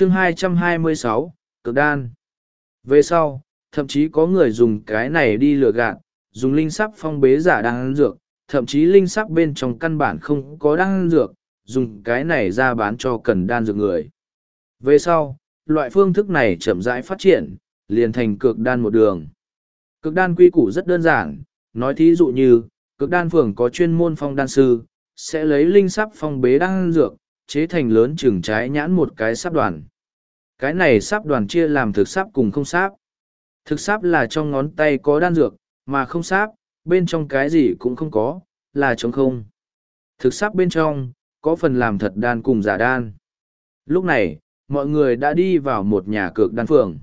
chương 226, cực đan. Về sau, thậm chí có người dùng cái này đi lừa gạt, dùng linh sắc phong bế giả đan dược, thậm chí linh sắc bên trong căn bản không có đan dược, dùng cái này ra bán cho cần đan dược người. Về sau, loại phương thức này chậm rãi phát triển, liền thành cực đan một đường. Cực đan quy củ rất đơn giản, nói thí dụ như, cực đan phường có chuyên môn phong đan sư, sẽ lấy linh sắp phong bế đan dược, chế thành lớn chừng trái nhãn một cái sắp đoàn. Cái này sắp đoàn chia làm thực sắp cùng không sáp. Thực sáp là trong ngón tay có đan dược, mà không sáp, bên trong cái gì cũng không có, là trống không. Thực sáp bên trong, có phần làm thật đan cùng giả đan. Lúc này, mọi người đã đi vào một nhà cực đan phường.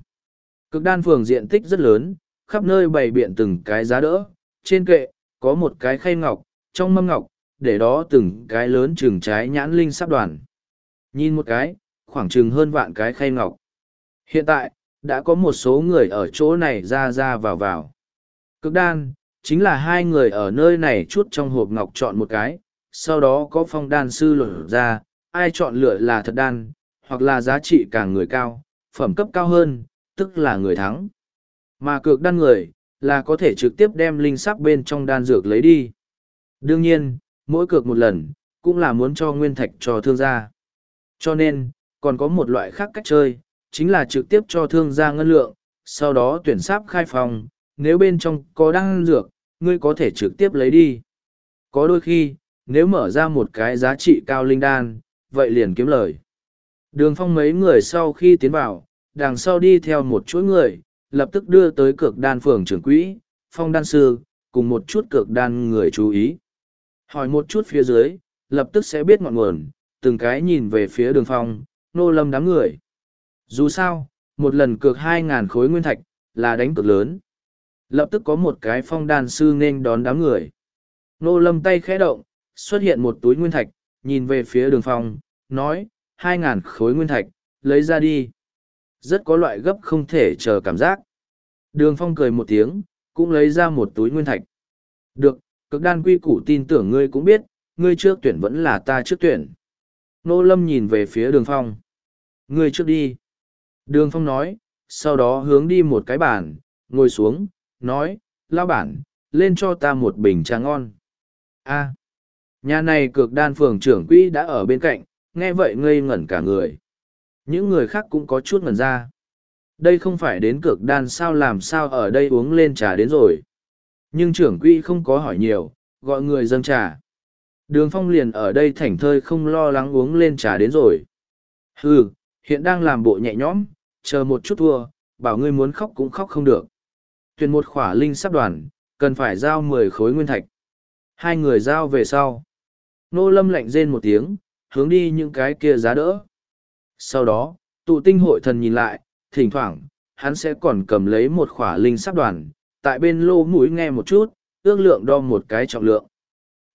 Cực đan phường diện tích rất lớn, khắp nơi bày biện từng cái giá đỡ, trên kệ, có một cái khay ngọc, trong mâm ngọc, để đó từng cái lớn chừng trái nhãn linh sắp đoàn. Nhìn một cái, khoảng chừng hơn vạn cái khay ngọc. Hiện tại, đã có một số người ở chỗ này ra ra vào vào. Cực đan, chính là hai người ở nơi này chút trong hộp ngọc chọn một cái, sau đó có phong đan sư lột ra, ai chọn lựa là thật đan, hoặc là giá trị càng người cao, phẩm cấp cao hơn, tức là người thắng. Mà cược đan người, là có thể trực tiếp đem linh sắc bên trong đan dược lấy đi. Đương nhiên, mỗi cược một lần, cũng là muốn cho nguyên thạch cho thương gia. Cho nên, còn có một loại khác cách chơi, chính là trực tiếp cho thương gia ngân lượng, sau đó tuyển sáp khai phòng, nếu bên trong có đăng dược, ngươi có thể trực tiếp lấy đi. Có đôi khi, nếu mở ra một cái giá trị cao linh đan, vậy liền kiếm lời. Đường phong mấy người sau khi tiến vào, đằng sau đi theo một chuỗi người, lập tức đưa tới cược đan phường trưởng quỹ, phong đan sư, cùng một chút cược đan người chú ý. Hỏi một chút phía dưới, lập tức sẽ biết ngọn nguồn, từng cái nhìn về phía đường phong, nô lâm đám người. Dù sao, một lần cược hai ngàn khối nguyên thạch, là đánh cược lớn. Lập tức có một cái phong đan sư nên đón đám người. Nô lâm tay khẽ động, xuất hiện một túi nguyên thạch, nhìn về phía đường phong, nói, hai ngàn khối nguyên thạch, lấy ra đi. Rất có loại gấp không thể chờ cảm giác. Đường phong cười một tiếng, cũng lấy ra một túi nguyên thạch. Được, cực đan quy củ tin tưởng ngươi cũng biết, ngươi trước tuyển vẫn là ta trước tuyển. Nô lâm nhìn về phía đường phong. Ngươi trước đi. Đường phong nói, sau đó hướng đi một cái bàn, ngồi xuống, nói, lao bản, lên cho ta một bình trà ngon. a nhà này cực đan phường trưởng quỹ đã ở bên cạnh, nghe vậy ngây ngẩn cả người. Những người khác cũng có chút ngẩn ra. Đây không phải đến cực đan sao làm sao ở đây uống lên trà đến rồi. Nhưng trưởng quỹ không có hỏi nhiều, gọi người dâng trà. Đường phong liền ở đây thảnh thơi không lo lắng uống lên trà đến rồi. Hừ, hiện đang làm bộ nhẹ nhõm, chờ một chút thua, bảo ngươi muốn khóc cũng khóc không được. Tuyển một khỏa linh sắp đoàn, cần phải giao mười khối nguyên thạch. Hai người giao về sau. Nô lâm lạnh rên một tiếng, hướng đi những cái kia giá đỡ. Sau đó, tụ tinh hội thần nhìn lại, thỉnh thoảng, hắn sẽ còn cầm lấy một khỏa linh sắp đoàn, tại bên lô mũi nghe một chút, ước lượng đo một cái trọng lượng.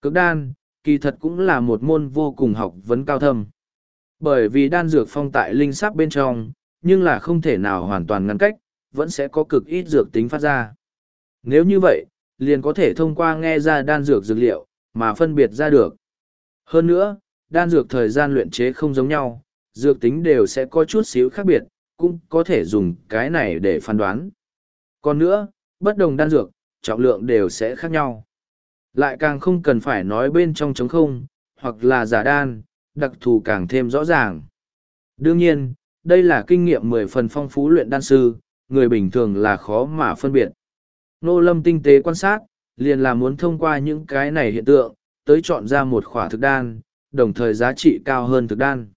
Cực đan, kỳ thật cũng là một môn vô cùng học vấn cao thâm. Bởi vì đan dược phong tại linh sáp bên trong, nhưng là không thể nào hoàn toàn ngăn cách, vẫn sẽ có cực ít dược tính phát ra. Nếu như vậy, liền có thể thông qua nghe ra đan dược dược liệu, mà phân biệt ra được. Hơn nữa, đan dược thời gian luyện chế không giống nhau, dược tính đều sẽ có chút xíu khác biệt, cũng có thể dùng cái này để phán đoán. Còn nữa, bất đồng đan dược, trọng lượng đều sẽ khác nhau. Lại càng không cần phải nói bên trong trống không, hoặc là giả đan, đặc thù càng thêm rõ ràng. Đương nhiên, đây là kinh nghiệm mười phần phong phú luyện đan sư, người bình thường là khó mà phân biệt. Nô lâm tinh tế quan sát, liền là muốn thông qua những cái này hiện tượng, tới chọn ra một khỏa thực đan, đồng thời giá trị cao hơn thực đan.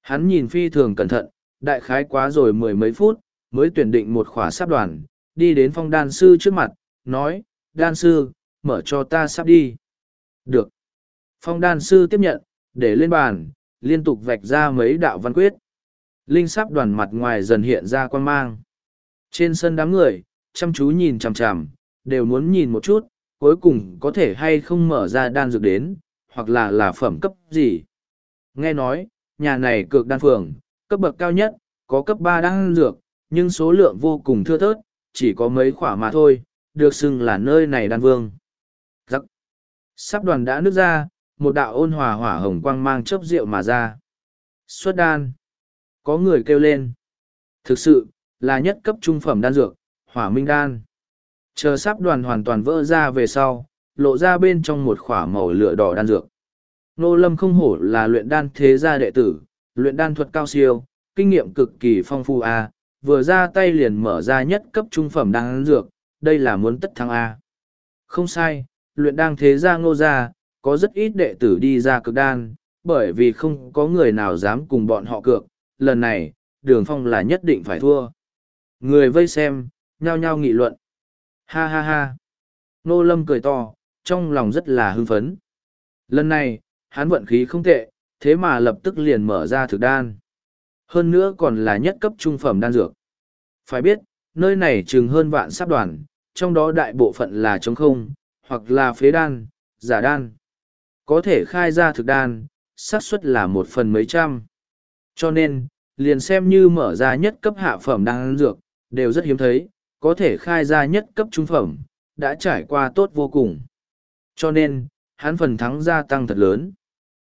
Hắn nhìn phi thường cẩn thận, đại khái quá rồi mười mấy phút, mới tuyển định một khỏa sắp đoàn, đi đến phong đan sư trước mặt, nói, đan sư, mở cho ta sắp đi. Được. Phong đan sư tiếp nhận, để lên bàn, liên tục vạch ra mấy đạo văn quyết. Linh sắp đoàn mặt ngoài dần hiện ra quan mang. Trên sân đám người, chăm chú nhìn chằm chằm, đều muốn nhìn một chút, cuối cùng có thể hay không mở ra đan dược đến, hoặc là là phẩm cấp gì. Nghe nói, nhà này cực đan phường, cấp bậc cao nhất, có cấp ba đan dược, nhưng số lượng vô cùng thưa thớt, chỉ có mấy khỏa mà thôi, được xưng là nơi này đan vương. Giắc. Sắp đoàn đã nước ra, một đạo ôn hòa hỏa hồng quang mang chớp rượu mà ra. Xuất đan. Có người kêu lên. Thực sự, là nhất cấp trung phẩm đan dược, hỏa minh đan. Chờ sắp đoàn hoàn toàn vỡ ra về sau, lộ ra bên trong một khỏa màu lửa đỏ đan dược. Nô Lâm không hổ là luyện đan thế gia đệ tử, luyện đan thuật cao siêu, kinh nghiệm cực kỳ phong phú A, vừa ra tay liền mở ra nhất cấp trung phẩm đan dược, đây là muốn tất thắng A. Không sai, luyện đan thế gia ngô gia, có rất ít đệ tử đi ra cực đan, bởi vì không có người nào dám cùng bọn họ cược, lần này, đường phong là nhất định phải thua. Người vây xem, nhao nhao nghị luận. Ha ha ha. Nô Lâm cười to, trong lòng rất là hưng phấn. Lần này, hắn vận khí không tệ, thế mà lập tức liền mở ra thực đan. Hơn nữa còn là nhất cấp trung phẩm đan dược. Phải biết, nơi này chừng hơn vạn sắp đoàn, trong đó đại bộ phận là trống không, hoặc là phế đan, giả đan. Có thể khai ra thực đan, xác suất là một phần mấy trăm. Cho nên, liền xem như mở ra nhất cấp hạ phẩm đan dược, đều rất hiếm thấy, có thể khai ra nhất cấp trung phẩm, đã trải qua tốt vô cùng. Cho nên, hắn phần thắng gia tăng thật lớn.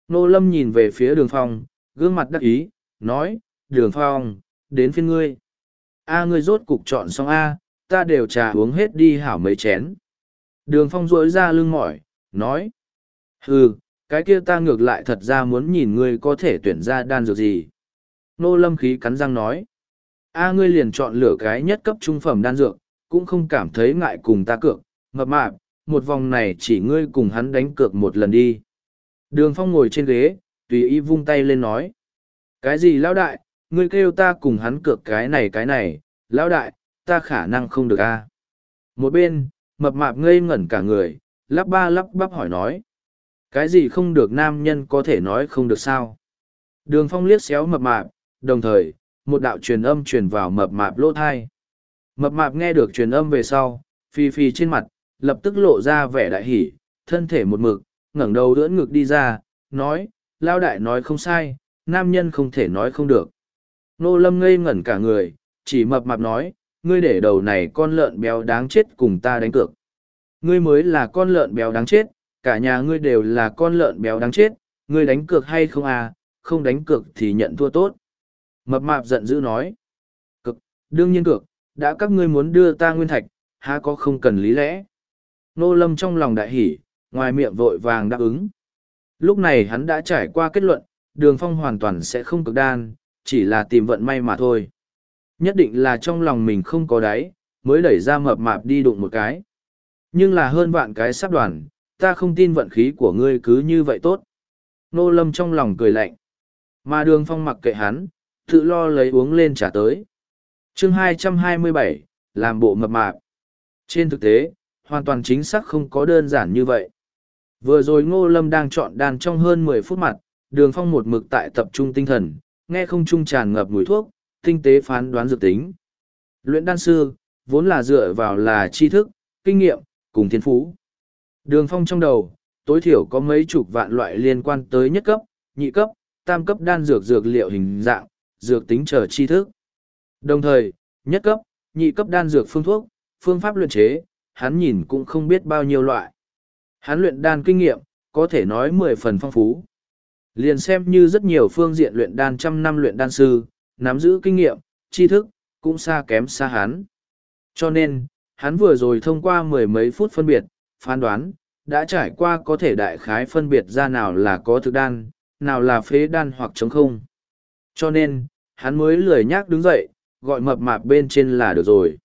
Nô Lâm nhìn về phía đường phong, gương mặt đắc ý, nói, đường phong, đến phiên ngươi. A ngươi rốt cục chọn xong A, ta đều trà uống hết đi hảo mấy chén. Đường phong rỗi ra lưng mỏi, nói, hừ, cái kia ta ngược lại thật ra muốn nhìn ngươi có thể tuyển ra đan dược gì. Nô Lâm khí cắn răng nói, A ngươi liền chọn lựa cái nhất cấp trung phẩm đan dược, cũng không cảm thấy ngại cùng ta cược, mập mạp, một vòng này chỉ ngươi cùng hắn đánh cược một lần đi. Đường phong ngồi trên ghế, tùy ý vung tay lên nói. Cái gì lão đại, ngươi kêu ta cùng hắn cược cái này cái này, lão đại, ta khả năng không được a. Một bên, mập mạp ngây ngẩn cả người, lắp ba lắp bắp hỏi nói. Cái gì không được nam nhân có thể nói không được sao? Đường phong liếc xéo mập mạp, đồng thời, một đạo truyền âm truyền vào mập mạp lỗ thai. Mập mạp nghe được truyền âm về sau, phi phi trên mặt, lập tức lộ ra vẻ đại hỉ, thân thể một mực, ngẩng đầu đỡ ngực đi ra, nói, lao đại nói không sai, nam nhân không thể nói không được. Nô lâm ngây ngẩn cả người, chỉ mập mạp nói, ngươi để đầu này con lợn béo đáng chết cùng ta đánh cược. Ngươi mới là con lợn béo đáng chết, cả nhà ngươi đều là con lợn béo đáng chết, ngươi đánh cược hay không à, không đánh cược thì nhận thua tốt. Mập mạp giận dữ nói, cực, đương nhiên cược, đã các ngươi muốn đưa ta nguyên thạch, há có không cần lý lẽ. Nô lâm trong lòng đại hỉ, ngoài miệng vội vàng đáp ứng. Lúc này hắn đã trải qua kết luận, đường phong hoàn toàn sẽ không cực đan, chỉ là tìm vận may mà thôi. Nhất định là trong lòng mình không có đáy, mới đẩy ra mập mạp đi đụng một cái. Nhưng là hơn vạn cái sắp đoàn, ta không tin vận khí của ngươi cứ như vậy tốt. Nô lâm trong lòng cười lạnh. Mà đường phong mặc kệ hắn, tự lo lấy uống lên trả tới. chương 227, làm bộ mập mạp. Trên thực tế, hoàn toàn chính xác không có đơn giản như vậy. Vừa rồi Ngô Lâm đang chọn đàn trong hơn mười phút mặt, đường phong một mực tại tập trung tinh thần, nghe không trung tràn ngập mùi thuốc, tinh tế phán đoán dược tính. Luyện đan sư, vốn là dựa vào là tri thức, kinh nghiệm, cùng thiên phú. Đường phong trong đầu, tối thiểu có mấy chục vạn loại liên quan tới nhất cấp, nhị cấp, tam cấp đan dược dược liệu hình dạng, dược tính trở tri thức. Đồng thời, nhất cấp, nhị cấp đan dược phương thuốc, phương pháp luyện chế, hắn nhìn cũng không biết bao nhiêu loại. Hắn luyện đan kinh nghiệm, có thể nói mười phần phong phú. Liền xem như rất nhiều phương diện luyện đan trăm năm luyện đan sư, nắm giữ kinh nghiệm, tri thức, cũng xa kém xa hắn. Cho nên, hắn vừa rồi thông qua mười mấy phút phân biệt, phán đoán, đã trải qua có thể đại khái phân biệt ra nào là có thực đan, nào là phế đan hoặc chống không. Cho nên, hắn mới lười nhác đứng dậy, gọi mập mạp bên trên là được rồi.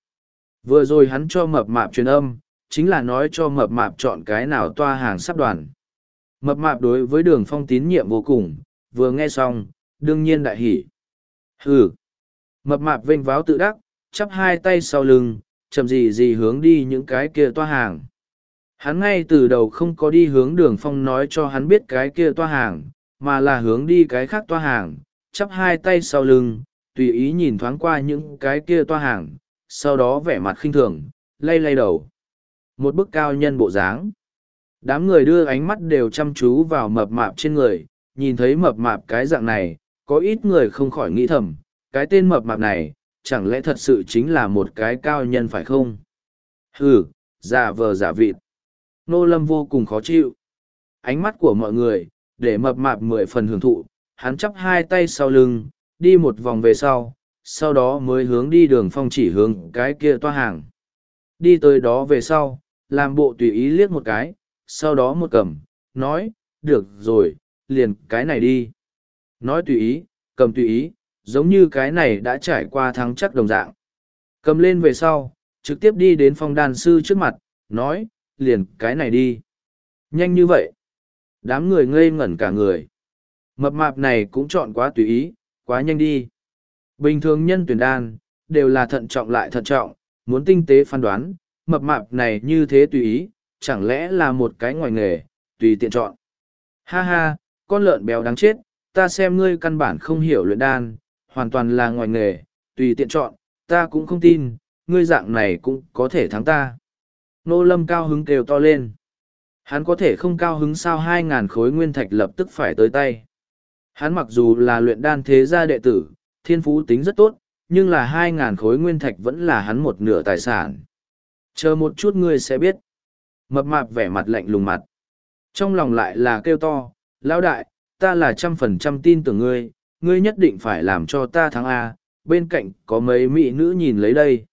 Vừa rồi hắn cho mập mạp truyền âm, chính là nói cho mập mạp chọn cái nào toa hàng sắp đoàn. Mập mạp đối với đường phong tín nhiệm vô cùng, vừa nghe xong, đương nhiên đại hỉ. Hừ. Mập mạp vênh váo tự đắc, chắp hai tay sau lưng, chậm gì gì hướng đi những cái kia toa hàng. Hắn ngay từ đầu không có đi hướng đường phong nói cho hắn biết cái kia toa hàng, mà là hướng đi cái khác toa hàng, chắp hai tay sau lưng, tùy ý nhìn thoáng qua những cái kia toa hàng, sau đó vẻ mặt khinh thường, lay lay đầu. Một bức cao nhân bộ dáng. Đám người đưa ánh mắt đều chăm chú vào mập mạp trên người, nhìn thấy mập mạp cái dạng này, có ít người không khỏi nghĩ thầm, cái tên mập mạp này, chẳng lẽ thật sự chính là một cái cao nhân phải không? Hừ, giả vờ giả vịt. Nô lâm vô cùng khó chịu. Ánh mắt của mọi người, để mập mạp mười phần hưởng thụ, hắn chắp hai tay sau lưng, đi một vòng về sau, sau đó mới hướng đi đường phong chỉ hướng cái kia toa hàng. Đi tới đó về sau, làm bộ tùy ý liếc một cái, sau đó một cầm, nói, được rồi, liền cái này đi. Nói tùy ý, cầm tùy ý, giống như cái này đã trải qua thắng chắc đồng dạng. Cầm lên về sau, trực tiếp đi đến phong đàn sư trước mặt, nói, liền cái này đi. Nhanh như vậy. Đám người ngây ngẩn cả người. Mập mạp này cũng chọn quá tùy ý, quá nhanh đi. Bình thường nhân tuyển đan, đều là thận trọng lại thận trọng, muốn tinh tế phán đoán, mập mạp này như thế tùy ý, chẳng lẽ là một cái ngoài nghề, tùy tiện chọn. Ha ha, con lợn béo đáng chết, ta xem ngươi căn bản không hiểu luyện đan, hoàn toàn là ngoài nghề, tùy tiện chọn, ta cũng không tin, ngươi dạng này cũng có thể thắng ta. Nô lâm cao hứng kêu to lên. Hắn có thể không cao hứng sao hai ngàn khối nguyên thạch lập tức phải tới tay. Hắn mặc dù là luyện đan thế gia đệ tử, thiên phú tính rất tốt, nhưng là hai ngàn khối nguyên thạch vẫn là hắn một nửa tài sản. Chờ một chút ngươi sẽ biết. Mập mạp vẻ mặt lạnh lùng mặt. Trong lòng lại là kêu to, lão đại, ta là trăm phần trăm tin tưởng ngươi, ngươi nhất định phải làm cho ta thắng A, bên cạnh có mấy mỹ nữ nhìn lấy đây.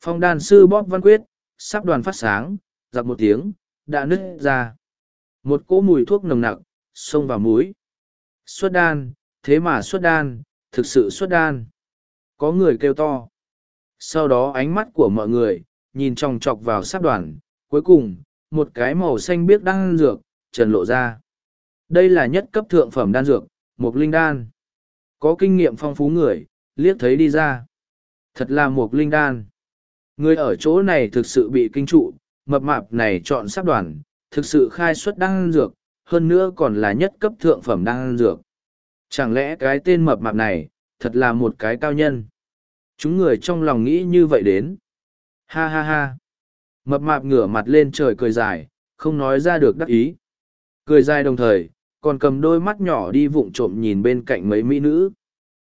Phong đàn sư bóp văn quyết, sắp đoàn phát sáng, giặc một tiếng, đã nứt ra. Một cỗ mùi thuốc nồng nặc, xông vào mũi. Xuất đan, thế mà xuất đan, thực sự xuất đan. Có người kêu to. Sau đó ánh mắt của mọi người, nhìn tròng trọc vào sắp đoàn, cuối cùng, một cái màu xanh biếc đan dược, trần lộ ra. Đây là nhất cấp thượng phẩm đan dược, một linh đan. Có kinh nghiệm phong phú người, liếc thấy đi ra. Thật là một linh đan. Người ở chỗ này thực sự bị kinh trụ, mập mạp này chọn sắp đoàn, thực sự khai xuất đan dược, hơn nữa còn là nhất cấp thượng phẩm đan dược. Chẳng lẽ cái tên mập mạp này, thật là một cái cao nhân? Chúng người trong lòng nghĩ như vậy đến. Ha ha ha. Mập mạp ngửa mặt lên trời cười dài, không nói ra được đắc ý. Cười dài đồng thời, còn cầm đôi mắt nhỏ đi vụng trộm nhìn bên cạnh mấy mỹ nữ.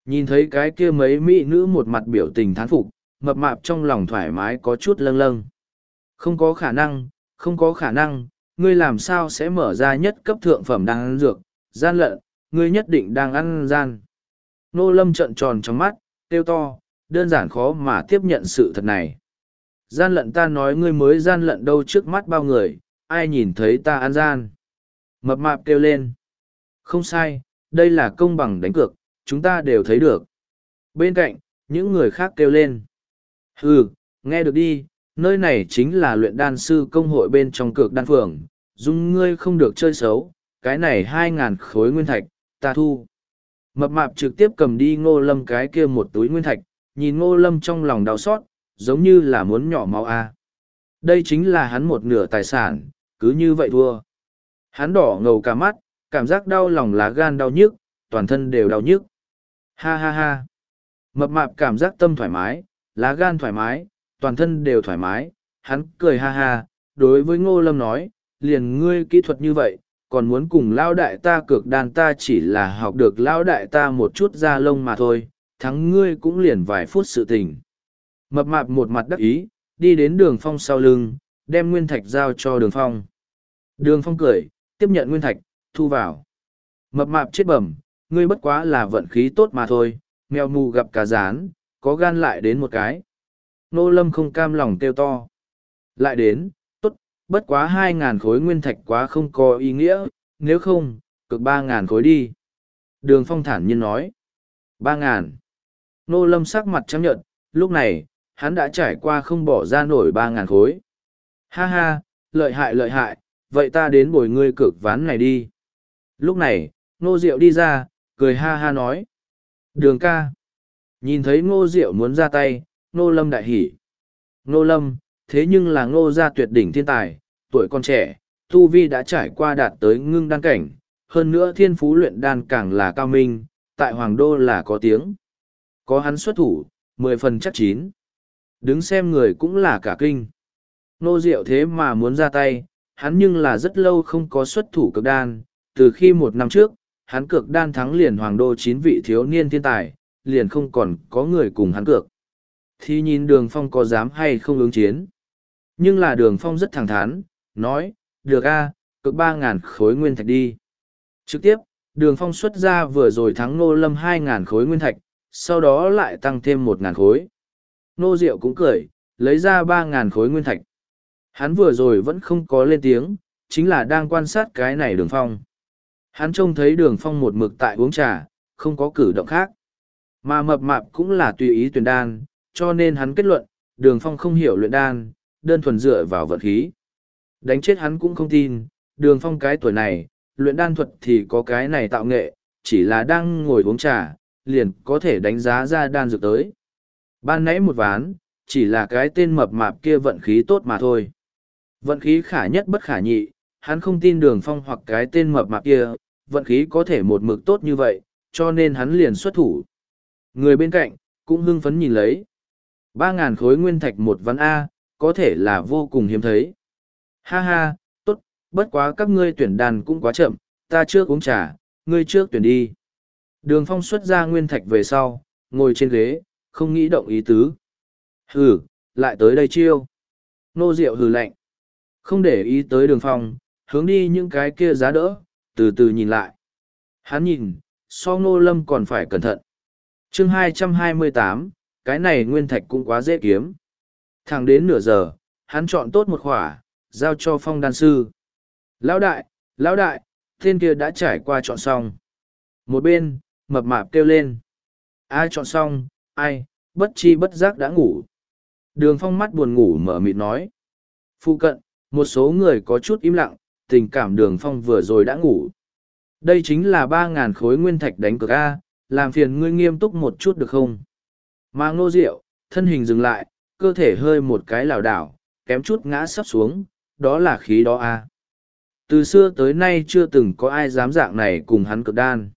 Nhìn thấy cái kia mấy mỹ nữ một mặt biểu tình thán phục, mập mạp trong lòng thoải mái có chút lâng lâng. Không có khả năng, không có khả năng, ngươi làm sao sẽ mở ra nhất cấp thượng phẩm đang ăn dược, gian lận, ngươi nhất định đang ăn gian. Nô lâm trợn tròn trong mắt, tiêu to, đơn giản khó mà tiếp nhận sự thật này. Gian lận ta nói ngươi mới gian lận đâu trước mắt bao người, ai nhìn thấy ta ăn gian. Mập mạp kêu lên. Không sai, đây là công bằng đánh cược, chúng ta đều thấy được. Bên cạnh, những người khác kêu lên. Ừ, nghe được đi, nơi này chính là luyện đan sư công hội bên trong cược đan phường, dung ngươi không được chơi xấu, cái này hai ngàn khối nguyên thạch, ta thu. Mập mạp trực tiếp cầm đi ngô lâm cái kia một túi nguyên thạch, nhìn ngô lâm trong lòng đau xót, giống như là muốn nhỏ máu a. Đây chính là hắn một nửa tài sản, cứ như vậy thua. Hắn đỏ ngầu cả mắt, cảm giác đau lòng lá gan đau nhức, toàn thân đều đau nhức. Ha ha ha. Mập mạp cảm giác tâm thoải mái, lá gan thoải mái, toàn thân đều thoải mái. Hắn cười ha ha, đối với ngô lâm nói, liền ngươi kỹ thuật như vậy, còn muốn cùng lao đại ta cược đàn ta chỉ là học được lao đại ta một chút da lông mà thôi, thắng ngươi cũng liền vài phút sự tình. Mập mạp một mặt đắc ý, đi đến đường phong sau lưng, đem nguyên thạch giao cho đường phong. Đường phong cười, tiếp nhận nguyên thạch, thu vào. Mập mạp chết bẩm, ngươi bất quá là vận khí tốt mà thôi, mèo mù gặp cả rán, có gan lại đến một cái. Nô lâm không cam lòng kêu to. Lại đến, tốt, bất quá hai ngàn khối nguyên thạch quá không có ý nghĩa, nếu không, cực ba ngàn khối đi. Đường phong thản nhiên nói. Ba ngàn. Nô lâm sắc mặt chấp nhận, lúc này, hắn đã trải qua không bỏ ra nổi ba ngàn khối. Ha ha, lợi hại lợi hại, vậy ta đến bồi ngươi cực ván này đi. Lúc này, nô Diệu đi ra, cười ha ha nói. Đường ca. Nhìn thấy Ngô Diệu muốn ra tay, Ngô Lâm đại hỉ. Ngô Lâm, thế nhưng là Ngô gia tuyệt đỉnh thiên tài, tuổi còn trẻ, Tu Vi đã trải qua đạt tới ngưng đan cảnh, hơn nữa thiên phú luyện đan càng là cao minh, tại Hoàng Đô là có tiếng. Có hắn xuất thủ, mười phần chắc chín. Đứng xem người cũng là cả kinh. Nô Diệu thế mà muốn ra tay, hắn nhưng là rất lâu không có xuất thủ cực đan, từ khi một năm trước, hắn cực đan thắng liền hoàng đô chín vị thiếu niên thiên tài, liền không còn có người cùng hắn cược. Thì nhìn đường phong có dám hay không ứng chiến. Nhưng là đường phong rất thẳng thắn, nói, được a cực ba ngàn khối nguyên thạch đi. Trực tiếp, đường phong xuất ra vừa rồi thắng nô lâm hai ngàn khối nguyên thạch sau đó lại tăng thêm một ngàn khối nô diệu cũng cười lấy ra ba ngàn khối nguyên thạch hắn vừa rồi vẫn không có lên tiếng chính là đang quan sát cái này đường phong hắn trông thấy đường phong một mực tại uống trà không có cử động khác mà mập mạp cũng là tùy ý tuyển đan, cho nên hắn kết luận, đường phong không hiểu luyện đan, đơn thuần dựa vào vận khí. Đánh chết hắn cũng không tin, đường phong cái tuổi này, luyện đan thuật thì có cái này tạo nghệ, chỉ là đang ngồi uống trà, liền có thể đánh giá ra đan dược tới. Ban nãy một ván, chỉ là cái tên mập mạp kia vận khí tốt mà thôi. Vận khí khả nhất bất khả nhị, hắn không tin đường phong hoặc cái tên mập mạp kia, vận khí có thể một mực tốt như vậy, cho nên hắn liền xuất thủ người bên cạnh, cũng hưng phấn nhìn lấy. Ba ngàn khối nguyên thạch một văn a, có thể là vô cùng hiếm thấy. Ha ha, tốt, bất quá các ngươi tuyển đàn cũng quá chậm, ta trước uống trà, ngươi trước tuyển đi. Đường phong xuất ra nguyên thạch về sau, ngồi trên ghế, không nghĩ động ý tứ. Hừ, lại tới đây chiêu. Nô diệu hừ lạnh. Không để ý tới đường phong, hướng đi những cái kia giá đỡ, từ từ nhìn lại. Hắn nhìn, so nô lâm còn phải cẩn thận chương hai trăm hai mươi tám, cái này nguyên thạch cũng quá dễ kiếm. Thẳng đến nửa giờ, hắn chọn tốt một khỏa, giao cho phong đan sư. Lão đại lão đại, tên kia đã trải qua chọn xong. Một bên, mập mạp kêu lên. Ai chọn xong? Ai? Bất chi bất giác đã ngủ. Đường phong mắt buồn ngủ mở mịt nói. Phụ cận, một số người có chút im lặng, tình cảm đường phong vừa rồi đã ngủ. Đây chính là ba ngàn khối nguyên thạch đánh cược a làm phiền ngươi nghiêm túc một chút được không? Mà ngô diệu, thân hình dừng lại, cơ thể hơi một cái lảo đảo, kém chút ngã sắp xuống, đó là khí đó a. Từ xưa tới nay chưa từng có ai dám dạng này cùng hắn cực đan.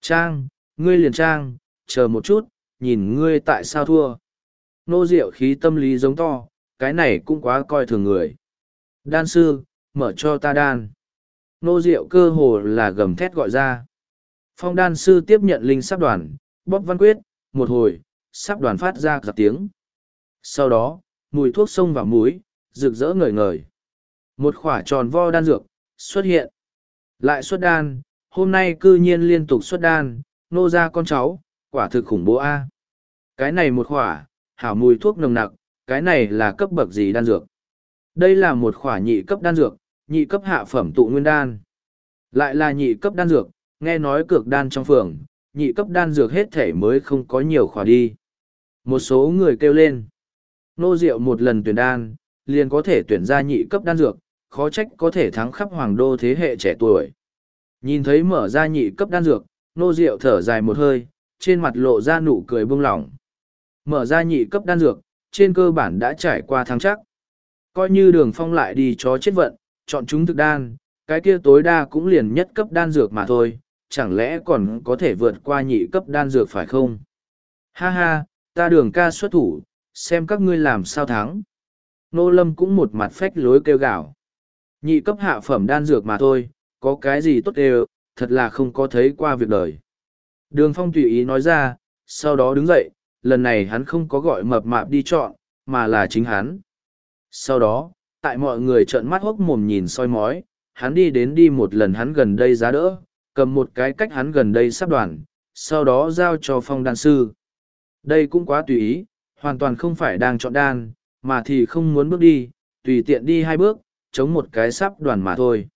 Trang, ngươi liền trang, chờ một chút, nhìn ngươi tại sao thua. Nô diệu khí tâm lý giống to, cái này cũng quá coi thường người. Đan sư, mở cho ta đan. Nô diệu cơ hồ là gầm thét gọi ra phong đan sư tiếp nhận linh sắp đoàn, bóp văn quyết, một hồi sắp đoàn phát ra giặc tiếng. Sau đó, mùi thuốc sông vào múi rực rỡ ngời ngời. Một khoả tròn vo đan dược xuất hiện. Lại xuất đan, hôm nay cư nhiên liên tục xuất đan, nô ra con cháu, quả thực khủng bố a. Cái này một khoả hảo mùi thuốc nồng nặc, cái này là cấp bậc gì đan dược? Đây là một khoả nhị cấp đan dược, nhị cấp hạ phẩm tụ nguyên đan. Lại là nhị cấp đan dược nghe nói cược đan trong phường, nhị cấp đan dược hết thể mới không có nhiều khỏa đi. Một số người kêu lên, nô rượu một lần tuyển đan, liền có thể tuyển ra nhị cấp đan dược, khó trách có thể thắng khắp hoàng đô thế hệ trẻ tuổi. Nhìn thấy mở ra nhị cấp đan dược, nô rượu thở dài một hơi, trên mặt lộ ra nụ cười buông lỏng. Mở ra nhị cấp đan dược, trên cơ bản đã trải qua thắng chắc. Coi như đường phong lại đi chó chết vận, chọn chúng thực đan, cái kia tối đa cũng liền nhất cấp đan dược mà thôi chẳng lẽ còn có thể vượt qua nhị cấp đan dược phải không? Ha ha, ta đường ca xuất thủ, xem các ngươi làm sao thắng. Nô lâm cũng một mặt phách lối kêu gào. Nhị cấp hạ phẩm đan dược mà thôi, có cái gì tốt đều, thật là không có thấy qua việc đời. Đường phong tùy ý nói ra, sau đó đứng dậy, lần này hắn không có gọi mập mạp đi chọn, mà là chính hắn. Sau đó, tại mọi người trợn mắt hốc mồm nhìn soi mói, hắn đi đến đi một lần hắn gần đây giá đỡ cầm một cái cách hắn gần đây sắp đoàn, sau đó giao cho phong đan sư. Đây cũng quá tùy ý, hoàn toàn không phải đang chọn đan, mà thì không muốn bước đi, tùy tiện đi hai bước, chống một cái sắp đoàn mà thôi.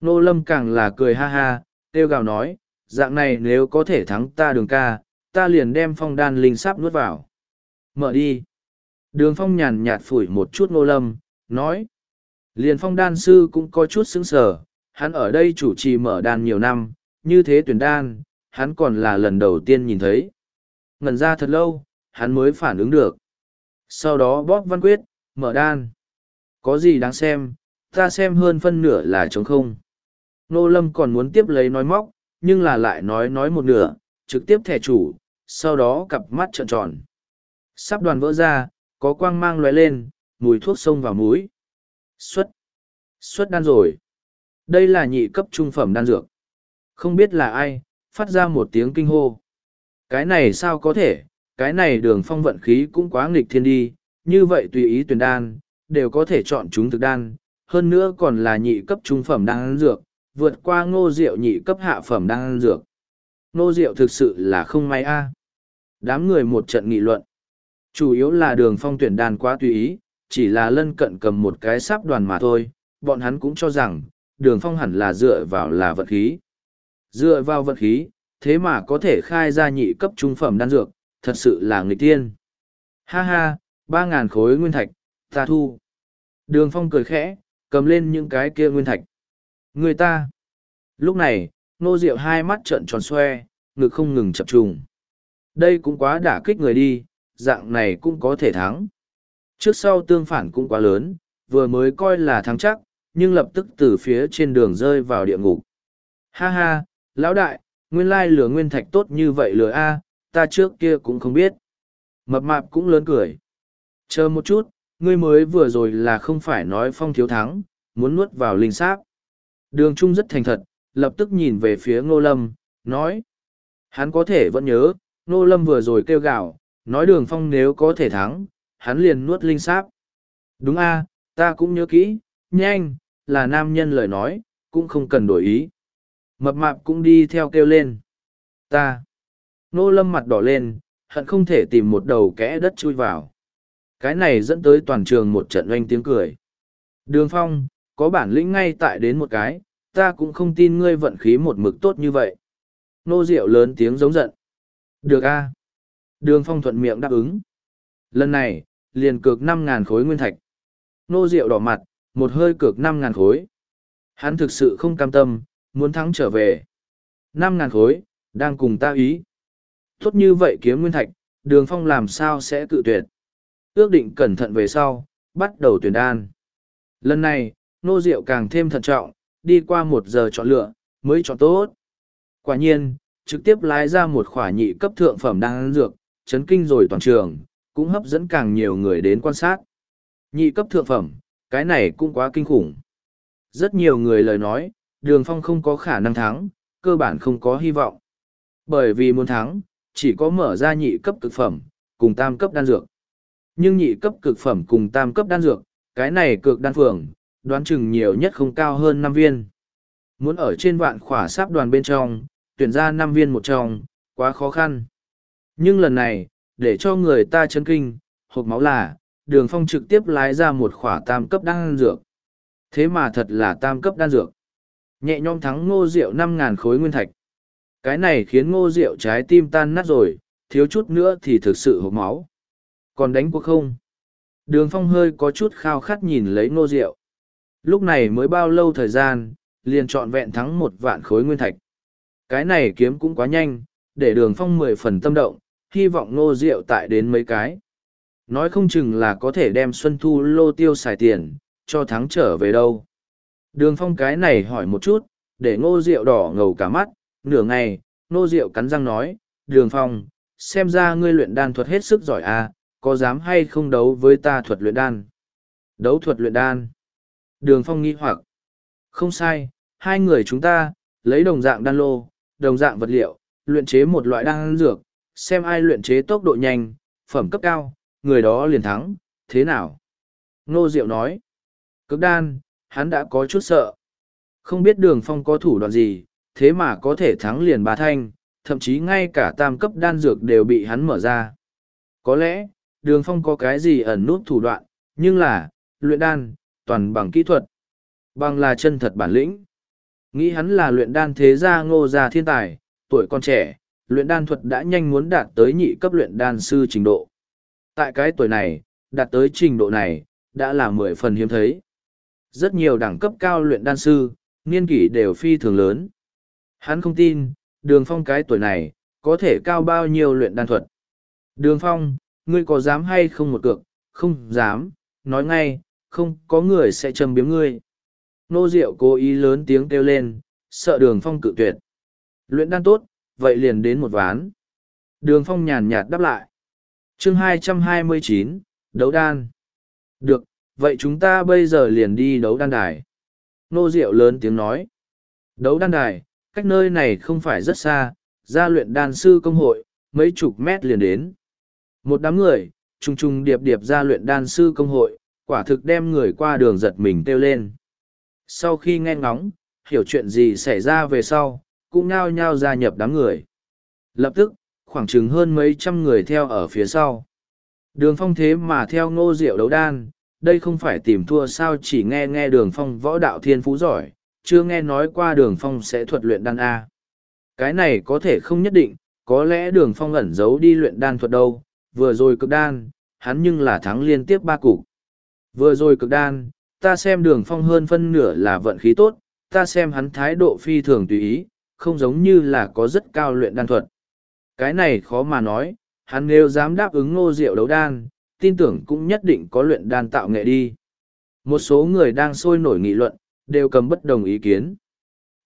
Nô lâm càng là cười ha ha tiêu gào nói, dạng này nếu có thể thắng ta đường ca, ta liền đem phong đan linh sắp nuốt vào. Mở đi. Đường phong nhàn nhạt phủi một chút nô lâm, nói, liền phong đan sư cũng có chút xứng sở hắn ở đây chủ trì mở đan nhiều năm, như thế tuyển đan, hắn còn là lần đầu tiên nhìn thấy. Ngần ra thật lâu, hắn mới phản ứng được. Sau đó bóp văn quyết, mở đan. Có gì đáng xem, ta xem hơn phân nửa là trống không. Nô lâm còn muốn tiếp lấy nói móc, nhưng là lại nói nói một nửa, trực tiếp thẻ chủ, sau đó cặp mắt trợn tròn. Sắp đoàn vỡ ra, có quang mang lóe lên, mùi thuốc sông vào mũi. xuất xuất đan rồi đây là nhị cấp trung phẩm đan dược không biết là ai phát ra một tiếng kinh hô cái này sao có thể cái này đường phong vận khí cũng quá nghịch thiên đi như vậy tùy ý tuyển đan đều có thể chọn chúng thực đan hơn nữa còn là nhị cấp trung phẩm đan dược vượt qua ngô diệu nhị cấp hạ phẩm đan dược. Ngô diệu thực sự là không may a. Đám người một trận nghị luận. Chủ yếu là đường phong tuyển đan quá tùy ý, chỉ là lân cận cầm một cái sáp đoàn mà thôi, bọn hắn cũng cho rằng, đường phong hẳn là dựa vào là vật khí. Dựa vào vật khí, thế mà có thể khai ra nhị cấp trung phẩm đan dược, thật sự là người tiên. Ha ha, ba ngàn khối nguyên thạch, ta thu. Đường phong cười khẽ, cầm lên những cái kia nguyên thạch. Người ta. Lúc này, nô diệu hai mắt trợn tròn xoe, ngực không ngừng chập trùng. Đây cũng quá đả kích người đi, dạng này cũng có thể thắng. Trước sau tương phản cũng quá lớn, vừa mới coi là thắng chắc, nhưng lập tức từ phía trên đường rơi vào địa ngục. Ha ha, lão đại, nguyên lai lửa nguyên thạch tốt như vậy lửa A, ta trước kia cũng không biết. Mập mạp cũng lớn cười. Chờ một chút, ngươi mới vừa rồi là không phải nói phong thiếu thắng, muốn nuốt vào linh sáp. Đường Trung rất thành thật, lập tức nhìn về phía Ngô Lâm, nói. Hắn có thể vẫn nhớ, Ngô Lâm vừa rồi kêu gào, nói đường phong nếu có thể thắng, hắn liền nuốt linh sáp. Đúng a, ta cũng nhớ kỹ, nhanh, là nam nhân lời nói, cũng không cần đổi ý. Mập mạp cũng đi theo kêu lên. Ta. Nô lâm mặt đỏ lên, hận không thể tìm một đầu kẽ đất chui vào. Cái này dẫn tới toàn trường một trận oanh tiếng cười. Đường phong, có bản lĩnh ngay tại đến một cái, ta cũng không tin ngươi vận khí một mực tốt như vậy. Nô Diệu lớn tiếng giống giận. Được a. Đường phong thuận miệng đáp ứng. Lần này, liền cược năm ngàn khối nguyên thạch. Nô Diệu đỏ mặt, một hơi cược năm ngàn khối. Hắn thực sự không cam tâm, muốn thắng trở về. năm ngàn khối, đang cùng ta ý. Tốt như vậy kiếm nguyên thạch, đường phong làm sao sẽ cự tuyệt. Ước định cẩn thận về sau, bắt đầu tuyển đan. Lần này, nô diệu càng thêm thận trọng, đi qua một giờ chọn lựa, mới chọn tốt. Quả nhiên, trực tiếp lái ra một khỏa nhị cấp thượng phẩm đan dược, chấn kinh rồi toàn trường, cũng hấp dẫn càng nhiều người đến quan sát. Nhị cấp thượng phẩm, cái này cũng quá kinh khủng. Rất nhiều người lời nói, đường phong không có khả năng thắng, cơ bản không có hy vọng. Bởi vì muốn thắng, chỉ có mở ra nhị cấp cực phẩm, cùng tam cấp đan dược. Nhưng nhị cấp cực phẩm cùng tam cấp đan dược, cái này cực đan phường, đoán chừng nhiều nhất không cao hơn năm viên. Muốn ở trên vạn khỏa sáp đoàn bên trong, tuyển ra năm viên một trong, quá khó khăn. Nhưng lần này, để cho người ta chấn kinh, hộp máu là, đường phong trực tiếp lái ra một khỏa tam cấp đan dược. Thế mà thật là tam cấp đan dược. Nhẹ nhõm thắng ngô rượu năm ngàn khối nguyên thạch. Cái này khiến ngô rượu trái tim tan nát rồi, thiếu chút nữa thì thực sự hộp máu. Còn đánh cuộc không? Đường phong hơi có chút khao khát nhìn lấy ngô rượu. Lúc này mới bao lâu thời gian, liền trọn vẹn thắng một vạn khối nguyên thạch. Cái này kiếm cũng quá nhanh, để đường phong mười phần tâm động, hy vọng ngô rượu tại đến mấy cái. Nói không chừng là có thể đem Xuân Thu lô tiêu xài tiền, cho thắng trở về đâu. Đường phong cái này hỏi một chút, để ngô rượu đỏ ngầu cả mắt, nửa ngày, ngô rượu cắn răng nói, đường phong, xem ra ngươi luyện đan thuật hết sức giỏi à, có dám hay không đấu với ta thuật luyện đan? Đấu thuật luyện đan. Đường phong nghi hoặc. Không sai, hai người chúng ta, lấy đồng dạng đan lô, đồng dạng vật liệu, luyện chế một loại đan dược, xem ai luyện chế tốc độ nhanh, phẩm cấp cao, người đó liền thắng, thế nào? Ngô Diệu nói. Cực đan, hắn đã có chút sợ. Không biết đường phong có thủ đoạn gì, thế mà có thể thắng liền bà thanh, thậm chí ngay cả tam cấp đan dược đều bị hắn mở ra. Có lẽ, đường phong có cái gì ẩn nút thủ đoạn, nhưng là, luyện đan, toàn bằng kỹ thuật. Bằng là chân thật bản lĩnh. Nghĩ hắn là luyện đan thế gia ngô gia thiên tài, tuổi còn trẻ, luyện đan thuật đã nhanh muốn đạt tới nhị cấp luyện đan sư trình độ. Tại cái tuổi này, đạt tới trình độ này, đã là mười phần hiếm thấy. Rất nhiều đẳng cấp cao luyện đan sư, niên kỷ đều phi thường lớn. Hắn không tin, đường phong cái tuổi này, có thể cao bao nhiêu luyện đan thuật. Đường phong, ngươi có dám hay không một cược, không dám, nói ngay, không có người sẽ châm biếm ngươi. Nô Diệu cố ý lớn tiếng kêu lên, sợ đường phong cự tuyệt. Luyện đan tốt, vậy liền đến một ván. Đường phong nhàn nhạt đáp lại chương 229, đấu đan. Được, vậy chúng ta bây giờ liền đi đấu đan đài. Nô Diệu lớn tiếng nói. Đấu đan đài, cách nơi này không phải rất xa, ra luyện đan sư công hội, mấy chục mét liền đến. Một đám người, trùng trùng điệp điệp ra luyện đan sư công hội, quả thực đem người qua đường giật mình kêu lên. Sau khi nghe ngóng, hiểu chuyện gì xảy ra về sau, cũng nhao nhao gia nhập đám người. Lập tức, khoảng chừng hơn mấy trăm người theo ở phía sau. Đường phong thế mà theo ngô diệu đấu đan, đây không phải tìm thua sao chỉ nghe nghe đường phong võ đạo thiên phú giỏi, chưa nghe nói qua đường phong sẽ thuật luyện đan A. Cái này có thể không nhất định, có lẽ đường phong ẩn giấu đi luyện đan thuật đâu, vừa rồi cực đan, hắn nhưng là thắng liên tiếp ba cục. Vừa rồi cực đan, ta xem đường phong hơn phân nửa là vận khí tốt, ta xem hắn thái độ phi thường tùy ý, không giống như là có rất cao luyện đan thuật. Cái này khó mà nói, hắn nếu dám đáp ứng ngô diệu đấu đan, tin tưởng cũng nhất định có luyện đan tạo nghệ đi. Một số người đang sôi nổi nghị luận, đều cầm bất đồng ý kiến.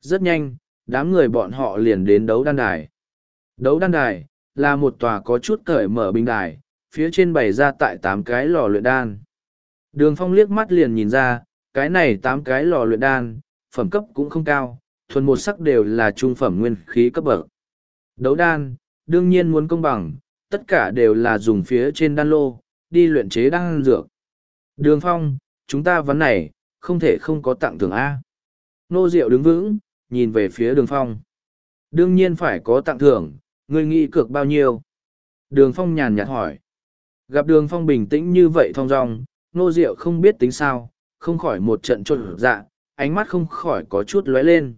Rất nhanh, đám người bọn họ liền đến đấu đan đài. Đấu đan đài, là một tòa có chút cởi mở bình đài, phía trên bày ra tại tám cái lò luyện đan. Đường phong liếc mắt liền nhìn ra, cái này tám cái lò luyện đan, phẩm cấp cũng không cao, thuần một sắc đều là trung phẩm nguyên khí cấp bậc. Đấu đan, đương nhiên muốn công bằng, tất cả đều là dùng phía trên đan lô, đi luyện chế đan dược. Đường phong, chúng ta vấn này, không thể không có tặng thưởng A. Nô Diệu đứng vững, nhìn về phía đường phong. Đương nhiên phải có tặng thưởng, người nghĩ cược bao nhiêu? Đường phong nhàn nhạt hỏi. Gặp đường phong bình tĩnh như vậy thong dong, nô Diệu không biết tính sao, không khỏi một trận trộn dạ, ánh mắt không khỏi có chút lóe lên.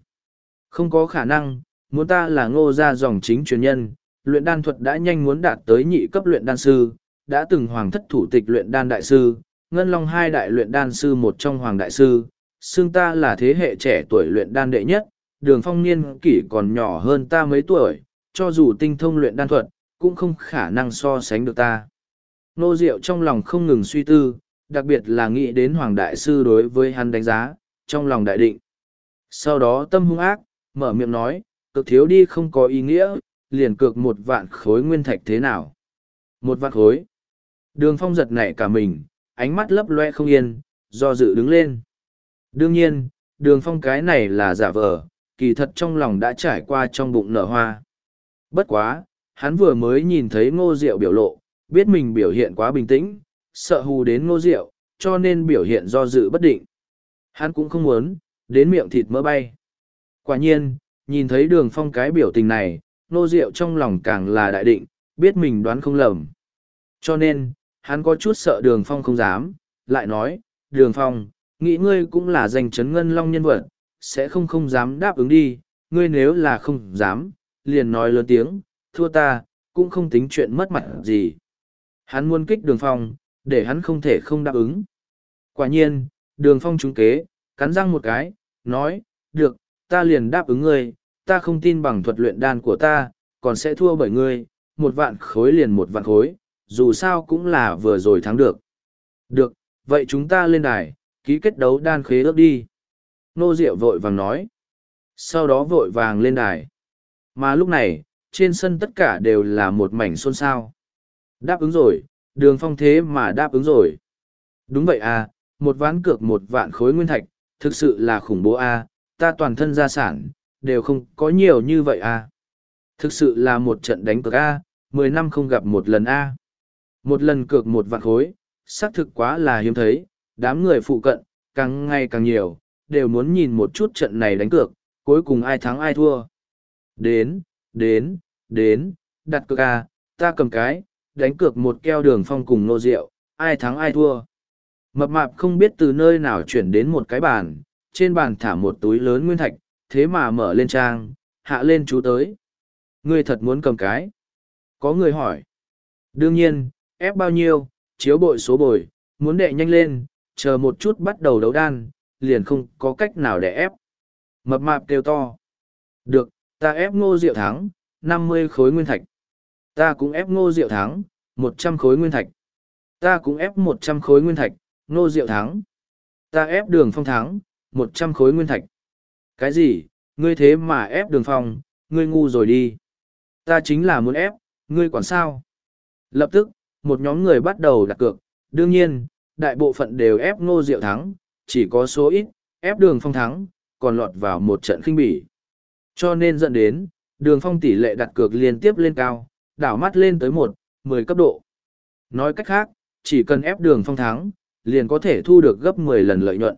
Không có khả năng, muốn ta là ngô gia dòng chính truyền nhân, luyện đan thuật đã nhanh muốn đạt tới nhị cấp luyện đan sư, đã từng hoàng thất thủ tịch luyện đan đại sư, ngân long hai đại luyện đan sư một trong hoàng đại sư, xương ta là thế hệ trẻ tuổi luyện đan đệ nhất, đường phong niên kỷ còn nhỏ hơn ta mấy tuổi, cho dù tinh thông luyện đan thuật, cũng không khả năng so sánh được ta. Nô Diệu trong lòng không ngừng suy tư, đặc biệt là nghĩ đến Hoàng Đại Sư đối với hắn đánh giá, trong lòng đại định. Sau đó tâm hung ác, mở miệng nói, cực thiếu đi không có ý nghĩa, liền cược một vạn khối nguyên thạch thế nào. Một vạn khối. Đường phong giật nảy cả mình, ánh mắt lấp loe không yên, do dự đứng lên. Đương nhiên, đường phong cái này là giả vờ, kỳ thật trong lòng đã trải qua trong bụng nở hoa. Bất quá, hắn vừa mới nhìn thấy ngô diệu biểu lộ, biết mình biểu hiện quá bình tĩnh, sợ hù đến ngô diệu, cho nên biểu hiện do dự bất định. Hắn cũng không muốn, đến miệng thịt mỡ bay. Quả nhiên, nhìn thấy đường phong cái biểu tình này, Nô diệu trong lòng càng là đại định, biết mình đoán không lầm. Cho nên, hắn có chút sợ đường phong không dám, lại nói, đường phong, nghĩ ngươi cũng là danh chấn ngân long nhân vật, sẽ không không dám đáp ứng đi, ngươi nếu là không dám, liền nói lớn tiếng, thua ta, cũng không tính chuyện mất mặt gì. Hắn muốn kích đường phong, để hắn không thể không đáp ứng. Quả nhiên, đường phong trúng kế, cắn răng một cái, nói, được, ta liền đáp ứng ngươi, ta không tin bằng thuật luyện đan của ta, còn sẽ thua bởi ngươi, một vạn khối liền một vạn khối, dù sao cũng là vừa rồi thắng được. Được, vậy chúng ta lên đài, ký kết đấu đan khế ước đi. Nô Diệu vội vàng nói. Sau đó vội vàng lên đài. Mà lúc này, trên sân tất cả đều là một mảnh xôn xao. Đáp ứng rồi, đường phong thế mà đáp ứng rồi. Đúng vậy à, một ván cược một vạn khối nguyên thạch, thực sự là khủng bố à, ta toàn thân gia sản, đều không có nhiều như vậy à. Thực sự là một trận đánh cược à, mười năm không gặp một lần à. Một lần cược một vạn khối, xác thực quá là hiếm thấy, đám người phụ cận, càng ngày càng nhiều, đều muốn nhìn một chút trận này đánh cược, cuối cùng ai thắng ai thua. Đến, đến, đến, đặt cược à, ta cầm cái, đánh cược một keo đường phong cùng nô rượu, ai thắng ai thua. Mập mạp không biết từ nơi nào chuyển đến một cái bàn, trên bàn thả một túi lớn nguyên thạch, thế mà mở lên trang, hạ lên chú tới. Ngươi thật muốn cầm cái. Có người hỏi. Đương nhiên, ép bao nhiêu, chiếu bội số bồi, muốn đệ nhanh lên, chờ một chút bắt đầu đấu đan, liền không có cách nào để ép. Mập mạp kêu to. Được, ta ép ngô diệu thắng, năm mươi khối nguyên thạch. Ta cũng ép ngô diệu thắng, một trăm khối nguyên thạch. Ta cũng ép một trăm khối nguyên thạch, ngô diệu thắng. Ta ép đường phong thắng, một trăm khối nguyên thạch. Cái gì, ngươi thế mà ép đường phong, ngươi ngu rồi đi. Ta chính là muốn ép, ngươi quản sao? Lập tức, một nhóm người bắt đầu đặt cược, đương nhiên, đại bộ phận đều ép ngô diệu thắng, chỉ có số ít, ép đường phong thắng, còn lọt vào một trận khinh bỉ. Cho nên dẫn đến, đường phong tỷ lệ đặt cược liên tiếp lên cao, đảo mắt lên tới một, mười cấp độ. Nói cách khác, chỉ cần ép đường phong thắng, liền có thể thu được gấp mười lần lợi nhuận.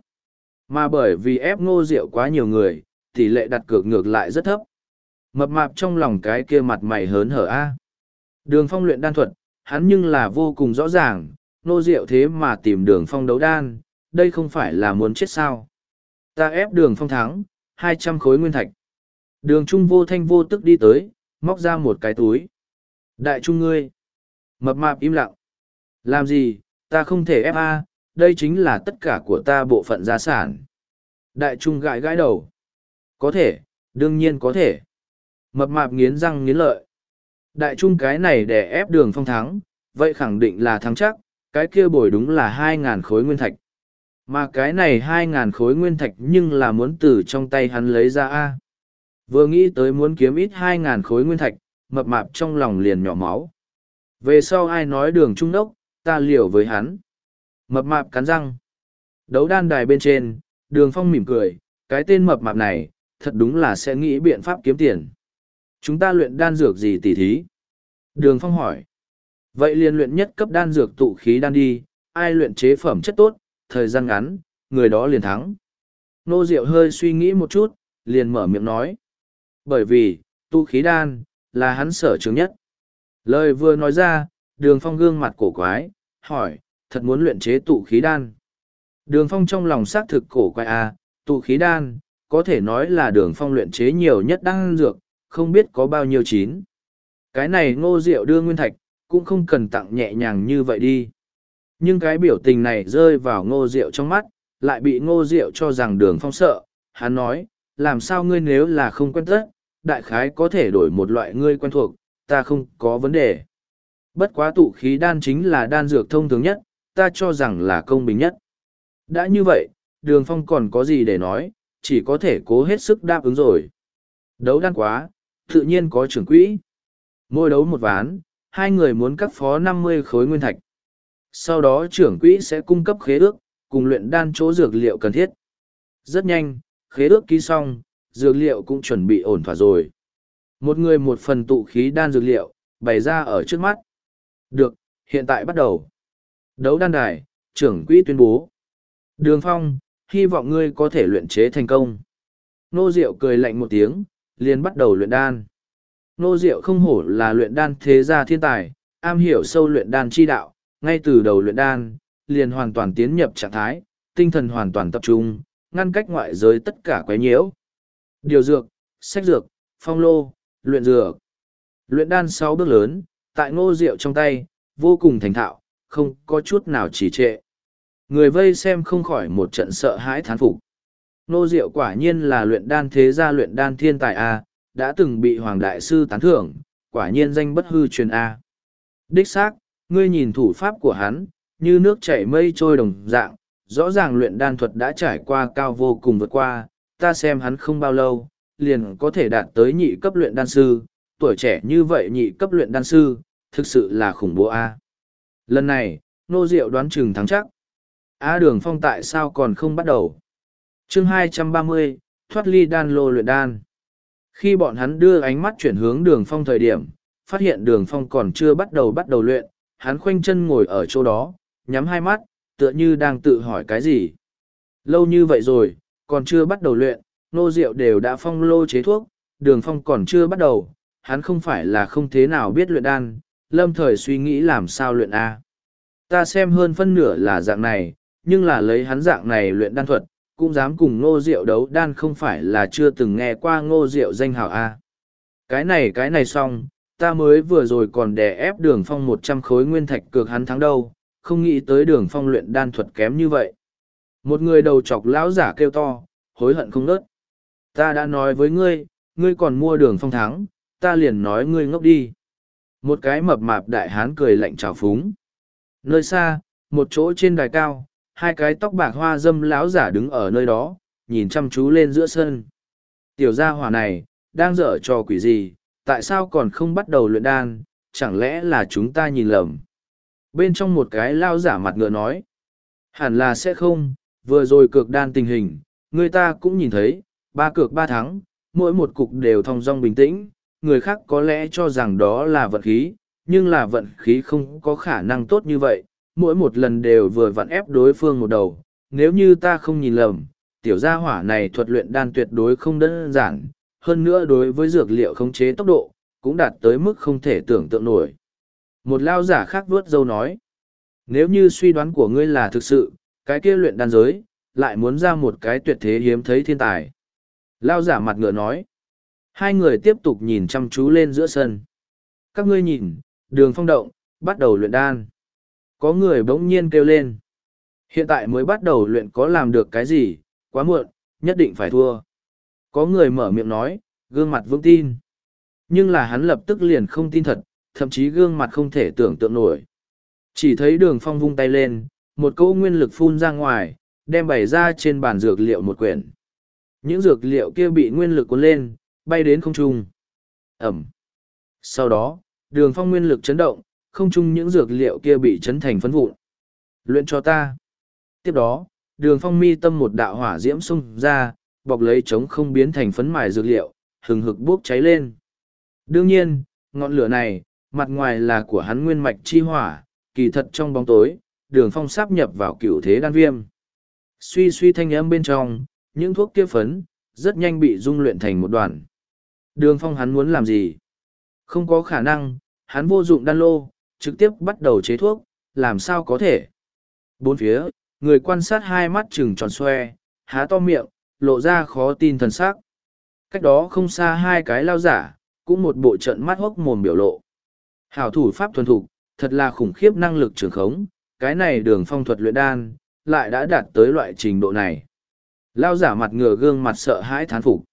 Mà bởi vì ép ngô rượu quá nhiều người, tỷ lệ đặt cược ngược lại rất thấp. Mập mạp trong lòng cái kia mặt mày hớn hở a. Đường phong luyện đan thuật, hắn nhưng là vô cùng rõ ràng, nô diệu thế mà tìm đường phong đấu đan, đây không phải là muốn chết sao. Ta ép đường phong thắng, hai trăm khối nguyên thạch. Đường trung vô thanh vô tức đi tới, móc ra một cái túi. Đại trung ngươi. Mập mạp im lặng. Làm gì, ta không thể ép a, đây chính là tất cả của ta bộ phận gia sản. Đại trung gãi gãi đầu. Có thể, đương nhiên có thể. Mập mạp nghiến răng nghiến lợi. Đại trung cái này để ép đường phong thắng, vậy khẳng định là thắng chắc, cái kia bồi đúng là hai ngàn khối nguyên thạch. Mà cái này hai ngàn khối nguyên thạch nhưng là muốn từ trong tay hắn lấy ra A. Vừa nghĩ tới muốn kiếm ít hai ngàn khối nguyên thạch, mập mạp trong lòng liền nhỏ máu. Về sau ai nói đường trung đốc, ta liều với hắn. Mập mạp cắn răng. Đấu đan đài bên trên, đường phong mỉm cười, cái tên mập mạp này, thật đúng là sẽ nghĩ biện pháp kiếm tiền. Chúng ta luyện đan dược gì tỉ thí? Đường phong hỏi. Vậy liền luyện nhất cấp đan dược tụ khí đan đi, ai luyện chế phẩm chất tốt, thời gian ngắn, người đó liền thắng. Nô Diệu hơi suy nghĩ một chút, liền mở miệng nói. Bởi vì, tụ khí đan, là hắn sở trường nhất. Lời vừa nói ra, đường phong gương mặt cổ quái, hỏi, thật muốn luyện chế tụ khí đan. Đường phong trong lòng xác thực cổ quay à, tụ khí đan, có thể nói là đường phong luyện chế nhiều nhất đan dược, không biết có bao nhiêu chín. Cái này ngô diệu đưa nguyên thạch, cũng không cần tặng nhẹ nhàng như vậy đi. Nhưng cái biểu tình này rơi vào ngô diệu trong mắt, lại bị ngô diệu cho rằng đường phong sợ. Hắn nói, làm sao ngươi nếu là không quen tất, đại khái có thể đổi một loại ngươi quen thuộc, ta không có vấn đề. Bất quá tụ khí đan chính là đan dược thông thường nhất, ta cho rằng là công bình nhất. Đã như vậy, đường phong còn có gì để nói, chỉ có thể cố hết sức đáp ứng rồi. Đấu đan quá, tự nhiên có trưởng quỹ. Mỗi đấu một ván, hai người muốn cắt phó năm mươi khối nguyên thạch. Sau đó trưởng quỹ sẽ cung cấp khế ước, cùng luyện đan chỗ dược liệu cần thiết. Rất nhanh, khế ước ký xong, dược liệu cũng chuẩn bị ổn thỏa rồi. Một người một phần tụ khí đan dược liệu, bày ra ở trước mắt. Được, hiện tại bắt đầu. Đấu đan đài, trưởng quỹ tuyên bố. Đường Phong, hy vọng ngươi có thể luyện chế thành công. Nô Diệu cười lạnh một tiếng, liền bắt đầu luyện đan. Nô Diệu không hổ là luyện đan thế gia thiên tài, am hiểu sâu luyện đan chi đạo, ngay từ đầu luyện đan, liền hoàn toàn tiến nhập trạng thái, tinh thần hoàn toàn tập trung, ngăn cách ngoại giới tất cả quấy nhiễu. Điều dược, sách dược, phong lô, luyện dược. Luyện đan sáu bước lớn, tại ngô Diệu trong tay, vô cùng thành thạo, không có chút nào trì trệ. Người vây xem không khỏi một trận sợ hãi thán phục. Nô Diệu quả nhiên là luyện đan thế gia luyện đan thiên tài A, đã từng bị Hoàng Đại Sư tán thưởng, quả nhiên danh bất hư truyền A. Đích xác, ngươi nhìn thủ pháp của hắn, như nước chảy mây trôi đồng dạng, rõ ràng luyện đan thuật đã trải qua cao vô cùng vượt qua, ta xem hắn không bao lâu, liền có thể đạt tới nhị cấp luyện đan sư, tuổi trẻ như vậy nhị cấp luyện đan sư, thực sự là khủng bố A. Lần này, Nô Diệu đoán chừng thắng chắc. A đường phong tại sao còn không bắt đầu? chương 230, thoát ly đan lô luyện đan. Khi bọn hắn đưa ánh mắt chuyển hướng đường phong thời điểm, phát hiện đường phong còn chưa bắt đầu bắt đầu luyện, hắn khoanh chân ngồi ở chỗ đó, nhắm hai mắt, tựa như đang tự hỏi cái gì. Lâu như vậy rồi, còn chưa bắt đầu luyện, nô rượu đều đã phong lô chế thuốc, đường phong còn chưa bắt đầu, hắn không phải là không thế nào biết luyện đan, lâm thời suy nghĩ làm sao luyện A. Ta xem hơn phân nửa là dạng này, nhưng là lấy hắn dạng này luyện đan thuật, cũng dám cùng ngô diệu đấu đan không phải là chưa từng nghe qua ngô diệu danh hảo A. Cái này cái này xong, ta mới vừa rồi còn đè ép đường phong một trăm khối nguyên thạch cược hắn thắng đâu, không nghĩ tới đường phong luyện đan thuật kém như vậy. Một người đầu chọc lão giả kêu to, hối hận không nớt. Ta đã nói với ngươi, ngươi còn mua đường phong thắng, ta liền nói ngươi ngốc đi. Một cái mập mạp đại hán cười lạnh trào phúng. Nơi xa, một chỗ trên đài cao, hai cái tóc bạc hoa dâm lão giả đứng ở nơi đó, nhìn chăm chú lên giữa sân. Tiểu gia hỏa này, đang dở trò quỷ gì, tại sao còn không bắt đầu luyện đan, chẳng lẽ là chúng ta nhìn lầm. Bên trong một cái lao giả mặt ngựa nói, hẳn là sẽ không, vừa rồi cược đan tình hình, người ta cũng nhìn thấy, ba cược ba thắng, mỗi một cục đều thong dong bình tĩnh, người khác có lẽ cho rằng đó là vận khí, nhưng là vận khí không có khả năng tốt như vậy, mỗi một lần đều vừa vặn ép đối phương một đầu, nếu như ta không nhìn lầm, tiểu gia hỏa này thuật luyện đan tuyệt đối không đơn giản, hơn nữa đối với dược liệu khống chế tốc độ, cũng đạt tới mức không thể tưởng tượng nổi. Một lao giả khác vuốt dâu nói, nếu như suy đoán của ngươi là thực sự, cái kia luyện đan giới, lại muốn ra một cái tuyệt thế hiếm thấy thiên tài. Lao giả mặt ngựa nói, hai người tiếp tục nhìn chăm chú lên giữa sân. Các ngươi nhìn, đường phong động, bắt đầu luyện đan. Có người bỗng nhiên kêu lên. Hiện tại mới bắt đầu luyện có làm được cái gì, quá muộn, nhất định phải thua. Có người mở miệng nói, gương mặt vững tin. Nhưng là hắn lập tức liền không tin thật, thậm chí gương mặt không thể tưởng tượng nổi. Chỉ thấy đường phong vung tay lên, một cỗ nguyên lực phun ra ngoài, đem bày ra trên bàn dược liệu một quyển. Những dược liệu kia bị nguyên lực cuốn lên, bay đến không trung. Ẩm. Sau đó, đường phong nguyên lực chấn động, không trung những dược liệu kia bị chấn thành phấn vụn. Luyện cho ta. Tiếp đó, đường phong mi tâm một đạo hỏa diễm xung ra, bọc lấy trống không biến thành phấn mài dược liệu, hừng hực bốc cháy lên. Đương nhiên, ngọn lửa này, mặt ngoài là của hắn nguyên mạch chi hỏa, kỳ thật trong bóng tối, đường phong sáp nhập vào cựu thế đan viêm. Suy suy thanh âm bên trong, những thuốc kia phấn, rất nhanh bị dung luyện thành một đoàn. Đường phong hắn muốn làm gì? Không có khả năng, hắn vô dụng đan lô, trực tiếp bắt đầu chế thuốc, làm sao có thể? Bốn phía, người quan sát hai mắt trừng tròn xoe, há to miệng, lộ ra khó tin thần sắc. Cách đó không xa hai cái lao giả, cũng một bộ trận mắt hốc mồm biểu lộ. Hảo thủ pháp thuần thục, thật là khủng khiếp năng lực trường khống, cái này đường phong thuật luyện đan, lại đã đạt tới loại trình độ này. Lao giả mặt ngửa gương mặt sợ hãi thán phục.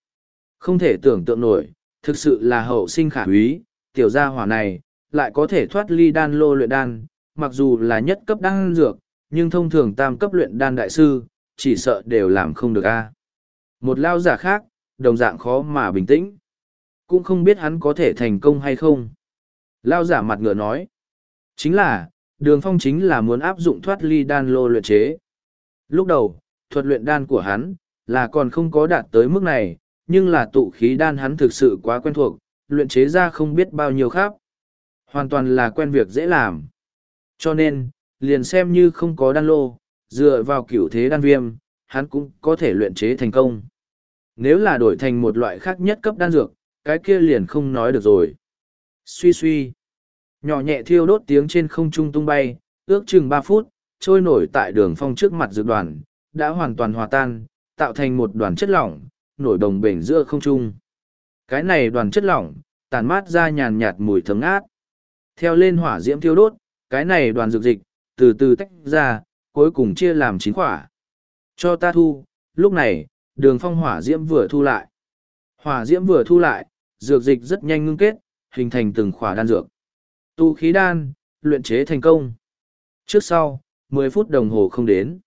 Không thể tưởng tượng nổi, thực sự là hậu sinh khả quý, tiểu gia hỏa này, lại có thể thoát ly đan lô luyện đan, mặc dù là nhất cấp đan dược, nhưng thông thường tam cấp luyện đan đại sư, chỉ sợ đều làm không được a. Một lao giả khác, đồng dạng khó mà bình tĩnh. Cũng không biết hắn có thể thành công hay không. Lao giả mặt ngựa nói. Chính là, đường phong chính là muốn áp dụng thoát ly đan lô luyện chế. Lúc đầu, thuật luyện đan của hắn, là còn không có đạt tới mức này, nhưng là tụ khí đan hắn thực sự quá quen thuộc, luyện chế ra không biết bao nhiêu khác. Hoàn toàn là quen việc dễ làm. Cho nên, liền xem như không có đan lô, dựa vào cửu thế đan viêm, hắn cũng có thể luyện chế thành công. Nếu là đổi thành một loại khác nhất cấp đan dược, cái kia liền không nói được rồi. Suy suy. Nhỏ nhẹ thiêu đốt tiếng trên không trung tung bay, ước chừng ba phút, trôi nổi tại đường phong trước mặt dược đoàn, đã hoàn toàn hòa tan, tạo thành một đoàn chất lỏng, nổi đồng bể giữa không trung. Cái này đoàn chất lỏng, tàn mát ra nhàn nhạt mùi thấm ngát. Theo lên hỏa diễm thiêu đốt, cái này đoàn dược dịch, từ từ tách ra, cuối cùng chia làm chín quả. Cho ta thu, lúc này, đường phong hỏa diễm vừa thu lại. Hỏa diễm vừa thu lại, dược dịch rất nhanh ngưng kết, hình thành từng khỏa đan dược. Tu khí đan, luyện chế thành công. Trước sau, mười phút đồng hồ không đến.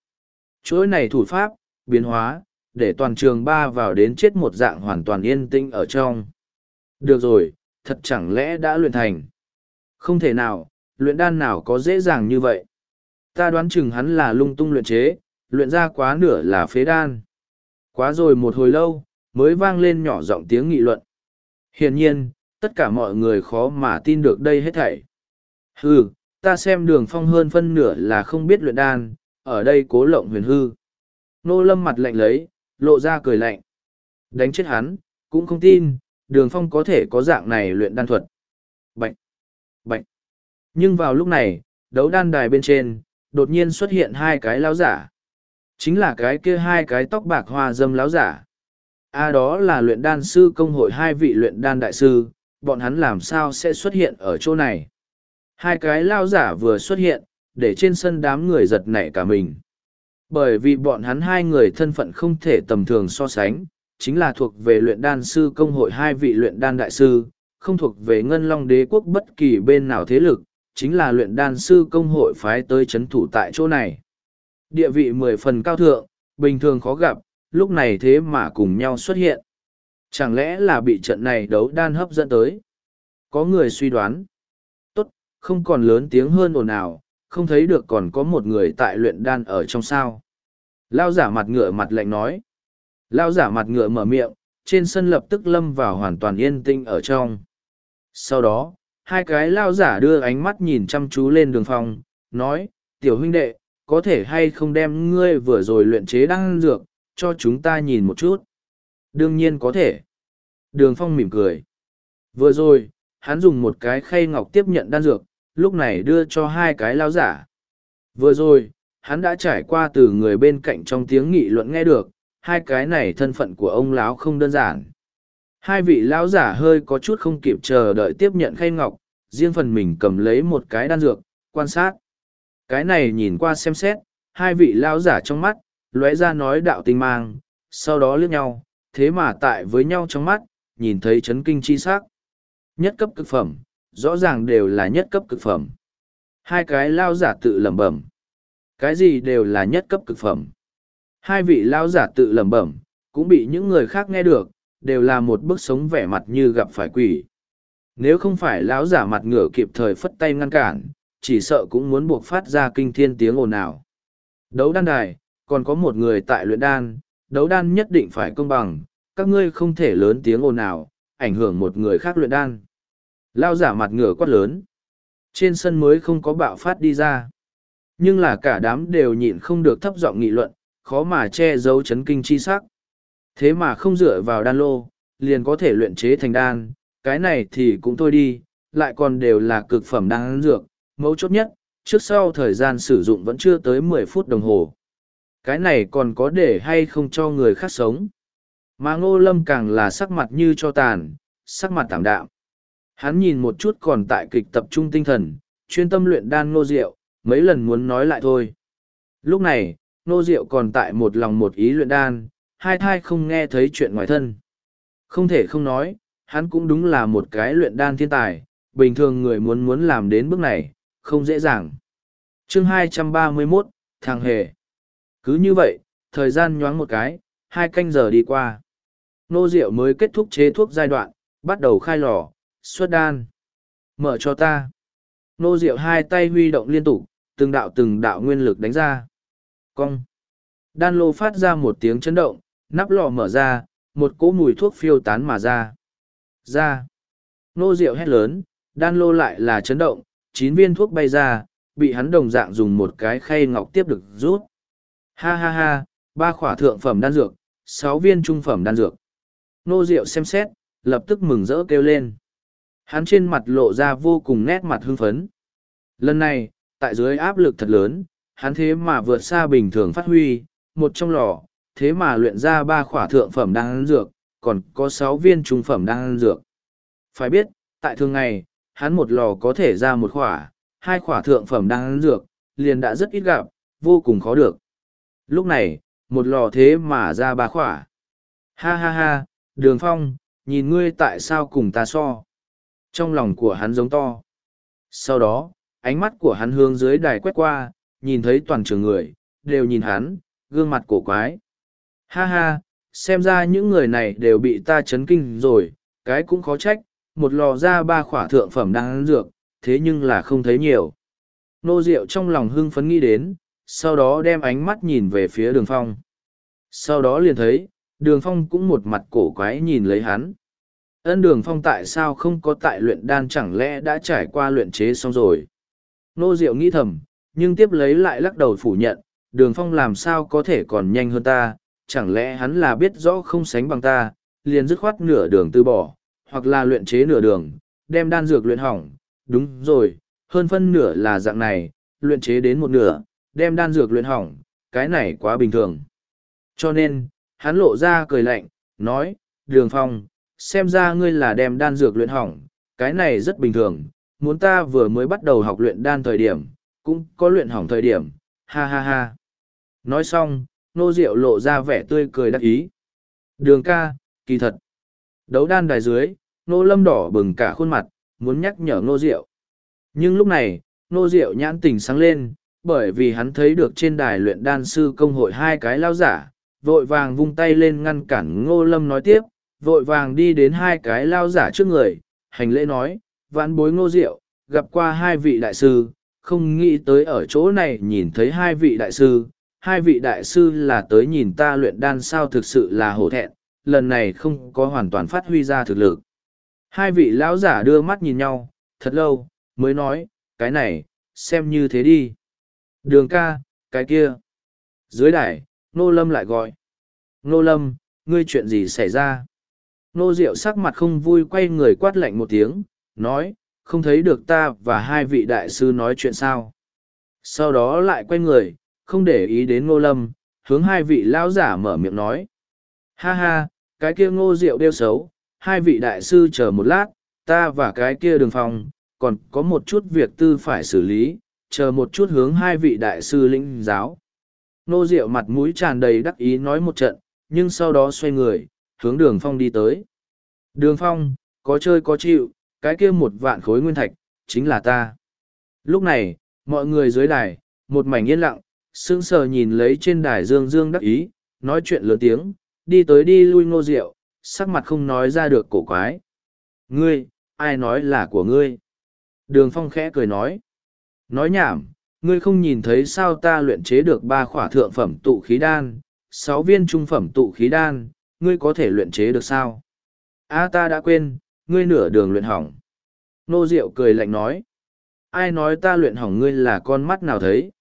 Chuỗi này thủ pháp, biến hóa, để toàn trường ba vào đến chết một dạng hoàn toàn yên tĩnh ở trong. Được rồi, thật chẳng lẽ đã luyện thành. Không thể nào, luyện đan nào có dễ dàng như vậy. Ta đoán chừng hắn là lung tung luyện chế, luyện ra quá nửa là phế đan. Quá rồi một hồi lâu, mới vang lên nhỏ giọng tiếng nghị luận. Hiển nhiên, tất cả mọi người khó mà tin được đây hết thảy. Hừ, ta xem đường phong hơn phân nửa là không biết luyện đan, ở đây cố lộng huyền hư. Nô lâm mặt lạnh lấy, lộ ra cười lạnh. Đánh chết hắn, cũng không tin, đường phong có thể có dạng này luyện đan thuật. bệnh, bệnh. Nhưng vào lúc này, đấu đan đài bên trên, đột nhiên xuất hiện hai cái lão giả. Chính là cái kia hai cái tóc bạc hoa dâm lão giả. A đó là luyện đan sư công hội hai vị luyện đan đại sư, bọn hắn làm sao sẽ xuất hiện ở chỗ này. Hai cái lao giả vừa xuất hiện, để trên sân đám người giật nảy cả mình. Bởi vì bọn hắn hai người thân phận không thể tầm thường so sánh, chính là thuộc về luyện đan sư công hội hai vị luyện đan đại sư, không thuộc về ngân long đế quốc bất kỳ bên nào thế lực, chính là luyện đan sư công hội phái tới chấn thủ tại chỗ này. Địa vị mười phần cao thượng, bình thường khó gặp, lúc này thế mà cùng nhau xuất hiện. Chẳng lẽ là bị trận này đấu đan hấp dẫn tới? Có người suy đoán. Tốt, không còn lớn tiếng hơn ồn ào, không thấy được còn có một người tại luyện đan ở trong sao. Lao giả mặt ngựa mặt lạnh nói. Lao giả mặt ngựa mở miệng, trên sân lập tức lâm vào hoàn toàn yên tĩnh ở trong. Sau đó, hai cái lao giả đưa ánh mắt nhìn chăm chú lên đường phong, nói, tiểu huynh đệ, có thể hay không đem ngươi vừa rồi luyện chế đan dược, cho chúng ta nhìn một chút. Đương nhiên có thể. Đường phong mỉm cười. Vừa rồi, hắn dùng một cái khay ngọc tiếp nhận đan dược, lúc này đưa cho hai cái lao giả. Vừa rồi, hắn đã trải qua từ người bên cạnh trong tiếng nghị luận nghe được, hai cái này thân phận của ông lão không đơn giản. Hai vị lão giả hơi có chút không kịp chờ đợi tiếp nhận khay ngọc, riêng phần mình cầm lấy một cái đan dược, quan sát. Cái này nhìn qua xem xét, hai vị lão giả trong mắt, lóe ra nói đạo tinh mang, sau đó liếc nhau, thế mà tại với nhau trong mắt, nhìn thấy chấn kinh chi sắc. Nhất cấp cực phẩm, rõ ràng đều là nhất cấp cực phẩm. Hai cái lao giả tự lẩm bẩm. Cái gì đều là nhất cấp cực phẩm. Hai vị lao giả tự lẩm bẩm, cũng bị những người khác nghe được, đều là một bức sống vẻ mặt như gặp phải quỷ. Nếu không phải lão giả mặt ngửa kịp thời phất tay ngăn cản, chỉ sợ cũng muốn buộc phát ra kinh thiên tiếng ồn ào. Đấu đan đài, còn có một người tại luyện đan, đấu đan nhất định phải công bằng, các ngươi không thể lớn tiếng ồn ào, ảnh hưởng một người khác luyện đan. Lao giả mặt ngửa quát lớn. Trên sân mới không có bạo phát đi ra. Nhưng là cả đám đều nhịn không được thấp giọng nghị luận, khó mà che giấu chấn kinh chi sắc. Thế mà không dựa vào đan lô, liền có thể luyện chế thành đan, cái này thì cũng thôi đi, lại còn đều là cực phẩm đan dược, mấu chốt nhất, trước sau thời gian sử dụng vẫn chưa tới mười phút đồng hồ. Cái này còn có để hay không cho người khác sống. Mà ngô lâm càng là sắc mặt như cho tàn, sắc mặt tảm đạm. Hắn nhìn một chút còn tại kịch tập trung tinh thần, chuyên tâm luyện đan ngô diệu, mấy lần muốn nói lại thôi. Lúc này, ngô diệu còn tại một lòng một ý luyện đan, hai thai không nghe thấy chuyện ngoài thân. Không thể không nói, hắn cũng đúng là một cái luyện đan thiên tài, bình thường người muốn muốn làm đến bước này, không dễ dàng. chương 231, thằng hề. Cứ như vậy, thời gian nhoáng một cái, hai canh giờ đi qua. Nô Diệu mới kết thúc chế thuốc giai đoạn, bắt đầu khai lò, xuất đan. Mở cho ta. Nô Diệu hai tay huy động liên tục, từng đạo từng đạo nguyên lực đánh ra. Cong. Đan lô phát ra một tiếng chấn động, nắp lò mở ra, một cỗ mùi thuốc phiêu tán mà ra. Ra. Nô Diệu hét lớn, đan lô lại là chấn động, chín viên thuốc bay ra, bị hắn đồng dạng dùng một cái khay ngọc tiếp được rút. Ha ha ha, ba khỏa thượng phẩm đan dược, sáu viên trung phẩm đan dược. Nô Diệu xem xét, lập tức mừng rỡ kêu lên. Hắn trên mặt lộ ra vô cùng nét mặt hưng phấn. Lần này, tại dưới áp lực thật lớn, hắn thế mà vượt xa bình thường phát huy, một trong lò, thế mà luyện ra ba khỏa thượng phẩm đan dược, còn có sáu viên trung phẩm đan dược. Phải biết, tại thường ngày, hắn một lò có thể ra một khỏa, hai khỏa thượng phẩm đan dược, liền đã rất ít gặp, vô cùng khó được. Lúc này, một lò thế mà ra ba khỏa. Ha ha ha, đường phong, nhìn ngươi tại sao cùng ta so. Trong lòng của hắn giống to. Sau đó, ánh mắt của hắn hướng dưới đài quét qua, nhìn thấy toàn trường người, đều nhìn hắn, gương mặt cổ quái. Ha ha, xem ra những người này đều bị ta chấn kinh rồi, cái cũng khó trách, một lò ra ba khỏa thượng phẩm đang ăn dược, thế nhưng là không thấy nhiều. Nô Diệu trong lòng hưng phấn nghĩ đến, sau đó đem ánh mắt nhìn về phía đường phong. Sau đó liền thấy, đường phong cũng một mặt cổ quái nhìn lấy hắn. Ân đường phong tại sao không có tại luyện đan chẳng lẽ đã trải qua luyện chế xong rồi. Nô Diệu nghĩ thầm, nhưng tiếp lấy lại lắc đầu phủ nhận, đường phong làm sao có thể còn nhanh hơn ta, chẳng lẽ hắn là biết rõ không sánh bằng ta, liền dứt khoát nửa đường từ bỏ, hoặc là luyện chế nửa đường, đem đan dược luyện hỏng, đúng rồi, hơn phân nửa là dạng này, luyện chế đến một nửa, đem đan dược luyện hỏng, cái này quá bình thường. Cho nên, hắn lộ ra cười lạnh, nói, đường phong, xem ra ngươi là đem đan dược luyện hỏng, cái này rất bình thường, muốn ta vừa mới bắt đầu học luyện đan thời điểm, cũng có luyện hỏng thời điểm, ha ha ha. Nói xong, nô diệu lộ ra vẻ tươi cười đắc ý. Đường ca, kỳ thật. Đấu đan đài dưới, nô lâm đỏ bừng cả khuôn mặt, muốn nhắc nhở nô diệu. Nhưng lúc này, nô diệu nhãn tình sáng lên, bởi vì hắn thấy được trên đài luyện đan sư công hội hai cái lao giả, vội vàng vung tay lên ngăn cản ngô lâm nói tiếp, vội vàng đi đến hai cái lao giả trước người, hành lễ nói, vãn bối ngô diệu, gặp qua hai vị đại sư, không nghĩ tới ở chỗ này nhìn thấy hai vị đại sư, hai vị đại sư là tới nhìn ta luyện đan sao thực sự là hổ thẹn, lần này không có hoàn toàn phát huy ra thực lực. Hai vị lão giả đưa mắt nhìn nhau, thật lâu, mới nói, cái này, xem như thế đi. Đường ca, cái kia. Dưới đài, nô lâm lại gọi. nô Lâm, ngươi chuyện gì xảy ra? Ngô Diệu sắc mặt không vui quay người quát lạnh một tiếng, nói, không thấy được ta và hai vị đại sư nói chuyện sao. Sau đó lại quay người, không để ý đến Ngô Lâm, hướng hai vị lão giả mở miệng nói. Ha ha, cái kia ngô Diệu đeo xấu, hai vị đại sư chờ một lát, ta và cái kia đường phòng, còn có một chút việc tư phải xử lý, chờ một chút hướng hai vị đại sư lĩnh giáo. Nô Diệu mặt mũi tràn đầy đắc ý nói một trận, nhưng sau đó xoay người, hướng đường phong đi tới. Đường phong, có chơi có chịu, cái kia một vạn khối nguyên thạch, chính là ta. Lúc này, mọi người dưới đài, một mảnh yên lặng, sững sờ nhìn lấy trên đài dương dương đắc ý, nói chuyện lớn tiếng, đi tới đi lui ngô rượu sắc mặt không nói ra được cổ quái. Ngươi, ai nói là của ngươi? Đường phong khẽ cười nói. Nói nhảm, ngươi không nhìn thấy sao ta luyện chế được ba khỏa thượng phẩm tụ khí đan, sáu viên trung phẩm tụ khí đan, ngươi có thể luyện chế được sao? A ta đã quên, ngươi nửa đường luyện hỏng. Nô Diệu cười lạnh nói. Ai nói ta luyện hỏng ngươi là con mắt nào thấy?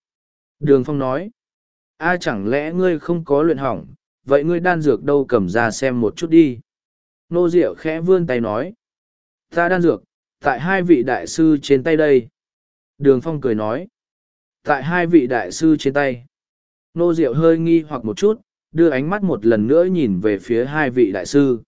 Đường Phong nói. A chẳng lẽ ngươi không có luyện hỏng, vậy ngươi đan dược đâu cầm ra xem một chút đi. Nô Diệu khẽ vươn tay nói. Ta đan dược, tại hai vị đại sư trên tay đây. Đường Phong cười nói. Tại hai vị đại sư trên tay. Nô Diệu hơi nghi hoặc một chút, đưa ánh mắt một lần nữa nhìn về phía hai vị đại sư.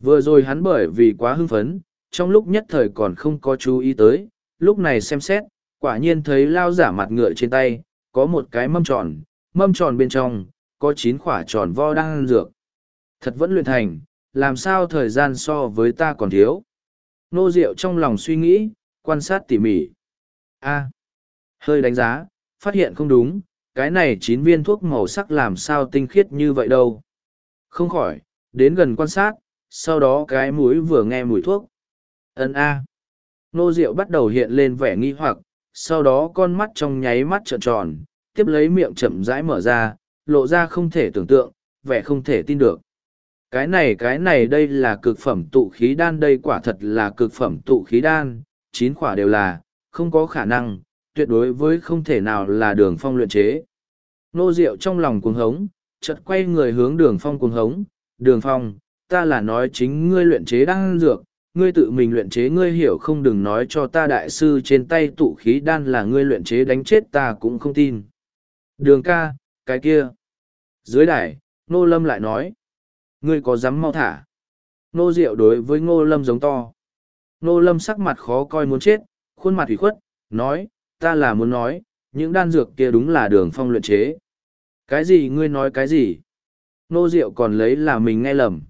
Vừa rồi hắn bởi vì quá hưng phấn, trong lúc nhất thời còn không có chú ý tới, lúc này xem xét, quả nhiên thấy lao giả mặt ngựa trên tay, có một cái mâm tròn, mâm tròn bên trong, có chín quả tròn vo đang ăn dược. Thật vẫn luyện thành, làm sao thời gian so với ta còn thiếu. Nô Diệu trong lòng suy nghĩ, quan sát tỉ mỉ. A. hơi đánh giá, phát hiện không đúng, cái này chín viên thuốc màu sắc làm sao tinh khiết như vậy đâu. Không khỏi, đến gần quan sát, sau đó cái mũi vừa nghe mùi thuốc. ân A. Nô Diệu bắt đầu hiện lên vẻ nghi hoặc, sau đó con mắt trong nháy mắt trợn tròn, tiếp lấy miệng chậm rãi mở ra, lộ ra không thể tưởng tượng, vẻ không thể tin được. Cái này cái này đây là cực phẩm tụ khí đan đây quả thật là cực phẩm tụ khí đan, chín quả đều là, không có khả năng, tuyệt đối với không thể nào là đường phong luyện chế. Nô Diệu trong lòng cuồng hống, chợt quay người hướng đường phong cuồng hống, đường phong, ta là nói chính ngươi luyện chế đan dược, ngươi tự mình luyện chế ngươi hiểu không đừng nói cho ta đại sư trên tay tụ khí đan là ngươi luyện chế đánh chết ta cũng không tin. Đường ca, cái kia. Dưới đài, Nô Lâm lại nói. Ngươi có dám mau thả. Nô Diệu đối với Ngô Lâm giống to. Nô Lâm sắc mặt khó coi muốn chết, khuôn mặt hủy khuất, nói, ta là muốn nói, những đan dược kia đúng là đường phong luyện chế. Cái gì ngươi nói cái gì? Nô Diệu còn lấy là mình nghe lầm.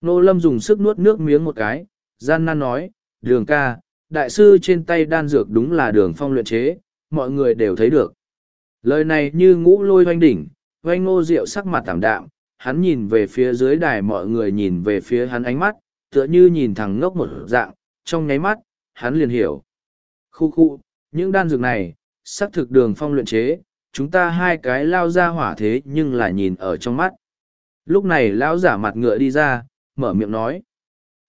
Nô Lâm dùng sức nuốt nước miếng một cái, gian nan nói, đường ca, đại sư trên tay đan dược đúng là đường phong luyện chế, mọi người đều thấy được. Lời này như ngũ lôi hoanh đỉnh, hoanh nô Diệu sắc mặt tảm đạm, hắn nhìn về phía dưới đài mọi người nhìn về phía hắn ánh mắt, tựa như nhìn thằng ngốc một dạng, trong nháy mắt, hắn liền hiểu. Khu khu, những đan dược này, xác thực đường phong luyện chế, chúng ta hai cái lao ra hỏa thế nhưng là nhìn ở trong mắt. Lúc này lão giả mặt ngựa đi ra, mở miệng nói.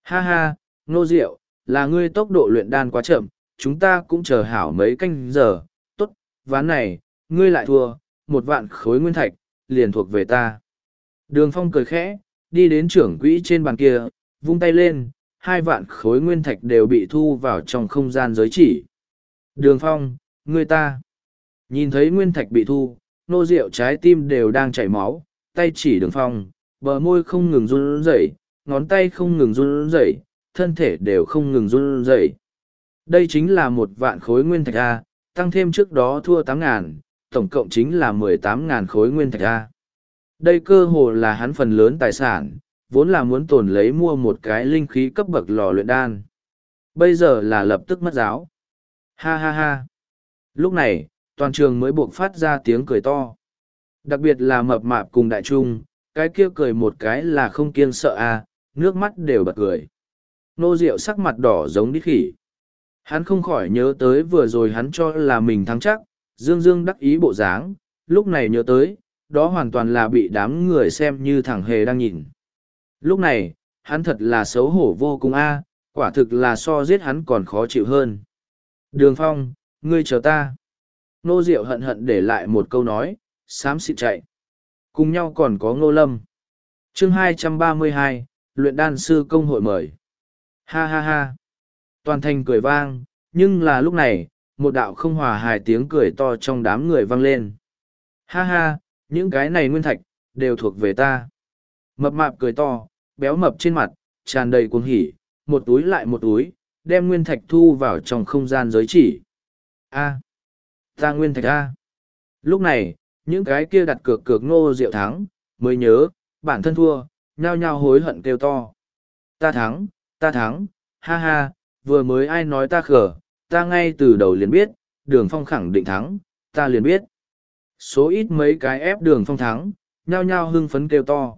Ha ha, nô diệu, là ngươi tốc độ luyện đan quá chậm, chúng ta cũng chờ hảo mấy canh giờ, tốt, ván này, ngươi lại thua, một vạn khối nguyên thạch, liền thuộc về ta. Đường phong cười khẽ, đi đến trưởng quỹ trên bàn kia, vung tay lên, hai vạn khối nguyên thạch đều bị thu vào trong không gian giới chỉ. Đường phong, người ta. Nhìn thấy nguyên thạch bị thu, nô rượu trái tim đều đang chảy máu, tay chỉ đường phong, bờ môi không ngừng run rẩy, ngón tay không ngừng run rẩy, thân thể đều không ngừng run rẩy. Đây chính là một vạn khối nguyên thạch A, tăng thêm trước đó thua tám ngàn, tổng cộng chính là mười tám ngàn khối nguyên thạch A. Đây cơ hồ là hắn phần lớn tài sản, vốn là muốn tồn lấy mua một cái linh khí cấp bậc lò luyện đan. Bây giờ là lập tức mất giáo. Ha ha ha. Lúc này, toàn trường mới buộc phát ra tiếng cười to. Đặc biệt là mập mạp cùng đại trung, cái kia cười một cái là không kiêng sợ à, nước mắt đều bật cười. Nô Diệu sắc mặt đỏ giống đít khỉ. Hắn không khỏi nhớ tới vừa rồi hắn cho là mình thắng chắc, dương dương đắc ý bộ dáng, lúc này nhớ tới, đó hoàn toàn là bị đám người xem như thẳng hề đang nhìn. Lúc này, hắn thật là xấu hổ vô cùng a quả thực là so giết hắn còn khó chịu hơn. Đường phong, ngươi chờ ta. Nô Diệu hận hận để lại một câu nói, xám xịt chạy. Cùng nhau còn có Ngô Lâm. chương 232, luyện đan sư công hội mời. Ha ha ha. Toàn thành cười vang, nhưng là lúc này, một đạo không hòa hài tiếng cười to trong đám người vang lên. Ha ha, những cái này nguyên thạch, đều thuộc về ta. Mập mạp cười to, béo mập trên mặt, tràn đầy cuồng hỉ, một túi lại một túi, đem nguyên thạch thu vào trong không gian giới chỉ. A. ta nguyên thạch A. Lúc này, những cái kia đặt cược cược ngô diệu thắng, mới nhớ, bản thân thua, nhao nhao hối hận kêu to. Ta thắng, ta thắng, ha ha, vừa mới ai nói ta khở, ta ngay từ đầu liền biết, đường phong khẳng định thắng, ta liền biết. Số ít mấy cái ép đường phong thắng, nhao nhao hưng phấn kêu to.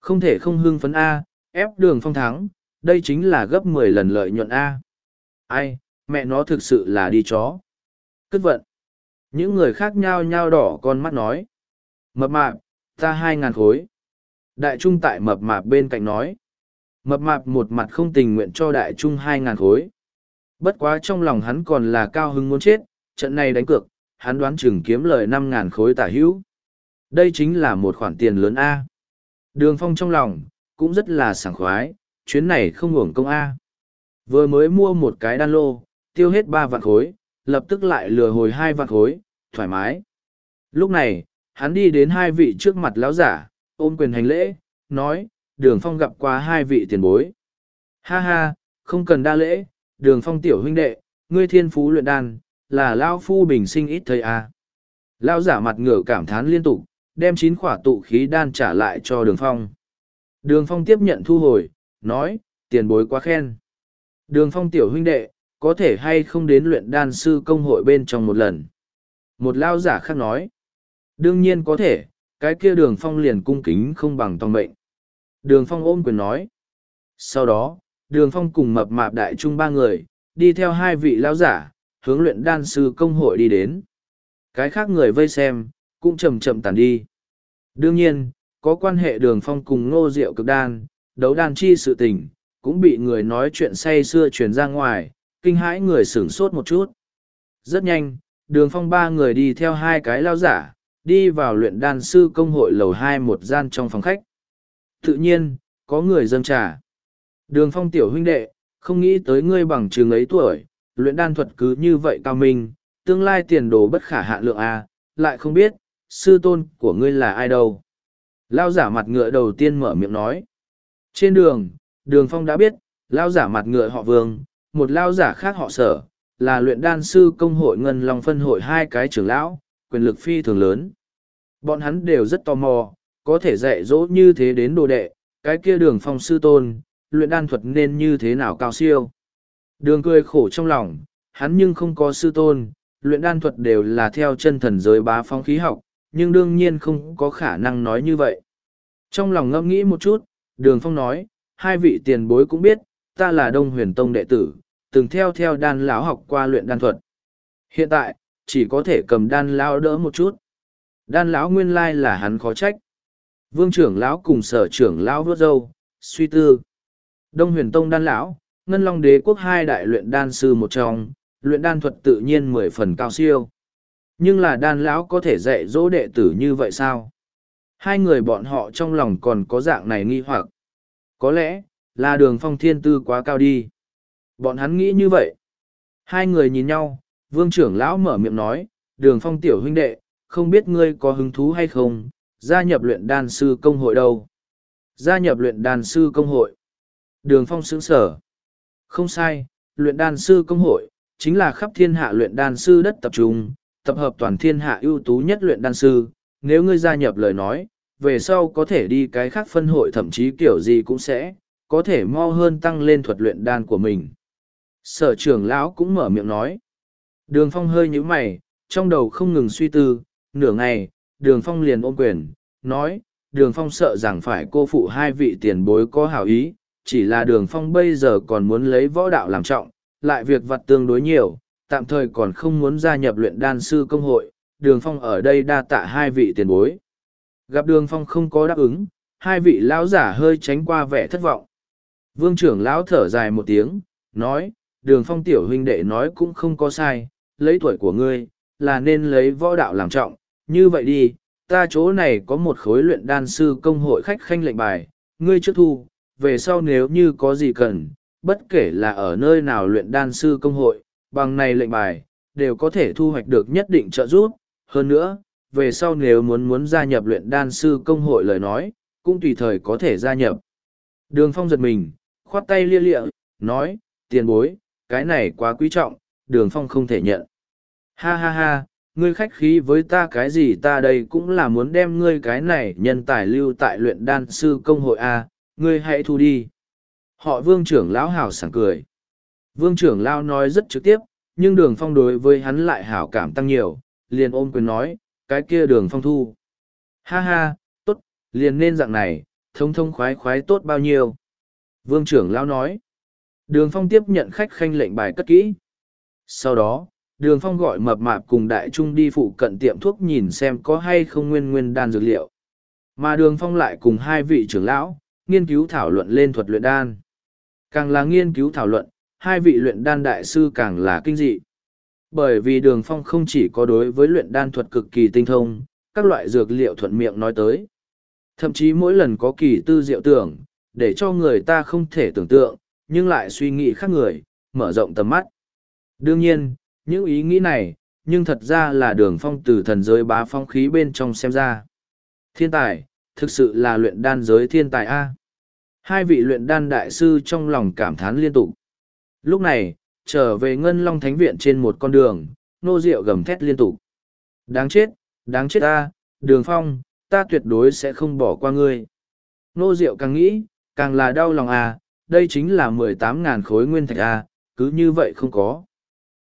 Không thể không hưng phấn A, ép đường phong thắng, đây chính là gấp mười lần lợi nhuận A. Ai, mẹ nó thực sự là đi chó. Cất vận. Những người khác nhao nhao đỏ con mắt nói. Mập mạp, ta hai ngàn khối. Đại trung tại mập mạp bên cạnh nói. Mập mạp một mặt không tình nguyện cho đại trung hai ngàn khối. Bất quá trong lòng hắn còn là cao hứng muốn chết, trận này đánh cược, hắn đoán chừng kiếm lời năm ngàn khối tả hữu. Đây chính là một khoản tiền lớn A. Đường phong trong lòng, cũng rất là sảng khoái, chuyến này không hưởng công A. Vừa mới mua một cái đan lô, tiêu hết ba vạn khối, lập tức lại lừa hồi hai vạn khối, thoải mái. Lúc này, hắn đi đến hai vị trước mặt lão giả, ôm quyền hành lễ, nói, đường phong gặp qua hai vị tiền bối. Ha ha, không cần đa lễ, đường phong tiểu huynh đệ, ngươi thiên phú luyện đan, là lao phu bình sinh ít thầy à. Lao giả mặt ngửa cảm thán liên tục, đem chín khỏa tụ khí đan trả lại cho đường phong. Đường phong tiếp nhận thu hồi, nói, tiền bối quá khen. Đường phong tiểu huynh đệ, có thể hay không đến luyện đan sư công hội bên trong một lần. Một lao giả khác nói, đương nhiên có thể, cái kia đường phong liền cung kính không bằng tòng mệnh. Đường phong ôm quyền nói. Sau đó, đường phong cùng mập mạp đại trung ba người, đi theo hai vị lao giả, hướng luyện đan sư công hội đi đến. Cái khác người vây xem, cũng chậm chậm tàn đi. Đương nhiên, có quan hệ đường phong cùng ngô diệu cực đan, đấu đan chi sự tình, cũng bị người nói chuyện say xưa truyền ra ngoài, kinh hãi người sửng sốt một chút. Rất nhanh, đường phong ba người đi theo hai cái lao giả, đi vào luyện đan sư công hội lầu hai một gian trong phòng khách. Tự nhiên, có người dâng trà. Đường phong tiểu huynh đệ, không nghĩ tới ngươi bằng trường ấy tuổi, luyện đan thuật cứ như vậy cao minh, tương lai tiền đồ bất khả hạn lượng A, lại không biết, sư tôn của ngươi là ai đâu. Lao giả mặt ngựa đầu tiên mở miệng nói. Trên đường, đường phong đã biết, lao giả mặt ngựa họ vương, một lao giả khác họ sở, là luyện đan sư công hội ngân long phân hội hai cái trưởng lão, quyền lực phi thường lớn. Bọn hắn đều rất tò mò, có thể dạy dỗ như thế đến đồ đệ, cái kia đường phong sư tôn, luyện đan thuật nên như thế nào cao siêu. Đường cười khổ trong lòng, hắn nhưng không có sư tôn, luyện đan thuật đều là theo chân thần giới bá phong khí học, nhưng đương nhiên không có khả năng nói như vậy. Trong lòng ngẫm nghĩ một chút, đường phong nói, hai vị tiền bối cũng biết, ta là đông huyền tông đệ tử, từng theo theo đan lão học qua luyện đan thuật. Hiện tại, chỉ có thể cầm đan lão đỡ một chút. Đan lão nguyên lai là hắn khó trách. Vương trưởng lão cùng sở trưởng lão vớt dâu, suy tư. Đông huyền tông đan lão, ngân long đế quốc hai đại luyện đan sư một trong, luyện đan thuật tự nhiên mười phần cao siêu. Nhưng là đan lão có thể dạy dỗ đệ tử như vậy sao? Hai người bọn họ trong lòng còn có dạng này nghi hoặc. Có lẽ, là đường phong thiên tư quá cao đi. Bọn hắn nghĩ như vậy. Hai người nhìn nhau, vương trưởng lão mở miệng nói, đường phong tiểu huynh đệ, không biết ngươi có hứng thú hay không, gia nhập luyện đan sư công hội đâu. Gia nhập luyện đan sư công hội. Đường phong sướng sở. Không sai, luyện đan sư công hội, chính là khắp thiên hạ luyện đan sư đất tập trung, tập hợp toàn thiên hạ ưu tú nhất luyện đan sư. Nếu ngươi gia nhập lời nói, về sau có thể đi cái khác phân hội thậm chí kiểu gì cũng sẽ, có thể mau hơn tăng lên thuật luyện đan của mình. Sở trưởng lão cũng mở miệng nói. Đường phong hơi nhíu mày, trong đầu không ngừng suy tư, nửa ngày, đường phong liền ôm quyền, nói, đường phong sợ rằng phải cô phụ hai vị tiền bối có hảo ý, chỉ là đường phong bây giờ còn muốn lấy võ đạo làm trọng, lại việc vặt tương đối nhiều, tạm thời còn không muốn gia nhập luyện đan sư công hội, đường phong ở đây đa tạ hai vị tiền bối. Gặp đường phong không có đáp ứng, hai vị lão giả hơi tránh qua vẻ thất vọng. Vương trưởng lão thở dài một tiếng, nói, đường phong tiểu huynh đệ nói cũng không có sai, lấy tuổi của ngươi, là nên lấy võ đạo làm trọng, như vậy đi, ta chỗ này có một khối luyện đan sư công hội khách khanh lệnh bài, ngươi trước thu, về sau nếu như có gì cần, bất kể là ở nơi nào luyện đan sư công hội, bằng này lệnh bài, đều có thể thu hoạch được nhất định trợ giúp. Hơn nữa, về sau nếu muốn muốn gia nhập luyện đan sư công hội lời nói, cũng tùy thời có thể gia nhập. Đường phong giật mình, khoát tay lia lịa, nói, tiền bối, cái này quá quý trọng, đường phong không thể nhận. Ha ha ha, ngươi khách khí với ta cái gì ta đây cũng là muốn đem ngươi cái này nhân tài lưu tại luyện đan sư công hội A, ngươi hãy thu đi. Họ vương trưởng lão hào sảng cười. Vương trưởng lão nói rất trực tiếp, nhưng đường phong đối với hắn lại hảo cảm tăng nhiều, liền ôm quyền nói, cái kia đường phong thu. Ha ha, tốt, liền nên dạng này, thông thông khoái khoái tốt bao nhiêu. Vương trưởng lão nói. Đường phong tiếp nhận khách khanh lệnh bài cất kỹ. Sau đó, đường phong gọi mập mạp cùng đại trung đi phụ cận tiệm thuốc nhìn xem có hay không nguyên nguyên đan dược liệu. Mà đường phong lại cùng hai vị trưởng lão, nghiên cứu thảo luận lên thuật luyện đan. Càng là nghiên cứu thảo luận, hai vị luyện đan đại sư càng là kinh dị. Bởi vì đường phong không chỉ có đối với luyện đan thuật cực kỳ tinh thông, các loại dược liệu thuận miệng nói tới. Thậm chí mỗi lần có kỳ tư diệu tưởng, để cho người ta không thể tưởng tượng, nhưng lại suy nghĩ khác người, mở rộng tầm mắt. Đương nhiên, những ý nghĩ này, nhưng thật ra là đường phong từ thần giới bá phong khí bên trong xem ra. Thiên tài, thực sự là luyện đan giới thiên tài A. Hai vị luyện đan đại sư trong lòng cảm thán liên tục. Lúc này, trở về Ngân Long Thánh Viện trên một con đường, nô rượu gầm thét liên tục. Đáng chết, đáng chết ta, đường phong, ta tuyệt đối sẽ không bỏ qua ngươi. Nô rượu càng nghĩ, càng là đau lòng à, đây chính là mười tám ngàn khối nguyên thạch à, cứ như vậy không có.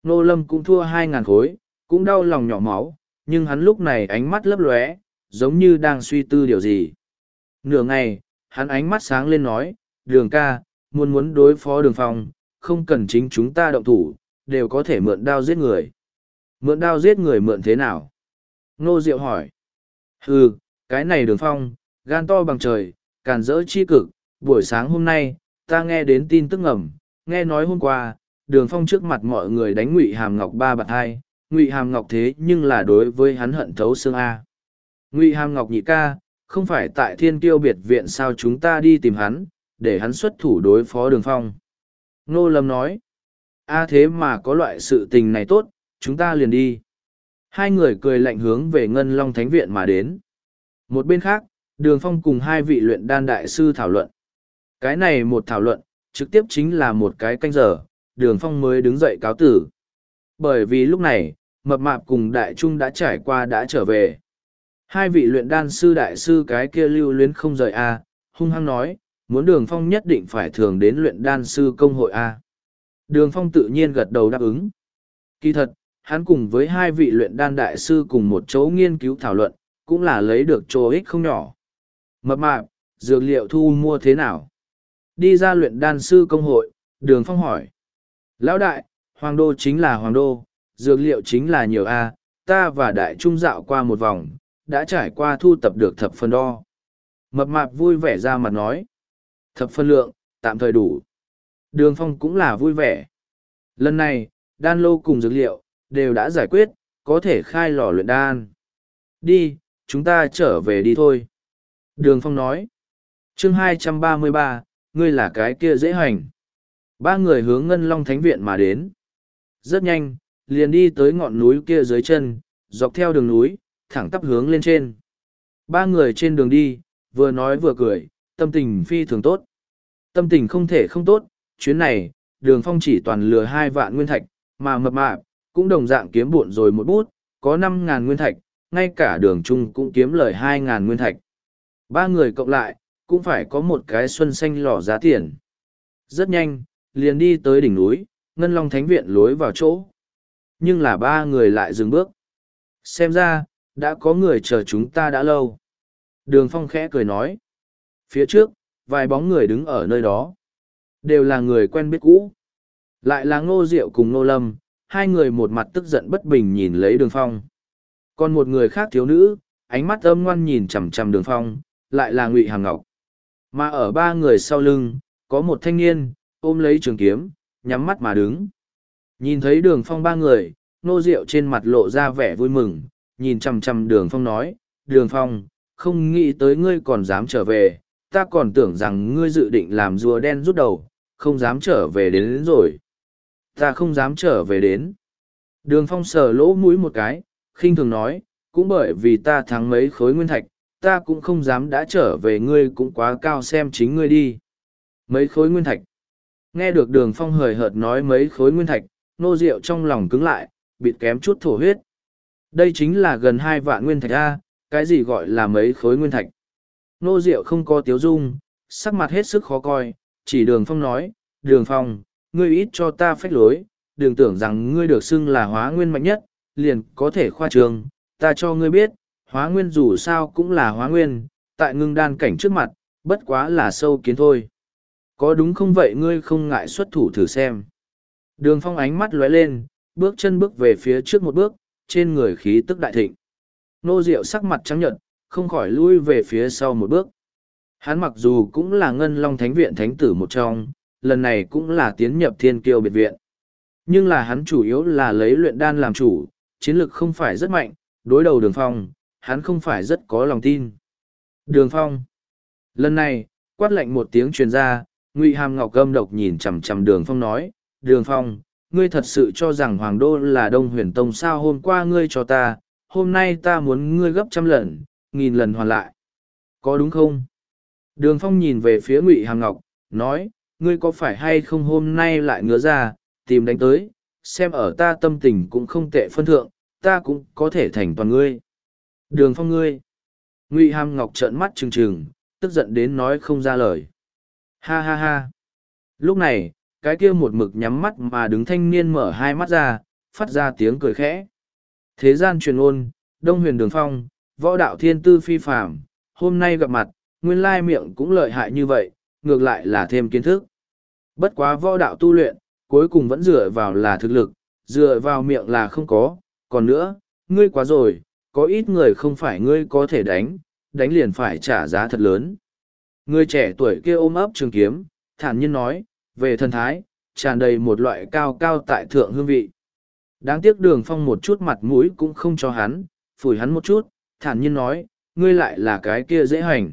Nô lâm cũng thua hai ngàn khối, cũng đau lòng nhỏ máu, nhưng hắn lúc này ánh mắt lấp lóe, giống như đang suy tư điều gì. Nửa ngày, hắn ánh mắt sáng lên nói, đường ca, muốn muốn đối phó đường phong, không cần chính chúng ta động thủ, đều có thể mượn đao giết người. Mượn đao giết người mượn thế nào? Nô Diệu hỏi. Ừ, cái này đường phong, gan to bằng trời, càn rỡ chi cực, buổi sáng hôm nay, ta nghe đến tin tức ngầm, nghe nói hôm qua, đường phong trước mặt mọi người đánh ngụy hàm ngọc ba bạc hai, ngụy hàm ngọc thế nhưng là đối với hắn hận thấu xương A. Ngụy hàm ngọc nhị ca, không phải tại thiên tiêu biệt viện sao chúng ta đi tìm hắn, để hắn xuất thủ đối phó đường phong. Nô Lâm nói, a thế mà có loại sự tình này tốt, chúng ta liền đi. Hai người cười lạnh hướng về Ngân Long Thánh Viện mà đến. Một bên khác, Đường Phong cùng hai vị luyện đan đại sư thảo luận. Cái này một thảo luận, trực tiếp chính là một cái canh giờ, Đường Phong mới đứng dậy cáo tử. Bởi vì lúc này, Mập Mạp cùng Đại Trung đã trải qua đã trở về. Hai vị luyện đan sư đại sư cái kia lưu luyến không rời A, hung hăng nói, muốn đường phong nhất định phải thường đến luyện đan sư công hội A. Đường phong tự nhiên gật đầu đáp ứng. Kỳ thật, hắn cùng với hai vị luyện đan đại sư cùng một chỗ nghiên cứu thảo luận, cũng là lấy được chỗ ích không nhỏ. Mập mạp, dược liệu thu mua thế nào? Đi ra luyện đan sư công hội, đường phong hỏi. Lão đại, hoàng đô chính là hoàng đô, dược liệu chính là nhiều A, ta và đại trung dạo qua một vòng, đã trải qua thu tập được thập phần đo. Mập mạp vui vẻ ra mặt nói. Thập phân lượng, tạm thời đủ. Đường phong cũng là vui vẻ. Lần này, đan lô cùng dược liệu, đều đã giải quyết, có thể khai lò luyện đan. Đi, chúng ta trở về đi thôi. Đường phong nói. chương 233, ngươi là cái kia dễ hành. Ba người hướng ngân long thánh viện mà đến. Rất nhanh, liền đi tới ngọn núi kia dưới chân, dọc theo đường núi, thẳng tắp hướng lên trên. Ba người trên đường đi, vừa nói vừa cười, tâm tình phi thường tốt. Tâm tình không thể không tốt, chuyến này, đường phong chỉ toàn lừa hai vạn nguyên thạch, mà mập mạp, cũng đồng dạng kiếm buộn rồi một bút, có năm ngàn nguyên thạch, ngay cả đường chung cũng kiếm lời hai ngàn nguyên thạch. Ba người cộng lại, cũng phải có một cái xuân xanh lò giá tiền. Rất nhanh, liền đi tới đỉnh núi, Ngân Long Thánh Viện lối vào chỗ. Nhưng là ba người lại dừng bước. Xem ra, đã có người chờ chúng ta đã lâu đường phong khẽ cười nói phía trước vài bóng người đứng ở nơi đó. Đều là người quen biết cũ. Lại là ngô diệu cùng ngô lâm hai người một mặt tức giận bất bình nhìn lấy đường phong. Còn một người khác thiếu nữ ánh mắt âm ngoan nhìn chằm chằm đường phong lại là ngụy hàm ngọc. Mà ở ba người sau lưng có một thanh niên ôm lấy trường kiếm nhắm mắt mà đứng. Nhìn thấy đường phong ba người nô diệu trên mặt lộ ra vẻ vui mừng nhìn chằm chằm đường phong nói, đường phong không nghĩ tới ngươi còn dám trở về ta còn tưởng rằng ngươi dự định làm rùa đen rút đầu không dám trở về đến, đến rồi. Ta không dám trở về đến. Đường phong sờ lỗ mũi một cái khinh thường nói cũng bởi vì ta thắng mấy khối nguyên thạch ta cũng không dám đã trở về ngươi cũng quá cao xem chính ngươi đi. Mấy khối nguyên thạch. Nghe được đường phong hời hợt nói mấy khối nguyên thạch nô rượu trong lòng cứng lại bịt kém chút thổ huyết. Đây chính là gần hai vạn nguyên thạch a cái gì gọi là mấy khối nguyên thạch? Nô Diệu không có tiếu dung, sắc mặt hết sức khó coi, chỉ đường phong nói, đường phong, ngươi ít cho ta phách lối, đừng tưởng rằng ngươi được xưng là hóa nguyên mạnh nhất, liền có thể khoa trường, ta cho ngươi biết, hóa nguyên dù sao cũng là hóa nguyên, tại ngưng đan cảnh trước mặt, bất quá là sâu kiến thôi. Có đúng không vậy ngươi không ngại xuất thủ thử xem? Đường phong ánh mắt lóe lên, bước chân bước về phía trước một bước, trên người khí tức đại thịnh. Nô diệu sắc mặt trắng nhợt không khỏi lui về phía sau một bước. Hắn mặc dù cũng là ngân long thánh viện thánh tử một trong, lần này cũng là tiến nhập thiên kiêu biệt viện. Nhưng là hắn chủ yếu là lấy luyện đan làm chủ, chiến lược không phải rất mạnh, đối đầu đường phong, hắn không phải rất có lòng tin. Đường phong. Lần này, quát lệnh một tiếng truyền ra, ngụy hàm ngọc gâm độc nhìn chằm chằm đường phong nói, đường phong, ngươi thật sự cho rằng hoàng đô là đông huyền tông sao hôm qua ngươi cho ta, hôm nay ta muốn ngươi gấp trăm lần nghìn lần hoàn lại. Có đúng không? Đường phong nhìn về phía ngụy hàm ngọc, nói, ngươi có phải hay không hôm nay lại ngứa ra, tìm đánh tới, xem ở ta tâm tình cũng không tệ phân thượng, ta cũng có thể thành toàn ngươi. Đường phong ngươi. Ngụy hàm ngọc trợn mắt trừng trừng, tức giận đến nói không ra lời. Ha ha ha. Lúc này, cái kia một mực nhắm mắt mà đứng thanh niên mở hai mắt ra, phát ra tiếng cười khẽ. Thế gian truyền ôn, đông huyền đường phong võ đạo thiên tư phi phàm, hôm nay gặp mặt nguyên lai miệng cũng lợi hại như vậy ngược lại là thêm kiến thức. Bất quá võ đạo tu luyện cuối cùng vẫn dựa vào là thực lực dựa vào miệng là không có. Còn nữa ngươi quá rồi có ít người không phải ngươi có thể đánh đánh liền phải trả giá thật lớn. Người trẻ tuổi kia ôm ấp trường kiếm thản nhiên nói về thần thái tràn đầy một loại cao cao tại thượng hương vị. Đáng tiếc đường phong một chút mặt mũi cũng không cho hắn phủi hắn một chút thản nhiên nói, ngươi lại là cái kia dễ hành.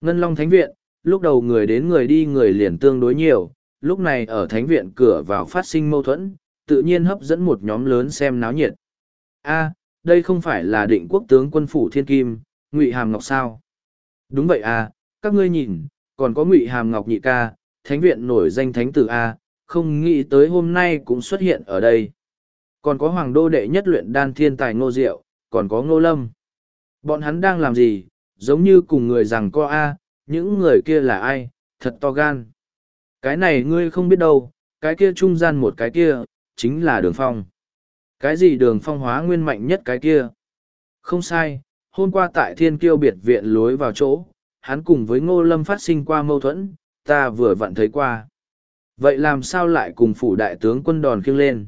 Ngân long thánh viện, lúc đầu người đến người đi người liền tương đối nhiều, lúc này ở thánh viện cửa vào phát sinh mâu thuẫn, tự nhiên hấp dẫn một nhóm lớn xem náo nhiệt. A, đây không phải là định quốc tướng quân phủ thiên kim, ngụy hàm ngọc sao? Đúng vậy à các ngươi nhìn, còn có ngụy hàm ngọc nhị ca, thánh viện nổi danh thánh tử a, không nghĩ tới hôm nay cũng xuất hiện ở đây. Còn có hoàng đô đệ nhất luyện đan thiên tài ngô diệu, còn có ngô lâm bọn hắn đang làm gì, giống như cùng người rằng co a, những người kia là ai, thật to gan. Cái này ngươi không biết đâu, cái kia trung gian một cái kia, chính là đường phong. Cái gì đường phong hóa nguyên mạnh nhất cái kia? Không sai, hôm qua tại thiên kiêu biệt viện lối vào chỗ, hắn cùng với ngô lâm phát sinh qua mâu thuẫn, ta vừa vặn thấy qua. Vậy làm sao lại cùng phủ đại tướng quân đòn khiêng lên?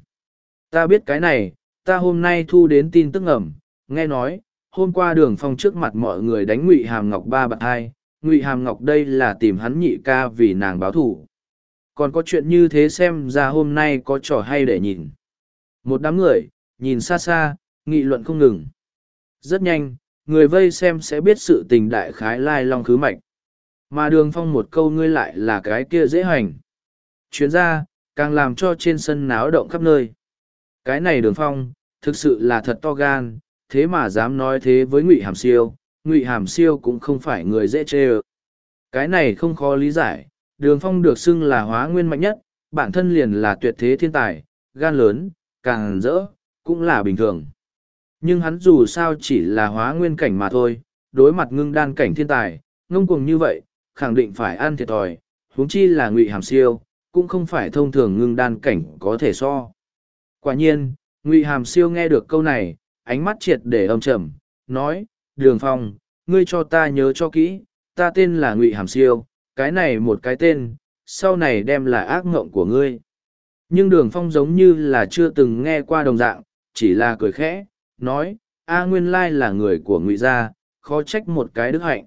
Ta biết cái này, ta hôm nay thu đến tin tức ẩm nghe nói hôm qua đường phong trước mặt mọi người đánh ngụy hàm ngọc ba bạc hai, ngụy hàm ngọc đây là tìm hắn nhị ca vì nàng báo thù. còn có chuyện như thế xem ra hôm nay có trò hay để nhìn. Một đám người, nhìn xa xa, nghị luận không ngừng. Rất nhanh, người vây xem sẽ biết sự tình đại khái lai long khứ mạch. Mà đường phong một câu ngươi lại là cái kia dễ hành. Chuyến ra, càng làm cho trên sân náo động khắp nơi. Cái này đường phong, thực sự là thật to gan thế mà dám nói thế với ngụy hàm siêu, ngụy hàm siêu cũng không phải người dễ chê ơ. Cái này không khó lý giải, đường phong được xưng là hóa nguyên mạnh nhất, bản thân liền là tuyệt thế thiên tài, gan lớn, càng rỡ, cũng là bình thường. Nhưng hắn dù sao chỉ là hóa nguyên cảnh mà thôi, đối mặt ngưng đan cảnh thiên tài, ngông cuồng như vậy, khẳng định phải ăn thiệt thòi, huống chi là ngụy hàm siêu, cũng không phải thông thường ngưng đan cảnh có thể so. Quả nhiên, ngụy hàm siêu nghe được câu này ánh mắt triệt để âm trầm, nói, đường phong, ngươi cho ta nhớ cho kỹ, ta tên là ngụy hàm siêu, cái này một cái tên, sau này đem là ác ngộng của ngươi. Nhưng đường phong giống như là chưa từng nghe qua đồng dạng, chỉ là cười khẽ, nói, a nguyên lai là người của ngụy gia, khó trách một cái đức hạnh.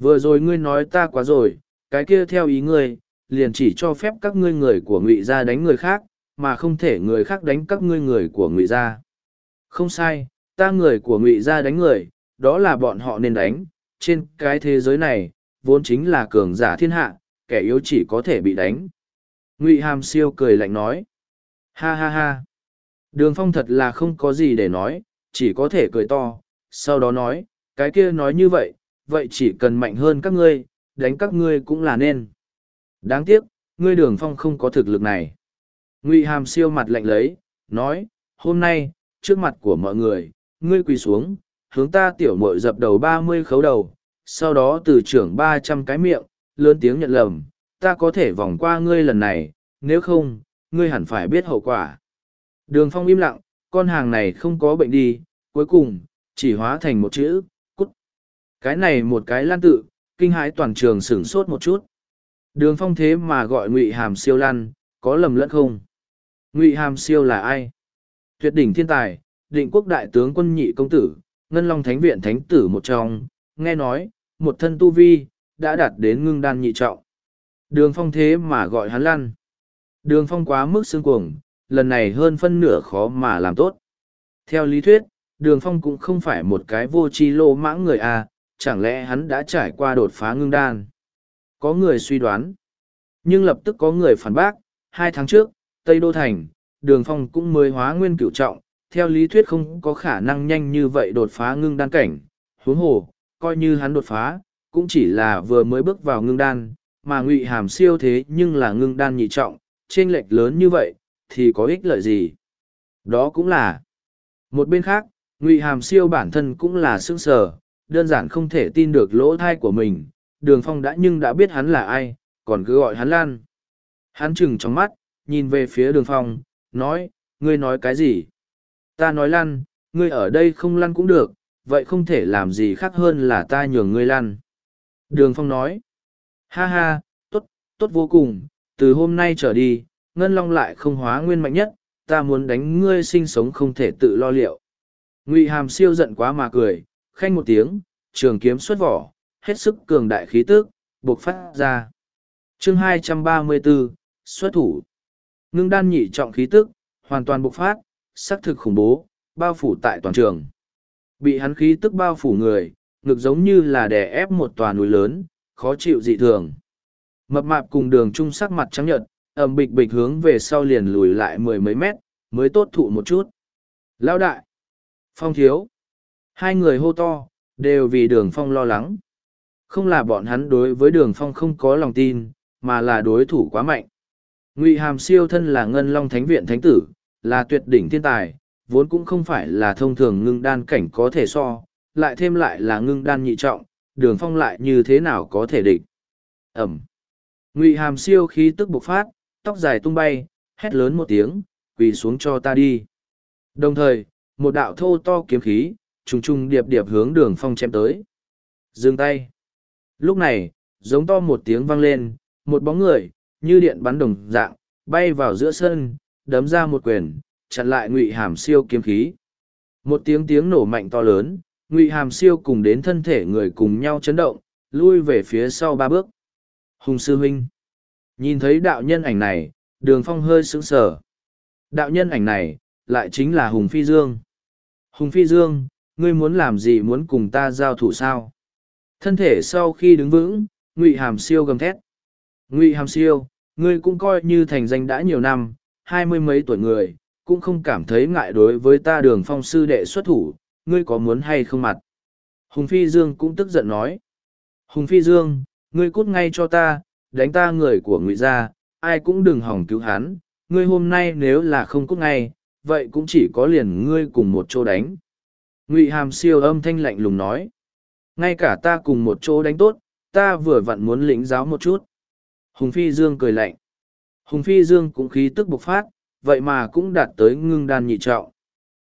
Vừa rồi ngươi nói ta quá rồi, cái kia theo ý ngươi, liền chỉ cho phép các ngươi người của ngụy gia đánh người khác, mà không thể người khác đánh các ngươi người của ngụy gia không sai ta người của ngụy gia đánh người đó là bọn họ nên đánh, trên cái thế giới này, vốn chính là cường giả thiên hạ, kẻ yếu chỉ có thể bị đánh. Ngụy Hàm siêu cười lạnh nói. Ha ha ha. Đường phong thật là không có gì để nói, chỉ có thể cười to, sau đó nói, cái kia nói như vậy, vậy chỉ cần mạnh hơn các ngươi, đánh các ngươi cũng là nên. Đáng tiếc, ngươi đường phong không có thực lực này. Ngụy Hàm siêu mặt lạnh lấy, nói, hôm nay, trước mặt của mọi người, ngươi quỳ xuống, hướng ta tiểu mội dập đầu ba mươi khấu đầu, sau đó từ trưởng ba trăm cái miệng, lớn tiếng nhận lầm, ta có thể vòng qua ngươi lần này, nếu không, ngươi hẳn phải biết hậu quả. Đường phong im lặng, con hàng này không có bệnh đi, cuối cùng, chỉ hóa thành một chữ, cút. Cái này một cái lan tự, kinh hãi toàn trường sửng sốt một chút. Đường phong thế mà gọi ngụy hàm siêu lan, có lầm lẫn không? Ngụy hàm siêu là ai? Tuyệt đỉnh thiên tài, định quốc đại tướng quân nhị công tử, ngân long thánh viện thánh tử một trong, nghe nói, một thân tu vi, đã đạt đến ngưng đan nhị trọng. Đường phong thế mà gọi hắn lăn. Đường phong quá mức xương cuồng, lần này hơn phân nửa khó mà làm tốt. Theo lý thuyết, đường phong cũng không phải một cái vô tri lô mãng người à, chẳng lẽ hắn đã trải qua đột phá ngưng đan. Có người suy đoán. Nhưng lập tức có người phản bác, hai tháng trước, Tây Đô Thành, đường phong cũng mới hóa nguyên cửu trọng, theo lý thuyết không có khả năng nhanh như vậy đột phá ngưng đan cảnh. Huống hồ, coi như hắn đột phá, cũng chỉ là vừa mới bước vào ngưng đan, mà ngụy hàm siêu thế nhưng là ngưng đan nhị trọng, trên lệch lớn như vậy, thì có ích lợi gì? Đó cũng là. Một bên khác, ngụy hàm siêu bản thân cũng là sững sờ, đơn giản không thể tin được lỗ thai của mình, đường phong đã nhưng đã biết hắn là ai, còn cứ gọi hắn lan. Hắn chừng trong mắt, nhìn về phía đường phong, nói, ngươi nói cái gì? Ta nói lăn, ngươi ở đây không lăn cũng được, vậy không thể làm gì khác hơn là ta nhường ngươi lăn. Đường Phong nói, ha ha, tốt, tốt vô cùng, từ hôm nay trở đi, Ngân Long lại không hóa nguyên mạnh nhất, ta muốn đánh ngươi sinh sống không thể tự lo liệu. Ngụy Hàm siêu giận quá mà cười, khanh một tiếng, trường kiếm xuất vỏ, hết sức cường đại khí tức, buộc phát ra. chương 234, xuất thủ. Ngưng đan nhị trọng khí tức, hoàn toàn bộc phát, sắc thực khủng bố, bao phủ tại toàn trường. Bị hắn khí tức bao phủ người, ngực giống như là đè ép một tòa núi lớn, khó chịu dị thường. Mập mạp cùng đường trung sắc mặt trắng nhợt, ẩm bịch bịch hướng về sau liền lùi lại mười mấy mét, mới tốt thụ một chút. Lao đại! Phong thiếu! Hai người hô to, đều vì đường phong lo lắng. Không là bọn hắn đối với đường phong không có lòng tin, mà là đối thủ quá mạnh. Ngụy Hàm siêu thân là Ngân Long Thánh Viện Thánh Tử, là tuyệt đỉnh thiên tài, vốn cũng không phải là thông thường ngưng đan cảnh có thể so, lại thêm lại là ngưng đan nhị trọng, đường phong lại như thế nào có thể địch. Ẩm. Ngụy hàm siêu khí tức bộc phát, tóc dài tung bay, hét lớn một tiếng, quỳ xuống cho ta đi. Đồng thời, một đạo thô to kiếm khí, trùng trùng điệp điệp hướng đường phong chém tới. Dừng tay. Lúc này, giống to một tiếng vang lên, một bóng người, như điện bắn đồng dạng, bay vào giữa sân, đấm ra một quyền, chặn lại ngụy hàm siêu kiếm khí. Một tiếng tiếng nổ mạnh to lớn, ngụy hàm siêu cùng đến thân thể người cùng nhau chấn động, lui về phía sau ba bước. Hùng sư huynh. Nhìn thấy đạo nhân ảnh này, đường phong hơi sững sờ. Đạo nhân ảnh này, lại chính là Hùng Phi Dương. Hùng Phi Dương, ngươi muốn làm gì muốn cùng ta giao thủ sao? Thân thể sau khi đứng vững, Ngụy Hàm Siêu gầm thét. Ngụy Hàm Siêu, ngươi cũng coi như thành danh đã nhiều năm, hai mươi mấy tuổi người, cũng không cảm thấy ngại đối với ta đường phong sư đệ xuất thủ, ngươi có muốn hay không mặt? Hùng Phi Dương cũng tức giận nói. Hùng Phi Dương, ngươi cút ngay cho ta, đánh ta người của ngụy gia, ai cũng đừng hỏng cứu hắn, ngươi hôm nay nếu là không cút ngay, vậy cũng chỉ có liền ngươi cùng một chỗ đánh. Ngụy Hàm siêu âm thanh lạnh lùng nói. Ngay cả ta cùng một chỗ đánh tốt, ta vừa vặn muốn lĩnh giáo một chút. Hùng Phi Dương cười lạnh. Hùng Phi Dương cũng khí tức bộc phát, vậy mà cũng đạt tới ngưng đan nhị trọng.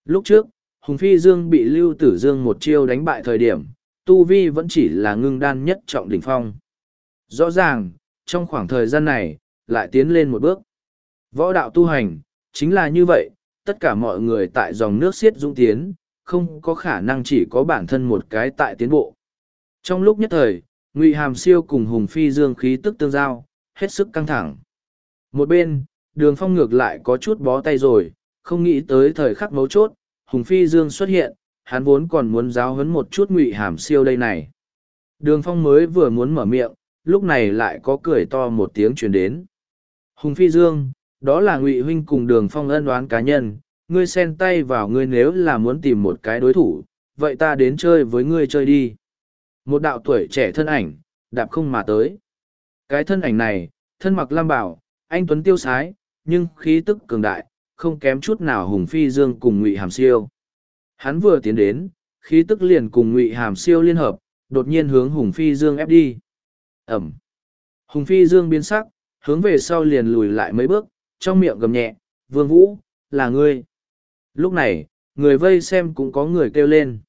Lúc trước, Hùng Phi Dương bị Lưu Tử Dương một chiêu đánh bại thời điểm, Tu Vi vẫn chỉ là ngưng đan nhất trọng đỉnh phong. Rõ ràng, trong khoảng thời gian này, lại tiến lên một bước. Võ đạo tu hành, chính là như vậy, tất cả mọi người tại dòng nước xiết dũng tiến, không có khả năng chỉ có bản thân một cái tại tiến bộ. Trong lúc nhất thời, Ngụy Hàm Siêu cùng Hùng Phi Dương khí tức tương giao, hết sức căng thẳng. Một bên, đường phong ngược lại có chút bó tay rồi, không nghĩ tới thời khắc mấu chốt, Hùng Phi Dương xuất hiện, hắn vốn còn muốn giáo huấn một chút ngụy hàm siêu đây này. Đường phong mới vừa muốn mở miệng lúc này lại có cười to một tiếng truyền đến. Hùng phi dương đó là ngụy huynh cùng đường phong ân đoán cá nhân ngươi xen tay vào ngươi nếu là muốn tìm một cái đối thủ vậy ta đến chơi với ngươi chơi đi một đạo tuổi trẻ thân ảnh, đạp không mà tới. Cái thân ảnh này, thân mặc lam bảo, anh tuấn tiêu sái, nhưng khí tức cường đại, không kém chút nào hùng phi dương cùng ngụy hàm siêu. Hắn vừa tiến đến, khí tức liền cùng ngụy hàm siêu liên hợp, đột nhiên hướng hùng phi dương ép đi. Ẩm. Hùng phi dương biến sắc, hướng về sau liền lùi lại mấy bước, trong miệng gầm nhẹ, vương vũ, là ngươi. Lúc này, người vây xem cũng có người kêu lên.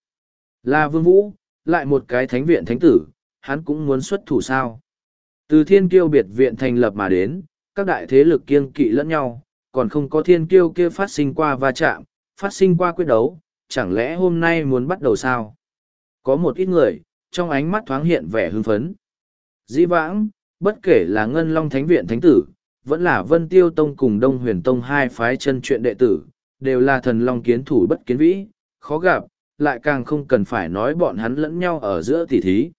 Là vương vũ lại một cái thánh viện thánh tử, hắn cũng muốn xuất thủ sao? Từ thiên kiêu biệt viện thành lập mà đến, các đại thế lực kiêng kỵ lẫn nhau, còn không có thiên kiêu kia phát sinh qua va chạm, phát sinh qua quyết đấu, chẳng lẽ hôm nay muốn bắt đầu sao? Có một ít người, trong ánh mắt thoáng hiện vẻ hưng phấn. Dĩ vãng, bất kể là ngân long thánh viện thánh tử, vẫn là vân tiêu tông cùng đông huyền tông hai phái chân truyện đệ tử, đều là thần long kiến thủ bất kiến vĩ, khó gặp lại càng không cần phải nói bọn hắn lẫn nhau ở giữa tỉ thí.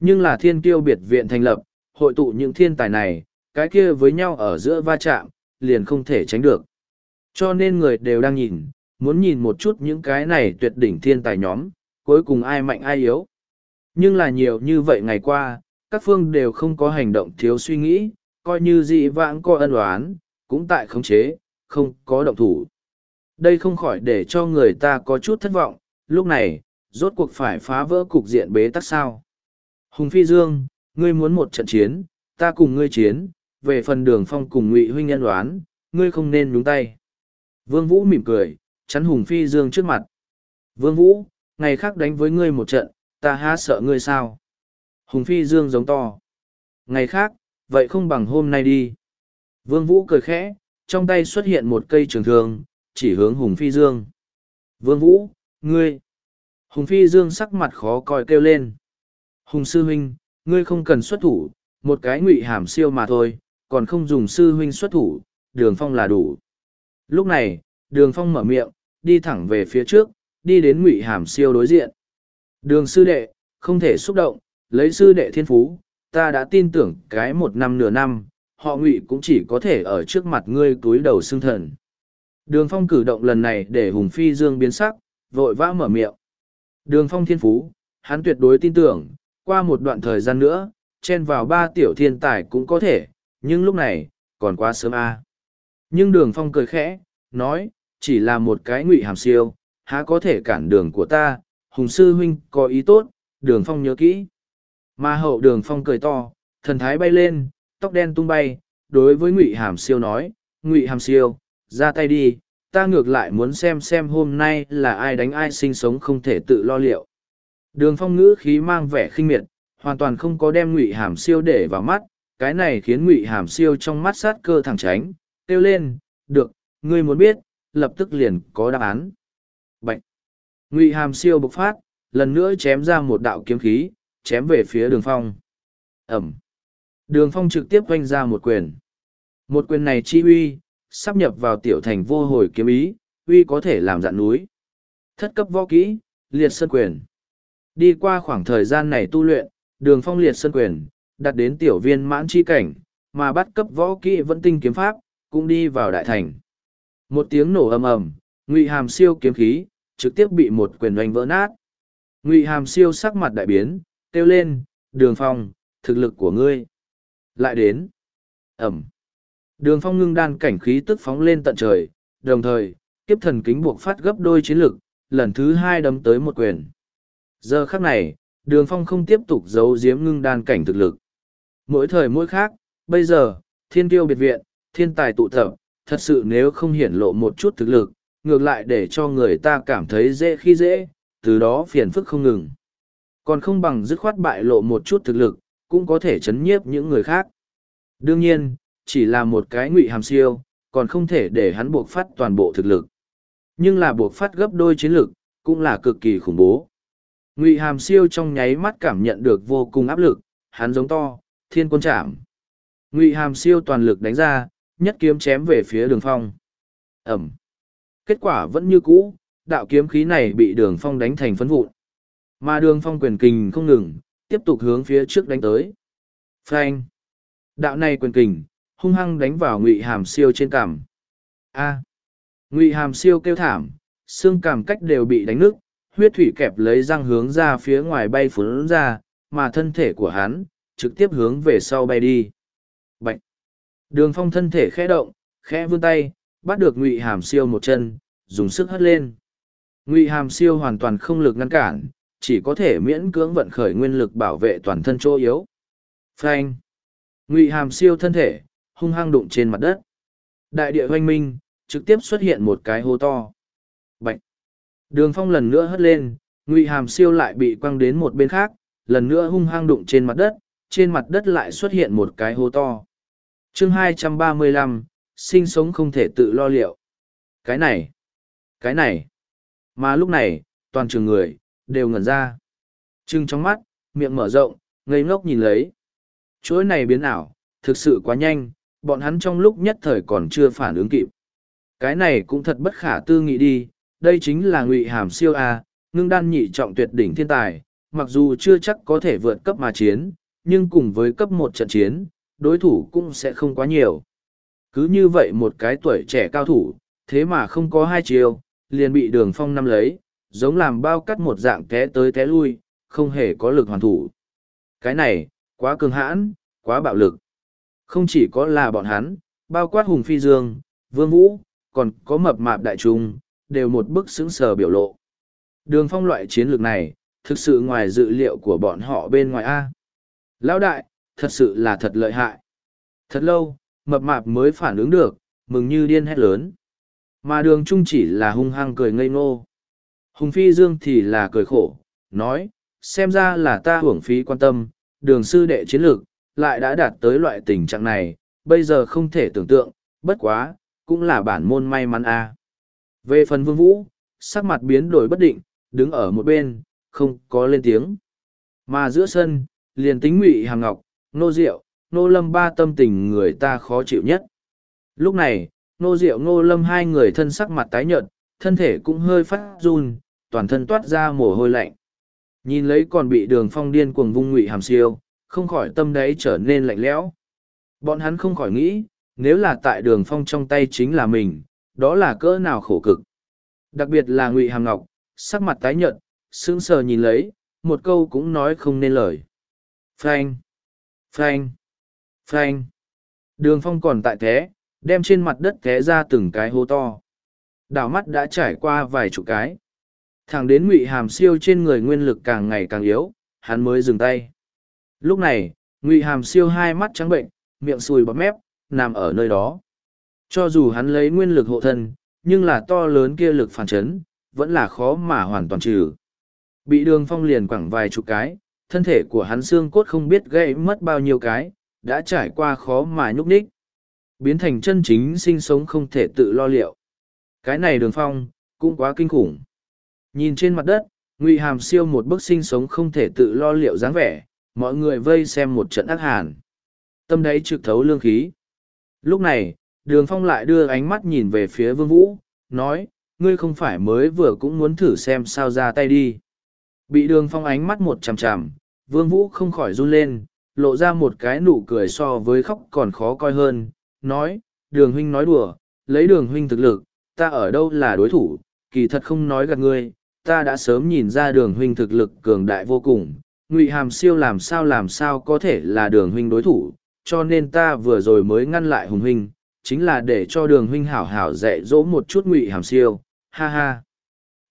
Nhưng là thiên kiêu biệt viện thành lập hội tụ những thiên tài này cái kia với nhau ở giữa va chạm liền không thể tránh được. Cho nên người đều đang nhìn muốn nhìn một chút những cái này tuyệt đỉnh thiên tài nhóm cuối cùng ai mạnh ai yếu. Nhưng là nhiều như vậy ngày qua các phương đều không có hành động thiếu suy nghĩ, coi như dị vãng coi ân oán, cũng tại khống chế, không có động thủ. Đây không khỏi để cho người ta có chút thất vọng, lúc này, rốt cuộc phải phá vỡ cục diện bế tắc sao. Hùng Phi Dương, ngươi muốn một trận chiến, ta cùng ngươi chiến, về phần đường phong cùng ngụy huynh nhân đoán, ngươi không nên nhúng tay. Vương Vũ mỉm cười, chắn Hùng Phi Dương trước mặt. Vương Vũ, ngày khác đánh với ngươi một trận, ta há sợ ngươi sao? Hùng Phi Dương giống to. Ngày khác, vậy không bằng hôm nay đi. Vương Vũ cười khẽ, trong tay xuất hiện một cây trường thương, chỉ hướng Hùng Phi Dương. Vương Vũ, ngươi. Hùng Phi Dương sắc mặt khó coi kêu lên. Hùng Sư Huynh, ngươi không cần xuất thủ, một cái ngụy hàm siêu mà thôi, còn không dùng Sư Huynh xuất thủ, đường phong là đủ. Lúc này, đường phong mở miệng, đi thẳng về phía trước, đi đến ngụy hàm siêu đối diện. Đường sư đệ, không thể xúc động, lấy sư đệ thiên phú, ta đã tin tưởng cái một năm nửa năm, họ ngụy cũng chỉ có thể ở trước mặt ngươi túi đầu xương thần. Đường phong cử động lần này để Hùng Phi Dương biến sắc, vội vã mở miệng. Đường phong thiên phú, hắn tuyệt đối tin tưởng, qua một đoạn thời gian nữa, chen vào ba tiểu thiên tài cũng có thể, nhưng lúc này, còn quá sớm a. Nhưng đường phong cười khẽ, nói, chỉ là một cái ngụy hàm siêu, há có thể cản đường của ta, Hùng Sư Huynh có ý tốt, đường phong nhớ kỹ. Mà hậu đường phong cười to, thần thái bay lên, tóc đen tung bay, đối với Ngụy Hàm Siêu nói, Ngụy Hàm Siêu, ra tay đi, ta ngược lại muốn xem xem hôm nay là ai đánh ai sinh sống không thể tự lo liệu. Đường phong ngữ khí mang vẻ khinh miệt, hoàn toàn không có đem Ngụy Hàm Siêu để vào mắt, cái này khiến Ngụy Hàm Siêu trong mắt sát cơ thẳng tránh, kêu lên, được, ngươi muốn biết, lập tức liền có đáp án. Bạch! Ngụy Hàm Siêu bộc phát, lần nữa chém ra một đạo kiếm khí, chém về phía đường phong ẩm đường phong trực tiếp quanh ra một quyền một quyền này chi uy sắp nhập vào tiểu thành vô hồi kiếm ý uy có thể làm dạn núi thất cấp võ kỹ liệt sơn quyền đi qua khoảng thời gian này tu luyện đường phong liệt sơn quyền đặt đến tiểu viên mãn chi cảnh mà bắt cấp võ kỹ vẫn tinh kiếm pháp cũng đi vào đại thành một tiếng nổ ầm ầm ngụy hàm siêu kiếm khí trực tiếp bị một quyền oanh vỡ nát ngụy hàm siêu sắc mặt đại biến kêu lên, đường phong, thực lực của ngươi. Lại đến. Ẩm. Đường phong ngưng đan cảnh khí tức phóng lên tận trời, đồng thời, kiếp thần kính buộc phát gấp đôi chiến lực, lần thứ hai đấm tới một quyền. Giờ khắc này, đường phong không tiếp tục giấu giếm ngưng đan cảnh thực lực. Mỗi thời mỗi khác, bây giờ, thiên tiêu biệt viện, thiên tài tụ tập, thật sự nếu không hiển lộ một chút thực lực, ngược lại để cho người ta cảm thấy dễ khi dễ, từ đó phiền phức không ngừng còn không bằng dứt khoát bại lộ một chút thực lực cũng có thể chấn nhiếp những người khác đương nhiên chỉ là một cái ngụy hàm siêu, còn không thể để hắn buộc phát toàn bộ thực lực. Nhưng là buộc phát gấp đôi chiến lực, cũng là cực kỳ khủng bố. Ngụy hàm siêu trong nháy mắt cảm nhận được vô cùng áp lực, hắn giống to, thiên quân chạm. Ngụy hàm siêu toàn lực đánh ra, nhất kiếm chém về phía đường phong. Ẩm. Kết quả vẫn như cũ, đạo kiếm khí này bị đường phong đánh thành phấn vụn. Mà đường phong quyền kình không ngừng, tiếp tục hướng phía trước đánh tới. Phanh. Đạo này quyền kình hung hăng đánh vào ngụy hàm siêu trên cằm. A. Ngụy hàm siêu kêu thảm, xương cằm cách đều bị đánh nứt, huyết thủy kẹp lấy răng hướng ra phía ngoài bay phấn ra, mà thân thể của hắn trực tiếp hướng về sau bay đi. Bạch! đường phong thân thể khẽ động, khẽ vươn tay, bắt được ngụy hàm siêu một chân, dùng sức hất lên. Ngụy hàm siêu hoàn toàn không lực ngăn cản, chỉ có thể miễn cưỡng vận khởi nguyên lực bảo vệ toàn thân chỗ yếu. Phanh. Ngụy hàm siêu thân thể hung hăng đụng trên mặt đất. Đại địa hoanh minh trực tiếp xuất hiện một cái hố to. Bạch! đường phong lần nữa hất lên ngụy hàm siêu lại bị quăng đến một bên khác lần nữa hung hăng đụng trên mặt đất trên mặt đất lại xuất hiện một cái hố to. Chương 235, sinh sống không thể tự lo liệu. Cái này! Cái này! Mà lúc này toàn trường người đều ngẩn ra. Trưng trong mắt miệng mở rộng ngây ngốc nhìn lấy. Chuỗi này biến ảo thực sự quá nhanh bọn hắn trong lúc nhất thời còn chưa phản ứng kịp. Cái này cũng thật bất khả tư nghị đi, đây chính là ngụy hàm siêu a, ngưng đan nhị trọng tuyệt đỉnh thiên tài, mặc dù chưa chắc có thể vượt cấp mà chiến, nhưng cùng với cấp một trận chiến, đối thủ cũng sẽ không quá nhiều. Cứ như vậy một cái tuổi trẻ cao thủ, thế mà không có hai chiều liền bị đường phong năm lấy, giống làm bao cắt một dạng té tới té lui, không hề có lực hoàn thủ. Cái này, quá cường hãn, quá bạo lực không chỉ có là bọn hắn, bao quát hùng phi dương, vương vũ, còn có mập mạp đại trung, đều một bức xứng sờ biểu lộ. Đường phong loại chiến lược này, thực sự ngoài dự liệu của bọn họ bên ngoài a. Lão đại, thật sự là thật lợi hại. Thật lâu, mập mạp mới phản ứng được, mừng như điên hét lớn. Mà đường trung chỉ là hung hăng cười ngây ngô. Hùng phi dương thì là cười khổ, nói, xem ra là ta hưởng phí quan tâm, đường sư đệ chiến lược lại đã đạt tới loại tình trạng này, bây giờ không thể tưởng tượng, bất quá, cũng là bản môn may mắn a. Về phần vương vũ, sắc mặt biến đổi bất định, đứng ở một bên, không có lên tiếng. Mà giữa sân, liền tính ngụy hàng ngọc, nô diệu, nô lâm ba tâm tình người ta khó chịu nhất. Lúc này, nô diệu, nô lâm hai người thân sắc mặt tái nhợt, thân thể cũng hơi phát run, toàn thân toát ra mồ hôi lạnh. Nhìn lấy còn bị đường phong điên cuồng vung ngụy hàm siêu không khỏi tâm đấy trở nên lạnh lẽo. Bọn hắn không khỏi nghĩ, nếu là tại đường phong trong tay chính là mình, đó là cỡ nào khổ cực. Đặc biệt là ngụy hàm ngọc, sắc mặt tái nhợt, sững sờ nhìn lấy, một câu cũng nói không nên lời. Phanh! Phanh! Phanh! Đường phong còn tại thế đem trên mặt đất thế ra từng cái hố to. Đảo mắt đã trải qua vài chục cái. Thẳng đến ngụy hàm siêu trên người nguyên lực càng ngày càng yếu, hắn mới dừng tay lúc này, ngụy hàm siêu hai mắt trắng bệnh, miệng sùi bọt mép, nằm ở nơi đó. Cho dù hắn lấy nguyên lực hộ thân, nhưng là to lớn kia lực phản chấn, vẫn là khó mà hoàn toàn trừ. Bị đường phong liền quẳng vài chục cái, thân thể của hắn xương cốt không biết gây mất bao nhiêu cái, đã trải qua khó mà nhúc ních biến thành chân chính sinh sống không thể tự lo liệu. Cái này đường phong, cũng quá kinh khủng. Nhìn trên mặt đất, ngụy hàm siêu một bức sinh sống không thể tự lo liệu dáng vẻ mọi người vây xem một trận ác hàn. Tâm đấy trực thấu lương khí. Lúc này, đường phong lại đưa ánh mắt nhìn về phía vương vũ, nói, ngươi không phải mới vừa cũng muốn thử xem sao ra tay đi. Bị đường phong ánh mắt một chằm chằm, vương vũ không khỏi run lên, lộ ra một cái nụ cười so với khóc còn khó coi hơn, nói, đường huynh nói đùa, lấy đường huynh thực lực, ta ở đâu là đối thủ, kỳ thật không nói gạt ngươi, ta đã sớm nhìn ra đường huynh thực lực cường đại vô cùng ngụy hàm siêu làm sao làm sao có thể là đường huynh đối thủ, cho nên ta vừa rồi mới ngăn lại hùng huynh, chính là để cho đường huynh hảo hảo dạy dỗ một chút ngụy hàm siêu, ha ha.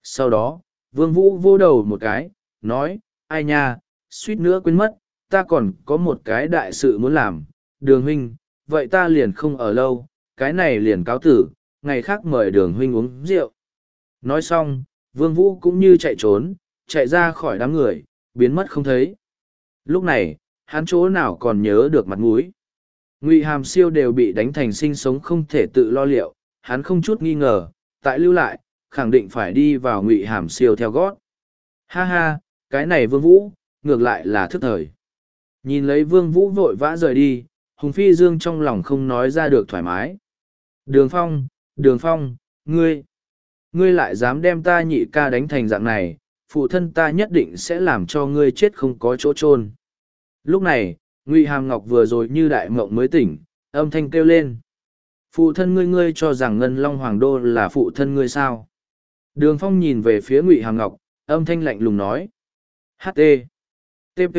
Sau đó, vương vũ vô đầu một cái, nói, ai nha, suýt nữa quên mất, ta còn có một cái đại sự muốn làm. Đường huynh, vậy ta liền không ở lâu, cái này liền cáo tử, ngày khác mời đường huynh uống rượu. Nói xong, vương vũ cũng như chạy trốn, chạy ra khỏi đám người biến mất không thấy. Lúc này hắn chỗ nào còn nhớ được mặt mũi. Ngụy hàm siêu đều bị đánh thành sinh sống không thể tự lo liệu hắn không chút nghi ngờ tại lưu lại khẳng định phải đi vào ngụy hàm siêu theo gót. Ha ha cái này vương vũ ngược lại là thức thời. Nhìn lấy vương vũ vội vã rời đi hùng phi dương trong lòng không nói ra được thoải mái. Đường phong đường phong ngươi ngươi lại dám đem ta nhị ca đánh thành dạng này, phụ thân ta nhất định sẽ làm cho ngươi chết không có chỗ chôn. Lúc này, Ngụy Hàm Ngọc vừa rồi như đại mộng mới tỉnh, âm thanh kêu lên. Phụ thân ngươi ngươi cho rằng Ngân Long Hoàng Đô là phụ thân ngươi sao? Đường Phong nhìn về phía Ngụy Hàm Ngọc, âm thanh lạnh lùng nói. HT. TP,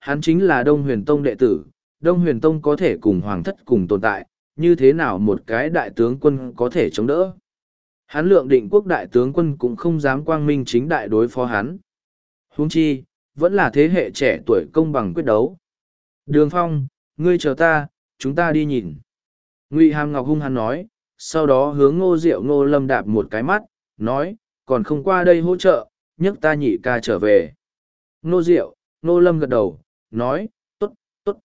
hắn chính là Đông Huyền Tông đệ tử, Đông Huyền Tông có thể cùng Hoàng thất cùng tồn tại, như thế nào một cái đại tướng quân có thể chống đỡ? Hắn lượng định quốc đại tướng quân cũng không dám quang minh chính đại đối phó hắn. Huống chi, vẫn là thế hệ trẻ tuổi công bằng quyết đấu. Đường Phong, ngươi chờ ta, chúng ta đi nhìn. Ngụy Hàm Ngọc hung hăng nói, sau đó hướng ngô diệu ngô lâm đạp một cái mắt, nói, còn không qua đây hỗ trợ, nhấc ta nhị ca trở về. Ngô diệu, ngô lâm gật đầu, nói, tốt, tốt.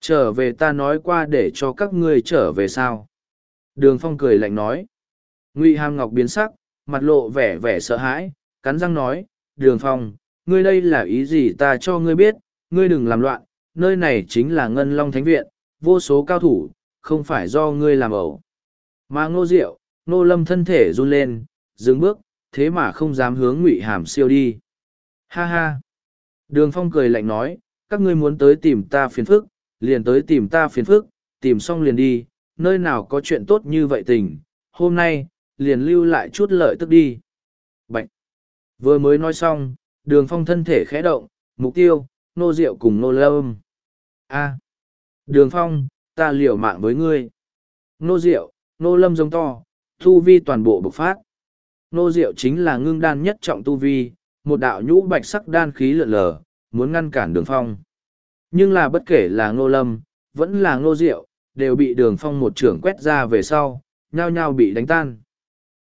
Trở về ta nói qua để cho các ngươi trở về sao. Đường Phong cười lạnh nói. Ngụy Hàm Ngọc biến sắc, mặt lộ vẻ vẻ sợ hãi, cắn răng nói, Đường Phong, ngươi đây là ý gì ta cho ngươi biết, ngươi đừng làm loạn, nơi này chính là Ngân Long Thánh Viện, vô số cao thủ, không phải do ngươi làm ẩu. Mà ngô diệu, ngô lâm thân thể run lên, dừng bước, thế mà không dám hướng ngụy hàm siêu đi. Ha ha! Đường phong cười lạnh nói, các ngươi muốn tới tìm ta phiền phức, liền tới tìm ta phiền phức, tìm xong liền đi, nơi nào có chuyện tốt như vậy tình, hôm nay, liền lưu lại chút lợi tức đi. Bạch! Vừa mới nói xong, đường phong thân thể khẽ động, mục tiêu, nô diệu cùng nô lâm. A! Đường phong, ta liều mạng với ngươi. Nô diệu, nô lâm giống to, tu vi toàn bộ bộc phát. Nô diệu chính là ngưng đan nhất trọng tu vi, một đạo nhũ bạch sắc đan khí lượn lờ, muốn ngăn cản đường phong. Nhưng là bất kể là nô lâm, vẫn là nô diệu, đều bị đường phong một trưởng quét ra về sau, nhao nhao bị đánh tan.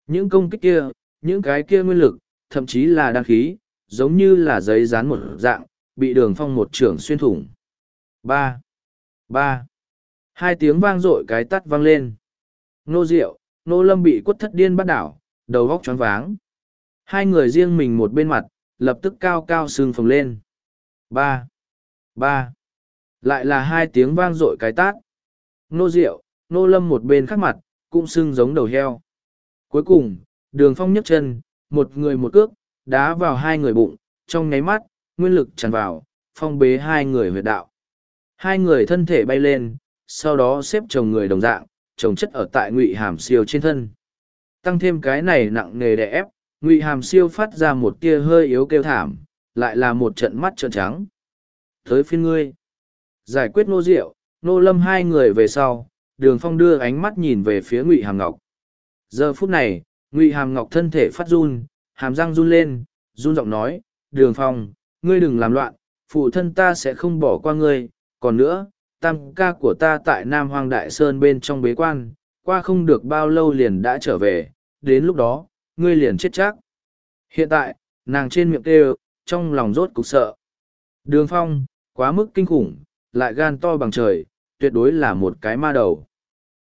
Những công kích kia, những cái kia nguyên lực, thậm chí là đan khí, giống như là giấy dán một dạng, bị đường phong một trưởng xuyên thủng. ba. Ba. Hai tiếng vang dội cái tắt vang lên. Nô diệu nô lâm bị quất thất điên bắt đảo đầu góc choáng váng. Hai người riêng mình một bên mặt lập tức cao cao sưng phồng lên. Ba. Ba. Lại là hai tiếng vang dội cái tát nô diệu nô lâm một bên khác mặt cũng sưng giống đầu heo cuối cùng, đường phong nhấc chân, một người một cước, đá vào hai người bụng, trong nháy mắt, nguyên lực tràn vào, phong bế hai người huyệt đạo. Hai người thân thể bay lên, sau đó xếp chồng người đồng dạng, chồng chất ở tại ngụy hàm siêu trên thân. Tăng thêm cái này nặng nề đè ép, ngụy hàm siêu phát ra một tia hơi yếu kêu thảm, lại là một trận mắt trợn trắng. Tới phiên ngươi. Giải quyết nô diệu nô lâm hai người về sau, đường phong đưa ánh mắt nhìn về phía ngụy hàm ngọc giờ phút này ngụy hàm ngọc thân thể phát run hàm răng run lên run giọng nói đường phong ngươi đừng làm loạn phụ thân ta sẽ không bỏ qua ngươi còn nữa tam ca của ta tại Nam Hoàng Đại Sơn bên trong bế quan, qua không được bao lâu liền đã trở về, đến lúc đó, ngươi liền chết chắc. Hiện tại, nàng trên miệng kêu, trong lòng rốt cục sợ. Đường phong, quá mức kinh khủng, lại gan to bằng trời, tuyệt đối là một cái ma đầu.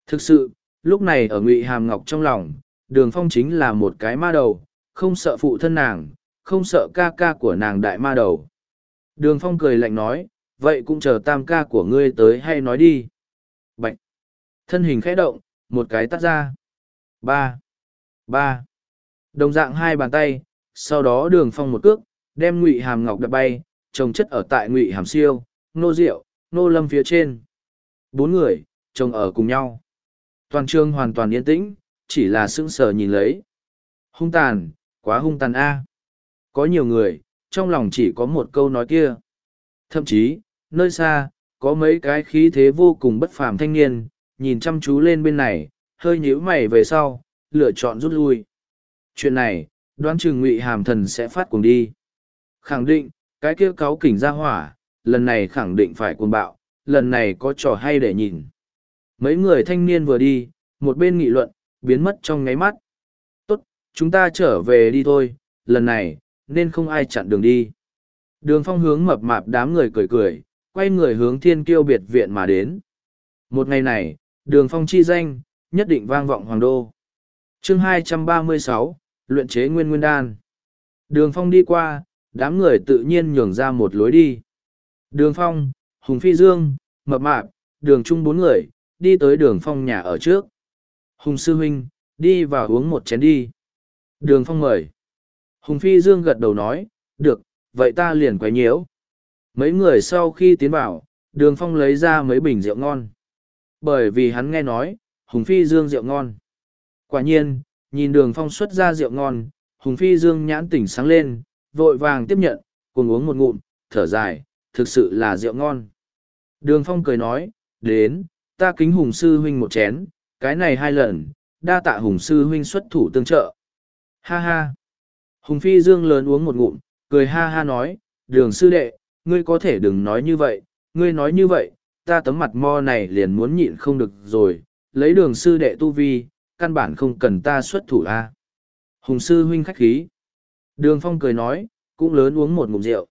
Thực sự, lúc này ở ngụy hàm ngọc trong lòng, đường phong chính là một cái ma đầu, không sợ phụ thân nàng, không sợ ca ca của nàng đại ma đầu. Đường phong cười lạnh nói, vậy cũng chờ tam ca của ngươi tới hay nói đi. Bệnh thân hình khẽ động một cái tắt ra. Ba. Ba. Đồng dạng hai bàn tay sau đó đường phong một cước đem ngụy hàm ngọc đập bay trồng chất ở tại ngụy hàm siêu nô rượu nô lâm phía trên. Bốn người trồng ở cùng nhau toàn trường hoàn toàn yên tĩnh chỉ là sững sờ nhìn lấy hung tàn quá hung tàn a có nhiều người trong lòng chỉ có một câu nói kia thậm chí nơi xa, có mấy cái khí thế vô cùng bất phàm thanh niên, nhìn chăm chú lên bên này, hơi nhíu mày về sau, lựa chọn rút lui. Chuyện này, đoán chừng ngụy hàm thần sẽ phát cuồng đi. Khẳng định, cái kia cáo kỉnh ra hỏa, lần này khẳng định phải cuồng bạo, lần này có trò hay để nhìn. Mấy người thanh niên vừa đi, một bên nghị luận, biến mất trong ngáy mắt. Tốt, chúng ta trở về đi thôi, lần này, nên không ai chặn đường đi. Đường phong hướng mập mạp đám người cười cười, quay người hướng thiên kiêu biệt viện mà đến. Một ngày này, đường phong chi danh, nhất định vang vọng hoàng đô. chương 236, luyện chế nguyên nguyên đan. Đường phong đi qua, đám người tự nhiên nhường ra một lối đi. Đường phong, Hùng Phi Dương, Mập Mạp, đường chung bốn người, đi tới đường phong nhà ở trước. Hùng Sư Huynh, đi vào uống một chén đi. Đường Phong mời. Hùng Phi Dương gật đầu nói, được, vậy ta liền quay nhiễu. Mấy người sau khi tiến vào, Đường Phong lấy ra mấy bình rượu ngon. Bởi vì hắn nghe nói, Hùng Phi Dương rượu ngon. Quả nhiên, nhìn Đường Phong xuất ra rượu ngon, Hùng Phi Dương nhãn tỉnh sáng lên, vội vàng tiếp nhận, cùng uống một ngụm, thở dài, thực sự là rượu ngon. Đường Phong cười nói, đến, ta kính Hùng Sư Huynh một chén, cái này hai lần, đa tạ Hùng Sư Huynh xuất thủ tương trợ. Ha ha! Hùng Phi Dương lớn uống một ngụm, cười ha ha nói, đường sư đệ, ngươi có thể đừng nói như vậy, ngươi nói như vậy, ta tấm mặt mo này liền muốn nhịn không được rồi, lấy đường sư đệ tu vi, căn bản không cần ta xuất thủ a. Hùng sư huynh khách khí. Đường Phong cười nói, cũng lớn uống một ngụm rượu.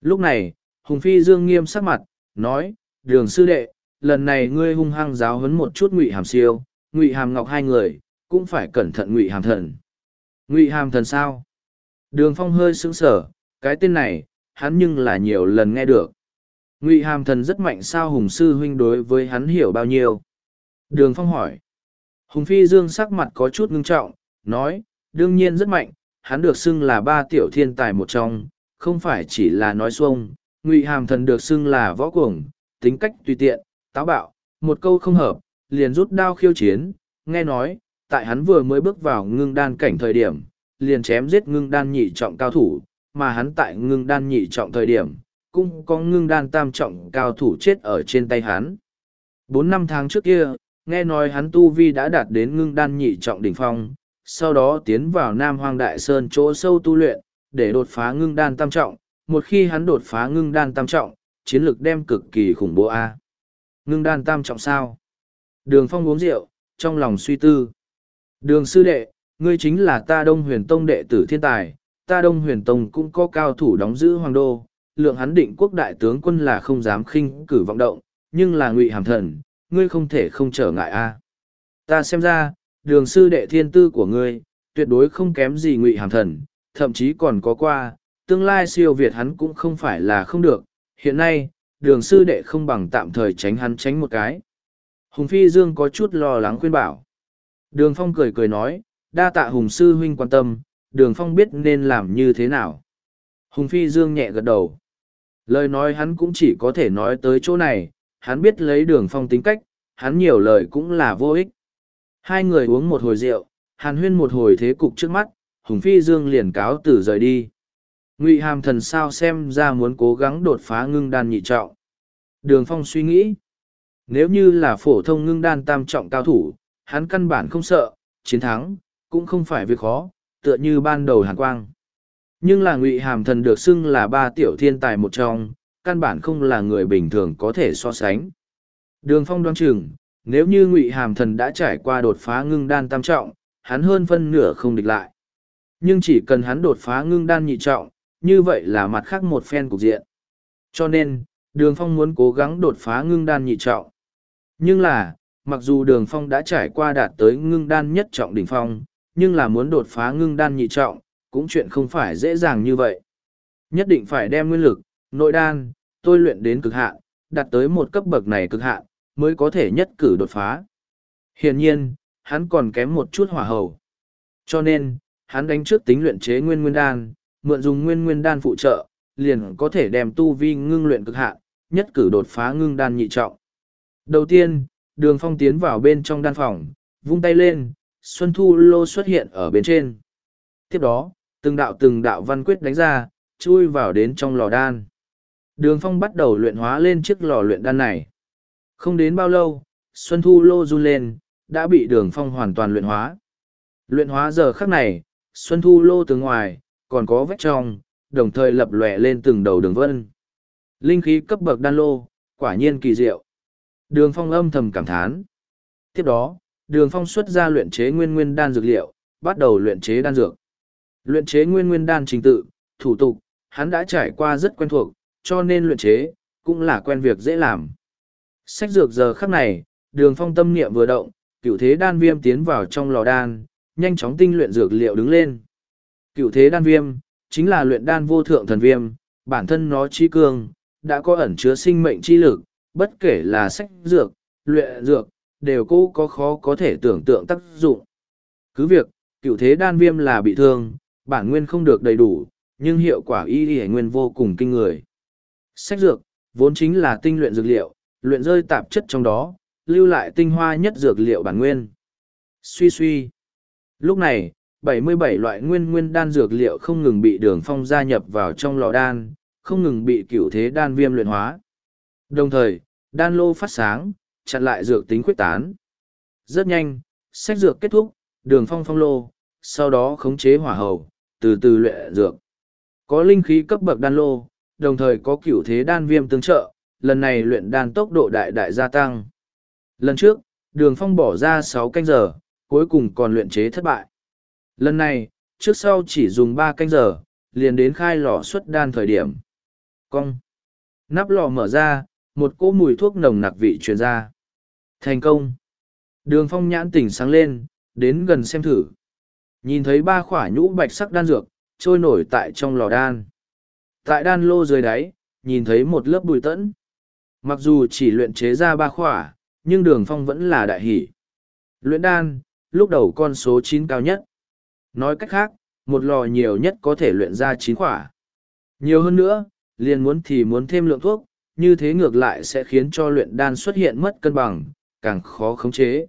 Lúc này, Hùng Phi Dương nghiêm sắc mặt, nói, đường sư đệ, lần này ngươi hung hăng giáo huấn một chút ngụy hàm siêu, ngụy hàm ngọc hai người, cũng phải cẩn thận ngụy hàm thần. Ngụy hàm thần sao? Đường Phong hơi sững sờ cái tên này, hắn nhưng là nhiều lần nghe được. Ngụy hàm thần rất mạnh sao Hùng sư huynh đối với hắn hiểu bao nhiêu? Đường Phong hỏi. Hùng Phi Dương sắc mặt có chút ngưng trọng, nói, đương nhiên rất mạnh, hắn được xưng là ba tiểu thiên tài một trong, không phải chỉ là nói xuông, ngụy hàm thần được xưng là võ cuồng, tính cách tùy tiện, táo bạo, một câu không hợp, liền rút đao khiêu chiến, nghe nói, tại hắn vừa mới bước vào ngưng đan cảnh thời điểm, liền chém giết ngưng đan nhị trọng cao thủ, mà hắn tại ngưng đan nhị trọng thời điểm, cũng có ngưng đan tam trọng cao thủ chết ở trên tay hắn. Bốn năm tháng trước kia, nghe nói hắn tu vi đã đạt đến ngưng đan nhị trọng đỉnh phong, sau đó tiến vào Nam Hoang Đại Sơn chỗ sâu tu luyện, để đột phá ngưng đan tam trọng. Một khi hắn đột phá ngưng đan tam trọng, chiến lực đem cực kỳ khủng bố a. Ngưng đan tam trọng sao? Đường Phong uống rượu, trong lòng suy tư. Đường sư đệ, ngươi chính là ta Đông Huyền Tông đệ tử thiên tài, ta Đông Huyền Tông cũng có cao thủ đóng giữ hoàng đô, lượng hắn định quốc đại tướng quân là không dám khinh cử vọng động, nhưng là ngụy hàm thần, ngươi không thể không trở ngại a. Ta xem ra, đường sư đệ thiên tư của ngươi, tuyệt đối không kém gì ngụy hàm thần, thậm chí còn có qua, tương lai siêu việt hắn cũng không phải là không được. Hiện nay, đường sư đệ không bằng tạm thời tránh hắn tránh một cái. Hùng Phi Dương có chút lo lắng khuyên bảo. Đường Phong cười cười nói, đa tạ Hùng Sư Huynh quan tâm, Đường Phong biết nên làm như thế nào. Hùng Phi Dương nhẹ gật đầu. Lời nói hắn cũng chỉ có thể nói tới chỗ này, hắn biết lấy Đường Phong tính cách, hắn nhiều lời cũng là vô ích. Hai người uống một hồi rượu, hàn huyên một hồi thế cục trước mắt, Hùng Phi Dương liền cáo tử rời đi. Ngụy Hàm Thần sao xem ra muốn cố gắng đột phá ngưng đan nhị trọng. Đường Phong suy nghĩ, nếu như là phổ thông ngưng đan tam trọng cao thủ, hắn căn bản không sợ, chiến thắng, cũng không phải việc khó, tựa như ban đầu hàn quang. Nhưng là ngụy hàm thần được xưng là ba tiểu thiên tài một trong, căn bản không là người bình thường có thể so sánh. Đường phong đoán chừng, nếu như ngụy hàm thần đã trải qua đột phá ngưng đan tam trọng, hắn hơn phân nửa không địch lại. Nhưng chỉ cần hắn đột phá ngưng đan nhị trọng, như vậy là mặt khác một phen cục diện. Cho nên, đường phong muốn cố gắng đột phá ngưng đan nhị trọng. Nhưng là, mặc dù đường phong đã trải qua đạt tới ngưng đan nhất trọng đỉnh phong, nhưng là muốn đột phá ngưng đan nhị trọng, cũng chuyện không phải dễ dàng như vậy. Nhất định phải đem nguyên lực, nội đan, tôi luyện đến cực hạn, đạt tới một cấp bậc này cực hạn, mới có thể nhất cử đột phá. Hiển nhiên, hắn còn kém một chút hỏa hầu. Cho nên, hắn đánh trước tính luyện chế nguyên nguyên đan, mượn dùng nguyên nguyên đan phụ trợ, liền có thể đem tu vi ngưng luyện cực hạn, nhất cử đột phá ngưng đan nhị trọng. Đầu tiên, đường phong tiến vào bên trong đan phòng, vung tay lên, Xuân Thu Lô xuất hiện ở bên trên. Tiếp đó, từng đạo từng đạo văn quyết đánh ra, chui vào đến trong lò đan. Đường phong bắt đầu luyện hóa lên chiếc lò luyện đan này. Không đến bao lâu, Xuân Thu Lô run lên, đã bị đường phong hoàn toàn luyện hóa. Luyện hóa giờ khắc này, Xuân Thu Lô từ ngoài, còn có vách trong, đồng thời lập lòe lên từng đầu đường vân. Linh khí cấp bậc đan lô, quả nhiên kỳ diệu. Đường phong âm thầm cảm thán. Tiếp đó, đường phong xuất ra luyện chế nguyên nguyên đan dược liệu, bắt đầu luyện chế đan dược. Luyện chế nguyên nguyên đan trình tự, thủ tục, hắn đã trải qua rất quen thuộc, cho nên luyện chế, cũng là quen việc dễ làm. Sách dược giờ khắc này, đường phong tâm niệm vừa động, cựu thế đan viêm tiến vào trong lò đan, nhanh chóng tinh luyện dược liệu đứng lên. Cựu thế đan viêm, chính là luyện đan vô thượng thần viêm, bản thân nó chi cương, đã có ẩn chứa sinh mệnh chi lực, bất kể là sách dược, luyện dược, đều cố có khó có thể tưởng tượng tác dụng. Cứ việc, Cựu thế đan viêm là bị thương, bản nguyên không được đầy đủ, nhưng hiệu quả y y nguyên vô cùng kinh người. Sách dược, vốn chính là tinh luyện dược liệu, luyện rơi tạp chất trong đó, lưu lại tinh hoa nhất dược liệu bản nguyên. Suy suy. Lúc này, 77 loại nguyên nguyên đan dược liệu không ngừng bị đường phong gia nhập vào trong lò đan, không ngừng bị cửu thế đan viêm luyện hóa. Đồng thời, đan lô phát sáng, chặn lại dược tính khuyết tán. Rất nhanh, sách dược kết thúc, đường phong phong lô, sau đó khống chế hỏa hầu, từ từ luyện dược. Có linh khí cấp bậc đan lô, đồng thời có cửu thế đan viêm tương trợ, lần này luyện đan tốc độ đại đại gia tăng. Lần trước, đường phong bỏ ra sáu canh giờ, cuối cùng còn luyện chế thất bại. Lần này, trước sau chỉ dùng ba canh giờ, liền đến khai lò xuất đan thời điểm. Cong. Nắp lò mở ra, một cỗ mùi thuốc nồng nặc vị truyền ra. Thành công. Đường phong nhãn tỉnh sáng lên, đến gần xem thử. Nhìn thấy ba khỏa nhũ bạch sắc đan dược, trôi nổi tại trong lò đan. Tại đan lô dưới đáy, nhìn thấy một lớp bụi tẫn. Mặc dù chỉ luyện chế ra ba khỏa, nhưng đường phong vẫn là đại hỷ. Luyện đan, lúc đầu con số chín cao nhất. Nói cách khác, một lò nhiều nhất có thể luyện ra chín khỏa. Nhiều hơn nữa, liền muốn thì muốn thêm lượng thuốc, như thế ngược lại sẽ khiến cho luyện đan xuất hiện mất cân bằng, càng khó khống chế.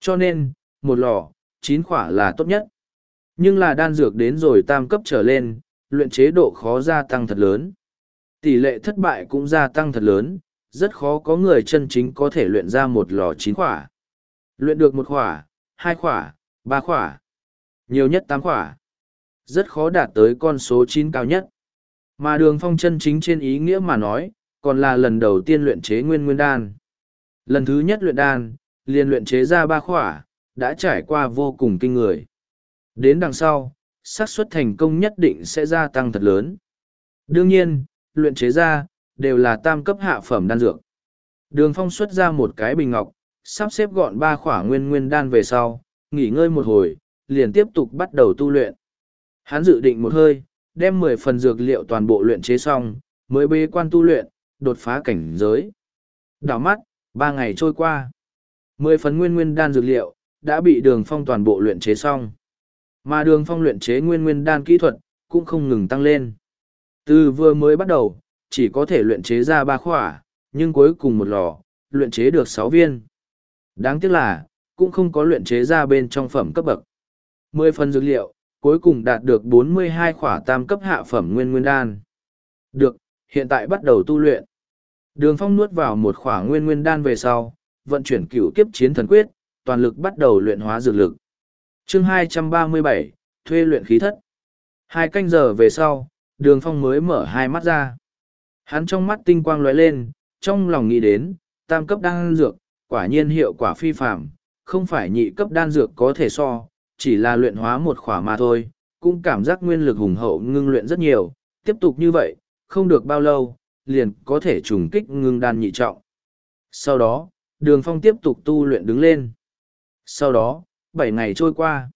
Cho nên, một lò, chín khỏa là tốt nhất. Nhưng là đan dược đến rồi tam cấp trở lên, luyện chế độ khó gia tăng thật lớn. Tỷ lệ thất bại cũng gia tăng thật lớn, rất khó có người chân chính có thể luyện ra một lò chín khỏa. Luyện được một khỏa, hai khỏa, ba khỏa, nhiều nhất tám khỏa. Rất khó đạt tới con số chín cao nhất. Mà đường phong chân chính trên ý nghĩa mà nói, còn là lần đầu tiên luyện chế nguyên nguyên đan. Lần thứ nhất luyện đan, liền luyện chế ra ba khỏa, đã trải qua vô cùng kinh người. Đến đằng sau, xác suất thành công nhất định sẽ gia tăng thật lớn. Đương nhiên, luyện chế ra, đều là tam cấp hạ phẩm đan dược. Đường phong xuất ra một cái bình ngọc, sắp xếp gọn ba khỏa nguyên nguyên đan về sau, nghỉ ngơi một hồi, liền tiếp tục bắt đầu tu luyện. Hắn dự định một hơi, đem mười phần dược liệu toàn bộ luyện chế xong, mới bế quan tu luyện, đột phá cảnh giới. Đảo mắt, ba ngày trôi qua. Mười phần nguyên nguyên đan dược liệu, đã bị đường phong toàn bộ luyện chế xong. Mà đường phong luyện chế nguyên nguyên đan kỹ thuật, cũng không ngừng tăng lên. Từ vừa mới bắt đầu, chỉ có thể luyện chế ra ba khỏa, nhưng cuối cùng một lò, luyện chế được sáu viên. Đáng tiếc là, cũng không có luyện chế ra bên trong phẩm cấp bậc. Mười phần dược liệu, cuối cùng đạt được bốn mươi hai khỏa tam cấp hạ phẩm nguyên nguyên đan. Được, hiện tại bắt đầu tu luyện. Đường phong nuốt vào một khỏa nguyên nguyên đan về sau, vận chuyển cửu kiếp chiến thần quyết, toàn lực bắt đầu luyện hóa dược lực. chương hai trăm ba mươi bảy thuê luyện khí thất. Hai canh giờ về sau, đường phong mới mở hai mắt ra. Hắn trong mắt tinh quang lóe lên, trong lòng nghĩ đến, tam cấp đan dược, quả nhiên hiệu quả phi phạm, không phải nhị cấp đan dược có thể so, chỉ là luyện hóa một khỏa mà thôi, cũng cảm giác nguyên lực hùng hậu ngưng luyện rất nhiều, tiếp tục như vậy, không được bao lâu, liền có thể trùng kích ngưng đan nhị trọng. Sau đó, đường phong tiếp tục tu luyện đứng lên. Sau đó, bảy ngày trôi qua.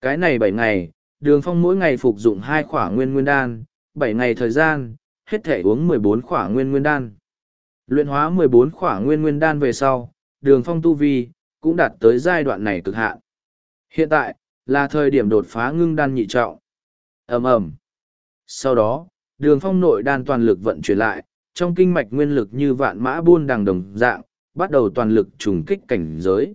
Cái này bảy ngày, đường phong mỗi ngày phục dụng hai khỏa nguyên nguyên đan, bảy ngày thời gian, hết thể uống mười bốn khỏa nguyên nguyên đan. Luyện hóa mười bốn khỏa nguyên nguyên đan về sau, đường phong tu vi, cũng đạt tới giai đoạn này cực hạn. Hiện tại, là thời điểm đột phá ngưng đan nhị trọng. ầm ầm Sau đó, đường phong nội đan toàn lực vận chuyển lại, trong kinh mạch nguyên lực như vạn mã buôn đằng đồng dạng, bắt đầu toàn lực trùng kích cảnh giới.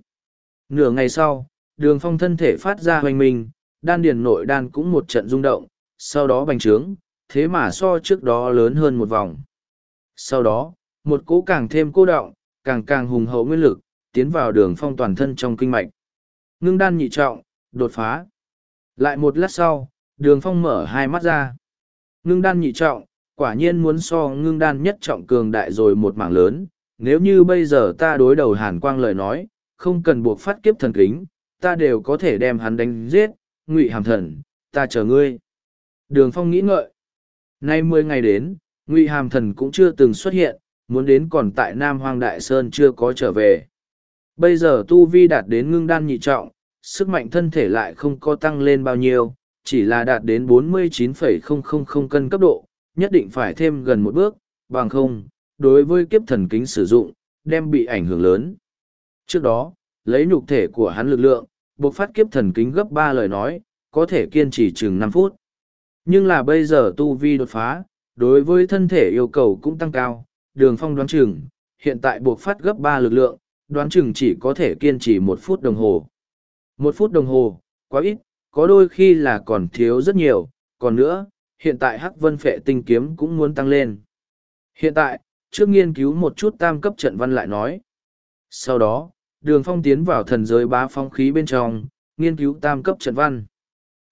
Nửa ngày sau, đường phong thân thể phát ra hoành minh, đan điền nội đan cũng một trận rung động, sau đó bành trướng, thế mà so trước đó lớn hơn một vòng. Sau đó, một cỗ càng thêm cô động, càng càng hùng hậu nguyên lực, tiến vào đường phong toàn thân trong kinh mạch. Ngưng đan nhị trọng, đột phá. Lại một lát sau, đường phong mở hai mắt ra. Ngưng đan nhị trọng, quả nhiên muốn so ngưng đan nhất trọng cường đại rồi một mảng lớn. Nếu như bây giờ ta đối đầu hàn quang lời nói, không cần buộc phát kiếp thần kính, ta đều có thể đem hắn đánh giết, ngụy hàm thần, ta chờ ngươi. Đường phong nghĩ ngợi. Nay mười ngày đến, ngụy hàm thần cũng chưa từng xuất hiện, muốn đến còn tại Nam Hoang Đại Sơn chưa có trở về. Bây giờ Tu Vi đạt đến ngưng đan nhị trọng, sức mạnh thân thể lại không có tăng lên bao nhiêu, chỉ là đạt đến 49,000 cân cấp độ, nhất định phải thêm gần một bước, bằng không, đối với kiếp thần kính sử dụng, đem bị ảnh hưởng lớn. Trước đó, lấy nhục thể của hắn lực lượng, buộc phát kiếp thần kính gấp ba lời nói, có thể kiên trì chừng năm phút. Nhưng là bây giờ tu vi đột phá, đối với thân thể yêu cầu cũng tăng cao, đường phong đoán chừng, hiện tại buộc phát gấp ba lực lượng, đoán chừng chỉ có thể kiên trì một phút đồng hồ. Một phút đồng hồ, quá ít, có đôi khi là còn thiếu rất nhiều, còn nữa, hiện tại Hắc Vân Phệ tinh kiếm cũng muốn tăng lên. Hiện tại, trước nghiên cứu một chút tam cấp trận văn lại nói. Sau đó, đường phong tiến vào thần giới bá phong khí bên trong, nghiên cứu tam cấp trận văn.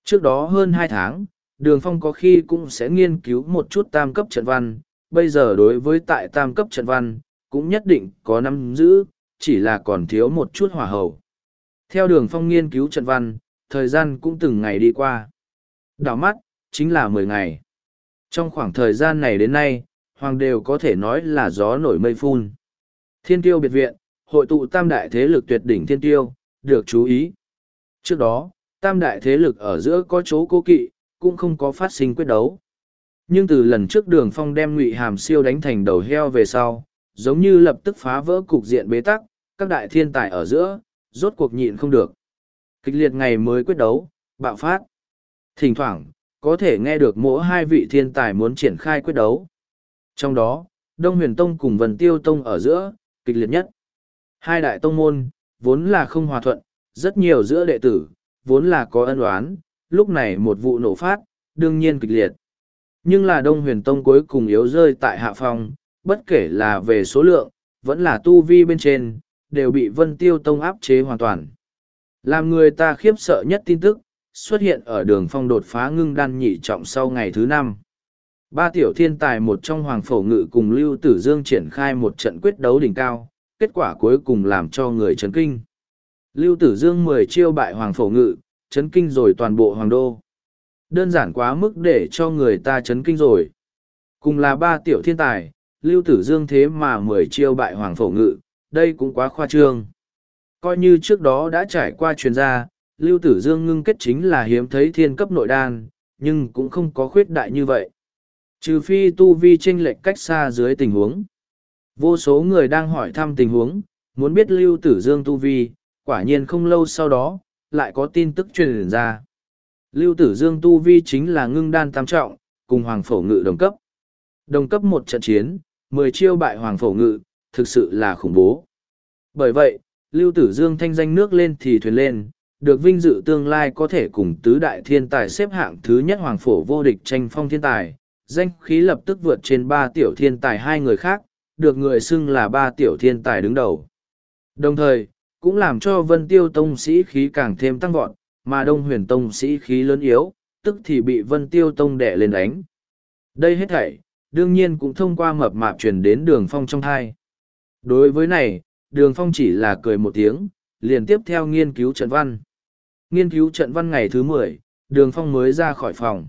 Trước đó hơn hai tháng, đường phong có khi cũng sẽ nghiên cứu một chút tam cấp trận văn, bây giờ đối với tại tam cấp trận văn, cũng nhất định có năm giữ, chỉ là còn thiếu một chút hỏa hầu. Theo đường phong nghiên cứu trận văn, thời gian cũng từng ngày đi qua. Đảo mắt, chính là mười ngày. Trong khoảng thời gian này đến nay, hoàng đều có thể nói là gió nổi mây phun. Thiên tiêu biệt viện, hội tụ tam đại thế lực tuyệt đỉnh thiên tiêu, được chú ý. Trước đó, tam đại thế lực ở giữa có chỗ cố kỵ, cũng không có phát sinh quyết đấu. Nhưng từ lần trước đường phong đem ngụy hàm siêu đánh thành đầu heo về sau, giống như lập tức phá vỡ cục diện bế tắc, các đại thiên tài ở giữa, rốt cuộc nhịn không được. Kịch liệt ngày mới quyết đấu, bạo phát. Thỉnh thoảng, có thể nghe được mỗi hai vị thiên tài muốn triển khai quyết đấu. Trong đó, Đông Huyền Tông cùng Vân Tiêu Tông ở giữa, kịch liệt nhất. Hai đại tông môn, vốn là không hòa thuận, rất nhiều giữa đệ tử, vốn là có ân oán, lúc này một vụ nổ phát, đương nhiên kịch liệt. Nhưng là Đông Huyền Tông cuối cùng yếu rơi tại hạ phòng, bất kể là về số lượng, vẫn là tu vi bên trên, đều bị Vân Tiêu Tông áp chế hoàn toàn. Làm người ta khiếp sợ nhất tin tức, xuất hiện ở đường phong đột phá ngưng đan nhị trọng sau ngày thứ năm. Ba tiểu thiên tài một trong Hoàng Phổ Ngự cùng Lưu Tử Dương triển khai một trận quyết đấu đỉnh cao, kết quả cuối cùng làm cho người chấn kinh. Lưu Tử Dương mười chiêu bại Hoàng Phổ Ngự, chấn kinh rồi toàn bộ Hoàng Đô. Đơn giản quá mức để cho người ta chấn kinh rồi. Cùng là ba tiểu thiên tài, Lưu Tử Dương thế mà mười chiêu bại Hoàng Phổ Ngự, đây cũng quá khoa trương. Coi như trước đó đã trải qua chuyên gia, Lưu Tử Dương ngưng kết chính là hiếm thấy thiên cấp nội đan, nhưng cũng không có khuyết đại như vậy. Trừ phi tu vi tranh lệch cách xa dưới tình huống. Vô số người đang hỏi thăm tình huống, muốn biết Lưu Tử Dương tu vi, quả nhiên không lâu sau đó, lại có tin tức truyền ra. Lưu Tử Dương tu vi chính là ngưng đan tam trọng, cùng Hoàng Phổ Ngự đồng cấp. Đồng cấp một trận chiến, mười chiêu bại Hoàng Phổ Ngự, thực sự là khủng bố. Bởi vậy, Lưu Tử Dương thanh danh nước lên thì thuyền lên, được vinh dự tương lai có thể cùng tứ đại thiên tài xếp hạng thứ nhất Hoàng Phổ vô địch tranh phong thiên tài, danh khí lập tức vượt trên ba tiểu thiên tài hai người khác, được người xưng là ba tiểu thiên tài đứng đầu. Đồng thời, cũng làm cho vân tiêu tông sĩ khí càng thêm tăng vọt, mà đông huyền tông sĩ khí lớn yếu, tức thì bị vân tiêu tông đẻ lên đánh. Đây hết thảy, đương nhiên cũng thông qua mập mạp truyền đến đường phong trong thai. Đối với này, đường phong chỉ là cười một tiếng, liền tiếp theo nghiên cứu trận văn. Nghiên cứu trận văn ngày thứ mười, đường phong mới ra khỏi phòng.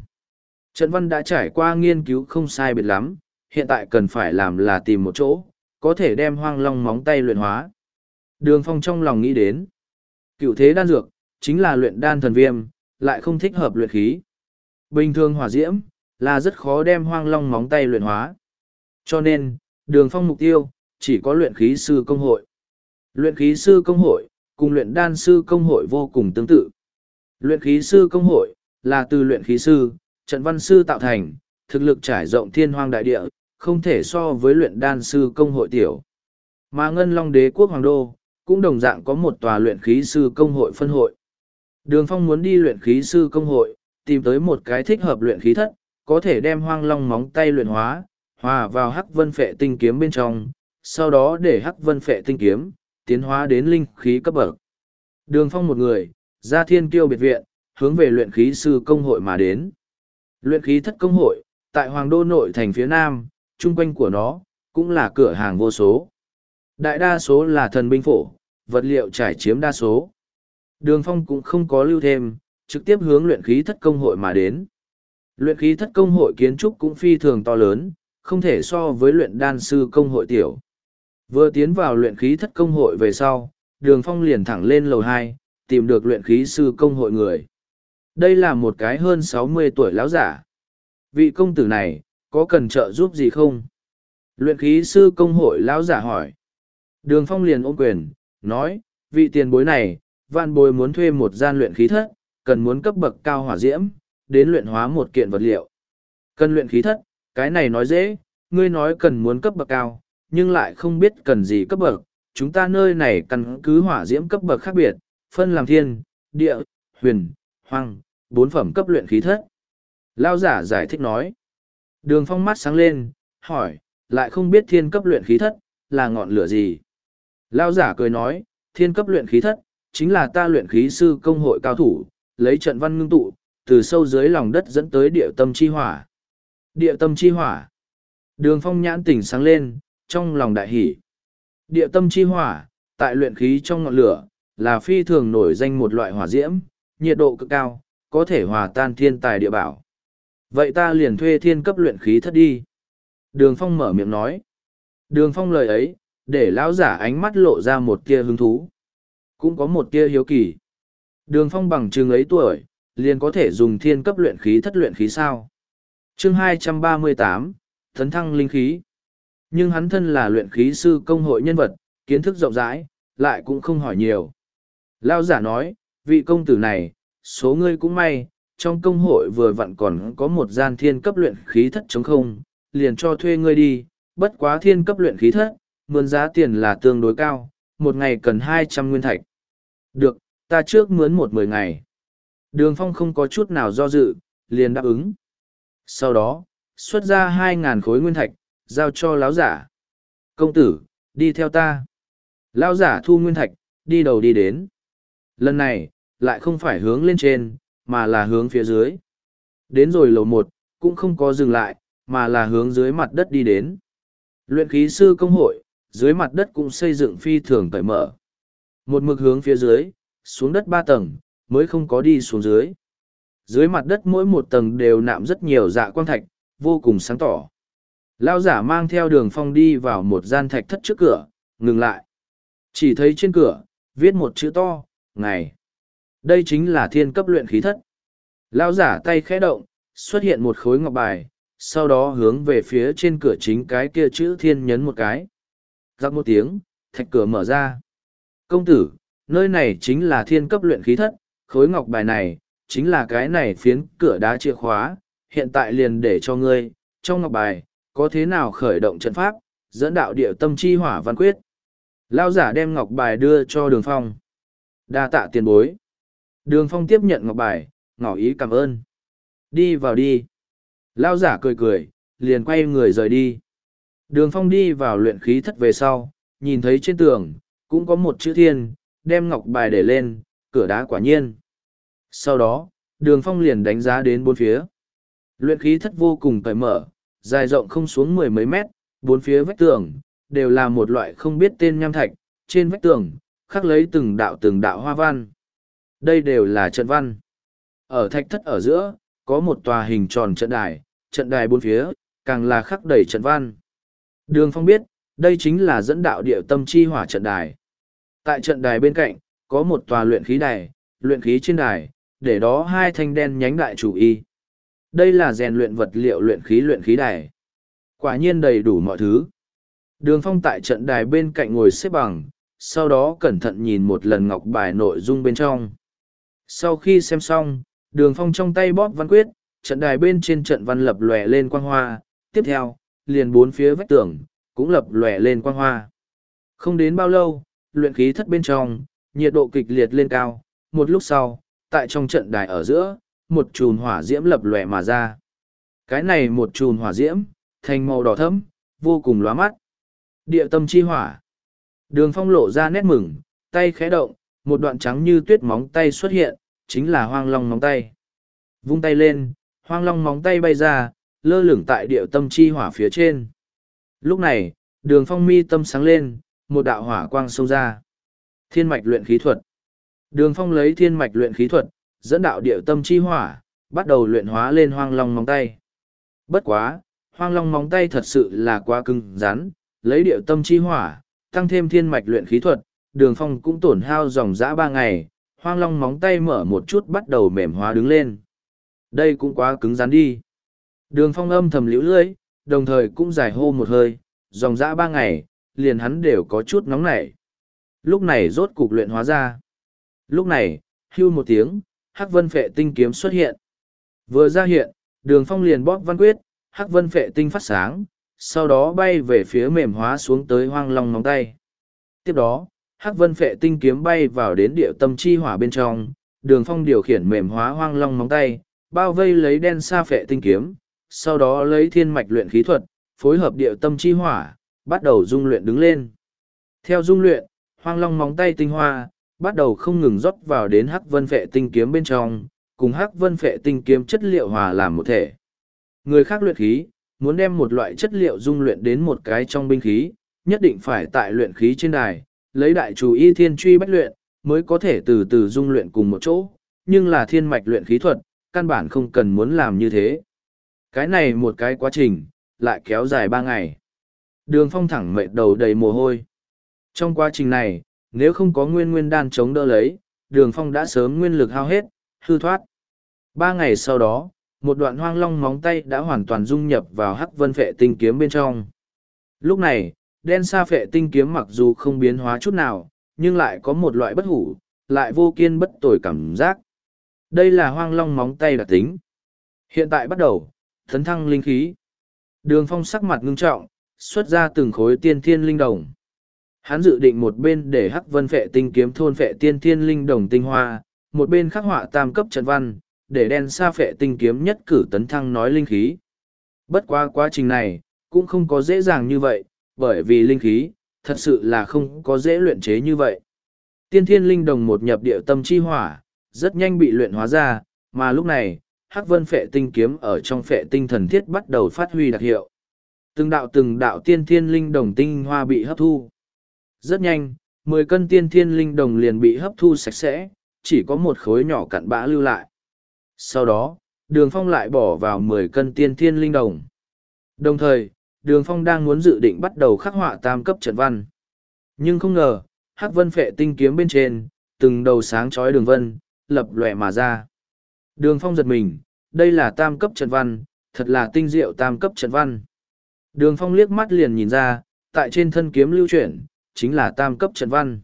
Trận văn đã trải qua nghiên cứu không sai biệt lắm, hiện tại cần phải làm là tìm một chỗ, có thể đem hoang long móng tay luyện hóa. Đường phong trong lòng nghĩ đến. Cựu thế đan dược, chính là luyện đan thần viêm, lại không thích hợp luyện khí. Bình thường hỏa diễm, là rất khó đem hoang long móng tay luyện hóa. Cho nên, đường phong mục tiêu, chỉ có luyện khí sư công hội. Luyện khí sư công hội, cùng luyện đan sư công hội vô cùng tương tự. Luyện khí sư công hội, là từ luyện khí sư, trận văn sư tạo thành, thực lực trải rộng thiên hoang đại địa, không thể so với luyện đan sư công hội tiểu. Mà Ngân Long đế quốc hoàng đô, cũng đồng dạng có một tòa luyện khí sư công hội phân hội. Đường Phong muốn đi luyện khí sư công hội, tìm tới một cái thích hợp luyện khí thất, có thể đem hoang long móng tay luyện hóa, hòa vào hắc vân phệ tinh kiếm bên trong, sau đó để hắc vân phệ tinh kiếm, tiến hóa đến linh khí cấp bậc. Đường Phong một người, ra thiên kiêu biệt viện, hướng về luyện khí sư công hội mà đến. Luyện khí thất công hội, tại Hoàng Đô nội thành phía Nam, chung quanh của nó, cũng là cửa hàng vô số. Đại đa số là thần binh phổ, vật liệu trải chiếm đa số. Đường Phong cũng không có lưu thêm, trực tiếp hướng luyện khí thất công hội mà đến. Luyện khí thất công hội kiến trúc cũng phi thường to lớn, không thể so với luyện đan sư công hội tiểu. Vừa tiến vào luyện khí thất công hội về sau, đường phong liền thẳng lên lầu hai, tìm được luyện khí sư công hội người. Đây là một cái hơn sáu mươi tuổi lão giả. Vị công tử này, có cần trợ giúp gì không? Luyện khí sư công hội lão giả hỏi. Đường phong liền ôm quyền, nói, vị tiền bối này, vạn bối muốn thuê một gian luyện khí thất, cần muốn cấp bậc cao hỏa diễm, đến luyện hóa một kiện vật liệu. Cần luyện khí thất, cái này nói dễ, ngươi nói cần muốn cấp bậc cao, nhưng lại không biết cần gì cấp bậc. Chúng ta nơi này căn cứ hỏa diễm cấp bậc khác biệt, phân làm thiên, địa, huyền, hoang, bốn phẩm cấp luyện khí thất. Lao giả giải thích nói. Đường phong mắt sáng lên, hỏi, lại không biết thiên cấp luyện khí thất, là ngọn lửa gì? Lao giả cười nói, thiên cấp luyện khí thất, chính là ta luyện khí sư công hội cao thủ, lấy trận văn ngưng tụ, từ sâu dưới lòng đất dẫn tới địa tâm chi hỏa. Địa tâm chi hỏa. Đường phong nhãn tỉnh sáng lên, trong lòng đại hỷ. Địa tâm chi hỏa, tại luyện khí trong ngọn lửa, là phi thường nổi danh một loại hỏa diễm, nhiệt độ cực cao, có thể hòa tan thiên tài địa bảo. Vậy ta liền thuê thiên cấp luyện khí thất đi. Đường phong mở miệng nói. Đường phong lời ấy, để lão giả ánh mắt lộ ra một tia hứng thú. Cũng có một tia hiếu kỳ. Đường phong bằng chừng ấy tuổi, liền có thể dùng thiên cấp luyện khí thất luyện khí sao. chương 238, Thấn Thăng Linh Khí. Nhưng hắn thân là luyện khí sư công hội nhân vật, kiến thức rộng rãi, lại cũng không hỏi nhiều. Lao giả nói, vị công tử này, số ngươi cũng may, trong công hội vừa vặn còn có một gian thiên cấp luyện khí thất chống không, liền cho thuê ngươi đi, bất quá thiên cấp luyện khí thất, mướn giá tiền là tương đối cao, một ngày cần hai trăm nguyên thạch. Được, ta trước mướn một mười ngày. Đường phong không có chút nào do dự, liền đáp ứng. Sau đó, xuất ra hai ngàn khối nguyên thạch, giao cho lão giả. Công tử, đi theo ta. Lão giả thu nguyên thạch, đi đầu đi đến. Lần này, lại không phải hướng lên trên, mà là hướng phía dưới. Đến rồi lầu một, cũng không có dừng lại, mà là hướng dưới mặt đất đi đến. Luyện khí sư công hội, dưới mặt đất cũng xây dựng phi thường cởi mở. Một mực hướng phía dưới, xuống đất ba tầng, mới không có đi xuống dưới. Dưới mặt đất mỗi một tầng đều nạm rất nhiều dạ quang thạch, vô cùng sáng tỏ. Lao giả mang theo đường phong đi vào một gian thạch thất trước cửa, ngừng lại. Chỉ thấy trên cửa, viết một chữ to, ngày. Đây chính là thiên cấp luyện khí thất. Lao giả tay khẽ động, xuất hiện một khối ngọc bài, sau đó hướng về phía trên cửa chính cái kia chữ thiên nhấn một cái. Giặc một tiếng, thạch cửa mở ra. Công tử, nơi này chính là thiên cấp luyện khí thất, khối ngọc bài này, chính là cái này phiến cửa đá chìa khóa, hiện tại liền để cho ngươi, trong ngọc bài, có thế nào khởi động trận pháp, dẫn đạo địa tâm chi hỏa văn quyết. Lao giả đem ngọc bài đưa cho đường phong. đa tạ tiền bối. Đường phong tiếp nhận ngọc bài, ngỏ ý cảm ơn. Đi vào đi. Lao giả cười cười, liền quay người rời đi. Đường phong đi vào luyện khí thất về sau, nhìn thấy trên tường, cũng có một chữ thiên, đem ngọc bài để lên, cửa đá quả nhiên. Sau đó, đường phong liền đánh giá đến bốn phía. Luyện khí thất vô cùng cởi mở, dài rộng không xuống mười mấy mét, bốn phía vách tường, đều là một loại không biết tên nham thạch, trên vách tường, khắc lấy từng đạo từng đạo hoa văn. Đây đều là trận văn. Ở thạch thất ở giữa, có một tòa hình tròn trận đài, trận đài bốn phía, càng là khắc đầy trận văn. Đường Phong biết, đây chính là dẫn đạo địa tâm chi hỏa trận đài. Tại trận đài bên cạnh, có một tòa luyện khí đài, luyện khí trên đài, để đó hai thanh đen nhánh đại chủ y. Đây là rèn luyện vật liệu luyện khí luyện khí đài. Quả nhiên đầy đủ mọi thứ. Đường Phong tại trận đài bên cạnh ngồi xếp bằng, sau đó cẩn thận nhìn một lần ngọc bài nội dung bên trong. Sau khi xem xong, đường phong trong tay bóp văn quyết, trận đài bên trên trận văn lập lòe lên quang hoa, tiếp theo, liền bốn phía vách tường, cũng lập lòe lên quang hoa. Không đến bao lâu, luyện khí thất bên trong, nhiệt độ kịch liệt lên cao, một lúc sau, tại trong trận đài ở giữa, một chùm hỏa diễm lập lòe mà ra. Cái này một chùm hỏa diễm, thành màu đỏ thẫm, vô cùng lóa mắt. Địa tâm chi hỏa. Đường phong lộ ra nét mừng, tay khẽ động, một đoạn trắng như tuyết móng tay xuất hiện, chính là hoang long móng tay. Vung tay lên, hoang long móng tay bay ra, lơ lửng tại địa tâm chi hỏa phía trên. Lúc này, đường phong mi tâm sáng lên, một đạo hỏa quang xông ra. Thiên mạch luyện khí thuật. Đường phong lấy thiên mạch luyện khí thuật, dẫn đạo địa tâm chi hỏa, bắt đầu luyện hóa lên hoang long móng tay. Bất quá, hoang long móng tay thật sự là quá cứng rắn, lấy địa tâm chi hỏa, tăng thêm thiên mạch luyện khí thuật, đường phong cũng tổn hao dòng dã ba ngày, hoang long móng tay mở một chút bắt đầu mềm hóa đứng lên. Đây cũng quá cứng rắn đi. Đường phong âm thầm liễu lưỡi, đồng thời cũng giải hô một hơi, dòng dã ba ngày, liền hắn đều có chút nóng nảy. Lúc này rốt cục luyện hóa ra. Lúc này, hưu một tiếng, Hắc Vân Phệ Tinh kiếm xuất hiện. Vừa ra hiện, Đường Phong liền bóp văn quyết, Hắc Vân Phệ Tinh phát sáng, sau đó bay về phía mềm hóa xuống tới Hoang Long móng tay. Tiếp đó, Hắc Vân Phệ Tinh kiếm bay vào đến địa tâm chi hỏa bên trong, Đường Phong điều khiển mềm hóa Hoang Long móng tay, bao vây lấy đen sa phệ tinh kiếm, sau đó lấy thiên mạch luyện khí thuật, phối hợp địa tâm chi hỏa, bắt đầu dung luyện đứng lên. Theo dung luyện, hoang long móng tay tinh hoa, bắt đầu không ngừng rót vào đến hắc vân phệ tinh kiếm bên trong, cùng hắc vân phệ tinh kiếm chất liệu hòa làm một thể. Người khác luyện khí, muốn đem một loại chất liệu dung luyện đến một cái trong binh khí, nhất định phải tại luyện khí trên đài, lấy đại chủ y thiên truy bách luyện, mới có thể từ từ dung luyện cùng một chỗ, nhưng là thiên mạch luyện khí thuật, căn bản không cần muốn làm như thế. Cái này một cái quá trình, lại kéo dài ba ngày. Đường phong thẳng mệt đầu đầy mồ hôi. Trong quá trình này, nếu không có nguyên nguyên đan chống đỡ lấy, đường phong đã sớm nguyên lực hao hết, hư thoát. Ba ngày sau đó, một đoạn hoang long móng tay đã hoàn toàn dung nhập vào hắc vân phệ tinh kiếm bên trong. Lúc này, đen sa phệ tinh kiếm mặc dù không biến hóa chút nào, nhưng lại có một loại bất hủ, lại vô kiên bất tồi cảm giác. Đây là hoang long móng tay đặc tính. Hiện tại bắt đầu, thấn thăng linh khí. Đường phong sắc mặt ngưng trọng, xuất ra từng khối tiên thiên linh đồng. Hắn dự định một bên để hắc vân phệ tinh kiếm thôn phệ tiên thiên linh đồng tinh hoa, một bên khắc họa tam cấp trận văn, để đen sa phệ tinh kiếm nhất cử tấn thăng nói linh khí. Bất qua quá trình này, cũng không có dễ dàng như vậy, bởi vì linh khí, thật sự là không có dễ luyện chế như vậy. Tiên thiên linh đồng một nhập địa tâm chi hỏa, rất nhanh bị luyện hóa ra, mà lúc này, hắc vân phệ tinh kiếm ở trong phệ tinh thần thiết bắt đầu phát huy đặc hiệu. Từng đạo từng đạo tiên thiên linh đồng tinh hoa bị hấp thu. Rất nhanh, mười cân tiên thiên linh đồng liền bị hấp thu sạch sẽ, chỉ có một khối nhỏ cặn bã lưu lại. Sau đó, đường phong lại bỏ vào mười cân tiên thiên linh đồng. Đồng thời, đường phong đang muốn dự định bắt đầu khắc họa tam cấp trận văn. Nhưng không ngờ, hắc vân phệ tinh kiếm bên trên, từng đầu sáng chói đường vân, lập lòe mà ra. Đường phong giật mình, đây là tam cấp trận văn, thật là tinh diệu tam cấp trận văn. Đường phong liếc mắt liền nhìn ra, tại trên thân kiếm lưu chuyển, chính là tam cấp trận văn.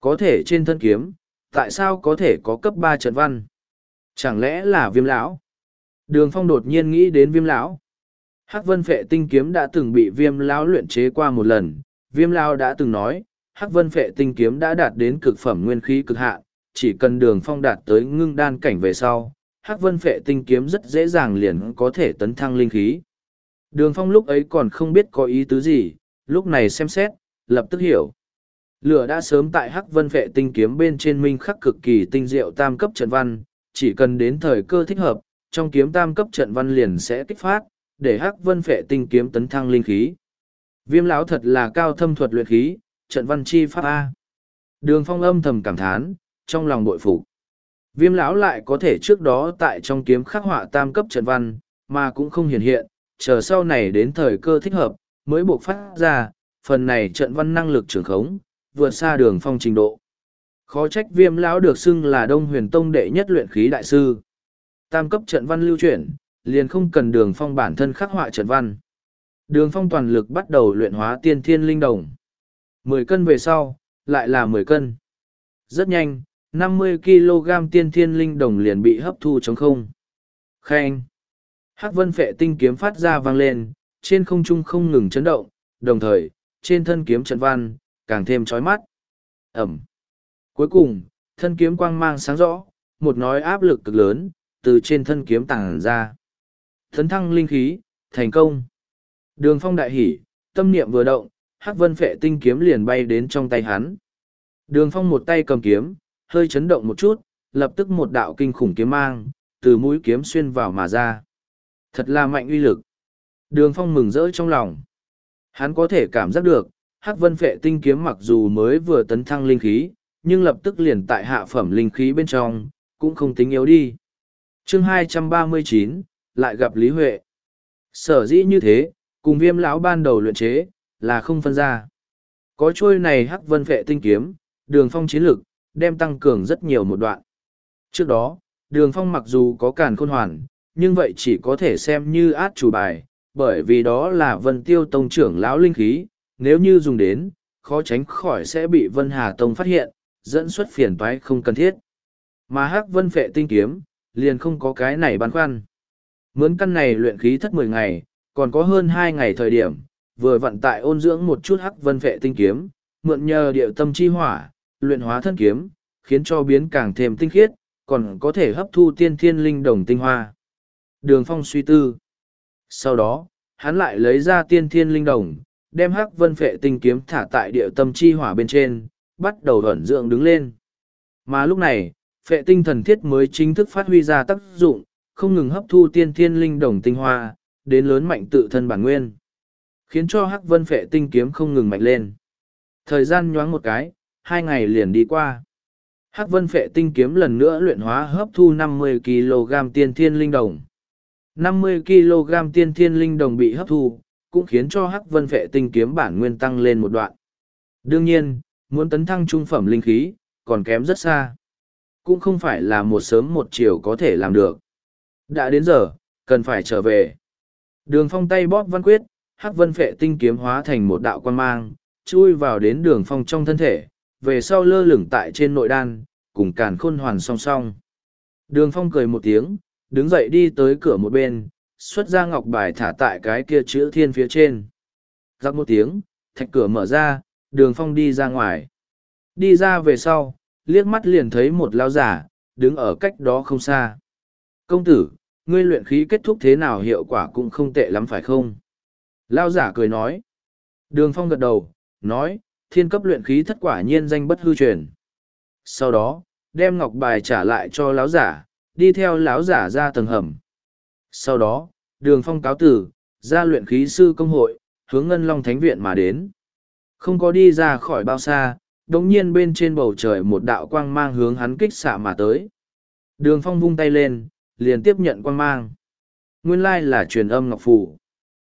Có thể trên thân kiếm, tại sao có thể có cấp ba trận văn? Chẳng lẽ là viêm lão? Đường phong đột nhiên nghĩ đến viêm lão. Hắc vân phệ tinh kiếm đã từng bị viêm lão luyện chế qua một lần, viêm lão đã từng nói, Hắc vân phệ tinh kiếm đã đạt đến cực phẩm nguyên khí cực hạn, chỉ cần đường phong đạt tới ngưng đan cảnh về sau, hắc vân phệ tinh kiếm rất dễ dàng liền có thể tấn thăng linh khí. Đường phong lúc ấy còn không biết có ý tứ gì, lúc này xem xét, lập tức hiểu. Lửa đã sớm tại hắc vân phệ tinh kiếm bên trên minh khắc cực kỳ tinh diệu tam cấp trận văn, chỉ cần đến thời cơ thích hợp, trong kiếm tam cấp trận văn liền sẽ kích phát, để hắc vân phệ tinh kiếm tấn thăng linh khí. Viêm lão thật là cao thâm thuật luyện khí, trận văn chi pháp A. Đường phong âm thầm cảm thán, trong lòng bội phục viêm lão lại có thể trước đó tại trong kiếm khắc họa tam cấp trận văn mà cũng không hiện hiện chờ sau này đến thời cơ thích hợp mới buộc phát ra phần này trận văn năng lực trưởng khống vượt xa đường phong trình độ. Khó trách viêm lão được xưng là đông huyền tông đệ nhất luyện khí đại sư. Tam cấp trận văn lưu chuyển liền không cần đường phong bản thân khắc họa trận văn. Đường phong toàn lực bắt đầu luyện hóa tiên thiên linh đồng. Mười cân về sau lại là mười cân. Rất nhanh 50 kg tiên thiên linh đồng liền bị hấp thu chống không. Khen! Hắc vân phệ tinh kiếm phát ra vang lên, trên không trung không ngừng chấn động, đồng thời, trên thân kiếm trận văn, càng thêm chói mắt. Ẩm! Cuối cùng, thân kiếm quang mang sáng rõ, một nói áp lực cực lớn, từ trên thân kiếm tàng ra. Thấn thăng linh khí, thành công. Đường phong đại hỉ, tâm niệm vừa động, hắc vân phệ tinh kiếm liền bay đến trong tay hắn. Đường phong một tay cầm kiếm, hơi chấn động một chút, lập tức một đạo kinh khủng kiếm mang, từ mũi kiếm xuyên vào mà ra. Thật là mạnh uy lực. Đường phong mừng rỡ trong lòng. Hắn có thể cảm giác được, hắc vân phệ tinh kiếm mặc dù mới vừa tấn thăng linh khí, nhưng lập tức liền tại hạ phẩm linh khí bên trong, cũng không tính yếu đi. chương 239, lại gặp Lý Huệ. Sở dĩ như thế, cùng viêm lão ban đầu luyện chế, là không phân ra. Có trôi này hắc vân phệ tinh kiếm, đường phong chiến lực, đem tăng cường rất nhiều một đoạn. Trước đó, đường phong mặc dù có càn khôn hoàn, nhưng vậy chỉ có thể xem như át chủ bài, bởi vì đó là vân tiêu tông trưởng lão linh khí, nếu như dùng đến, khó tránh khỏi sẽ bị vân hà tông phát hiện, dẫn xuất phiền toái không cần thiết. Mà hắc vân phệ tinh kiếm, liền không có cái này băn khoăn. Mướn căn này luyện khí thất mười ngày, còn có hơn hai ngày thời điểm, vừa vận tại ôn dưỡng một chút hắc vân phệ tinh kiếm, mượn nhờ điệu tâm chi hỏa, luyện hóa thân kiếm, khiến cho biến càng thêm tinh khiết, còn có thể hấp thu tiên thiên linh đồng tinh hoa. Đường phong suy tư. Sau đó, hắn lại lấy ra tiên thiên linh đồng, đem hắc vân phệ tinh kiếm thả tại địa tâm chi hỏa bên trên, bắt đầu ẩn dưỡng đứng lên. Mà lúc này, phệ tinh thần thiết mới chính thức phát huy ra tác dụng, không ngừng hấp thu tiên thiên linh đồng tinh hoa, đến lớn mạnh tự thân bản nguyên. Khiến cho hắc vân phệ tinh kiếm không ngừng mạnh lên. Thời gian nhoáng một cái, hai ngày liền đi qua. Hắc vân phệ tinh kiếm lần nữa luyện hóa hấp thu 50 kg tiên thiên linh đồng. 50 kg tiên thiên linh đồng bị hấp thu, cũng khiến cho hắc vân phệ tinh kiếm bản nguyên tăng lên một đoạn. Đương nhiên, muốn tấn thăng trung phẩm linh khí, còn kém rất xa. Cũng không phải là một sớm một chiều có thể làm được. Đã đến giờ, cần phải trở về. Đường phong tay bóp văn quyết, hắc vân phệ tinh kiếm hóa thành một đạo quan mang, chui vào đến đường phong trong thân thể, về sau lơ lửng tại trên nội đan, cùng càn khôn hoàn song song. Đường phong cười một tiếng, đứng dậy đi tới cửa một bên, xuất ra ngọc bài thả tại cái kia chữ thiên phía trên. Giặc một tiếng, thạch cửa mở ra, đường phong đi ra ngoài. Đi ra về sau, liếc mắt liền thấy một lao giả, đứng ở cách đó không xa. Công tử, ngươi luyện khí kết thúc thế nào hiệu quả cũng không tệ lắm phải không? Lao giả cười nói. Đường phong gật đầu, nói, thiên cấp luyện khí thất quả nhiên danh bất hư truyền. Sau đó, đem ngọc bài trả lại cho lão giả, đi theo lão giả ra tầng hầm. Sau đó, đường phong cáo tử, ra luyện khí sư công hội, hướng ngân long thánh viện mà đến. Không có đi ra khỏi bao xa, đồng nhiên bên trên bầu trời một đạo quang mang hướng hắn kích xạ mà tới. Đường phong vung tay lên, liền tiếp nhận quang mang. Nguyên lai là truyền âm ngọc phủ.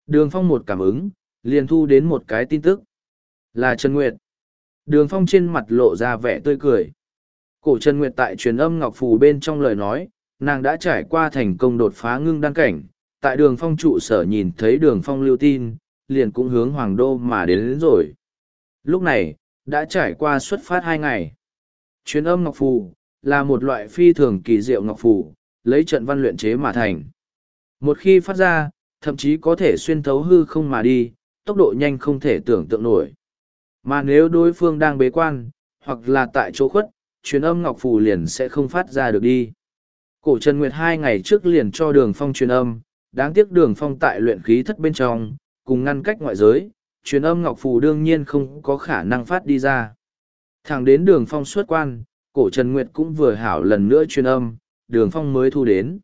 Đường phong một cảm ứng, liền thu đến một cái tin tức. Là Trần Nguyệt. Đường phong trên mặt lộ ra vẻ tươi cười. Cổ Trần Nguyệt tại truyền âm ngọc phù bên trong lời nói, nàng đã trải qua thành công đột phá ngưng đăng cảnh. Tại đường phong trụ sở nhìn thấy đường phong lưu tin, liền cũng hướng hoàng đô mà đến, đến rồi. Lúc này, đã trải qua xuất phát hai ngày. Truyền âm ngọc phù, là một loại phi thường kỳ diệu ngọc phù, lấy trận văn luyện chế mà thành. Một khi phát ra, thậm chí có thể xuyên thấu hư không mà đi, tốc độ nhanh không thể tưởng tượng nổi. Mà nếu đối phương đang bế quan, hoặc là tại chỗ khuất, truyền âm ngọc phù liền sẽ không phát ra được đi. Cổ Trần Nguyệt hai ngày trước liền cho đường phong truyền âm, đáng tiếc đường phong tại luyện khí thất bên trong, cùng ngăn cách ngoại giới, truyền âm ngọc phù đương nhiên không có khả năng phát đi ra. Thẳng đến đường phong xuất quan, cổ Trần Nguyệt cũng vừa hảo lần nữa truyền âm, đường phong mới thu đến.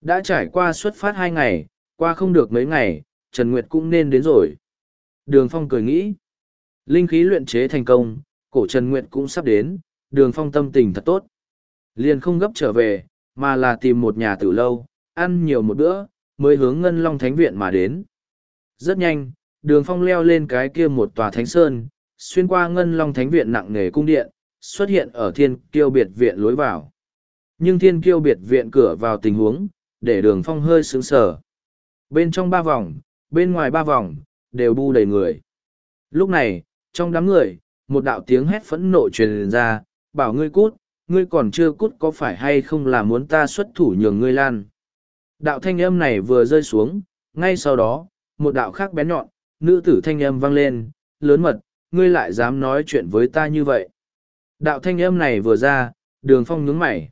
Đã trải qua xuất phát hai ngày, qua không được mấy ngày, Trần Nguyệt cũng nên đến rồi. Đường phong cười nghĩ. Linh khí luyện chế thành công, cổ Trần Nguyệt cũng sắp đến, đường phong tâm tình thật tốt. Liền không gấp trở về, mà là tìm một nhà tử lâu, ăn nhiều một bữa, mới hướng Ngân Long Thánh Viện mà đến. Rất nhanh, đường phong leo lên cái kia một tòa thánh sơn, xuyên qua Ngân Long Thánh Viện nặng nề cung điện, xuất hiện ở thiên kiêu biệt viện lối vào. Nhưng thiên kiêu biệt viện cửa vào tình huống, để đường phong hơi sướng sở. Bên trong ba vòng, bên ngoài ba vòng, đều bu đầy người. Lúc này, trong đám người, một đạo tiếng hét phẫn nộ truyền ra, bảo ngươi cút, ngươi còn chưa cút có phải hay không là muốn ta xuất thủ nhường ngươi lan. Đạo thanh âm này vừa rơi xuống, ngay sau đó, một đạo khác bén nhọn, nữ tử thanh âm vang lên, lớn mật, ngươi lại dám nói chuyện với ta như vậy. Đạo thanh âm này vừa ra, đường phong nhướng mày.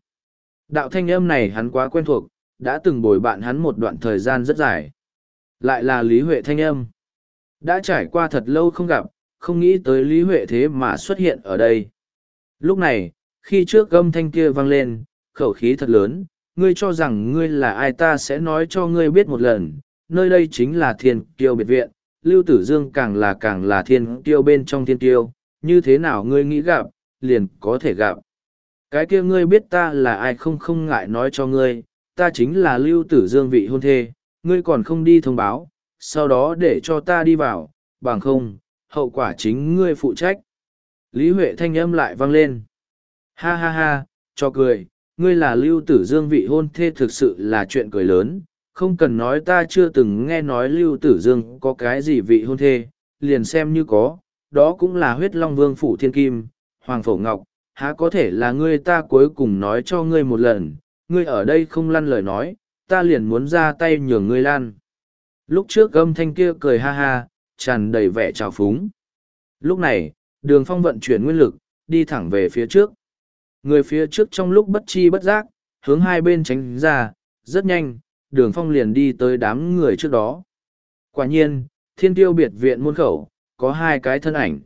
Đạo thanh âm này hắn quá quen thuộc, đã từng bồi bạn hắn một đoạn thời gian rất dài. Lại là Lý Huệ thanh âm. Đã trải qua thật lâu không gặp, không nghĩ tới Lý Huệ thế mà xuất hiện ở đây. Lúc này, khi trước âm thanh kia vang lên, khẩu khí thật lớn, ngươi cho rằng ngươi là ai ta sẽ nói cho ngươi biết một lần, nơi đây chính là thiên kiêu biệt viện, Lưu Tử Dương càng là càng là thiên kiêu bên trong thiên kiêu, như thế nào ngươi nghĩ gặp, liền có thể gặp. Cái kia ngươi biết ta là ai không không ngại nói cho ngươi, ta chính là Lưu Tử Dương vị hôn thê, ngươi còn không đi thông báo, sau đó để cho ta đi vào, bằng không, hậu quả chính ngươi phụ trách. Lý Huệ thanh âm lại vang lên. Ha ha ha, cho cười, ngươi là lưu tử dương vị hôn thê thực sự là chuyện cười lớn, không cần nói ta chưa từng nghe nói lưu tử dương có cái gì vị hôn thê, liền xem như có, đó cũng là huyết long vương phủ thiên kim, hoàng phổ ngọc, há có thể là ngươi ta cuối cùng nói cho ngươi một lần, ngươi ở đây không lăn lời nói, ta liền muốn ra tay nhường ngươi lan. Lúc trước âm thanh kia cười ha ha, tràn đầy vẻ trào phúng. Lúc này, đường phong vận chuyển nguyên lực, đi thẳng về phía trước. Người phía trước trong lúc bất chi bất giác, hướng hai bên tránh ra, rất nhanh, đường phong liền đi tới đám người trước đó. Quả nhiên, thiên tiêu biệt viện môn khẩu, có hai cái thân ảnh.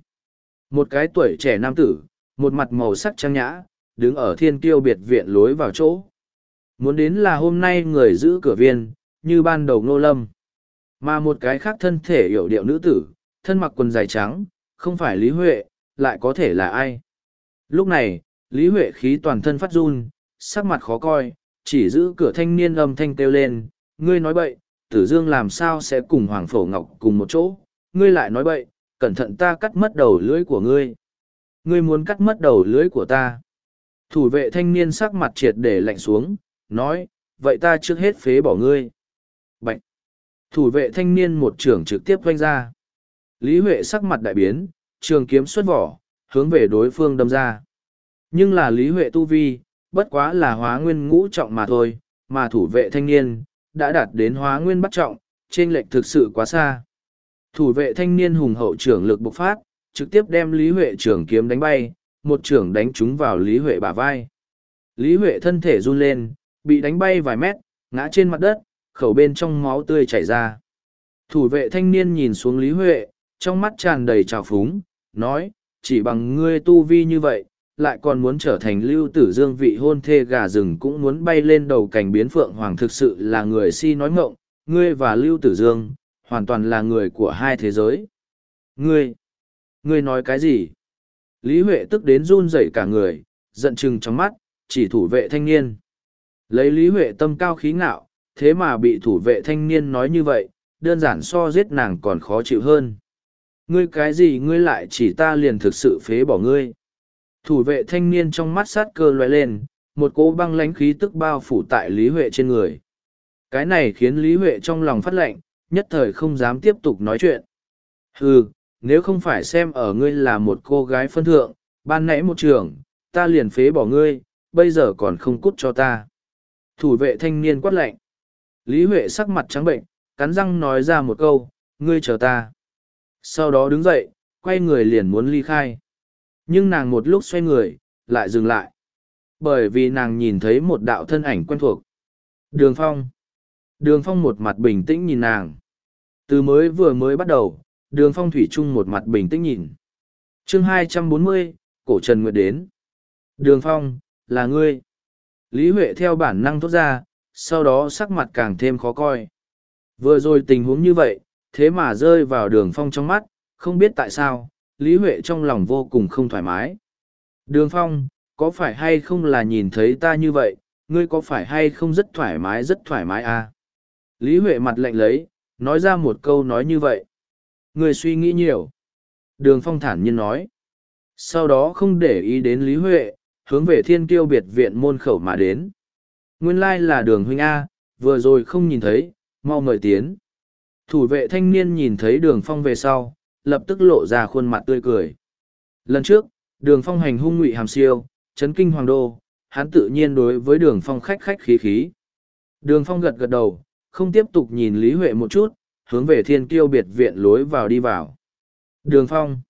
Một cái tuổi trẻ nam tử, một mặt màu sắc trang nhã, đứng ở thiên tiêu biệt viện lối vào chỗ. Muốn đến là hôm nay người giữ cửa viên, như ban đầu ngô lâm. Mà một cái khác thân thể hiểu điệu nữ tử, thân mặc quần dài trắng, không phải Lý Huệ, lại có thể là ai. Lúc này, Lý Huệ khí toàn thân phát run, sắc mặt khó coi, chỉ giữ cửa thanh niên âm thanh kêu lên, ngươi nói bậy, tử dương làm sao sẽ cùng Hoàng Phổ Ngọc cùng một chỗ, ngươi lại nói bậy, cẩn thận ta cắt mất đầu lưỡi của ngươi. Ngươi muốn cắt mất đầu lưỡi của ta. Thủ vệ thanh niên sắc mặt triệt để lạnh xuống, nói, vậy ta trước hết phế bỏ ngươi. Bạch! Thủ vệ thanh niên một trưởng trực tiếp doanh ra. Lý Huệ sắc mặt đại biến, trường kiếm xuất vỏ, hướng về đối phương đâm ra. Nhưng là Lý Huệ tu vi, bất quá là hóa nguyên ngũ trọng mà thôi, mà thủ vệ thanh niên, đã đạt đến hóa nguyên bắt trọng, trên lệch thực sự quá xa. Thủ vệ thanh niên hùng hậu trưởng lực bộc phát, trực tiếp đem Lý Huệ trưởng kiếm đánh bay, một trưởng đánh trúng vào Lý Huệ bả vai. Lý Huệ thân thể run lên, bị đánh bay vài mét, ngã trên mặt đất, khẩu bên trong máu tươi chảy ra. Thủ vệ thanh niên nhìn xuống Lý Huệ, trong mắt tràn đầy trào phúng, nói, chỉ bằng ngươi tu vi như vậy, lại còn muốn trở thành lưu tử dương vị hôn thê gà rừng cũng muốn bay lên đầu cảnh biến phượng hoàng thực sự là người si nói ngộng, ngươi và lưu tử dương, hoàn toàn là người của hai thế giới. Ngươi, ngươi nói cái gì? Lý Huệ tức đến run rẩy cả người, giận chừng trong mắt, chỉ thủ vệ thanh niên. Lấy Lý Huệ tâm cao khí ngạo, thế mà bị thủ vệ thanh niên nói như vậy, đơn giản so giết nàng còn khó chịu hơn. Ngươi cái gì ngươi lại chỉ ta liền thực sự phế bỏ ngươi. Thủ vệ thanh niên trong mắt sát cơ loe lên, một cỗ băng lánh khí tức bao phủ tại Lý Huệ trên người. Cái này khiến Lý Huệ trong lòng phát lệnh, nhất thời không dám tiếp tục nói chuyện. Hừ, nếu không phải xem ở ngươi là một cô gái phân thượng, ban nãy một trường, ta liền phế bỏ ngươi, bây giờ còn không cút cho ta. Thủ vệ thanh niên quát lệnh. Lý Huệ sắc mặt trắng bệnh, cắn răng nói ra một câu, ngươi chờ ta. Sau đó đứng dậy, quay người liền muốn ly khai. Nhưng nàng một lúc xoay người, lại dừng lại. Bởi vì nàng nhìn thấy một đạo thân ảnh quen thuộc. Đường Phong. Đường Phong một mặt bình tĩnh nhìn nàng. Từ mới vừa mới bắt đầu, đường Phong thủy chung một mặt bình tĩnh nhìn. chương hai trăm bốn mươi, cổ Trần Nguyệt đến. Đường Phong, là ngươi. Lý Huệ theo bản năng thốt ra, sau đó sắc mặt càng thêm khó coi. Vừa rồi tình huống như vậy, thế mà rơi vào đường Phong trong mắt, không biết tại sao, Lý Huệ trong lòng vô cùng không thoải mái. Đường Phong, có phải hay không là nhìn thấy ta như vậy, ngươi có phải hay không rất thoải mái rất thoải mái à? Lý Huệ mặt lạnh lấy, nói ra một câu nói như vậy. Ngươi suy nghĩ nhiều. Đường Phong thản nhiên nói. Sau đó không để ý đến Lý Huệ, hướng về thiên kiêu biệt viện môn khẩu mà đến. Nguyên lai là đường huynh A, vừa rồi không nhìn thấy, mau mời tiến. Thủ vệ thanh niên nhìn thấy đường phong về sau, lập tức lộ ra khuôn mặt tươi cười. Lần trước, đường phong hành hung ngụy hàm siêu, chấn kinh hoàng đô, hắn tự nhiên đối với đường phong khách khách khí khí. Đường phong gật gật đầu, không tiếp tục nhìn Lý Huệ một chút, hướng về thiên kiêu biệt viện lối vào đi vào. Đường phong.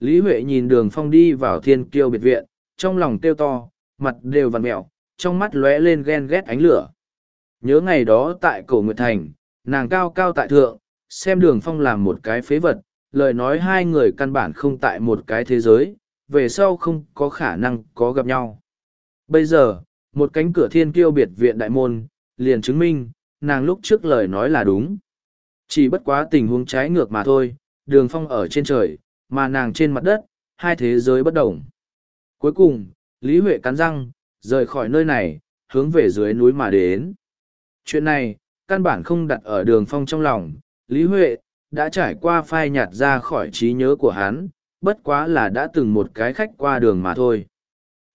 Lý Huệ nhìn đường phong đi vào thiên kiêu biệt viện, trong lòng kêu to, mặt đều vằn mẹo, trong mắt lóe lên ghen ghét ánh lửa. Nhớ ngày đó tại cổ Nguyệt Thành, nàng cao cao tại thượng, xem đường phong làm một cái phế vật, lời nói hai người căn bản không tại một cái thế giới, về sau không có khả năng có gặp nhau. Bây giờ, một cánh cửa thiên kiêu biệt viện đại môn, liền chứng minh, nàng lúc trước lời nói là đúng. Chỉ bất quá tình huống trái ngược mà thôi, đường phong ở trên trời, mà nàng trên mặt đất, hai thế giới bất đồng. Cuối cùng, Lý Huệ cắn răng, rời khỏi nơi này, hướng về dưới núi mà đến. Chuyện này, căn bản không đặt ở đường phong trong lòng, Lý Huệ, đã trải qua phai nhạt ra khỏi trí nhớ của hắn, bất quá là đã từng một cái khách qua đường mà thôi.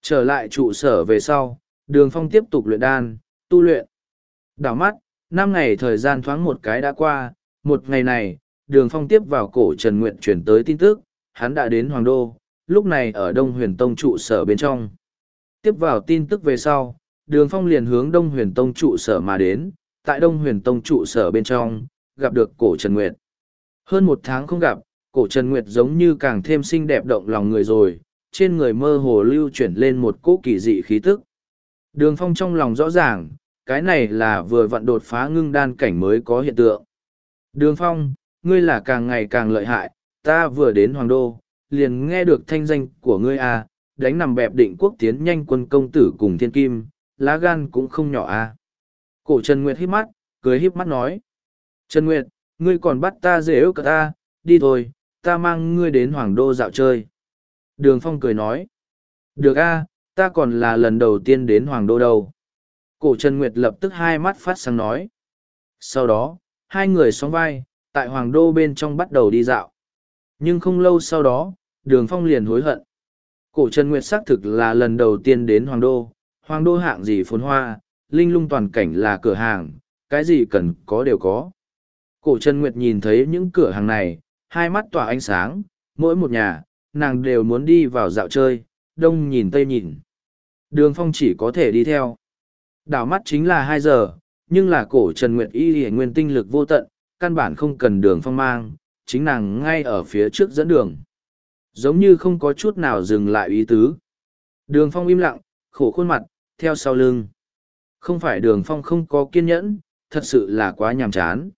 Trở lại trụ sở về sau, đường phong tiếp tục luyện đan, tu luyện. Đảo mắt, năm ngày thời gian thoáng một cái đã qua, một ngày này, đường phong tiếp vào cổ Trần Nguyện chuyển tới tin tức, hắn đã đến Hoàng Đô, lúc này ở Đông Huyền Tông trụ sở bên trong. Tiếp vào tin tức về sau, Đường Phong liền hướng Đông Huyền Tông trụ sở mà đến, tại Đông Huyền Tông trụ sở bên trong, gặp được cổ Trần Nguyệt. Hơn một tháng không gặp, cổ Trần Nguyệt giống như càng thêm xinh đẹp động lòng người rồi, trên người mơ hồ lưu chuyển lên một cỗ kỳ dị khí tức. Đường Phong trong lòng rõ ràng, cái này là vừa vặn đột phá ngưng đan cảnh mới có hiện tượng. Đường Phong, ngươi là càng ngày càng lợi hại, ta vừa đến Hoàng Đô, liền nghe được thanh danh của ngươi à, đánh nằm bẹp định quốc tiến nhanh quân công tử cùng thiên kim, lá gan cũng không nhỏ à. Cổ Trần Nguyệt híp mắt, cười híp mắt nói. Trần Nguyệt, ngươi còn bắt ta dễ ước ta, đi thôi, ta mang ngươi đến Hoàng Đô dạo chơi. Đường Phong cười nói. Được a, ta còn là lần đầu tiên đến Hoàng Đô đâu. Cổ Trần Nguyệt lập tức hai mắt phát sáng nói. Sau đó, hai người sóng vai, tại Hoàng Đô bên trong bắt đầu đi dạo. Nhưng không lâu sau đó, Đường Phong liền hối hận. Cổ Trần Nguyệt xác thực là lần đầu tiên đến Hoàng Đô. Hoàng Đô hạng gì phồn hoa, linh lung toàn cảnh là cửa hàng, cái gì cần có đều có. Cổ Trần Nguyệt nhìn thấy những cửa hàng này, hai mắt tỏa ánh sáng, mỗi một nhà, nàng đều muốn đi vào dạo chơi, đông nhìn tây nhìn. Đường Phong chỉ có thể đi theo. Đảo mắt chính là hai giờ, nhưng là cổ Trần Nguyệt y hề nguyên tinh lực vô tận, căn bản không cần đường phong mang, chính nàng ngay ở phía trước dẫn đường. Giống như không có chút nào dừng lại ý tứ. Đường phong im lặng, khổ khuôn mặt, theo sau lưng. Không phải đường phong không có kiên nhẫn, thật sự là quá nhàm chán.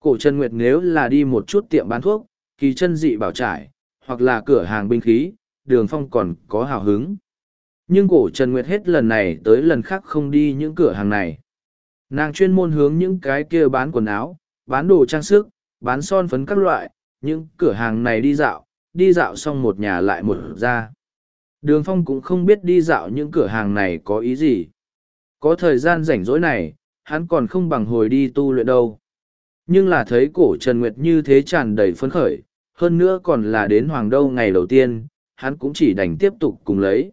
Cổ Trần Nguyệt nếu là đi một chút tiệm bán thuốc, kỳ chân dị bảo trải, hoặc là cửa hàng binh khí, đường phong còn có hào hứng. Nhưng cổ Trần Nguyệt hết lần này tới lần khác không đi những cửa hàng này. Nàng chuyên môn hướng những cái kia bán quần áo, bán đồ trang sức, bán son phấn các loại, những cửa hàng này đi dạo, đi dạo xong một nhà lại một ra. Đường Phong cũng không biết đi dạo những cửa hàng này có ý gì. Có thời gian rảnh rỗi này, hắn còn không bằng hồi đi tu luyện đâu. Nhưng là thấy cổ Trần Nguyệt như thế tràn đầy phấn khởi, hơn nữa còn là đến Hoàng Đâu ngày đầu tiên, hắn cũng chỉ đành tiếp tục cùng lấy.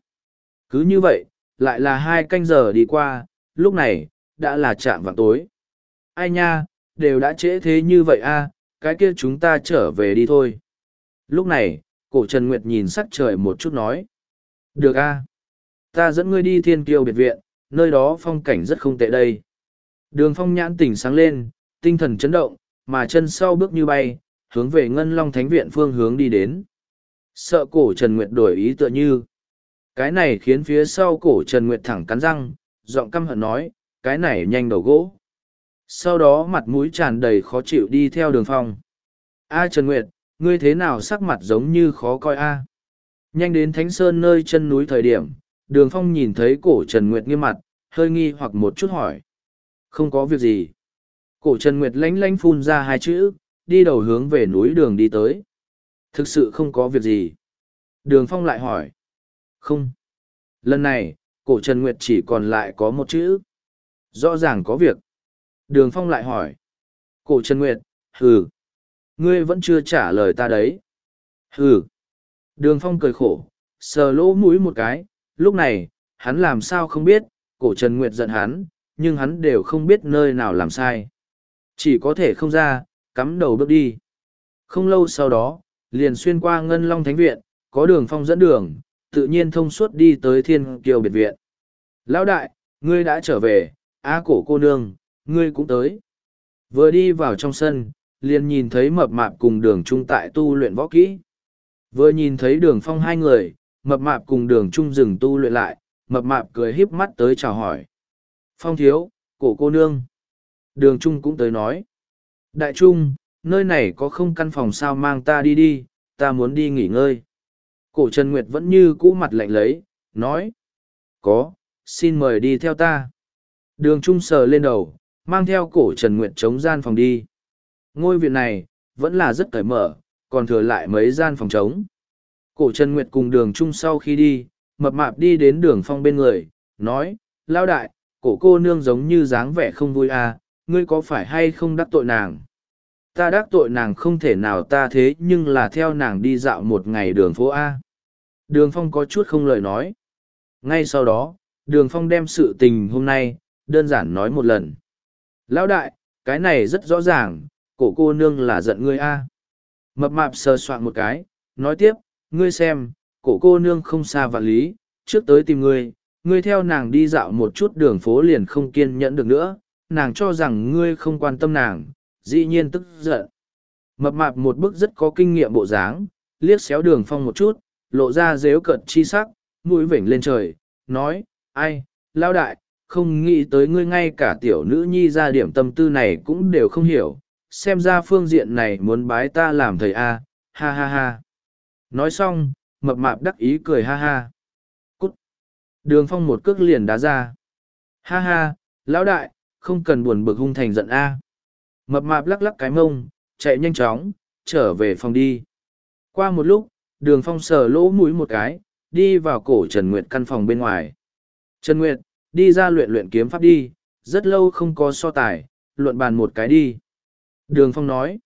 Cứ như vậy, lại là hai canh giờ đi qua, lúc này, đã là chạm vào tối. Ai nha, đều đã trễ thế như vậy a cái kia chúng ta trở về đi thôi. Lúc này, cổ Trần Nguyệt nhìn sắc trời một chút nói. Được a ta dẫn ngươi đi thiên kiêu biệt viện, nơi đó phong cảnh rất không tệ đây. Đường phong nhãn tỉnh sáng lên, tinh thần chấn động, mà chân sau bước như bay, hướng về ngân long thánh viện phương hướng đi đến. Sợ cổ Trần Nguyệt đổi ý tựa như. Cái này khiến phía sau cổ Trần Nguyệt thẳng cắn răng, giọng căm hận nói, cái này nhanh đầu gỗ. Sau đó mặt mũi tràn đầy khó chịu đi theo đường phong. A Trần Nguyệt, ngươi thế nào sắc mặt giống như khó coi a? Nhanh đến Thánh Sơn nơi chân núi thời điểm, đường phong nhìn thấy cổ Trần Nguyệt nghiêm mặt, hơi nghi hoặc một chút hỏi. Không có việc gì. Cổ Trần Nguyệt lánh lánh phun ra hai chữ, đi đầu hướng về núi đường đi tới. Thực sự không có việc gì. Đường phong lại hỏi. Không. Lần này, cổ Trần Nguyệt chỉ còn lại có một chữ. Rõ ràng có việc. Đường Phong lại hỏi. Cổ Trần Nguyệt, hừ. Ngươi vẫn chưa trả lời ta đấy. Hừ. Đường Phong cười khổ, sờ lỗ mũi một cái. Lúc này, hắn làm sao không biết, cổ Trần Nguyệt giận hắn, nhưng hắn đều không biết nơi nào làm sai. Chỉ có thể không ra, cắm đầu bước đi. Không lâu sau đó, liền xuyên qua Ngân Long Thánh Viện, có đường phong dẫn đường, tự nhiên thông suốt đi tới thiên kiều biệt viện. Lão đại, ngươi đã trở về, á cổ cô nương, ngươi cũng tới. Vừa đi vào trong sân, liền nhìn thấy mập mạp cùng đường trung tại tu luyện võ kỹ. Vừa nhìn thấy đường phong hai người, mập mạp cùng đường trung dừng tu luyện lại, mập mạp cười híp mắt tới chào hỏi. Phong thiếu, cổ cô nương. Đường trung cũng tới nói. Đại trung, nơi này có không căn phòng sao mang ta đi đi, ta muốn đi nghỉ ngơi. Cổ Trần Nguyệt vẫn như cũ mặt lạnh lấy, nói. Có, xin mời đi theo ta. Đường Trung sờ lên đầu, mang theo cổ Trần Nguyệt chống gian phòng đi. Ngôi viện này, vẫn là rất cởi mở, còn thừa lại mấy gian phòng trống. Cổ Trần Nguyệt cùng đường Trung sau khi đi, mập mạp đi đến đường phong bên người, nói, lao đại, cổ cô nương giống như dáng vẻ không vui à, ngươi có phải hay không đắc tội nàng? Ta đắc tội nàng không thể nào ta thế nhưng là theo nàng đi dạo một ngày đường phố A. Đường Phong có chút không lời nói. Ngay sau đó, Đường Phong đem sự tình hôm nay, đơn giản nói một lần. Lão đại, cái này rất rõ ràng, cổ cô nương là giận ngươi a. Mập mạp sờ soạn một cái, nói tiếp, ngươi xem, cổ cô nương không xa vạn lý, trước tới tìm ngươi, ngươi theo nàng đi dạo một chút đường phố liền không kiên nhẫn được nữa, nàng cho rằng ngươi không quan tâm nàng, dĩ nhiên tức giận. Mập mạp một bức rất có kinh nghiệm bộ dáng, liếc xéo đường phong một chút, lộ ra dếu cận chi sắc, mũi vểnh lên trời, nói, ai, lao đại, không nghĩ tới ngươi ngay cả tiểu nữ nhi ra điểm tâm tư này cũng đều không hiểu, xem ra phương diện này muốn bái ta làm thầy A, ha ha ha. Nói xong, mập mạp đắc ý cười ha ha. Cút. Đường phong một cước liền đá ra. Ha ha, lão đại, không cần buồn bực hung thành giận A. Mập mạp lắc lắc cái mông, chạy nhanh chóng, trở về phòng đi. Qua một lúc, đường phong sờ lỗ mũi một cái, đi vào cổ Trần Nguyệt căn phòng bên ngoài. Trần Nguyệt, đi ra luyện luyện kiếm pháp đi, rất lâu không có so tài, luận bàn một cái đi. Đường phong nói,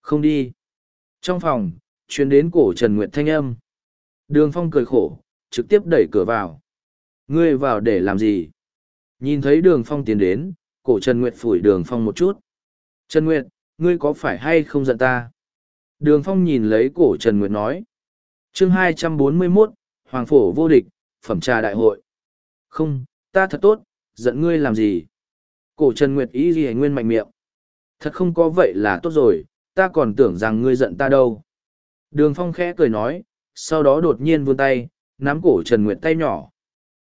không đi. Trong phòng, chuyến đến cổ Trần Nguyệt thanh âm. Đường phong cười khổ, trực tiếp đẩy cửa vào. Ngươi vào để làm gì? Nhìn thấy đường phong tiến đến, cổ Trần Nguyệt phủi đường phong một chút. Trần Nguyệt, ngươi có phải hay không giận ta? Đường phong nhìn lấy cổ Trần Nguyệt nói. chương hai trăm bốn mươi 241, Hoàng Phổ vô địch, phẩm trà đại hội. Không, ta thật tốt, giận ngươi làm gì? Cổ Trần Nguyệt ý gì nguyên mạnh miệng. Thật không có vậy là tốt rồi, ta còn tưởng rằng ngươi giận ta đâu. Đường phong khẽ cười nói, sau đó đột nhiên vươn tay, nắm cổ Trần Nguyệt tay nhỏ.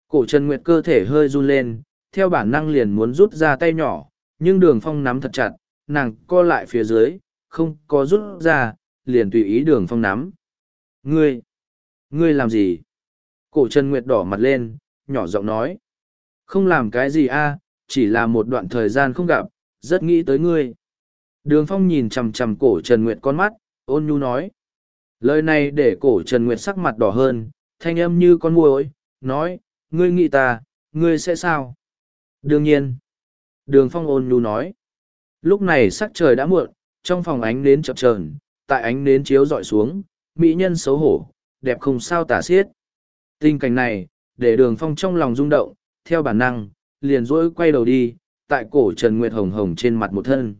Cổ Trần Nguyệt cơ thể hơi run lên, theo bản năng liền muốn rút ra tay nhỏ, nhưng đường phong nắm thật chặt, nàng co lại phía dưới, không có rút ra, liền tùy ý đường phong nắm. Ngươi! Ngươi làm gì? Cổ Trần Nguyệt đỏ mặt lên, nhỏ giọng nói. Không làm cái gì a, chỉ là một đoạn thời gian không gặp, rất nghĩ tới ngươi. Đường phong nhìn chằm chằm cổ Trần Nguyệt con mắt, ôn nhu nói. Lời này để cổ Trần Nguyệt sắc mặt đỏ hơn, thanh âm như con muỗi, nói, ngươi nghĩ ta, ngươi sẽ sao? Đương nhiên. Đường phong ôn nhu nói. Lúc này sắc trời đã muộn, trong phòng ánh nến chập chờn, tại ánh nến chiếu dọi xuống, mỹ nhân xấu hổ, đẹp không sao tả xiết. Tình cảnh này, để đường phong trong lòng rung động, theo bản năng, liền rỗi quay đầu đi, tại cổ Trần Nguyệt hồng hồng trên mặt một thân.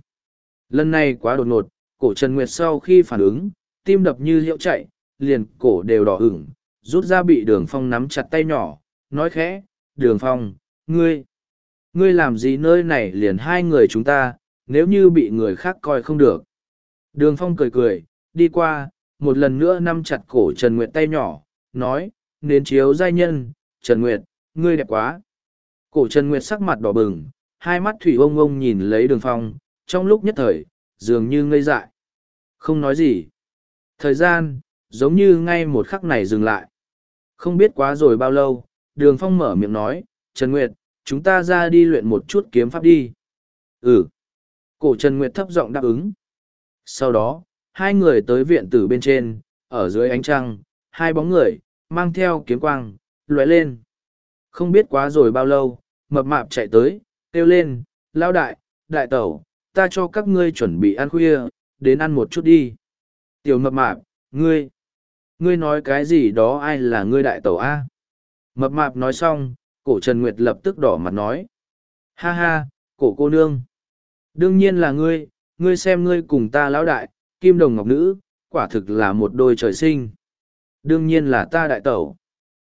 Lần này quá đột ngột, cổ Trần Nguyệt sau khi phản ứng, tim đập như hiệu chạy, liền cổ đều đỏ ửng, rút ra bị đường phong nắm chặt tay nhỏ, nói khẽ, đường phong, ngươi, ngươi làm gì nơi này liền hai người chúng ta, nếu như bị người khác coi không được. Đường phong cười cười, đi qua, một lần nữa nắm chặt cổ Trần Nguyệt tay nhỏ, nói, nến chiếu giai nhân, Trần Nguyệt, ngươi đẹp quá. Cổ Trần Nguyệt sắc mặt đỏ bừng, hai mắt thủy ông ông nhìn lấy đường phong, trong lúc nhất thời, dường như ngây dại. Không nói gì. Thời gian, giống như ngay một khắc này dừng lại. Không biết quá rồi bao lâu, đường phong mở miệng nói, Trần Nguyệt, chúng ta ra đi luyện một chút kiếm pháp đi. Ừ. Cổ Trần Nguyệt thấp giọng đáp ứng. Sau đó, hai người tới viện tử bên trên, ở dưới ánh trăng, hai bóng người, mang theo kiếm quang, lóe lên. Không biết quá rồi bao lâu, mập mạp chạy tới, kêu lên, lao đại, đại tẩu, ta cho các ngươi chuẩn bị ăn khuya, đến ăn một chút đi. Tiểu mập mạp, ngươi, ngươi nói cái gì đó ai là ngươi đại tẩu a? Mập mạp nói xong, cổ Trần Nguyệt lập tức đỏ mặt nói. Ha ha, cổ cô nương. Đương nhiên là ngươi, ngươi xem ngươi cùng ta lão đại, kim đồng ngọc nữ, quả thực là một đôi trời sinh. Đương nhiên là ta đại tẩu.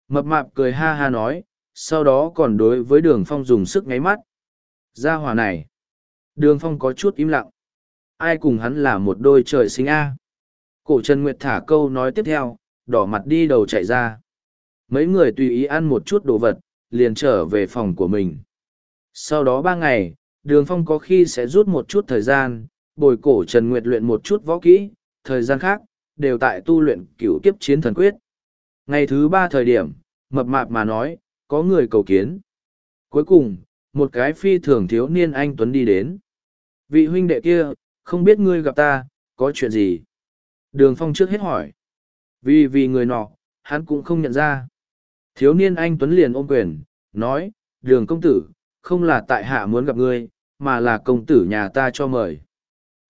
Mập mạp cười ha ha nói, sau đó còn đối với đường phong dùng sức ngáy mắt. Ra hòa này. Đường phong có chút im lặng. Ai cùng hắn là một đôi trời sinh A. Cổ Trần Nguyệt thả câu nói tiếp theo, đỏ mặt đi đầu chạy ra. Mấy người tùy ý ăn một chút đồ vật, liền trở về phòng của mình. Sau đó ba ngày, đường phong có khi sẽ rút một chút thời gian, bồi cổ Trần Nguyệt luyện một chút võ kỹ, thời gian khác, đều tại tu luyện cửu kiếp chiến thần quyết. Ngày thứ ba thời điểm, mập mạp mà nói, có người cầu kiến. Cuối cùng, một cái phi thường thiếu niên anh Tuấn đi đến. Vị huynh đệ kia, không biết ngươi gặp ta, có chuyện gì? Đường phong trước hết hỏi. Vì vì người nọ, hắn cũng không nhận ra. Thiếu niên anh Tuấn liền ôm quyền, nói, đường công tử, không là tại hạ muốn gặp ngươi, mà là công tử nhà ta cho mời.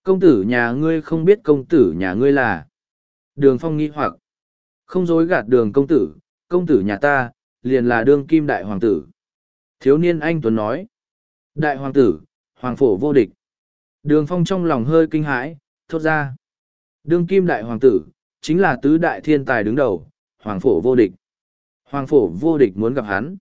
Công tử nhà ngươi không biết công tử nhà ngươi là. Đường phong nghi hoặc. Không dối gạt đường công tử, công tử nhà ta, liền là đương kim đại hoàng tử. Thiếu niên anh Tuấn nói. Đại hoàng tử, hoàng phổ vô địch. Đường phong trong lòng hơi kinh hãi, thốt ra. Đương kim đại hoàng tử, chính là tứ đại thiên tài đứng đầu, Hoàng Phổ vô địch. Hoàng Phổ vô địch muốn gặp hắn.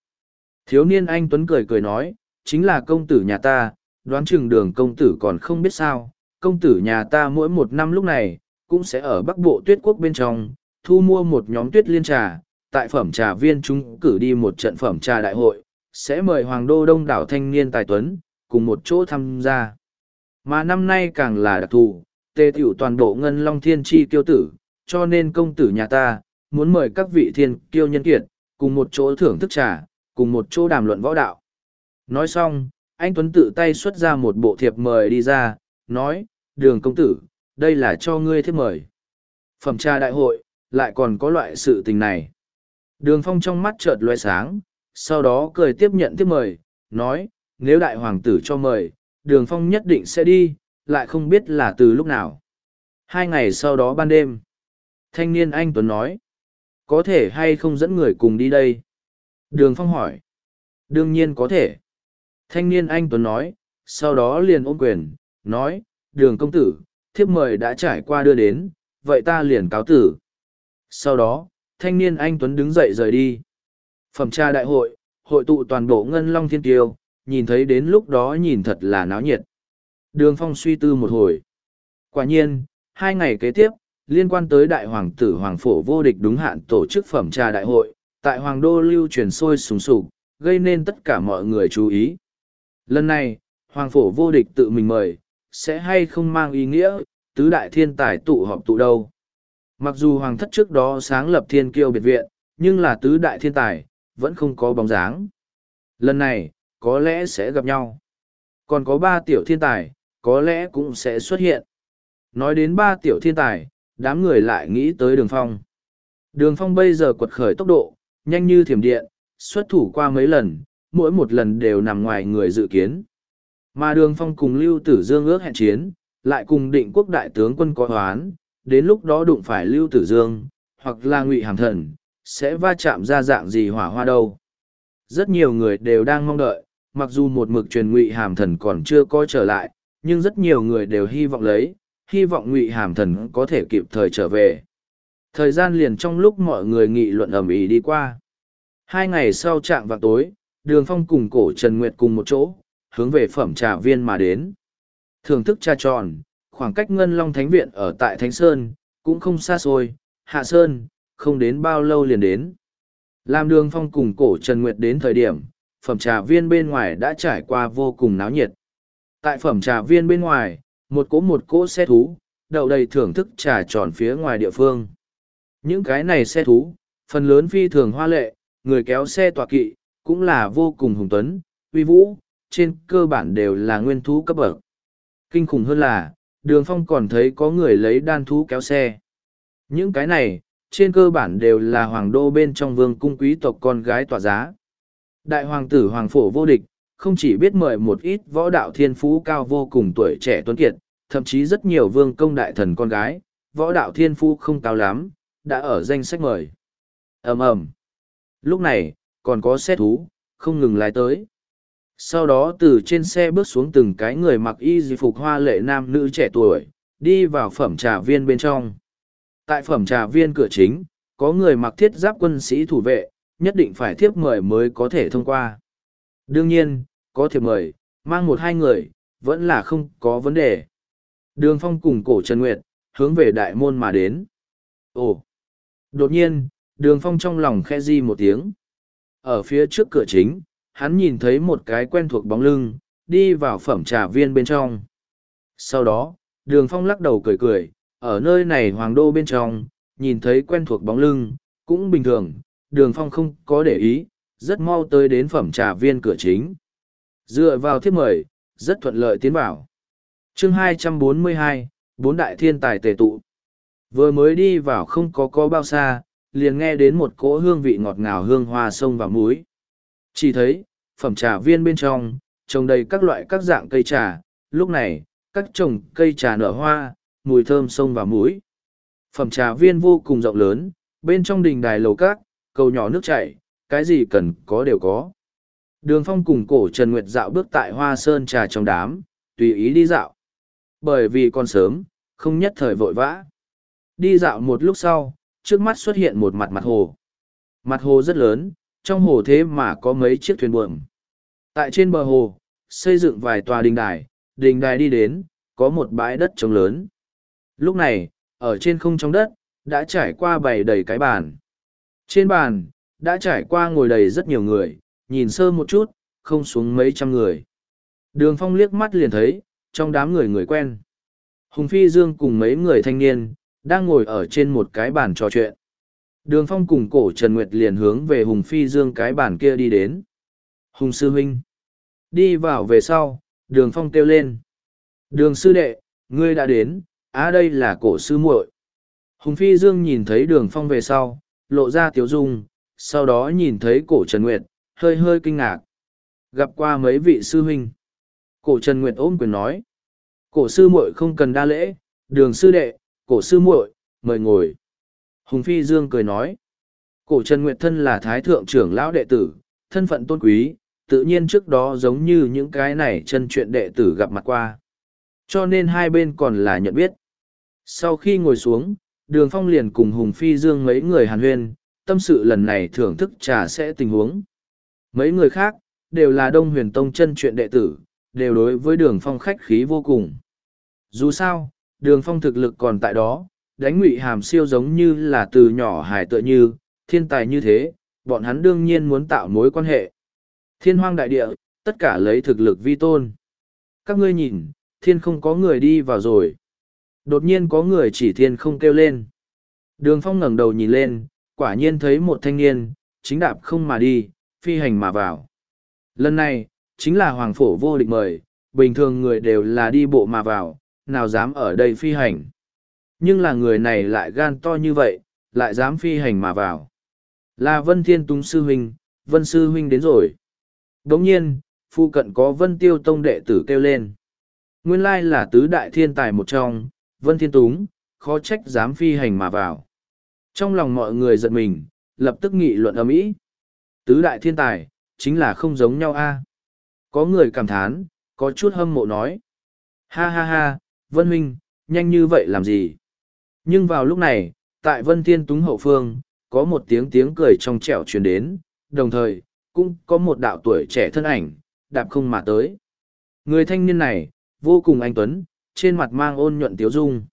Thiếu niên anh Tuấn cười cười nói, chính là công tử nhà ta, đoán chừng đường công tử còn không biết sao, công tử nhà ta mỗi một năm lúc này, cũng sẽ ở Bắc Bộ tuyết quốc bên trong, thu mua một nhóm tuyết liên trà, tại phẩm trà viên chúng cử đi một trận phẩm trà đại hội, sẽ mời Hoàng Đô Đông đảo thanh niên tài tuấn, cùng một chỗ tham gia. Mà năm nay càng là đặc thù, tê tiểu toàn bộ ngân long thiên chi kiêu tử, cho nên công tử nhà ta, muốn mời các vị thiên kiêu nhân kiệt, cùng một chỗ thưởng thức trà, cùng một chỗ đàm luận võ đạo. Nói xong, anh Tuấn tự tay xuất ra một bộ thiệp mời đi ra, nói, đường công tử, đây là cho ngươi thiệp mời. Phẩm trà đại hội, lại còn có loại sự tình này. Đường phong trong mắt chợt loe sáng, sau đó cười tiếp nhận thiệp mời, nói, nếu đại hoàng tử cho mời, đường phong nhất định sẽ đi, lại không biết là từ lúc nào. Hai ngày sau đó ban đêm, thanh niên anh Tuấn nói, có thể hay không dẫn người cùng đi đây? Đường phong hỏi, đương nhiên có thể. Thanh niên anh Tuấn nói, sau đó liền ôm quyền, nói, đường công tử, thiếp mời đã trải qua đưa đến, vậy ta liền cáo tử. Sau đó, thanh niên anh Tuấn đứng dậy rời đi. Phẩm tra đại hội, hội tụ toàn bộ ngân long thiên tiêu, nhìn thấy đến lúc đó nhìn thật là náo nhiệt. Đường phong suy tư một hồi. Quả nhiên, hai ngày kế tiếp, liên quan tới đại hoàng tử hoàng phổ vô địch đúng hạn tổ chức phẩm trà đại hội, tại hoàng đô lưu truyền sôi sùng sục, gây nên tất cả mọi người chú ý. Lần này, hoàng phổ vô địch tự mình mời, sẽ hay không mang ý nghĩa, tứ đại thiên tài tụ họp tụ đâu. Mặc dù hoàng thất trước đó sáng lập thiên kiêu biệt viện, nhưng là tứ đại thiên tài, vẫn không có bóng dáng. Lần này, có lẽ sẽ gặp nhau. Còn có ba tiểu thiên tài, có lẽ cũng sẽ xuất hiện. Nói đến ba tiểu thiên tài, đám người lại nghĩ tới đường phong. Đường phong bây giờ quật khởi tốc độ, nhanh như thiểm điện, xuất thủ qua mấy lần, mỗi một lần đều nằm ngoài người dự kiến. Mà đường phong cùng Lưu Tử Dương ước hẹn chiến, lại cùng định quốc đại tướng quân có hoán, đến lúc đó đụng phải Lưu Tử Dương, hoặc là ngụy hàm thần, sẽ va chạm ra dạng gì hỏa hoa đâu. Rất nhiều người đều đang mong đợi, mặc dù một mực truyền ngụy hàm thần còn chưa có trở lại, nhưng rất nhiều người đều hy vọng lấy, hy vọng ngụy hàm thần có thể kịp thời trở về. Thời gian liền trong lúc mọi người nghị luận ầm ĩ đi qua. Hai ngày sau trạng vào tối, đường phong cùng cổ trần nguyệt cùng một chỗ hướng về phẩm trà viên mà đến thưởng thức trà tròn khoảng cách ngân long thánh viện ở tại thánh sơn cũng không xa xôi hạ sơn không đến bao lâu liền đến làm đường phong cùng cổ trần nguyệt đến thời điểm phẩm trà viên bên ngoài đã trải qua vô cùng náo nhiệt tại phẩm trà viên bên ngoài một cỗ một cỗ xe thú đậu đầy thưởng thức trà tròn phía ngoài địa phương những cái này xe thú phần lớn phi thường hoa lệ người kéo xe tọa kỵ cũng là vô cùng hùng tuấn, uy vũ, trên cơ bản đều là nguyên thú cấp bậc. Kinh khủng hơn là, đường phong còn thấy có người lấy đan thú kéo xe. Những cái này, trên cơ bản đều là hoàng đô bên trong vương cung quý tộc con gái tỏa giá. Đại hoàng tử hoàng phổ vô địch, không chỉ biết mời một ít võ đạo thiên phú cao vô cùng tuổi trẻ tuấn kiệt, thậm chí rất nhiều vương công đại thần con gái, võ đạo thiên phú không cao lắm, đã ở danh sách mời. ầm ầm Lúc này, còn có xe thú, không ngừng lái tới. Sau đó từ trên xe bước xuống từng cái người mặc y di phục hoa lệ nam nữ trẻ tuổi, đi vào phẩm trà viên bên trong. Tại phẩm trà viên cửa chính, có người mặc thiết giáp quân sĩ thủ vệ, nhất định phải thiếp mời mới có thể thông qua. Đương nhiên, có thể mời, mang một hai người, vẫn là không có vấn đề. Đường phong cùng cổ Trần Nguyệt, hướng về đại môn mà đến. Ồ! Đột nhiên, đường phong trong lòng khe di một tiếng. Ở phía trước cửa chính, hắn nhìn thấy một cái quen thuộc bóng lưng, đi vào phẩm trà viên bên trong. Sau đó, đường phong lắc đầu cười cười, ở nơi này hoàng đô bên trong, nhìn thấy quen thuộc bóng lưng, cũng bình thường, đường phong không có để ý, rất mau tới đến phẩm trà viên cửa chính. Dựa vào thiếp mời, rất thuận lợi tiến vào. chương 242, bốn đại thiên tài tề tụ. Vừa mới đi vào không có có bao xa, liền nghe đến một cỗ hương vị ngọt ngào hương hoa sông và muối. Chỉ thấy, phẩm trà viên bên trong, trồng đầy các loại các dạng cây trà, lúc này, các trồng cây trà nở hoa, mùi thơm sông và muối. Phẩm trà viên vô cùng rộng lớn, bên trong đình đài lầu cát, cầu nhỏ nước chảy, cái gì cần có đều có. Đường phong cùng cổ Trần Nguyệt dạo bước tại hoa sơn trà trong đám, tùy ý đi dạo. Bởi vì còn sớm, không nhất thời vội vã. Đi dạo một lúc sau, trước mắt xuất hiện một mặt mặt hồ. Mặt hồ rất lớn, trong hồ thế mà có mấy chiếc thuyền buồm. Tại trên bờ hồ, xây dựng vài tòa đình đài, đình đài đi đến, có một bãi đất trống lớn. Lúc này, ở trên không trong đất, đã trải qua bày đầy cái bàn. Trên bàn, đã trải qua ngồi đầy rất nhiều người, nhìn sơ một chút, không xuống mấy trăm người. Đường phong liếc mắt liền thấy, trong đám người người quen. Hùng Phi Dương cùng mấy người thanh niên, đang ngồi ở trên một cái bàn trò chuyện. Đường phong cùng cổ Trần Nguyệt liền hướng về Hùng Phi Dương cái bàn kia đi đến. Hùng Sư Huynh. Đi vào về sau, đường phong kêu lên. Đường Sư Đệ, ngươi đã đến, á đây là cổ sư muội. Hùng Phi Dương nhìn thấy đường phong về sau, lộ ra tiếu dung, sau đó nhìn thấy cổ Trần Nguyệt, hơi hơi kinh ngạc. Gặp qua mấy vị sư huynh. Cổ Trần Nguyệt ôm quyền nói. Cổ sư muội không cần đa lễ, đường sư đệ, cổ sư muội, mời ngồi. Hùng Phi Dương cười nói. Cổ Trần Nguyệt thân là thái thượng trưởng lão đệ tử, thân phận tôn quý, tự nhiên trước đó giống như những cái này chân chuyện đệ tử gặp mặt qua. Cho nên hai bên còn là nhận biết. Sau khi ngồi xuống, đường phong liền cùng Hùng Phi Dương mấy người hàn huyên, tâm sự lần này thưởng thức trà sẽ tình huống. Mấy người khác, đều là Đông Huyền Tông chân chuyện đệ tử, đều đối với đường phong khách khí vô cùng. Dù sao, đường phong thực lực còn tại đó, đánh ngụy hàm siêu giống như là từ nhỏ hải tựa như, thiên tài như thế, bọn hắn đương nhiên muốn tạo mối quan hệ. Thiên hoang đại địa, tất cả lấy thực lực vi tôn. Các ngươi nhìn, thiên không có người đi vào rồi. Đột nhiên có người chỉ thiên không kêu lên. Đường phong ngẩng đầu nhìn lên, quả nhiên thấy một thanh niên, chính đạp không mà đi, phi hành mà vào. Lần này, chính là hoàng phổ vô địch mời, bình thường người đều là đi bộ mà vào, nào dám ở đây phi hành. Nhưng là người này lại gan to như vậy, lại dám phi hành mà vào. Là Vân Thiên Túng Sư Huynh, Vân Sư Huynh đến rồi. Đồng nhiên, phu cận có Vân Tiêu Tông đệ tử kêu lên. Nguyên lai là tứ đại thiên tài một trong, Vân Thiên Túng, khó trách dám phi hành mà vào. Trong lòng mọi người giật mình, lập tức nghị luận ầm ĩ. Tứ đại thiên tài, chính là không giống nhau a. À? Có người cảm thán, có chút hâm mộ nói. Ha ha ha, Vân Huynh, nhanh như vậy làm gì? Nhưng vào lúc này, tại Vân Thiên Túng hậu phương, có một tiếng tiếng cười trong trẻo truyền đến, đồng thời, cũng có một đạo tuổi trẻ thân ảnh, đạp không mà tới. Người thanh niên này, vô cùng anh tuấn, trên mặt mang ôn nhuận tiếu dung.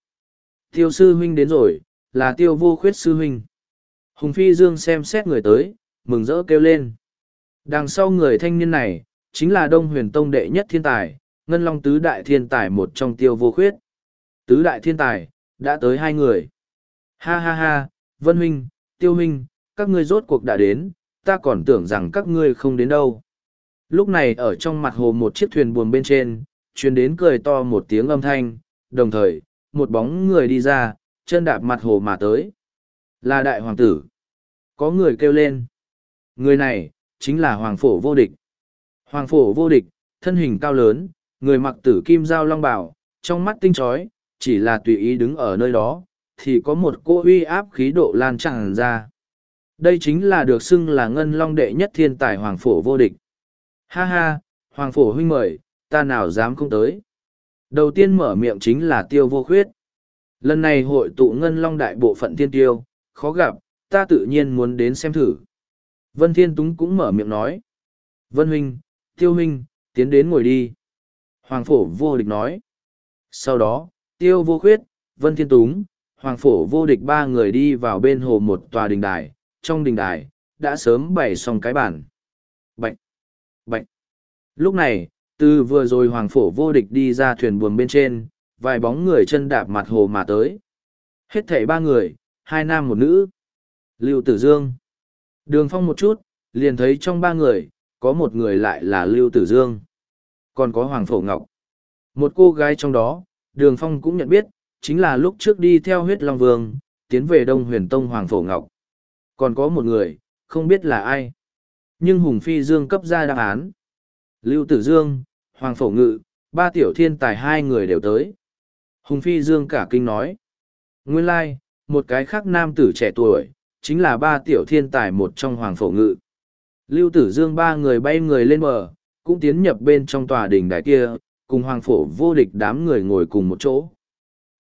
Tiêu sư huynh đến rồi, là tiêu vô khuyết sư huynh. Hùng Phi Dương xem xét người tới, mừng rỡ kêu lên. Đằng sau người thanh niên này, chính là Đông Huyền Tông đệ nhất thiên tài, Ngân Long tứ đại thiên tài một trong tiêu vô khuyết. Tứ đại thiên tài, đã tới hai người. Ha ha ha, Vân Huynh, Tiêu Huynh, các ngươi rốt cuộc đã đến, ta còn tưởng rằng các ngươi không đến đâu. Lúc này ở trong mặt hồ một chiếc thuyền buồm bên trên, truyền đến cười to một tiếng âm thanh, đồng thời, một bóng người đi ra, chân đạp mặt hồ mà tới. Là đại hoàng tử. Có người kêu lên. Người này, chính là hoàng phổ vô địch. Hoàng phổ vô địch, thân hình cao lớn, người mặc tử kim giao long bảo, trong mắt tinh trói, chỉ là tùy ý đứng ở nơi đó, thì có một cô uy áp khí độ lan tràn ra. Đây chính là được xưng là ngân long đệ nhất thiên tài hoàng phổ vô địch. Ha ha, hoàng phổ huynh mời, ta nào dám không tới. Đầu tiên mở miệng chính là tiêu vô khuyết. Lần này hội tụ ngân long đại bộ phận thiên tiêu, khó gặp, ta tự nhiên muốn đến xem thử. Vân Thiên Túng cũng mở miệng nói. Vân Huynh, Tiêu Huynh, tiến đến ngồi đi. Hoàng Phổ vô địch nói. Sau đó, Tiêu vô khuyết, Vân Thiên Túng, Hoàng Phổ vô địch ba người đi vào bên hồ một tòa đình đài. Trong đình đài, đã sớm bày xong cái bản. Bạch! Bạch! Lúc này, từ vừa rồi Hoàng Phổ vô địch đi ra thuyền buồm bên trên, vài bóng người chân đạp mặt hồ mà tới. Hết thảy ba người, hai nam một nữ. Lưu Tử Dương. Đường phong một chút, liền thấy trong ba người, có một người lại là Lưu Tử Dương. Còn có Hoàng Phổ Ngọc. Một cô gái trong đó, đường phong cũng nhận biết, chính là lúc trước đi theo huyết Long Vương, tiến về Đông Huyền Tông Hoàng Phổ Ngọc. Còn có một người, không biết là ai. Nhưng Hùng Phi Dương cấp ra đáp án. Lưu Tử Dương, Hoàng Phổ Ngự, ba tiểu thiên tài hai người đều tới. Hùng Phi Dương cả kinh nói. Nguyên lai, like, một cái khác nam tử trẻ tuổi, chính là ba tiểu thiên tài một trong Hoàng Phổ Ngự. Lưu Tử Dương ba người bay người lên bờ, cũng tiến nhập bên trong tòa đỉnh đài kia, cùng Hoàng Phổ vô địch đám người ngồi cùng một chỗ.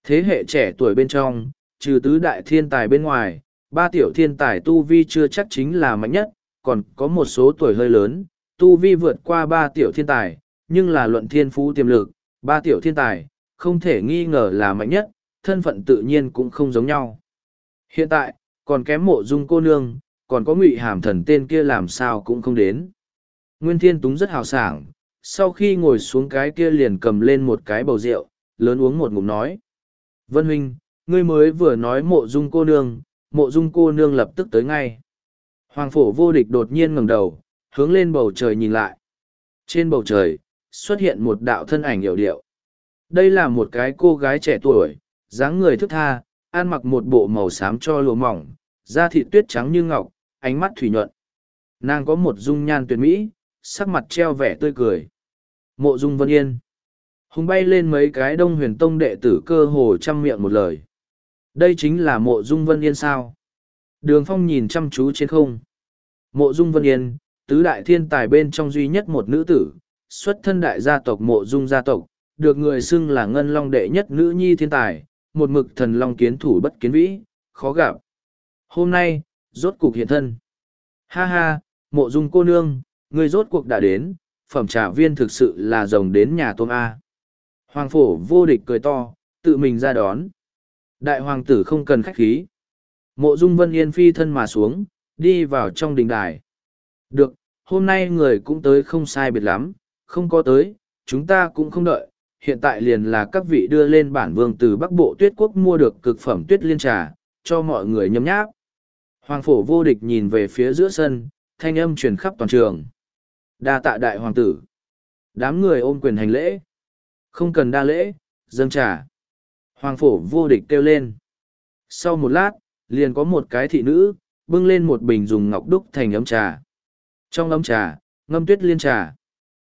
Thế hệ trẻ tuổi bên trong, trừ tứ đại thiên tài bên ngoài, Ba tiểu thiên tài tu vi chưa chắc chính là mạnh nhất, còn có một số tuổi hơi lớn, tu vi vượt qua ba tiểu thiên tài, nhưng là luận thiên phú tiềm lực, ba tiểu thiên tài, không thể nghi ngờ là mạnh nhất, thân phận tự nhiên cũng không giống nhau. Hiện tại, còn kém mộ dung cô nương, còn có ngụy hàm thần tên kia làm sao cũng không đến. Nguyên Thiên Túng rất hào sảng, sau khi ngồi xuống cái kia liền cầm lên một cái bầu rượu, lớn uống một ngụm nói. Vân Huynh, ngươi mới vừa nói mộ dung cô nương, mộ dung cô nương lập tức tới ngay. Hoàng phổ vô địch đột nhiên ngẩng đầu, hướng lên bầu trời nhìn lại. Trên bầu trời, xuất hiện một đạo thân ảnh hiểu điệu. Đây là một cái cô gái trẻ tuổi, dáng người thức tha, ăn mặc một bộ màu xám cho lụa mỏng, da thịt tuyết trắng như ngọc, ánh mắt thủy nhuận. Nàng có một dung nhan tuyệt mỹ, sắc mặt treo vẻ tươi cười. Mộ dung vân yên. Hùng bay lên mấy cái đông huyền tông đệ tử cơ hồ chăm miệng một lời. Đây chính là mộ dung vân yên sao. Đường phong nhìn chăm chú trên không. Mộ dung vân yên, tứ đại thiên tài bên trong duy nhất một nữ tử, xuất thân đại gia tộc mộ dung gia tộc, được người xưng là ngân long đệ nhất nữ nhi thiên tài, một mực thần long kiến thủ bất kiến vĩ, khó gặp. Hôm nay, rốt cục hiện thân. Ha ha, mộ dung cô nương, người rốt cuộc đã đến, phẩm trà viên thực sự là rồng đến nhà tôm A. Hoàng phổ vô địch cười to, tự mình ra đón. Đại hoàng tử không cần khách khí. Mộ dung vân yên phi thân mà xuống, đi vào trong đình đài. Được, hôm nay người cũng tới không sai biệt lắm, không có tới, chúng ta cũng không đợi. Hiện tại liền là các vị đưa lên bản vương từ Bắc Bộ tuyết quốc mua được cực phẩm tuyết liên trà, cho mọi người nhấm nháp. Hoàng phổ vô địch nhìn về phía giữa sân, thanh âm truyền khắp toàn trường. Đa tạ đại hoàng tử. Đám người ôm quyền hành lễ. Không cần đa lễ, dâng trà. Hoàng phổ vô địch kêu lên. Sau một lát, liền có một cái thị nữ, bưng lên một bình dùng ngọc đúc thành ấm trà. Trong ấm trà, ngâm tuyết liên trà.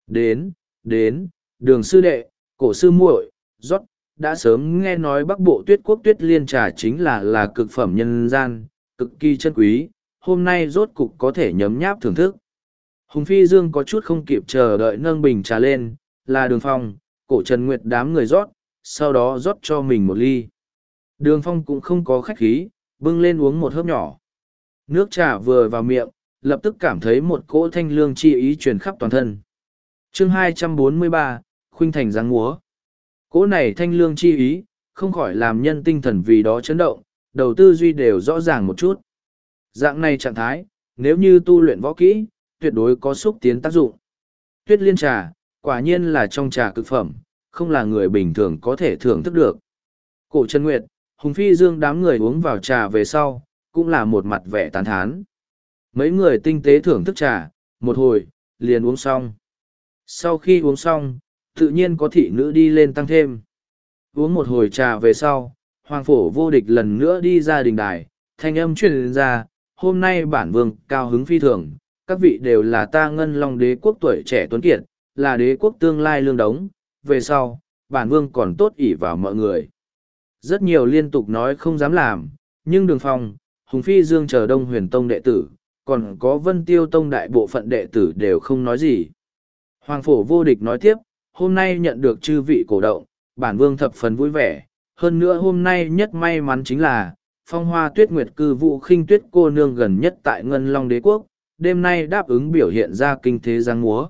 Đến, đến, đường sư đệ, cổ sư muội, rót, đã sớm nghe nói bắc bộ tuyết quốc tuyết liên trà chính là là cực phẩm nhân gian, cực kỳ chân quý, hôm nay rốt cục có thể nhấm nháp thưởng thức. Hùng Phi Dương có chút không kịp chờ đợi nâng bình trà lên, là đường phong, cổ Trần Nguyệt đám người rót, sau đó rót cho mình một ly. Đường phong cũng không có khách khí, bưng lên uống một hớp nhỏ. Nước trà vừa vào miệng, lập tức cảm thấy một cỗ thanh lương chi ý truyền khắp toàn thân. chương 243, Khuynh Thành giáng múa. Cỗ này thanh lương chi ý, không khỏi làm nhân tinh thần vì đó chấn động, đầu tư duy đều rõ ràng một chút. Dạng này trạng thái, nếu như tu luyện võ kỹ, tuyệt đối có xúc tiến tác dụng. Tuyết liên trà, quả nhiên là trong trà cực phẩm, không là người bình thường có thể thưởng thức được. Cổ Trần Nguyệt, Hùng Phi Dương đám người uống vào trà về sau, cũng là một mặt vẻ tán thán. Mấy người tinh tế thưởng thức trà, một hồi, liền uống xong. Sau khi uống xong, tự nhiên có thị nữ đi lên tăng thêm. Uống một hồi trà về sau, Hoàng Phổ vô địch lần nữa đi ra đình đài, thanh âm truyền ra, hôm nay bản vương cao hứng phi thường, các vị đều là ta ngân long đế quốc tuổi trẻ tuấn kiệt, là đế quốc tương lai lương đống, về sau, bản vương còn tốt ỷ vào mọi người. Rất nhiều liên tục nói không dám làm, nhưng đường phong, hùng phi dương chờ đông huyền tông đệ tử, còn có vân tiêu tông đại bộ phận đệ tử đều không nói gì. Hoàng phổ vô địch nói tiếp, hôm nay nhận được chư vị cổ động, bản vương thập phần vui vẻ, hơn nữa hôm nay nhất may mắn chính là, phong hoa tuyết nguyệt cư vụ khinh tuyết cô nương gần nhất tại ngân long đế quốc, đêm nay đáp ứng biểu hiện ra kinh thế giang múa.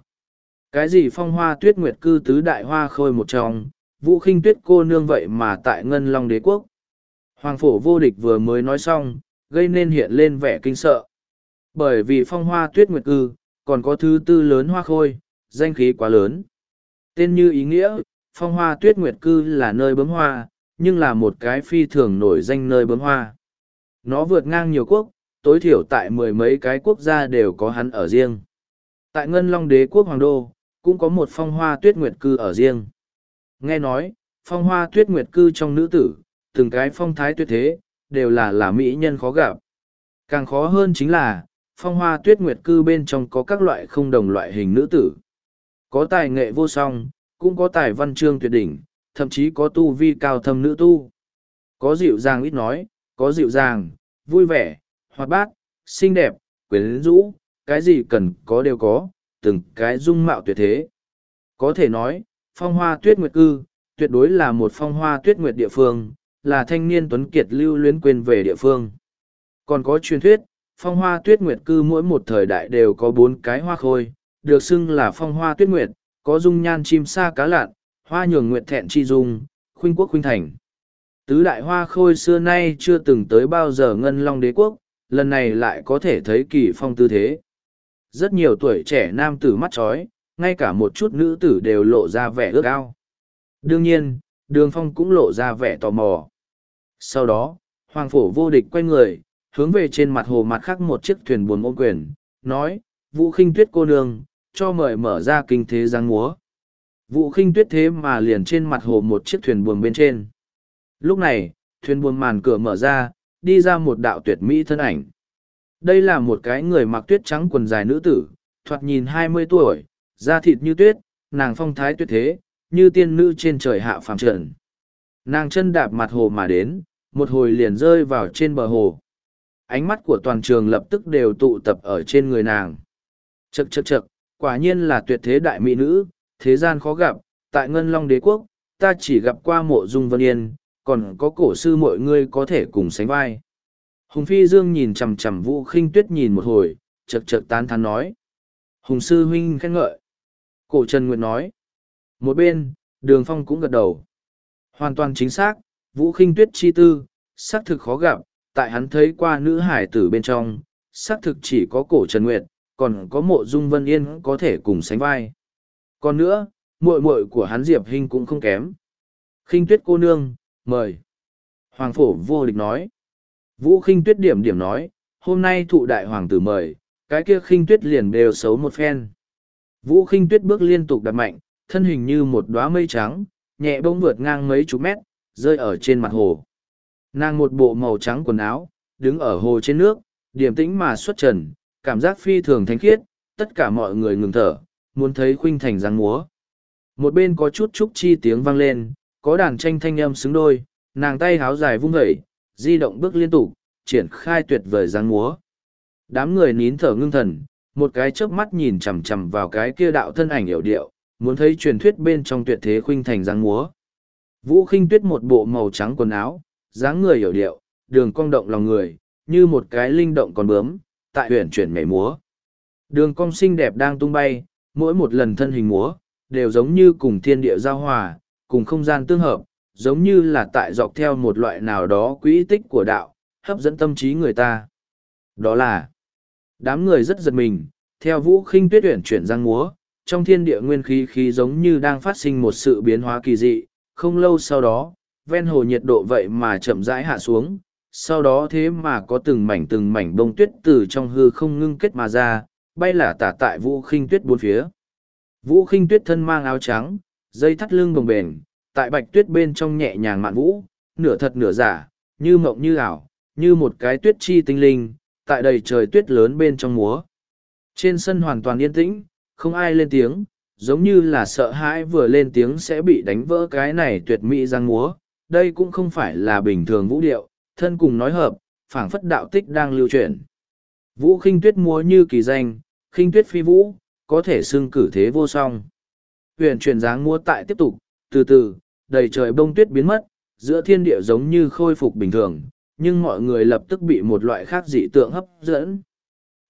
Cái gì phong hoa tuyết nguyệt cư tứ đại hoa khôi một trong, vũ khinh tuyết cô nương vậy mà tại ngân long đế quốc. Hoàng phổ vô địch vừa mới nói xong, gây nên hiện lên vẻ kinh sợ. Bởi vì phong hoa tuyết nguyệt cư, còn có thứ tư lớn hoa khôi, danh khí quá lớn. Tên như ý nghĩa, phong hoa tuyết nguyệt cư là nơi bấm hoa, nhưng là một cái phi thường nổi danh nơi bấm hoa. Nó vượt ngang nhiều quốc, tối thiểu tại mười mấy cái quốc gia đều có hắn ở riêng. Tại Ngân Long đế quốc Hoàng Đô, cũng có một phong hoa tuyết nguyệt cư ở riêng. Nghe nói, phong hoa tuyết nguyệt cư trong nữ tử, từng cái phong thái tuyệt thế, đều là là mỹ nhân khó gặp. Càng khó hơn chính là, phong hoa tuyết nguyệt cư bên trong có các loại không đồng loại hình nữ tử. Có tài nghệ vô song, cũng có tài văn chương tuyệt đỉnh, thậm chí có tu vi cao thâm nữ tu. Có dịu dàng ít nói, có dịu dàng, vui vẻ, hoạt bát, xinh đẹp, quyến rũ, cái gì cần có đều có, từng cái dung mạo tuyệt thế. Có thể nói, phong hoa tuyết nguyệt cư, tuyệt đối là một phong hoa tuyết nguyệt địa phương, là thanh niên tuấn kiệt lưu luyến quên về địa phương. Còn có truyền thuyết, phong hoa tuyết nguyệt cư mỗi một thời đại đều có bốn cái hoa khôi, được xưng là phong hoa tuyết nguyệt, có dung nhan chim sa cá lạn, hoa nhường nguyệt thẹn chi dung, khuynh quốc khuynh thành. Tứ đại hoa khôi xưa nay chưa từng tới bao giờ ngân long đế quốc, lần này lại có thể thấy kỳ phong tư thế. Rất nhiều tuổi trẻ nam tử mắt chói ngay cả một chút nữ tử đều lộ ra vẻ ước ao. Đương nhiên, đường phong cũng lộ ra vẻ tò mò. Sau đó, hoàng phổ vô địch quay người, hướng về trên mặt hồ mặt khác một chiếc thuyền buồn ôm quyền, nói, vũ khinh tuyết cô nương, cho mời mở ra kinh thế giang múa. Vũ khinh tuyết thế mà liền trên mặt hồ một chiếc thuyền buồm bên trên. Lúc này, thuyền buồm màn cửa mở ra, đi ra một đạo tuyệt mỹ thân ảnh. Đây là một cái người mặc tuyết trắng quần dài nữ tử, thoạt nhìn hai mươi tuổi, da thịt như tuyết, nàng phong thái tuyệt thế, như tiên nữ trên trời hạ phàm trần. Nàng chân đạp mặt hồ mà đến, một hồi liền rơi vào trên bờ hồ. Ánh mắt của toàn trường lập tức đều tụ tập ở trên người nàng. Chậc chậc chậc, quả nhiên là tuyệt thế đại mỹ nữ, thế gian khó gặp, tại Ngân Long Đế Quốc, ta chỉ gặp qua mộ dung vân yên, còn có cổ sư mọi người có thể cùng sánh vai. Hùng Phi Dương nhìn chằm chằm Vũ Khinh Tuyết nhìn một hồi, chật chật tán thán nói. Hùng Sư Huynh khen ngợi. Cổ Trần Nguyệt nói. Một bên, Đường Phong cũng gật đầu. Hoàn toàn chính xác, Vũ Khinh Tuyết chi tư, xác thực khó gặp, tại hắn thấy qua nữ hải tử bên trong, xác thực chỉ có cổ Trần Nguyệt, còn có mộ dung Vân Yên có thể cùng sánh vai. Còn nữa, muội muội của hắn Diệp Hinh cũng không kém. Khinh Tuyết cô nương, mời. Hoàng phổ vô địch nói. Vũ khinh tuyết điểm điểm nói, hôm nay thụ đại hoàng tử mời, cái kia khinh tuyết liền đều xấu một phen. Vũ khinh tuyết bước liên tục đặt mạnh, thân hình như một đóa mây trắng, nhẹ bông vượt ngang mấy chục mét, rơi ở trên mặt hồ. Nàng một bộ màu trắng quần áo, đứng ở hồ trên nước, điềm tĩnh mà xuất trần, cảm giác phi thường thanh khiết, tất cả mọi người ngừng thở, muốn thấy khuynh thành giang múa. Một bên có chút trúc chi tiếng vang lên, có đàn tranh thanh âm xứng đôi, nàng tay háo dài vung vẩy, di động bước liên tục, triển khai tuyệt vời giang múa. Đám người nín thở ngưng thần, một cái chớp mắt nhìn chằm chằm vào cái kia đạo thân ảnh hiểu điệu, muốn thấy truyền thuyết bên trong tuyệt thế khuynh thành giang múa. Vũ khinh tuyết một bộ màu trắng quần áo, dáng người hiểu điệu, đường cong động lòng người, như một cái linh động còn bướm, tại huyện chuyển nhảy múa. Đường cong xinh đẹp đang tung bay, mỗi một lần thân hình múa, đều giống như cùng thiên địa giao hòa, cùng không gian tương hợp, giống như là tại dọc theo một loại nào đó quỹ tích của đạo, hấp dẫn tâm trí người ta. Đó là, đám người rất giật mình, theo vũ khinh tuyết tuyển chuyển giang múa, trong thiên địa nguyên khí khí giống như đang phát sinh một sự biến hóa kỳ dị, không lâu sau đó, ven hồ nhiệt độ vậy mà chậm rãi hạ xuống, sau đó thế mà có từng mảnh từng mảnh bông tuyết từ trong hư không ngưng kết mà ra, bay là tả tại vũ khinh tuyết bốn phía. Vũ khinh tuyết thân mang áo trắng, dây thắt lưng bồng bềnh, tại bạch tuyết bên trong nhẹ nhàng mạn vũ, nửa thật nửa giả, như mộng như ảo, như một cái tuyết chi tinh linh, tại đầy trời tuyết lớn bên trong múa. Trên sân hoàn toàn yên tĩnh, không ai lên tiếng, giống như là sợ hãi vừa lên tiếng sẽ bị đánh vỡ cái này tuyệt mỹ giang múa. Đây cũng không phải là bình thường vũ điệu, thân cùng nói hợp, phảng phất đạo tích đang lưu truyền. Vũ khinh tuyết múa như kỳ danh, khinh tuyết phi vũ, có thể xưng cử thế vô song. Huyền truyền dáng múa tại tiếp tục, từ từ, đầy trời bông tuyết biến mất, giữa thiên địa giống như khôi phục bình thường, nhưng mọi người lập tức bị một loại khác dị tượng hấp dẫn.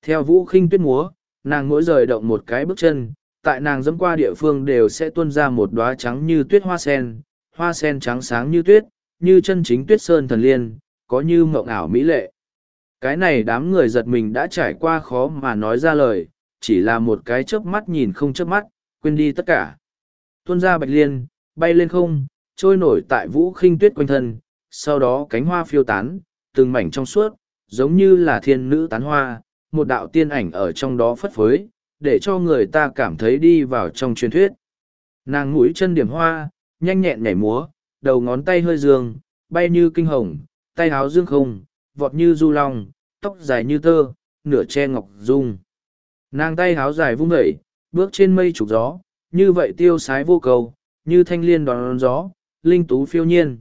Theo vũ khinh tuyết múa, nàng mỗi rời động một cái bước chân, tại nàng dẫm qua địa phương đều sẽ tuôn ra một đóa trắng như tuyết hoa sen, hoa sen trắng sáng như tuyết, như chân chính tuyết sơn thần liên, có như mộng ảo mỹ lệ. Cái này đám người giật mình đã trải qua khó mà nói ra lời, chỉ là một cái chớp mắt nhìn không chớp mắt, quên đi tất cả. Tuôn ra bạch liên, bay lên không, trôi nổi tại vũ khinh tuyết quanh thân, sau đó cánh hoa phiêu tán, từng mảnh trong suốt, giống như là thiên nữ tán hoa, một đạo tiên ảnh ở trong đó phất phới, để cho người ta cảm thấy đi vào trong truyền thuyết. Nàng mũi chân điểm hoa, nhanh nhẹn nhảy múa, đầu ngón tay hơi dương, bay như kinh hồng, tay háo dương không, vọt như du long, tóc dài như tơ, nửa che ngọc dung. Nàng tay háo dài vung dậy, bước trên mây trục gió, như vậy tiêu sái vô cầu, như thanh liên đón gió, linh tú phiêu nhiên.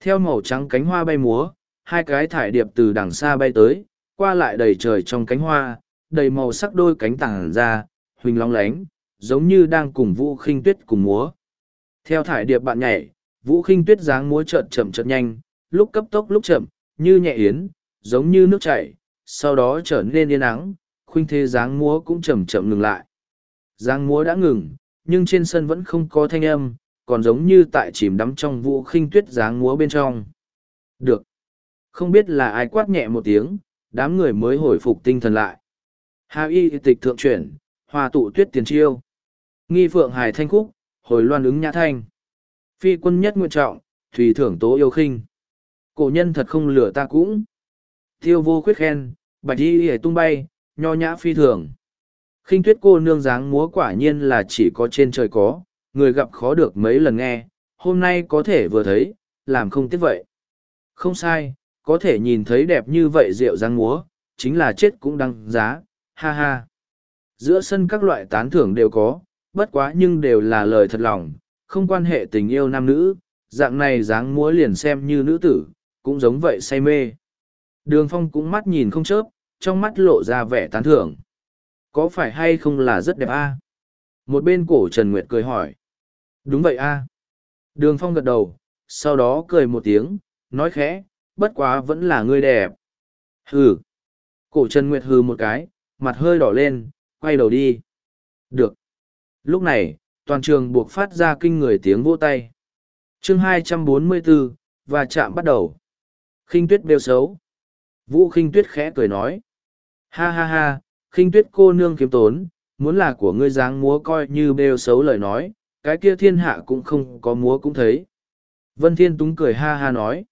Theo màu trắng cánh hoa bay múa, hai cái thải điệp từ đằng xa bay tới, qua lại đầy trời trong cánh hoa, đầy màu sắc đôi cánh tảng ra, huỳnh long lánh, giống như đang cùng vũ khinh tuyết cùng múa. Theo thải điệp bạn nhảy, vũ khinh tuyết dáng múa chợt chậm chậm nhanh, lúc cấp tốc lúc chậm, như nhẹ yến, giống như nước chảy, sau đó trở nên yên ắng, khuynh thế dáng múa cũng chậm chậm ngừng lại. Dáng múa đã ngừng, nhưng trên sân vẫn không có thanh âm, còn giống như tại chìm đắm trong vũ khinh tuyết dáng múa bên trong. Được. Không biết là ai quát nhẹ một tiếng, đám người mới hồi phục tinh thần lại. Hà y tịch thượng chuyển, hòa tụ tuyết tiền chiêu. Nghi phượng hài thanh khúc, hồi loan ứng nhã thanh. Phi quân nhất nguyện trọng, thủy thưởng tố yêu khinh. Cổ nhân thật không lừa ta cũng. Tiêu vô khuyết khen, bạch y hề tung bay, nho nhã phi thường. khinh tuyết cô nương dáng múa quả nhiên là chỉ có trên trời có, người gặp khó được mấy lần nghe, hôm nay có thể vừa thấy, làm không tiếc vậy. Không sai, có thể nhìn thấy đẹp như vậy rượu dáng múa, chính là chết cũng đăng giá, ha ha. Giữa sân các loại tán thưởng đều có, bất quá nhưng đều là lời thật lòng, không quan hệ tình yêu nam nữ, dạng này dáng múa liền xem như nữ tử, cũng giống vậy say mê. Đường phong cũng mắt nhìn không chớp, trong mắt lộ ra vẻ tán thưởng. Có phải hay không là rất đẹp a? Một bên cổ Trần Nguyệt cười hỏi. Đúng vậy a. Đường phong gật đầu, sau đó cười một tiếng, nói khẽ, bất quá vẫn là ngươi đẹp. Hừ. Cổ Trần Nguyệt hừ một cái, mặt hơi đỏ lên, quay đầu đi. Được. Lúc này, toàn trường buộc phát ra kinh người tiếng vỗ tay. chương 244, và chạm bắt đầu khinh tuyết bêu xấu. Vũ khinh tuyết khẽ cười nói. Ha ha ha, khinh tuyết cô nương kiếm tốn, muốn là của ngươi dáng múa coi như bêu xấu lời nói, cái kia thiên hạ cũng không có múa cũng thấy. Vân Thiên Túng cười ha ha nói.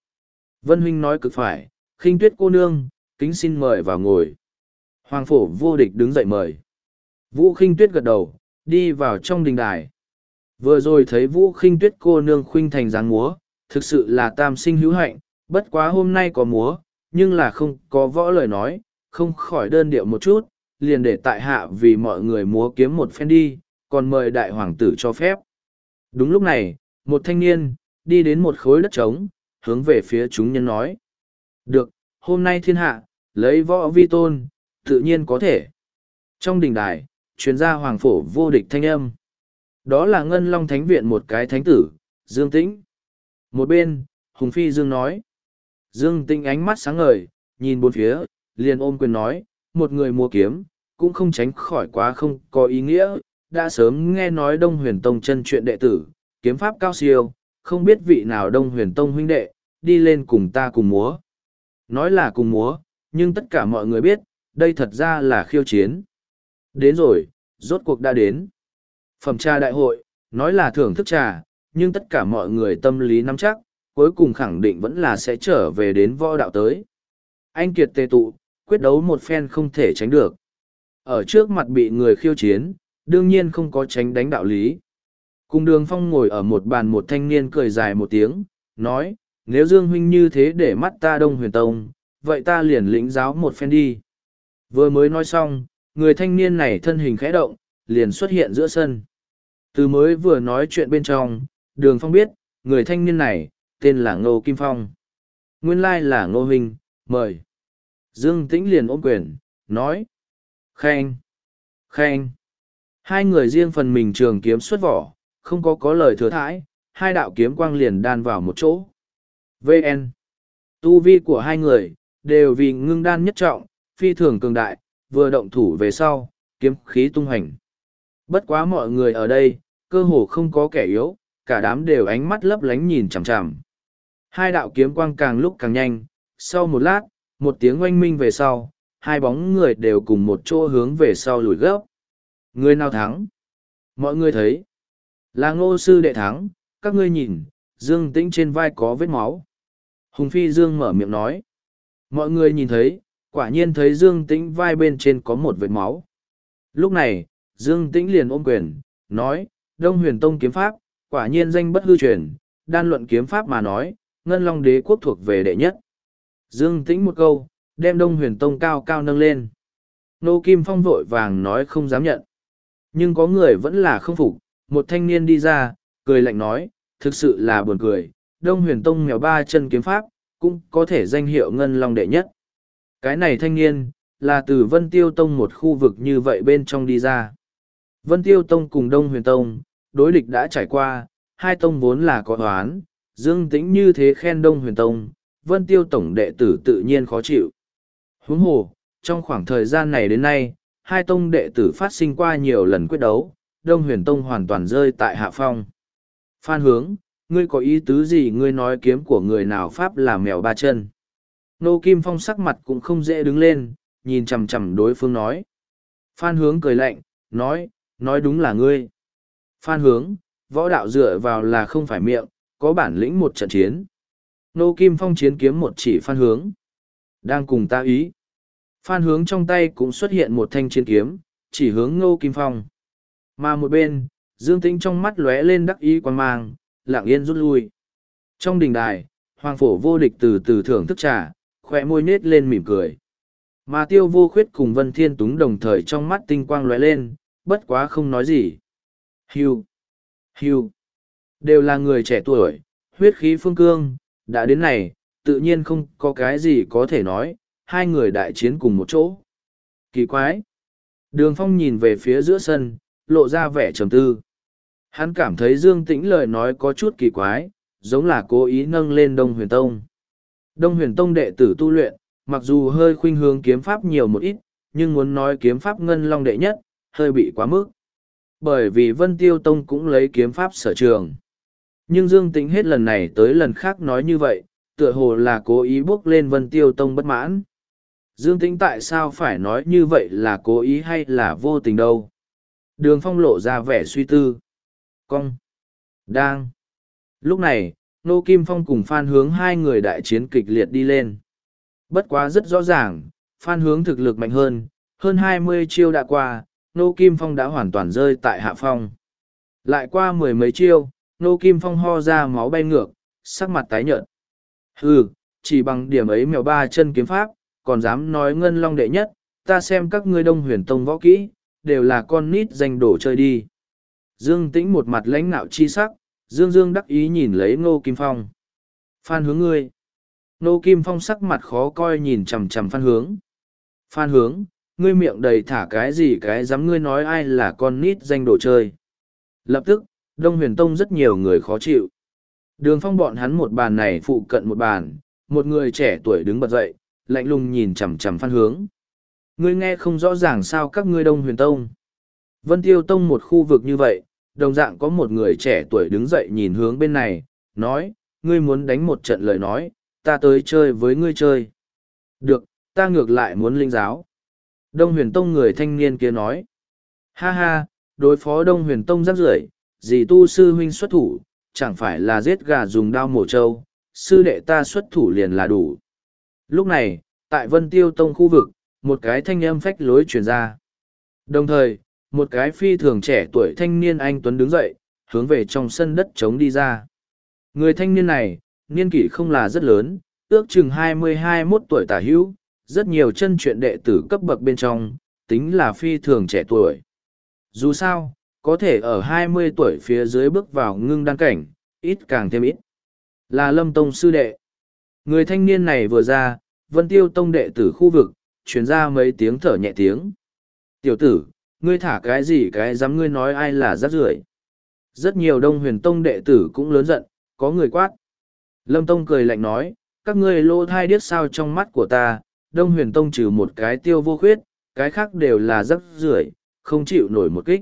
Vân Huynh nói cực phải, khinh tuyết cô nương, kính xin mời vào ngồi. Hoàng phổ vô địch đứng dậy mời. Vũ khinh tuyết gật đầu, đi vào trong đình đài. Vừa rồi thấy vũ khinh tuyết cô nương khuynh thành dáng múa, thực sự là tam sinh hữu hạnh, bất quá hôm nay có múa, nhưng là không có võ lời nói, không khỏi đơn điệu một chút, liền để tại hạ vì mọi người múa kiếm một phen đi, còn mời đại hoàng tử cho phép. Đúng lúc này, một thanh niên, đi đến một khối đất trống, hướng về phía chúng nhân nói. Được, hôm nay thiên hạ, lấy võ vi tôn, tự nhiên có thể. Trong đình đài, chuyên gia hoàng phổ vô địch thanh âm. Đó là Ngân Long Thánh Viện một cái thánh tử, Dương Tĩnh. Một bên, Hùng Phi Dương nói. Dương Tĩnh ánh mắt sáng ngời, nhìn bốn phía, liền ôm quyền nói, một người mua kiếm, cũng không tránh khỏi quá không có ý nghĩa. Đã sớm nghe nói Đông Huyền Tông chân chuyện đệ tử, kiếm pháp cao siêu, không biết vị nào Đông Huyền Tông huynh đệ, đi lên cùng ta cùng múa. Nói là cùng múa, nhưng tất cả mọi người biết, đây thật ra là khiêu chiến. Đến rồi, rốt cuộc đã đến. Phẩm trà đại hội, nói là thưởng thức trà, nhưng tất cả mọi người tâm lý nắm chắc, cuối cùng khẳng định vẫn là sẽ trở về đến võ đạo tới. Anh Kiệt tề tụ, quyết đấu một phen không thể tránh được. Ở trước mặt bị người khiêu chiến, đương nhiên không có tránh đánh đạo lý. Cùng đường phong ngồi ở một bàn một thanh niên cười dài một tiếng, nói, nếu Dương Huynh như thế để mắt ta đông huyền tông, vậy ta liền lĩnh giáo một phen đi. Vừa mới nói xong, người thanh niên này thân hình khẽ động, liền xuất hiện giữa sân. Từ mới vừa nói chuyện bên trong, đường phong biết, người thanh niên này, tên là Ngô Kim Phong. Nguyên lai là Ngô Huynh, mời. Dương Tĩnh liền ôm quyền, nói. Khen! Khen! Hai người riêng phần mình trường kiếm xuất vỏ, không có có lời thừa thãi, hai đạo kiếm quang liền đan vào một chỗ. VN. Tu vi của hai người, đều vì ngưng đan nhất trọng, phi thường cường đại, vừa động thủ về sau, kiếm khí tung hành. Bất quá mọi người ở đây, cơ hồ không có kẻ yếu, cả đám đều ánh mắt lấp lánh nhìn chằm chằm. Hai đạo kiếm quang càng lúc càng nhanh, sau một lát, một tiếng oanh minh về sau, hai bóng người đều cùng một chỗ hướng về sau lùi gấp. Người nào thắng? Mọi người thấy. Là ngô sư đệ thắng, các ngươi nhìn, Dương Tĩnh trên vai có vết máu. Hùng Phi Dương mở miệng nói. Mọi người nhìn thấy, quả nhiên thấy Dương Tĩnh vai bên trên có một vết máu. Lúc này, Dương Tĩnh liền ôm quyền, nói, Đông huyền tông kiếm pháp, quả nhiên danh bất hư truyền, đan luận kiếm pháp mà nói, Ngân Long đế quốc thuộc về đệ nhất. Dương Tĩnh một câu, đem Đông huyền tông cao cao nâng lên. Nô Kim Phong vội vàng nói không dám nhận. Nhưng có người vẫn là không phục, một thanh niên đi ra, cười lạnh nói, thực sự là buồn cười, Đông huyền tông mèo ba chân kiếm pháp, cũng có thể danh hiệu Ngân Long đệ nhất. Cái này thanh niên, là từ Vân Tiêu Tông một khu vực như vậy bên trong đi ra. Vân Tiêu Tông cùng Đông Huyền Tông, đối địch đã trải qua, hai tông vốn là có toán, dương tĩnh như thế khen Đông Huyền Tông, Vân Tiêu Tổng đệ tử tự nhiên khó chịu. Huống hồ, trong khoảng thời gian này đến nay, hai tông đệ tử phát sinh qua nhiều lần quyết đấu, Đông Huyền Tông hoàn toàn rơi tại hạ phong. Phan hướng, ngươi có ý tứ gì ngươi nói kiếm của người nào Pháp là mèo ba chân. Nô Kim Phong sắc mặt cũng không dễ đứng lên, nhìn chằm chằm đối phương nói. Phan hướng cười lạnh, nói, nói đúng là ngươi. Phan hướng, võ đạo dựa vào là không phải miệng, có bản lĩnh một trận chiến. Nô Kim Phong chiến kiếm một chỉ phan hướng. Đang cùng ta ý. Phan hướng trong tay cũng xuất hiện một thanh chiến kiếm, chỉ hướng Nô Kim Phong. Mà một bên, Dương Tĩnh trong mắt lóe lên đắc ý quan mang, lặng yên rút lui. Trong đình đài, Hoàng Phổ vô địch từ từ thưởng thức trà, khỏe môi nết lên mỉm cười. Mà tiêu vô khuyết cùng Vân Thiên Túng đồng thời trong mắt tinh quang lóe lên, bất quá không nói gì. Hưu, hưu, đều là người trẻ tuổi, huyết khí phương cương, đã đến này, tự nhiên không có cái gì có thể nói, hai người đại chiến cùng một chỗ. Kỳ quái! Đường phong nhìn về phía giữa sân, lộ ra vẻ trầm tư. Hắn cảm thấy Dương Tĩnh lời nói có chút kỳ quái, giống là cố ý nâng lên Đông Huyền Tông. Đông Huyền Tông đệ tử tu luyện, mặc dù hơi khuynh hướng kiếm pháp nhiều một ít, nhưng muốn nói kiếm pháp ngân long đệ nhất, hơi bị quá mức. Bởi vì Vân Tiêu Tông cũng lấy kiếm pháp sở trường. Nhưng Dương Tĩnh hết lần này tới lần khác nói như vậy, tựa hồ là cố ý bước lên Vân Tiêu Tông bất mãn. Dương Tĩnh tại sao phải nói như vậy là cố ý hay là vô tình đâu? Đường Phong lộ ra vẻ suy tư. Cong. Đang. Lúc này, Nô Kim Phong cùng Phan Hướng hai người đại chiến kịch liệt đi lên. Bất quá rất rõ ràng, Phan Hướng thực lực mạnh hơn, hơn hai mươi chiêu đã qua, Nô Kim Phong đã hoàn toàn rơi tại hạ phong. Lại qua mười mấy chiêu, Nô Kim Phong ho ra máu bay ngược, sắc mặt tái nhợt. Hừ, chỉ bằng điểm ấy mèo ba chân kiếm pháp, còn dám nói ngân long đệ nhất, ta xem các ngươi đông huyền tông võ kỹ, đều là con nít danh đổ chơi đi. Dương Tĩnh một mặt lãnh nạo chi sắc, Dương Dương đắc ý nhìn lấy Ngô Kim Phong. Phan hướng ngươi. Ngô Kim Phong sắc mặt khó coi nhìn chằm chằm Phan hướng. Phan hướng, ngươi miệng đầy thả cái gì cái dám ngươi nói ai là con nít danh đồ chơi. Lập tức, Đông Huyền Tông rất nhiều người khó chịu. Đường phong bọn hắn một bàn này phụ cận một bàn, một người trẻ tuổi đứng bật dậy, lạnh lùng nhìn chằm chằm Phan hướng. Ngươi nghe không rõ ràng sao các ngươi Đông Huyền Tông. Vân Tiêu Tông một khu vực như vậy, đồng dạng có một người trẻ tuổi đứng dậy nhìn hướng bên này, nói, ngươi muốn đánh một trận lời nói, ta tới chơi với ngươi chơi. Được, ta ngược lại muốn linh giáo. Đông huyền tông người thanh niên kia nói, ha ha, đối phó đông huyền tông rắc rưởi Dì tu sư huynh xuất thủ, chẳng phải là giết gà dùng đao mổ trâu, sư đệ ta xuất thủ liền là đủ. Lúc này, tại vân tiêu tông khu vực, một cái thanh âm phách lối truyền ra. Đồng thời, một cái phi thường trẻ tuổi thanh niên anh Tuấn đứng dậy, hướng về trong sân đất trống đi ra. Người thanh niên này, niên kỷ không là rất lớn, ước chừng hai mươi hai 21 tuổi tả hữu, rất nhiều chân truyện đệ tử cấp bậc bên trong, tính là phi thường trẻ tuổi. Dù sao, có thể ở hai mươi tuổi phía dưới bước vào ngưng đăng cảnh, ít càng thêm ít. Là Lâm Tông sư đệ. Người thanh niên này vừa ra, Vân Tiêu Tông đệ tử khu vực, truyền ra mấy tiếng thở nhẹ tiếng. Tiểu tử, ngươi thả cái gì cái dám ngươi nói ai là rác rưởi rất nhiều đông huyền tông đệ tử cũng lớn giận có người quát lâm tông cười lạnh nói các ngươi lô thai điếc sao trong mắt của ta đông huyền tông trừ một cái tiêu vô khuyết cái khác đều là rắc rưởi không chịu nổi một kích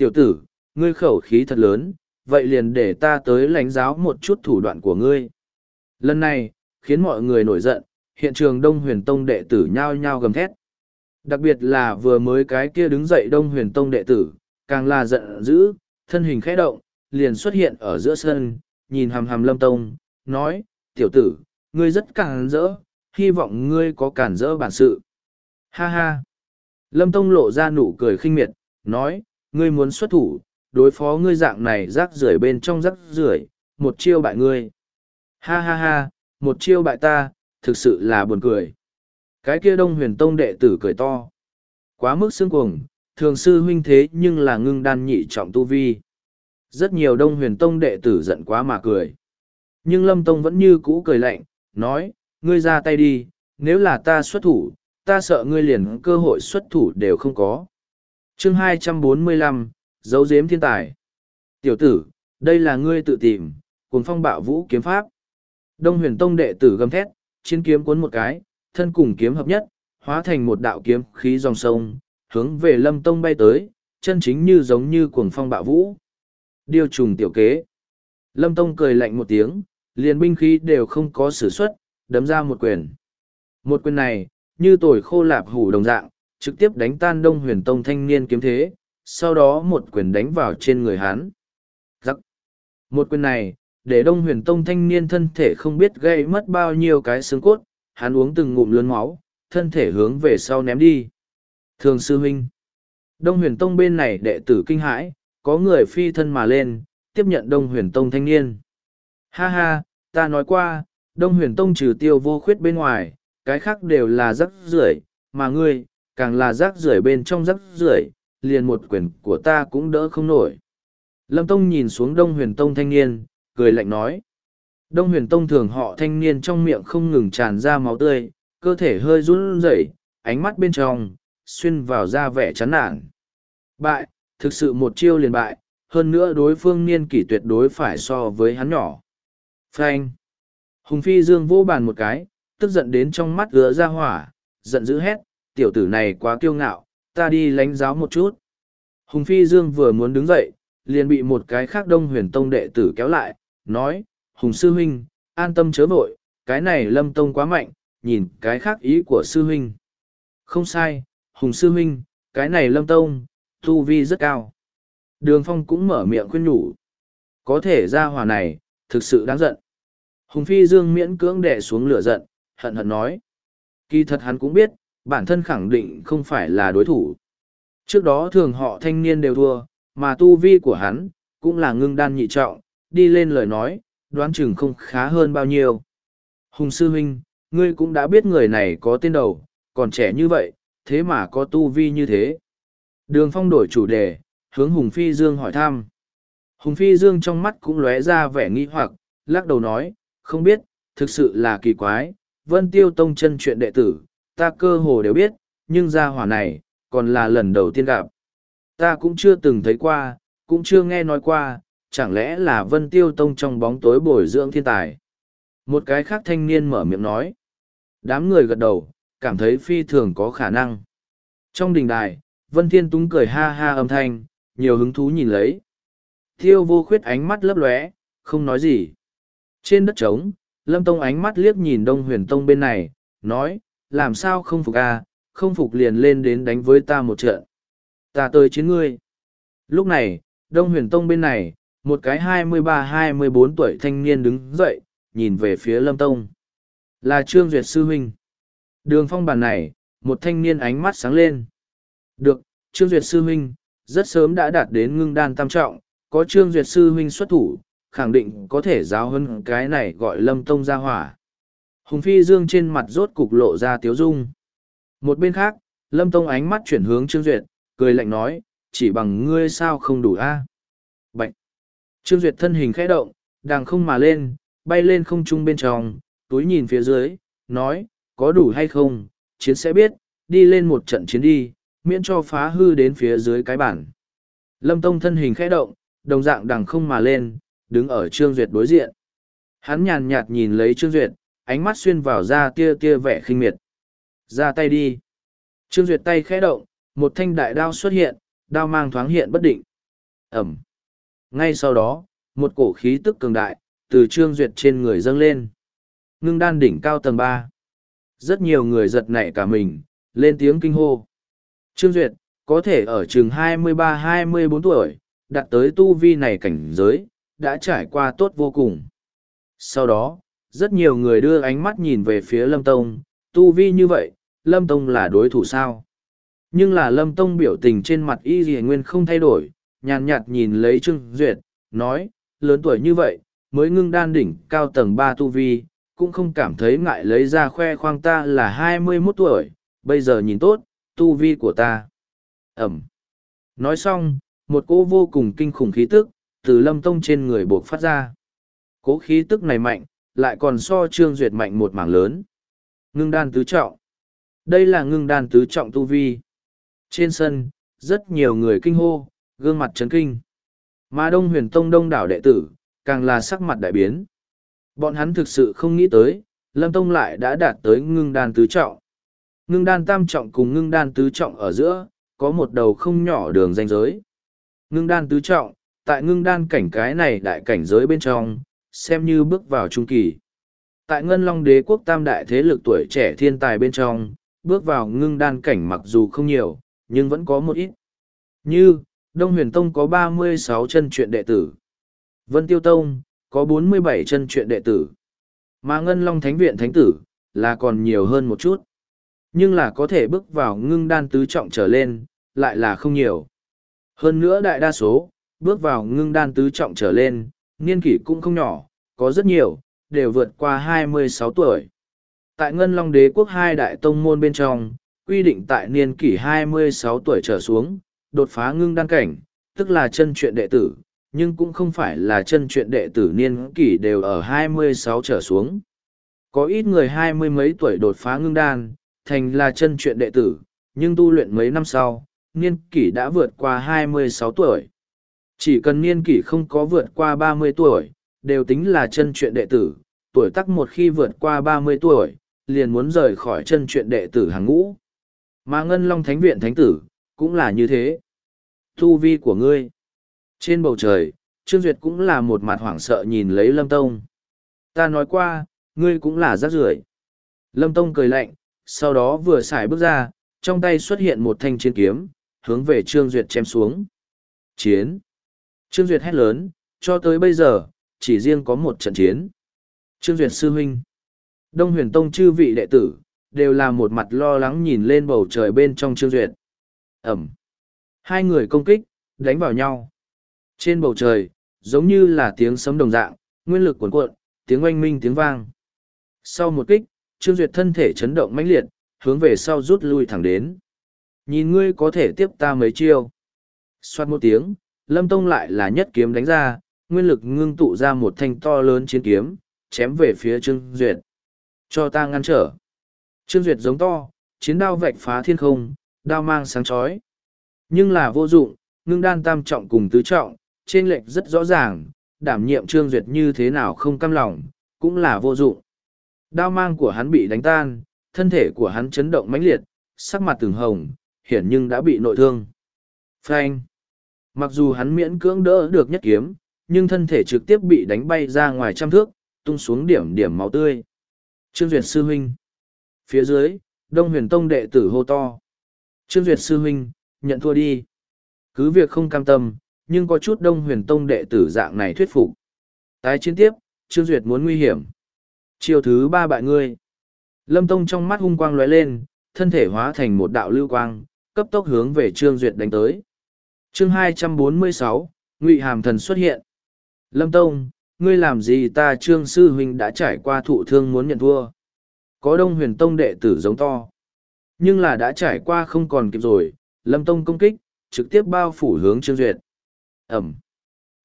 tiểu tử ngươi khẩu khí thật lớn vậy liền để ta tới lãnh giáo một chút thủ đoạn của ngươi lần này khiến mọi người nổi giận hiện trường đông huyền tông đệ tử nhao nhao gầm thét Đặc biệt là vừa mới cái kia đứng dậy đông huyền tông đệ tử, càng là giận dữ, thân hình khẽ động, liền xuất hiện ở giữa sân, nhìn hàm hàm lâm tông, nói, tiểu tử, ngươi rất càng rỡ, hy vọng ngươi có cản rỡ bản sự. Ha ha! Lâm tông lộ ra nụ cười khinh miệt, nói, ngươi muốn xuất thủ, đối phó ngươi dạng này rác rưởi bên trong rác rưởi, một chiêu bại ngươi. Ha ha ha, một chiêu bại ta, thực sự là buồn cười. Cái kia đông huyền tông đệ tử cười to. Quá mức xương cuồng, thường sư huynh thế nhưng là ngưng đan nhị trọng tu vi. Rất nhiều đông huyền tông đệ tử giận quá mà cười. Nhưng lâm tông vẫn như cũ cười lạnh, nói, ngươi ra tay đi, nếu là ta xuất thủ, ta sợ ngươi liền cơ hội xuất thủ đều không có chương 245, dấu giếm thiên tài. Tiểu tử, đây là ngươi tự tìm, cuốn phong bạo vũ kiếm pháp. Đông huyền tông đệ tử gầm thét, chiến kiếm cuốn một cái, thân cùng kiếm hợp nhất, hóa thành một đạo kiếm khí dòng sông, hướng về lâm tông bay tới, chân chính như giống như cuồng phong bạo vũ. Điều trùng tiểu kế. Lâm Tông cười lạnh một tiếng, liền binh khí đều không có sử xuất, đấm ra một quyền. Một quyền này, như tồi khô lạp hủ đồng dạng, trực tiếp đánh tan đông huyền tông thanh niên kiếm thế, sau đó một quyền đánh vào trên người hắn. Giắc! Một quyền này, để đông huyền tông thanh niên thân thể không biết gây mất bao nhiêu cái xương cốt, hắn uống từng ngụm lớn máu, thân thể hướng về sau ném đi. Thường sư huynh! Đông huyền tông bên này đệ tử kinh hãi, có người phi thân mà lên, tiếp nhận đông huyền tông thanh niên. Ha ha, ta nói qua, đông huyền tông trừ tiêu vô khuyết bên ngoài, cái khác đều là rắc rưởi mà ngươi, càng là rác rưởi bên trong rác rưởi liền một quyền của ta cũng đỡ không nổi. Lâm Tông nhìn xuống Đông Huyền Tông thanh niên, cười lạnh nói. Đông Huyền Tông thường họ thanh niên trong miệng không ngừng tràn ra máu tươi, cơ thể hơi run rẩy, ánh mắt bên trong, xuyên vào ra vẻ chán nản. Bại, thực sự một chiêu liền bại, hơn nữa đối phương niên kỷ tuyệt đối phải so với hắn nhỏ. Frank. Hùng Phi Dương vô bàn một cái, tức giận đến trong mắt gỡ ra hỏa, giận dữ hét, tiểu tử này quá kiêu ngạo, ta đi lánh giáo một chút. Hùng Phi Dương vừa muốn đứng dậy, liền bị một cái khác đông huyền tông đệ tử kéo lại, nói, Hùng Sư Huynh, an tâm chớ vội, cái này lâm tông quá mạnh, nhìn cái khác ý của Sư Huynh. Không sai, Hùng Sư Huynh, cái này lâm tông, tu vi rất cao. Đường Phong cũng mở miệng khuyên nhủ. Có thể ra hòa này, thực sự đáng giận. Hùng Phi Dương miễn cưỡng đè xuống lửa giận, hận hận nói. Kỳ thật hắn cũng biết, bản thân khẳng định không phải là đối thủ. Trước đó thường họ thanh niên đều thua, mà tu vi của hắn, cũng là ngưng đan nhị trọng, đi lên lời nói, đoán chừng không khá hơn bao nhiêu. Hùng sư huynh, ngươi cũng đã biết người này có tên đầu, còn trẻ như vậy, thế mà có tu vi như thế. Đường phong đổi chủ đề, hướng Hùng Phi Dương hỏi thăm. Hùng Phi Dương trong mắt cũng lóe ra vẻ nghi hoặc, lắc đầu nói, không biết, thực sự là kỳ quái, Vân Tiêu Tông chân chuyện đệ tử, ta cơ hồ đều biết, nhưng gia hỏa này, còn là lần đầu tiên gặp. Ta cũng chưa từng thấy qua, cũng chưa nghe nói qua, chẳng lẽ là Vân Tiêu Tông trong bóng tối bồi dưỡng thiên tài. Một cái khác thanh niên mở miệng nói. Đám người gật đầu, cảm thấy phi thường có khả năng. Trong đình đài, Vân Thiên Túng cười ha ha âm thanh, nhiều hứng thú nhìn lấy. Tiêu vô khuyết ánh mắt lấp lóe, không nói gì. Trên đất trống, Lâm Tông ánh mắt liếc nhìn Đông Huyền Tông bên này, nói, làm sao không phục a không phục liền lên đến đánh với ta một trận. Ta tới chiến ngươi. Lúc này, Đông Huyền Tông bên này, một cái hai mươi ba hai mươi bốn tuổi thanh niên đứng dậy, nhìn về phía Lâm Tông. Là Trương Duyệt Sư Huynh. Đường phong bản này, một thanh niên ánh mắt sáng lên. Được, Trương Duyệt Sư Huynh, rất sớm đã đạt đến ngưng đan tam trọng, có Trương Duyệt Sư Huynh xuất thủ, khẳng định có thể giáo hơn cái này gọi Lâm Tông ra hỏa. Hùng Phi Dương trên mặt rốt cục lộ ra tiếu dung. Một bên khác, Lâm Tông ánh mắt chuyển hướng Trương Duyệt, cười lạnh nói, chỉ bằng ngươi sao không đủ a? À? Bạch! Trương Duyệt thân hình khẽ động, đàng không mà lên, bay lên không trung bên trong, túi nhìn phía dưới, nói, có đủ hay không, chiến sẽ biết, đi lên một trận chiến đi, miễn cho phá hư đến phía dưới cái bản. Lâm Tông thân hình khẽ động, đồng dạng đằng không mà lên, đứng ở Trương Duyệt đối diện. Hắn nhàn nhạt nhìn lấy Trương Duyệt, ánh mắt xuyên vào ra tia tia vẻ khinh miệt. Ra tay đi. Trương Duyệt tay khẽ động, một thanh đại đao xuất hiện, đao mang thoáng hiện bất định. Ẩm. Ngay sau đó, một cổ khí tức cường đại, từ Trương Duyệt trên người dâng lên. Ngưng đan đỉnh cao tầng ba. Rất nhiều người giật nảy cả mình, lên tiếng kinh hô. Trương Duyệt, có thể ở chừng 23-24 tuổi, đạt tới tu vi này cảnh giới, đã trải qua tốt vô cùng. Sau đó, rất nhiều người đưa ánh mắt nhìn về phía lâm tông, tu vi như vậy, lâm tông là đối thủ sao? Nhưng là lâm tông biểu tình trên mặt y dì nguyên không thay đổi, nhàn nhạt nhìn lấy trương duyệt, nói, lớn tuổi như vậy, mới ngưng đan đỉnh cao tầng ba tu vi, cũng không cảm thấy ngại lấy ra khoe khoang ta là hai mươi mốt tuổi, bây giờ nhìn tốt, tu vi của ta. Ẩm. Nói xong, một cỗ vô cùng kinh khủng khí tức từ lâm tông trên người buộc phát ra. Cỗ khí tức này mạnh lại còn so trương duyệt mạnh một mảng lớn. Ngưng đan tứ trọng. Đây là ngưng đan tứ trọng tu vi. Trên sân, rất nhiều người kinh hô, gương mặt chấn kinh. Mà Đông Huyền Tông đông đảo đệ tử, càng là sắc mặt đại biến. Bọn hắn thực sự không nghĩ tới, Lâm Tông lại đã đạt tới ngưng đan tứ trọng. Ngưng đan tam trọng cùng ngưng đan tứ trọng ở giữa, có một đầu không nhỏ đường ranh giới. Ngưng đan tứ trọng, tại ngưng đan cảnh cái này đại cảnh giới bên trong, xem như bước vào trung kỳ. Tại Ngân Long đế quốc tam đại thế lực tuổi trẻ thiên tài bên trong, bước vào ngưng đan cảnh mặc dù không nhiều, nhưng vẫn có một ít. Như, Đông Huyền Tông có ba mươi sáu chân truyện đệ tử. Vân Tiêu Tông, có bốn mươi bảy chân truyện đệ tử. Mà Ngân Long Thánh Viện Thánh Tử, là còn nhiều hơn một chút. Nhưng là có thể bước vào ngưng đan tứ trọng trở lên, lại là không nhiều. Hơn nữa đại đa số, bước vào ngưng đan tứ trọng trở lên, niên kỷ cũng không nhỏ, có rất nhiều, đều vượt qua 26 tuổi. Tại Ngân Long Đế quốc hai đại tông môn bên trong, quy định tại niên kỷ 26 tuổi trở xuống, đột phá ngưng đan cảnh, tức là chân truyện đệ tử, nhưng cũng không phải là chân truyện đệ tử niên kỷ đều ở 26 trở xuống. Có ít người hai mươi mấy tuổi đột phá ngưng đan, thành là chân truyện đệ tử, nhưng tu luyện mấy năm sau, niên kỷ đã vượt qua 26 tuổi. Chỉ cần niên kỷ không có vượt qua 30 tuổi, đều tính là chân truyện đệ tử, tuổi tác một khi vượt qua 30 tuổi, liền muốn rời khỏi chân truyện đệ tử hàng ngũ. Mà Ngân Long Thánh Viện Thánh Tử, cũng là như thế. thu vi của ngươi. Trên bầu trời, Trương Duyệt cũng là một mặt hoảng sợ nhìn lấy Lâm Tông. Ta nói qua, ngươi cũng là rác rưởi. Lâm Tông cười lạnh, sau đó vừa xài bước ra, trong tay xuất hiện một thanh chiến kiếm, hướng về Trương Duyệt chém xuống. Chiến! Trương Duyệt hét lớn, cho tới bây giờ, chỉ riêng có một trận chiến. Trương Duyệt sư huynh. Đông huyền tông chư vị đệ tử, đều là một mặt lo lắng nhìn lên bầu trời bên trong Trương Duyệt. Ẩm. Hai người công kích, đánh vào nhau. Trên bầu trời, giống như là tiếng sấm đồng dạng, nguyên lực cuồn cuộn, tiếng oanh minh tiếng vang. Sau một kích, Trương Duyệt thân thể chấn động mãnh liệt, hướng về sau rút lui thẳng đến. Nhìn ngươi có thể tiếp ta mấy chiêu. Xoát một tiếng, Lâm Tông lại là nhất kiếm đánh ra, nguyên lực ngưng tụ ra một thanh to lớn chiến kiếm, chém về phía Trương Duyệt. Cho ta ngăn trở. Trương Duyệt giống to, chiến đao vạch phá thiên không, đao mang sáng chói. Nhưng là vô dụng, ngưng đan tam trọng cùng tứ trọng, trên lệch rất rõ ràng, đảm nhiệm Trương Duyệt như thế nào không căm lòng, cũng là vô dụng. Đao mang của hắn bị đánh tan, thân thể của hắn chấn động mãnh liệt, sắc mặt từng hồng, hiển nhưng đã bị nội thương. Phanh. Mặc dù hắn miễn cưỡng đỡ được nhất kiếm, nhưng thân thể trực tiếp bị đánh bay ra ngoài trăm thước, tung xuống điểm điểm máu tươi. Trương Duyệt Sư Huynh. Phía dưới, Đông Huyền Tông đệ tử hô to. Trương Duyệt Sư Huynh, nhận thua đi. Cứ việc không cam tâm, nhưng có chút Đông Huyền Tông đệ tử dạng này thuyết phục. Tái chiến tiếp, Trương Duyệt muốn nguy hiểm. Chiều thứ ba bại ngươi. Lâm Tông trong mắt hung quang lóe lên, thân thể hóa thành một đạo lưu quang, cấp tốc hướng về Trương Duyệt đánh tới chương 246, Ngụy Hàm Thần xuất hiện. Lâm Tông, ngươi làm gì ta Trương Sư Huynh đã trải qua thụ thương muốn nhận thua. Có Đông Huyền Tông đệ tử giống to. Nhưng là đã trải qua không còn kịp rồi, Lâm Tông công kích, trực tiếp bao phủ hướng Trương Duyệt. Ẩm.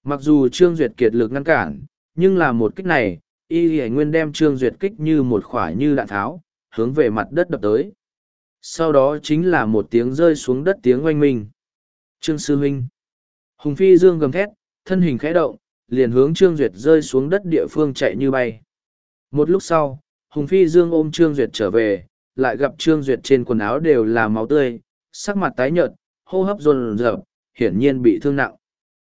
Mặc dù Trương Duyệt kiệt lực ngăn cản, nhưng là một kích này, y hải nguyên đem Trương Duyệt kích như một khỏa như đạn tháo, hướng về mặt đất đập tới. Sau đó chính là một tiếng rơi xuống đất tiếng oanh minh. Trương Sư Huynh. Hùng Phi Dương gầm thét, thân hình khẽ động, liền hướng Trương Duyệt rơi xuống đất địa phương chạy như bay. Một lúc sau, Hùng Phi Dương ôm Trương Duyệt trở về, lại gặp Trương Duyệt trên quần áo đều là máu tươi, sắc mặt tái nhợt, hô hấp run rợp, hiển nhiên bị thương nặng.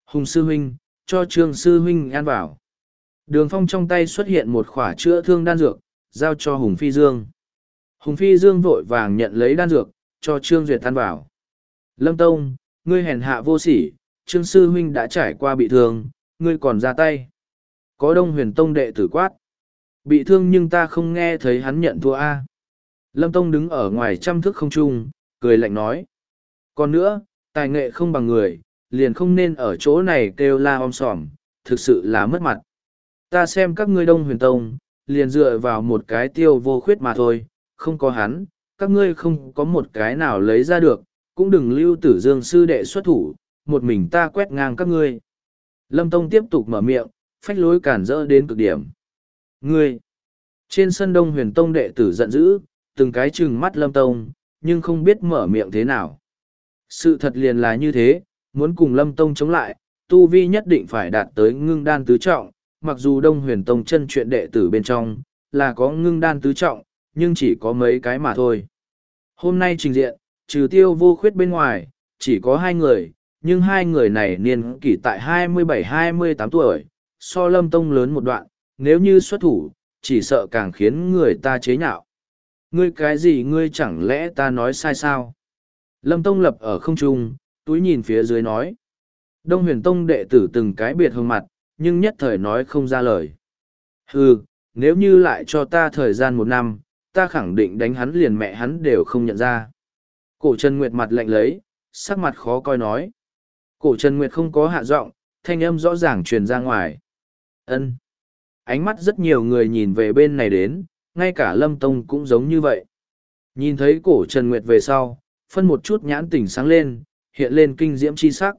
Hùng Sư Huynh, cho Trương Sư Huynh ăn vào. Đường Phong trong tay xuất hiện một khỏa chữa thương đan dược, giao cho Hùng Phi Dương. Hùng Phi Dương vội vàng nhận lấy đan dược, cho Trương Duyệt ăn vào. Lâm Tông, ngươi hèn hạ vô sỉ, Trương Sư Huynh đã trải qua bị thương, ngươi còn ra tay. Có đông huyền tông đệ tử quát. Bị thương nhưng ta không nghe thấy hắn nhận thua A. Lâm Tông đứng ở ngoài trăm thước không trung, cười lạnh nói. Còn nữa, tài nghệ không bằng người, liền không nên ở chỗ này kêu la om sòm, thực sự là mất mặt. Ta xem các ngươi đông huyền tông, liền dựa vào một cái tiêu vô khuyết mà thôi, không có hắn, các ngươi không có một cái nào lấy ra được, cũng đừng lưu tử dương sư đệ xuất thủ, một mình ta quét ngang các ngươi. Lâm Tông tiếp tục mở miệng, phách lối cản rỡ đến cực điểm. Ngươi! Trên sân đông huyền tông đệ tử giận dữ, từng cái chừng mắt Lâm Tông, nhưng không biết mở miệng thế nào. Sự thật liền là như thế, muốn cùng Lâm Tông chống lại, Tu Vi nhất định phải đạt tới ngưng đan tứ trọng, mặc dù đông huyền tông chân chuyện đệ tử bên trong, là có ngưng đan tứ trọng, nhưng chỉ có mấy cái mà thôi. Hôm nay trình diện, trừ tiêu vô khuyết bên ngoài, chỉ có hai người, nhưng hai người này niên kỷ tại 27-28 tuổi, so lâm tông lớn một đoạn, nếu như xuất thủ, chỉ sợ càng khiến người ta chế nhạo. Ngươi cái gì ngươi chẳng lẽ ta nói sai sao? Lâm Tông lập ở không trung, túi nhìn phía dưới nói. Đông huyền tông đệ tử từng cái biệt hương mặt, nhưng nhất thời nói không ra lời. Hừ, nếu như lại cho ta thời gian một năm, ta khẳng định đánh hắn liền mẹ hắn đều không nhận ra. Cổ Trần Nguyệt mặt lạnh lấy, sắc mặt khó coi nói. Cổ Trần Nguyệt không có hạ giọng, thanh âm rõ ràng truyền ra ngoài. Ân. Ánh mắt rất nhiều người nhìn về bên này đến, ngay cả Lâm Tông cũng giống như vậy. Nhìn thấy cổ Trần Nguyệt về sau, phân một chút nhãn tỉnh sáng lên, hiện lên kinh diễm chi sắc.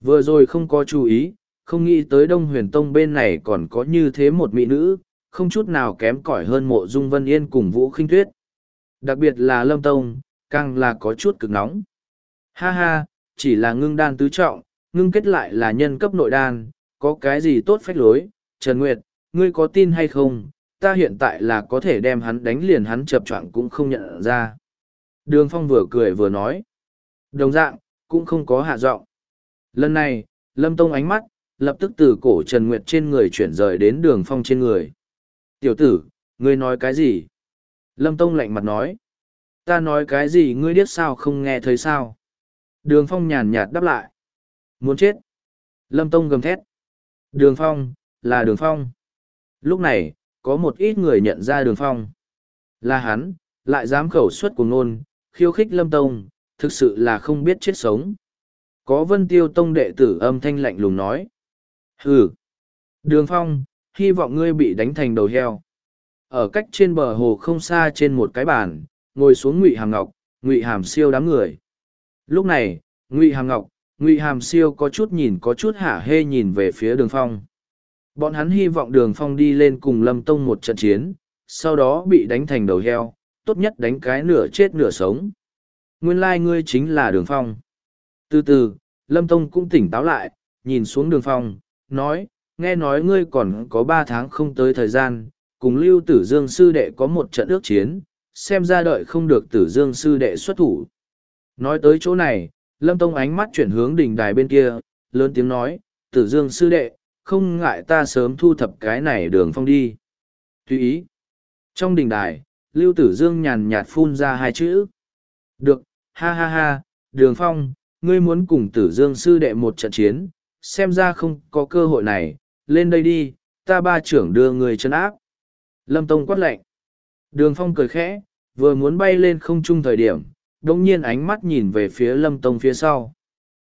Vừa rồi không có chú ý, không nghĩ tới Đông Huyền Tông bên này còn có như thế một mỹ nữ, không chút nào kém cỏi hơn mộ dung vân yên cùng vũ khinh tuyết đặc biệt là lâm tông càng là có chút cực nóng. Ha ha chỉ là ngưng đan tứ trọng ngưng kết lại là nhân cấp nội đan có cái gì tốt phách lối? Trần nguyệt ngươi có tin hay không? Ta hiện tại là có thể đem hắn đánh liền hắn chập choạng cũng không nhận ra. Đường phong vừa cười vừa nói. Đồng dạng cũng không có hạ giọng. Lần này lâm tông ánh mắt lập tức từ cổ trần nguyệt trên người chuyển rời đến đường phong trên người. Tiểu tử, ngươi nói cái gì? Lâm Tông lạnh mặt nói. Ta nói cái gì ngươi biết sao không nghe thấy sao? Đường Phong nhàn nhạt đáp lại. Muốn chết. Lâm Tông gầm thét. Đường Phong, là Đường Phong. Lúc này, có một ít người nhận ra Đường Phong. Là hắn, lại dám khẩu suất của ngôn, khiêu khích Lâm Tông, thực sự là không biết chết sống. Có Vân Tiêu Tông đệ tử âm thanh lạnh lùng nói. Hừ. Đường Phong, hy vọng ngươi bị đánh thành đầu heo ở cách trên bờ hồ không xa trên một cái bàn ngồi xuống ngụy hàm ngọc ngụy hàm siêu đám người. Lúc này ngụy hàm ngọc ngụy hàm siêu có chút nhìn có chút hả hê nhìn về phía đường phong. Bọn hắn hy vọng đường phong đi lên cùng lâm tông một trận chiến sau đó bị đánh thành đầu heo tốt nhất đánh cái nửa chết nửa sống. Nguyên lai、like、ngươi chính là đường phong. Từ từ lâm tông cũng tỉnh táo lại nhìn xuống đường phong nói nghe nói ngươi còn có ba tháng không tới thời gian, cùng lưu tử dương sư đệ có một trận ước chiến, xem ra đợi không được tử dương sư đệ xuất thủ. Nói tới chỗ này, Lâm Tông ánh mắt chuyển hướng đỉnh đài bên kia, lớn tiếng nói, tử dương sư đệ, không ngại ta sớm thu thập cái này đường phong đi. Tùy ý. Trong đỉnh đài, lưu tử dương nhàn nhạt phun ra hai chữ. Được, ha ha ha, đường phong, ngươi muốn cùng tử dương sư đệ một trận chiến, xem ra không có cơ hội này, lên đây đi, ta ba trưởng đưa người chân áp. Lâm Tông quát lệnh. Đường Phong cười khẽ, vừa muốn bay lên không trung thời điểm, đồng nhiên ánh mắt nhìn về phía Lâm Tông phía sau.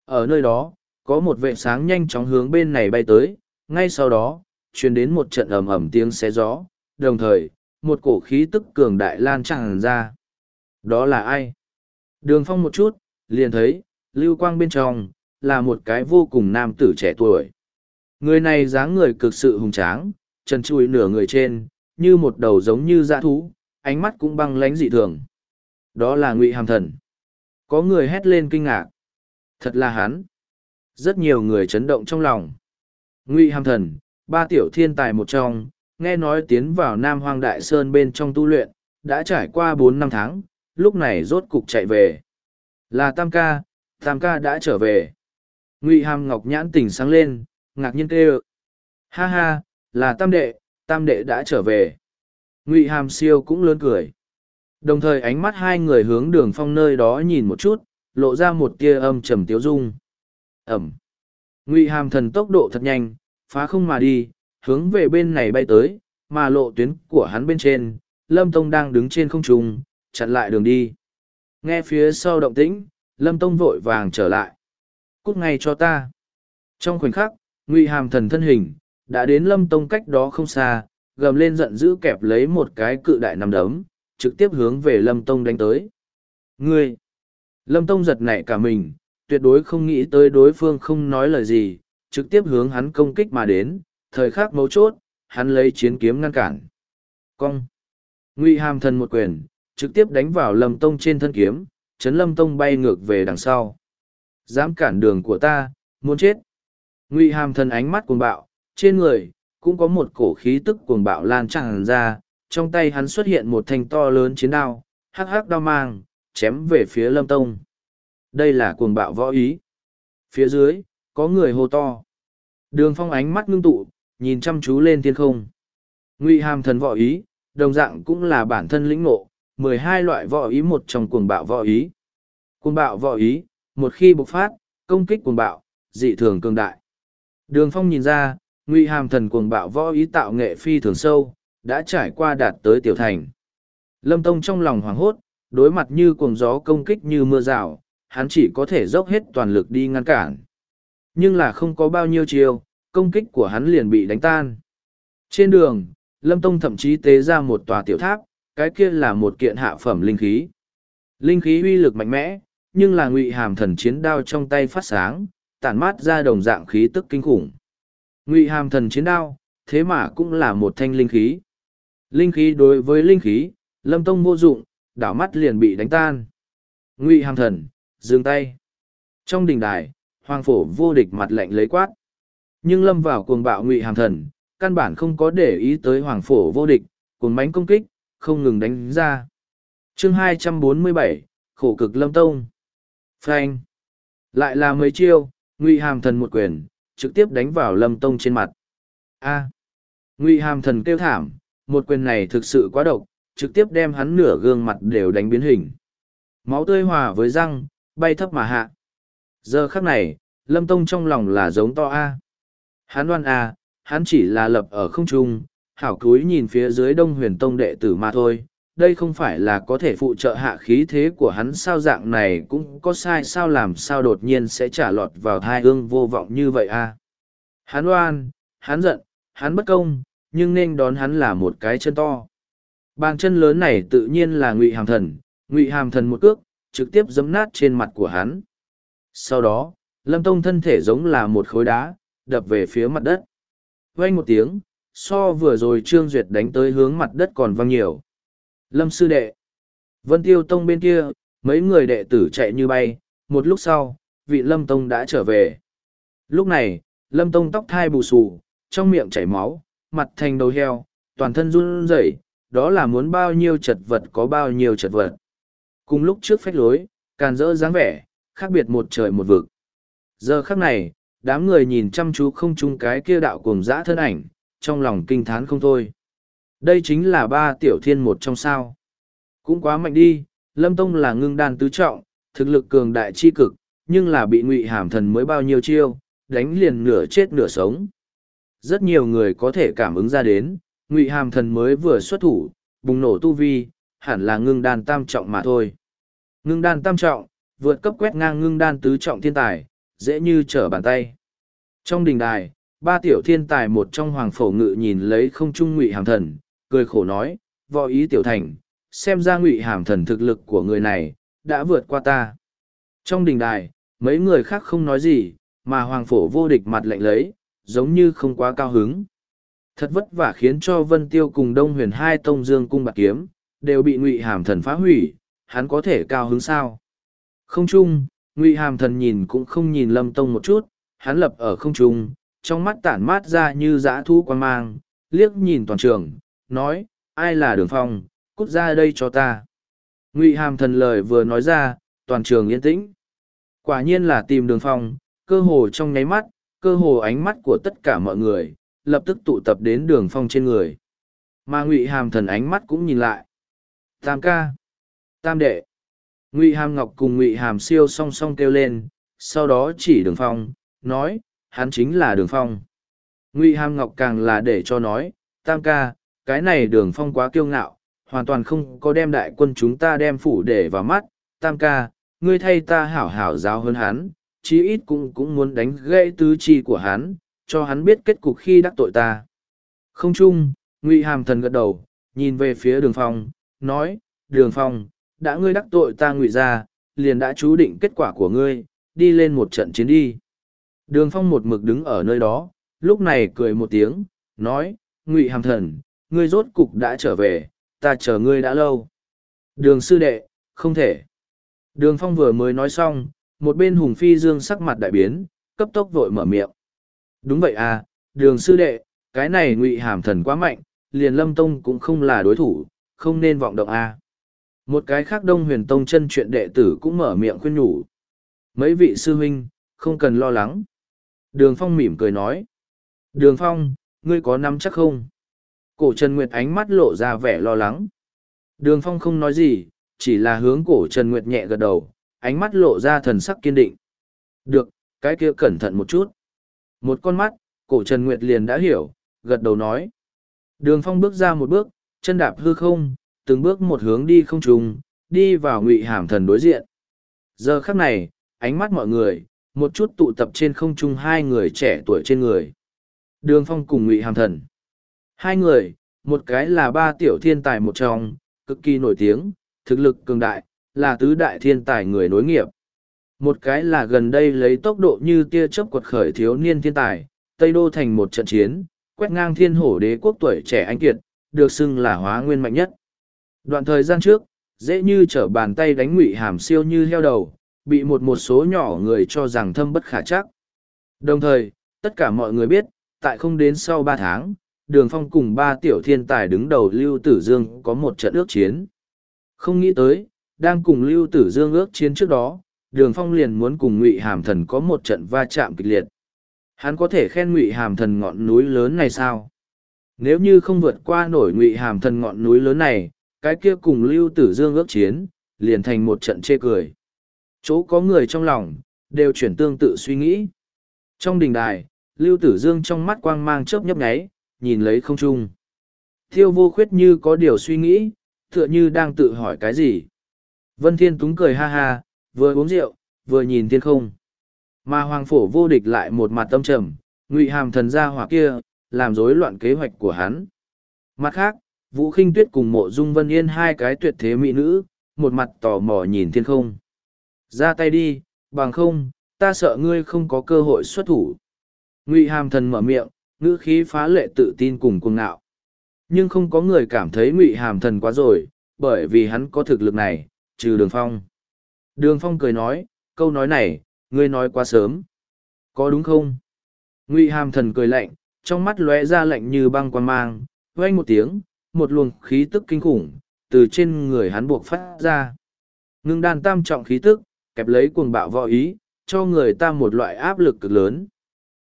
Ở nơi đó, có một vệ sáng nhanh chóng hướng bên này bay tới, ngay sau đó, truyền đến một trận ầm ầm tiếng xé gió, đồng thời, một cổ khí tức cường đại lan tràn ra. Đó là ai? Đường Phong một chút, liền thấy, lưu quang bên trong, là một cái vô cùng nam tử trẻ tuổi. Người này dáng người cực sự hùng tráng, chân chui nửa người trên, như một đầu giống như dã thú, ánh mắt cũng băng lánh dị thường. Đó là Ngụy Hàm Thần. Có người hét lên kinh ngạc. Thật là hắn. Rất nhiều người chấn động trong lòng. Ngụy Hàm Thần, ba tiểu thiên tài một trong, nghe nói tiến vào Nam Hoang Đại Sơn bên trong tu luyện, đã trải qua bốn năm tháng, lúc này rốt cục chạy về. Là Tam Ca, Tam Ca đã trở về. Ngụy Hàm Ngọc nhãn tỉnh sáng lên, ngạc nhiên kêu ha ha là tam đệ tam đệ đã trở về. Ngụy hàm siêu cũng lớn cười. Đồng thời ánh mắt hai người hướng đường phong nơi đó nhìn một chút, lộ ra một tia âm trầm tiếu dung. Ẩm. Ngụy hàm thần tốc độ thật nhanh, phá không mà đi, hướng về bên này bay tới, mà lộ tuyến của hắn bên trên, lâm tông đang đứng trên không trung, chặn lại đường đi. Nghe phía sau động tĩnh, lâm tông vội vàng trở lại. Cút ngay cho ta. Trong khoảnh khắc, ngụy hàm thần thân hình đã đến lâm tông cách đó không xa, gầm lên giận dữ kẹp lấy một cái cự đại nằm đấm, trực tiếp hướng về lâm tông đánh tới. Ngươi! Lâm tông giật nảy cả mình, tuyệt đối không nghĩ tới đối phương không nói lời gì, trực tiếp hướng hắn công kích mà đến, thời khắc mấu chốt, hắn lấy chiến kiếm ngăn cản. Cong! Ngụy hàm thần một quyền, trực tiếp đánh vào lâm tông trên thân kiếm, chấn lâm tông bay ngược về đằng sau. Dám cản đường của ta, muốn chết! Ngụy hàm thần ánh mắt cuồng bạo trên người cũng có một cổ khí tức cuồng bạo lan tràn ra trong tay hắn xuất hiện một thanh to lớn chiến đao, hắc hắc đao mang, chém về phía lâm tông. Đây là cuồng bạo võ ý. Phía dưới, có người hô to. Đường phong ánh mắt ngưng tụ, nhìn chăm chú lên thiên không. Ngụy hàm thần võ ý, đồng dạng cũng là bản thân lĩnh ngộ, mười hai loại võ ý một trong cuồng bạo võ ý. Cuồng bạo võ ý, một khi bộc phát, công kích cuồng bạo, dị thường cường đại. Đường phong nhìn ra, ngụy hàm thần cuồng bạo võ ý tạo nghệ phi thường sâu, đã trải qua đạt tới tiểu thành. Lâm Tông trong lòng hoảng hốt, đối mặt như cuồng gió công kích như mưa rào, hắn chỉ có thể dốc hết toàn lực đi ngăn cản. Nhưng là không có bao nhiêu chiều, công kích của hắn liền bị đánh tan. Trên đường, Lâm Tông thậm chí tế ra một tòa tiểu tháp, cái kia là một kiện hạ phẩm linh khí. Linh khí uy lực mạnh mẽ, nhưng là ngụy hàm thần chiến đao trong tay phát sáng, tản mát ra đồng dạng khí tức kinh khủng. Ngụy hàm thần chiến đao, thế mà cũng là một thanh linh khí. Linh khí đối với linh khí, Lâm Tông vô dụng, đảo mắt liền bị đánh tan. Ngụy hàm thần, dừng tay. Trong đình đài, hoàng phổ vô địch mặt lạnh lấy quát. Nhưng lâm vào cuồng bạo ngụy hàm thần, căn bản không có để ý tới hoàng phổ vô địch, cuồng mánh công kích, không ngừng đánh ra. chương 247, khổ cực lâm tông. Frank. Lại là mấy chiêu, ngụy hàm thần một quyền, trực tiếp đánh vào lâm tông trên mặt. A. À, Ngụy hàm thần kêu thảm, một quyền này thực sự quá độc, trực tiếp đem hắn nửa gương mặt đều đánh biến hình. Máu tươi hòa với răng, bay thấp mà hạ. Giờ khắc này, Lâm Tông trong lòng là giống to A. À. Hắn đoan A, hắn chỉ là lập ở không trung, hảo cúi nhìn phía dưới đông huyền tông đệ tử mà thôi. Đây không phải là có thể phụ trợ hạ khí thế của hắn sao dạng này cũng có sai sao làm sao đột nhiên sẽ trả lọt vào thai ương vô vọng như vậy a Hắn oan, hắn giận, hắn bất công, nhưng nên đón hắn là một cái chân to. Bàn chân lớn này tự nhiên là ngụy hàm thần, ngụy hàm thần một cước, trực tiếp giấm nát trên mặt của hắn. Sau đó, lâm tông thân thể giống là một khối đá, đập về phía mặt đất. Vang một tiếng, so vừa rồi Trương Duyệt đánh tới hướng mặt đất còn vang nhiều. Lâm sư đệ. Vân Tiêu Tông bên kia, mấy người đệ tử chạy như bay, một lúc sau, vị Lâm Tông đã trở về. Lúc này, Lâm Tông tóc thai bù xù, trong miệng chảy máu, mặt thành đầu heo, toàn thân run rẩy, đó là muốn bao nhiêu chật vật có bao nhiêu chật vật. Cùng lúc trước phách lối, càn rỡ dáng vẻ, khác biệt một trời một vực. Giờ khắc này, đám người nhìn chăm chú không chung cái kia đạo cùng dã thân ảnh, trong lòng kinh thán không thôi. Đây chính là ba tiểu thiên một trong sao. Cũng quá mạnh đi, Lâm Tông là ngưng đan tứ trọng, thực lực cường đại chi cực, nhưng là bị ngụy hàm thần mới bao nhiêu chiêu, đánh liền nửa chết nửa sống. Rất nhiều người có thể cảm ứng ra đến, ngụy hàm thần mới vừa xuất thủ, bùng nổ tu vi, hẳn là ngưng đan tam trọng mà thôi. Ngưng đan tam trọng, vượt cấp quét ngang ngưng đan tứ trọng thiên tài, dễ như trở bàn tay. Trong đình đài, ba tiểu thiên tài một trong hoàng phổ ngự nhìn lấy không trung ngụy hàm thần, cười khổ nói, võ ý tiểu thành, xem ra ngụy hàm thần thực lực của người này, đã vượt qua ta. Trong đình đài, mấy người khác không nói gì, mà hoàng phổ vô địch mặt lạnh lấy, giống như không quá cao hứng. Thật vất vả khiến cho Vân Tiêu cùng Đông Huyền hai tông dương cung bạc kiếm, đều bị ngụy hàm thần phá hủy, hắn có thể cao hứng sao? Không chung, ngụy hàm thần nhìn cũng không nhìn lâm tông một chút, hắn lập ở không trung, trong mắt tản mát ra như dã thu quan mang, liếc nhìn toàn trường, nói, ai là đường phong, cút ra đây cho ta. Ngụy hàm thần lời vừa nói ra, toàn trường yên tĩnh. Quả nhiên là tìm đường phong, cơ hồ trong nháy mắt, cơ hồ ánh mắt của tất cả mọi người, lập tức tụ tập đến đường phong trên người. Mà ngụy hàm thần ánh mắt cũng nhìn lại. Tam ca. Tam đệ. Ngụy hàm ngọc cùng ngụy hàm siêu song song kêu lên, sau đó chỉ đường phong, nói, hắn chính là đường phong. Ngụy hàm ngọc càng là để cho nói, tam ca, cái này đường phong quá kiêu ngạo, hoàn toàn không có đem đại quân chúng ta đem phủ để vào mắt. Tam ca, ngươi thay ta hảo hảo giáo hơn hắn, chí ít cũng cũng muốn đánh gãy tứ chi của hắn, cho hắn biết kết cục khi đắc tội ta. Không chung, Ngụy Hàm Thần gật đầu, nhìn về phía đường phong, nói, đường phong, đã ngươi đắc tội ta ngụy ra, liền đã chú định kết quả của ngươi, đi lên một trận chiến đi. Đường phong một mực đứng ở nơi đó, lúc này cười một tiếng, nói, ngụy hàm thần, ngươi rốt cục đã trở về, ta chờ ngươi đã lâu. Đường sư đệ, không thể. Đường phong vừa mới nói xong, một bên hùng phi dương sắc mặt đại biến, cấp tốc vội mở miệng. Đúng vậy à, đường sư đệ, cái này ngụy hàm thần quá mạnh, liền lâm tông cũng không là đối thủ không nên vọng động à. một cái khác đông huyền tông chân chuyện đệ tử cũng mở miệng khuyên nhủ mấy vị sư huynh không cần lo lắng đường phong mỉm cười nói đường phong ngươi có nắm chắc không cổ trần nguyệt ánh mắt lộ ra vẻ lo lắng. Đường phong không nói gì, chỉ là hướng cổ trần nguyệt nhẹ gật đầu, ánh mắt lộ ra thần sắc kiên định. Được, cái kia cẩn thận một chút. Một con mắt, cổ trần nguyệt liền đã hiểu, gật đầu nói. Đường phong bước ra một bước, chân đạp hư không, từng bước một hướng đi không trùng đi vào ngụy hàm thần đối diện. Giờ khắc này, ánh mắt mọi người, một chút tụ tập trên không trung hai người trẻ tuổi trên người. Đường phong cùng ngụy hàm thần hai người, một cái là ba tiểu thiên tài một trong, cực kỳ nổi tiếng, thực lực cường đại, là tứ đại thiên tài người nối nghiệp. Một cái là gần đây lấy tốc độ như tia chớp quật khởi thiếu niên thiên tài, tây đô thành một trận chiến, quét ngang thiên hổ đế quốc tuổi trẻ anh kiệt, được xưng là hóa nguyên mạnh nhất. Đoạn thời gian trước, dễ như trở bàn tay đánh ngụy hàm siêu như heo đầu, bị một một số nhỏ người cho rằng thâm bất khả chắc. Đồng thời, tất cả mọi người biết, tại không đến sau ba tháng đường phong cùng ba tiểu thiên tài đứng đầu lưu tử dương có một trận ước chiến. Không nghĩ tới, đang cùng lưu tử dương ước chiến trước đó, đường phong liền muốn cùng ngụy hàm thần có một trận va chạm kịch liệt. Hắn có thể khen ngụy hàm thần ngọn núi lớn này sao? Nếu như không vượt qua nổi ngụy hàm thần ngọn núi lớn này, cái kia cùng lưu tử dương ước chiến, liền thành một trận chê cười. Chỗ có người trong lòng, đều chuyển tương tự suy nghĩ. Trong đình đài, lưu tử dương trong mắt quang mang chớp nhấp nháy nhìn lấy không trung. Thiêu vô khuyết như có điều suy nghĩ, tựa như đang tự hỏi cái gì. Vân thiên túng cười ha ha, vừa uống rượu, vừa nhìn thiên không. Mà hoàng phổ vô địch lại một mặt tâm trầm, ngụy hàm thần gia hỏa kia, làm rối loạn kế hoạch của hắn. Mặt khác, vũ khinh tuyết cùng mộ dung vân yên hai cái tuyệt thế mỹ nữ, một mặt tò mò nhìn thiên không. Ra tay đi, bằng không, ta sợ ngươi không có cơ hội xuất thủ. Ngụy hàm thần mở miệng ngữ khí phá lệ tự tin cùng cuồng ngạo. Nhưng không có người cảm thấy ngụy hàm thần quá rồi, bởi vì hắn có thực lực này, trừ đường phong. Đường phong cười nói, câu nói này, ngươi nói quá sớm. Có đúng không? Ngụy hàm thần cười lạnh, trong mắt lóe ra lạnh như băng quan mang oanh một tiếng, một luồng khí tức kinh khủng, từ trên người hắn buộc phát ra. Ngưng đàn tam trọng khí tức, kẹp lấy cuồng bạo võ ý, cho người ta một loại áp lực cực lớn.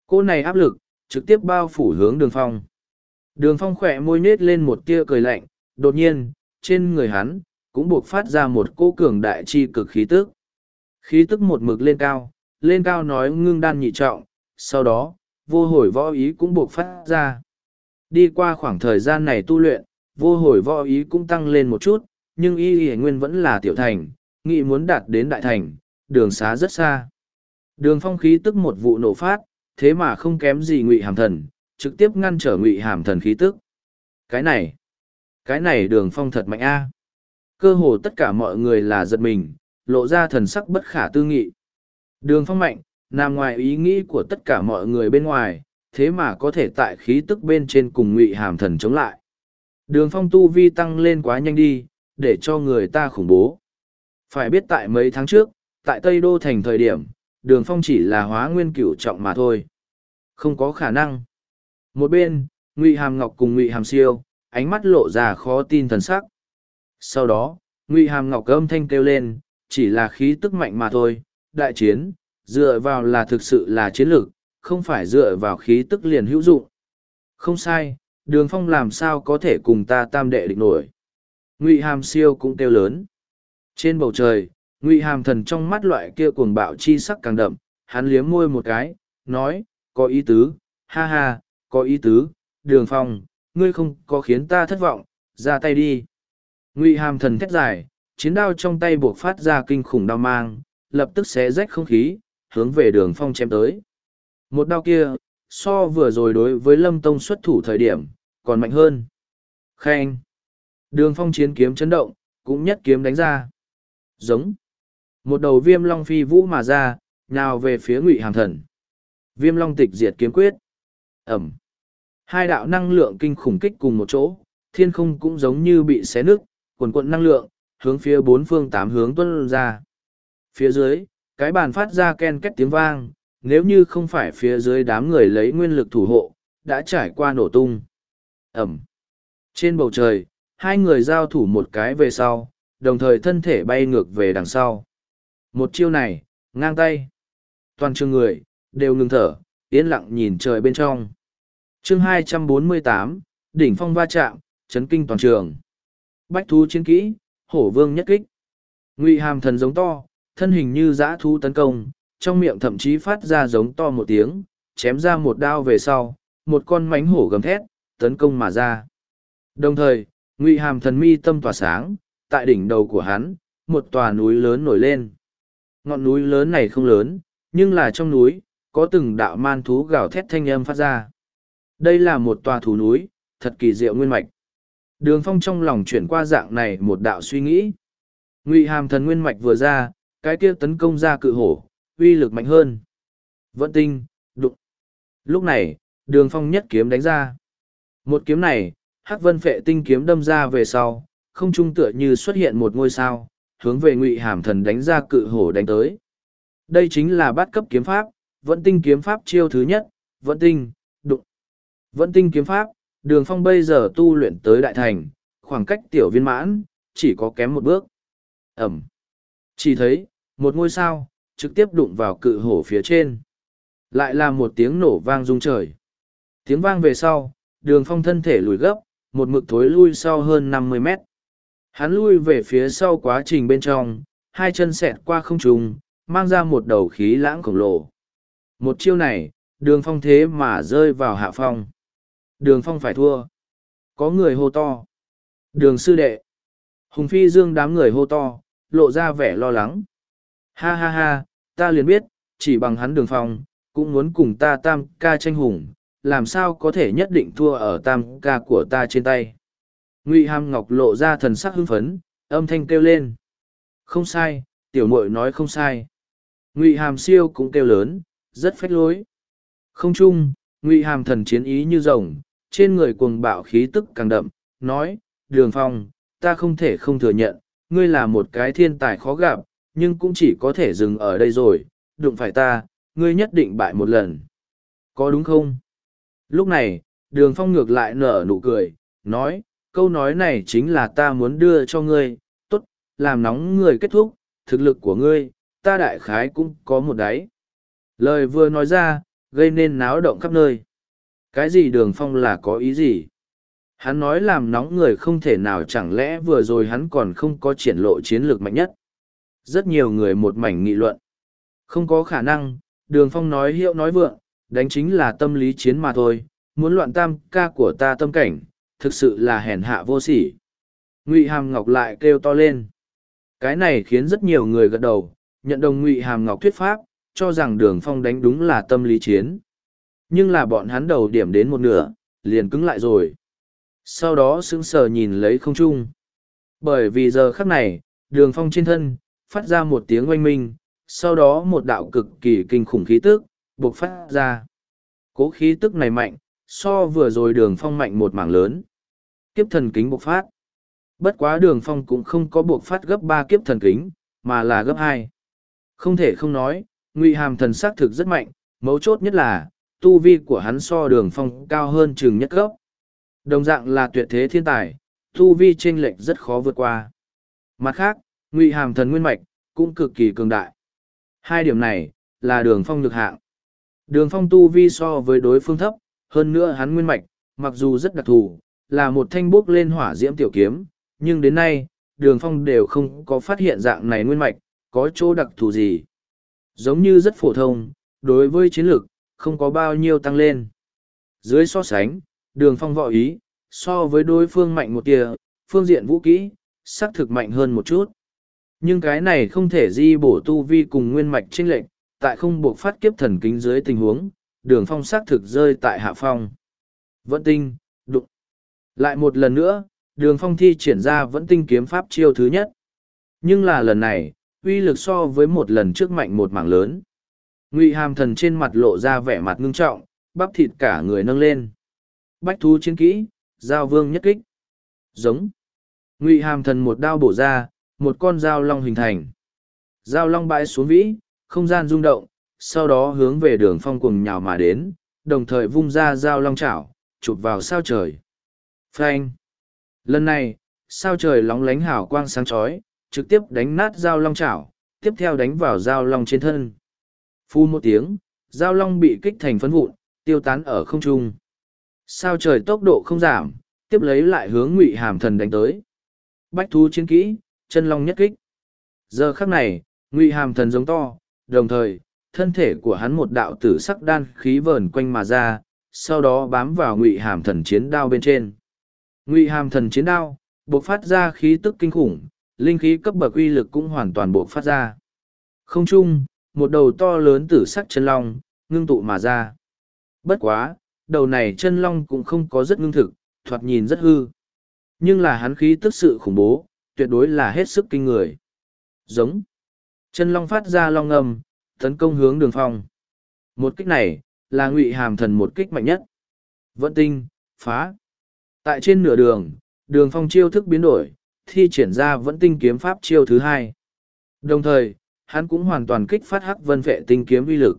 Cô này áp lực trực tiếp bao phủ hướng đường phong. Đường phong khỏe môi nết lên một tia cười lạnh, đột nhiên, trên người hắn, cũng buộc phát ra một cô cường đại chi cực khí tức. Khí tức một mực lên cao lên cao nói ngưng đan nhị trọng, sau đó, vô hồi võ ý cũng buộc phát ra. Đi qua khoảng thời gian này tu luyện, vô hồi võ ý cũng tăng lên một chút, nhưng y y nguyên vẫn là tiểu thành, nghĩ muốn đạt đến đại thành, đường xá rất xa. Đường phong khí tức một vụ nổ phát thế mà không kém gì ngụy hàm thần, trực tiếp ngăn trở ngụy hàm thần khí tức. Cái này cái này đường phong thật mạnh a. À. Cơ hồ tất cả mọi người là giật mình, lộ ra thần sắc bất khả tư nghị. Đường phong mạnh, nằm ngoài ý nghĩ của tất cả mọi người bên ngoài, thế mà có thể tại khí tức bên trên cùng ngụy hàm thần chống lại. Đường phong tu vi tăng lên quá nhanh đi, để cho người ta khủng bố. Phải biết tại mấy tháng trước, tại tây đô thành thời điểm đường phong chỉ là hóa nguyên cửu trọng mà thôi. Không có khả năng. Một bên, ngụy hàm ngọc cùng ngụy hàm siêu, ánh mắt lộ ra khó tin thần sắc. Sau đó, ngụy hàm ngọc âm thanh kêu lên, chỉ là khí tức mạnh mà thôi, đại chiến, dựa vào là thực sự là chiến lược, không phải dựa vào khí tức liền hữu dụng. Không sai, đường phong làm sao có thể cùng ta tam đệ địch nổi? Ngụy hàm siêu cũng kêu lớn. Trên bầu trời ngụy hàm thần trong mắt loại kia cuồng bạo chi sắc càng đậm, hắn liếm môi một cái, nói, có ý tứ, ha ha, có ý tứ, đường phong, ngươi không có khiến ta thất vọng, ra tay đi. Ngụy hàm thần thét dài, chiến đao trong tay buộc phát ra kinh khủng đao mang, lập tức xé rách không khí, hướng về đường phong chém tới. Một đao kia, so vừa rồi đối với lâm tông xuất thủ thời điểm, còn mạnh hơn. Khen. Đường phong chiến kiếm chấn động, cũng nhất kiếm đánh ra. Giống một đầu viêm long phi vũ mà ra nào về phía ngụy hàm thần. Viêm long tịch diệt kiếm quyết. Ẩm. Hai đạo năng lượng kinh khủng kích cùng một chỗ thiên không cũng giống như bị xé nứt quần quận năng lượng hướng phía bốn phương tám hướng tuân ra. Phía dưới cái bàn phát ra ken két tiếng vang nếu như không phải phía dưới đám người lấy nguyên lực thủ hộ đã trải qua nổ tung. Ẩm. Trên bầu trời, hai người giao thủ một cái về sau, đồng thời thân thể bay ngược về đằng sau. Một chiêu này, ngang tay. Toàn trường người, đều ngừng thở, yên lặng nhìn trời bên trong. chương 248, đỉnh phong va chạm, chấn kinh toàn trường. Bách thú chiến kỹ, hổ vương nhất kích. Ngụy hàm thần giống to, thân hình như dã thú tấn công, trong miệng thậm chí phát ra giống to một tiếng, chém ra một đao về sau, một con mánh hổ gầm thét, tấn công mà ra. Đồng thời, Ngụy hàm thần mi tâm tỏa sáng, tại đỉnh đầu của hắn, một tòa núi lớn nổi lên. Ngọn núi lớn này không lớn, nhưng là trong núi, có từng đạo man thú gào thét thanh âm phát ra. Đây là một tòa thú núi, thật kỳ diệu nguyên mạch. Đường phong trong lòng chuyển qua dạng này một đạo suy nghĩ. Ngụy hàm thần nguyên mạch vừa ra, cái kia tấn công ra cự hổ, uy lực mạnh hơn. Vẫn tinh, đụng. Lúc này, đường phong nhất kiếm đánh ra. Một kiếm này, hắc vân phệ tinh kiếm đâm ra về sau, không trung tựa như xuất hiện một ngôi sao, hướng về ngụy hàm thần đánh ra cự hổ đánh tới. Đây chính là bát cấp kiếm pháp, vẫn tinh kiếm pháp chiêu thứ nhất, vẫn tinh, đụng. Vẫn tinh kiếm pháp, đường phong bây giờ tu luyện tới đại thành, khoảng cách tiểu viên mãn, chỉ có kém một bước. Ẩm. Chỉ thấy, một ngôi sao, trực tiếp đụng vào cự hổ phía trên. Lại là một tiếng nổ vang rung trời. Tiếng vang về sau, đường phong thân thể lùi gấp, một mực thối lui sau hơn năm mươi mét. Hắn lui về phía sau quá trình bên trong, hai chân xẹt qua không trùng, mang ra một đầu khí lãng khổng lồ. Một chiêu này, đường phong thế mà rơi vào hạ phong. Đường phong phải thua. Có người hô to. Đường sư đệ. Hùng phi dương đám người hô to, lộ ra vẻ lo lắng. Ha ha ha, ta liền biết, chỉ bằng hắn đường phong, cũng muốn cùng ta tam ca tranh hùng, làm sao có thể nhất định thua ở tam ca của ta trên tay. Ngụy Hàm Ngọc lộ ra thần sắc hưng phấn, âm thanh kêu lên. Không sai, tiểu mội nói không sai. Ngụy Hàm siêu cũng kêu lớn, rất phách lối. Không chung, Ngụy Hàm thần chiến ý như rồng, trên người cuồng bạo khí tức càng đậm, nói, Đường Phong, ta không thể không thừa nhận, ngươi là một cái thiên tài khó gặp, nhưng cũng chỉ có thể dừng ở đây rồi, đụng phải ta, ngươi nhất định bại một lần. Có đúng không? Lúc này, Đường Phong ngược lại nở nụ cười, nói, câu nói này chính là ta muốn đưa cho ngươi, tốt, làm nóng người kết thúc, thực lực của ngươi, ta đại khái cũng có một đáy. Lời vừa nói ra, gây nên náo động khắp nơi. Cái gì đường phong là có ý gì? Hắn nói làm nóng người không thể nào chẳng lẽ vừa rồi hắn còn không có triển lộ chiến lược mạnh nhất. Rất nhiều người một mảnh nghị luận. Không có khả năng, đường phong nói hiệu nói vượng, đánh chính là tâm lý chiến mà thôi, muốn loạn tam ca của ta tâm cảnh, thực sự là hèn hạ vô sỉ. Ngụy hàm ngọc lại kêu to lên. Cái này khiến rất nhiều người gật đầu, nhận đồng ngụy hàm ngọc thuyết pháp, cho rằng đường phong đánh đúng là tâm lý chiến. Nhưng là bọn hắn đầu điểm đến một nửa, liền cứng lại rồi. Sau đó sững sờ nhìn lấy không trung. Bởi vì giờ khắc này, đường phong trên thân, phát ra một tiếng oanh minh, sau đó một đạo cực kỳ kinh khủng khí tức buộc phát ra. Cố khí tức này mạnh, so vừa rồi đường phong mạnh một mảng lớn. Kiếp thần kính bộc phát. Bất quá đường phong cũng không có bộc phát gấp ba kiếp thần kính, mà là gấp hai. Không thể không nói, ngụy hàm thần xác thực rất mạnh, mấu chốt nhất là, tu vi của hắn so đường phong cao hơn chừng nhất gốc. Đồng dạng là tuyệt thế thiên tài, tu vi chênh lệch rất khó vượt qua. Mặt khác, ngụy hàm thần nguyên mạch, cũng cực kỳ cường đại. Hai điểm này, là đường phong lực hạng. Đường phong tu vi so với đối phương thấp, hơn nữa hắn nguyên mạch, mặc dù rất đặc thù, là một thanh bốc lên hỏa diễm tiểu kiếm, nhưng đến nay, đường phong đều không có phát hiện dạng này nguyên mạch, có chỗ đặc thù gì. Giống như rất phổ thông, đối với chiến lược, không có bao nhiêu tăng lên. Dưới so sánh, đường phong võ ý, so với đối phương mạnh một tia, phương diện vũ kỹ, xác thực mạnh hơn một chút. Nhưng cái này không thể di bổ tu vi cùng nguyên mạch trinh lệnh, tại không buộc phát kiếp thần kính dưới tình huống, đường phong xác thực rơi tại hạ phong. Vẫn tinh, đụng. Lại một lần nữa, đường phong thi triển ra vẫn tinh kiếm pháp chiêu thứ nhất. Nhưng là lần này, uy lực so với một lần trước mạnh một mảng lớn. Ngụy hàm thần trên mặt lộ ra vẻ mặt ngưng trọng, bắp thịt cả người nâng lên. Bách thú chiến kỹ, giao vương nhất kích. Giống. Ngụy hàm thần một đao bổ ra, một con dao long hình thành. Dao long bãi xuống vĩ, không gian rung động, sau đó hướng về đường phong cùng nhào mà đến, đồng thời vung ra dao long chảo, chụp vào sao trời. Phanh! lần này, sao trời lóng lánh hào quang sáng chói, trực tiếp đánh nát dao long chảo, tiếp theo đánh vào dao long trên thân. Phu một tiếng dao long bị kích thành phấn vụn, tiêu tán ở không trung. Sao trời tốc độ không giảm, tiếp lấy lại hướng ngụy hàm thần đánh tới. Bách thú chiến kỹ, chân long nhất kích. Giờ khắc này, ngụy hàm thần giống to, đồng thời, thân thể của hắn một đạo tử sắc đan khí vờn quanh mà ra, sau đó bám vào ngụy hàm thần chiến đao bên trên ngụy hàm thần chiến đao buộc phát ra khí tức kinh khủng linh khí cấp bậc uy lực cũng hoàn toàn buộc phát ra. Không trung, một đầu to lớn tử sắc chân long ngưng tụ mà ra. Bất quá đầu này chân long cũng không có rất ngưng thực thoạt nhìn rất hư. Nhưng là hắn khí tức sự khủng bố tuyệt đối là hết sức kinh người. Giống. Chân long phát ra long âm tấn công hướng đường phong. Một kích này là ngụy hàm thần một kích mạnh nhất. Vận tinh phá tại trên nửa đường đường phong chiêu thức biến đổi, thi triển ra vẫn tinh kiếm pháp chiêu thứ hai. Đồng thời, hắn cũng hoàn toàn kích phát hắc vân vệ tinh kiếm uy lực.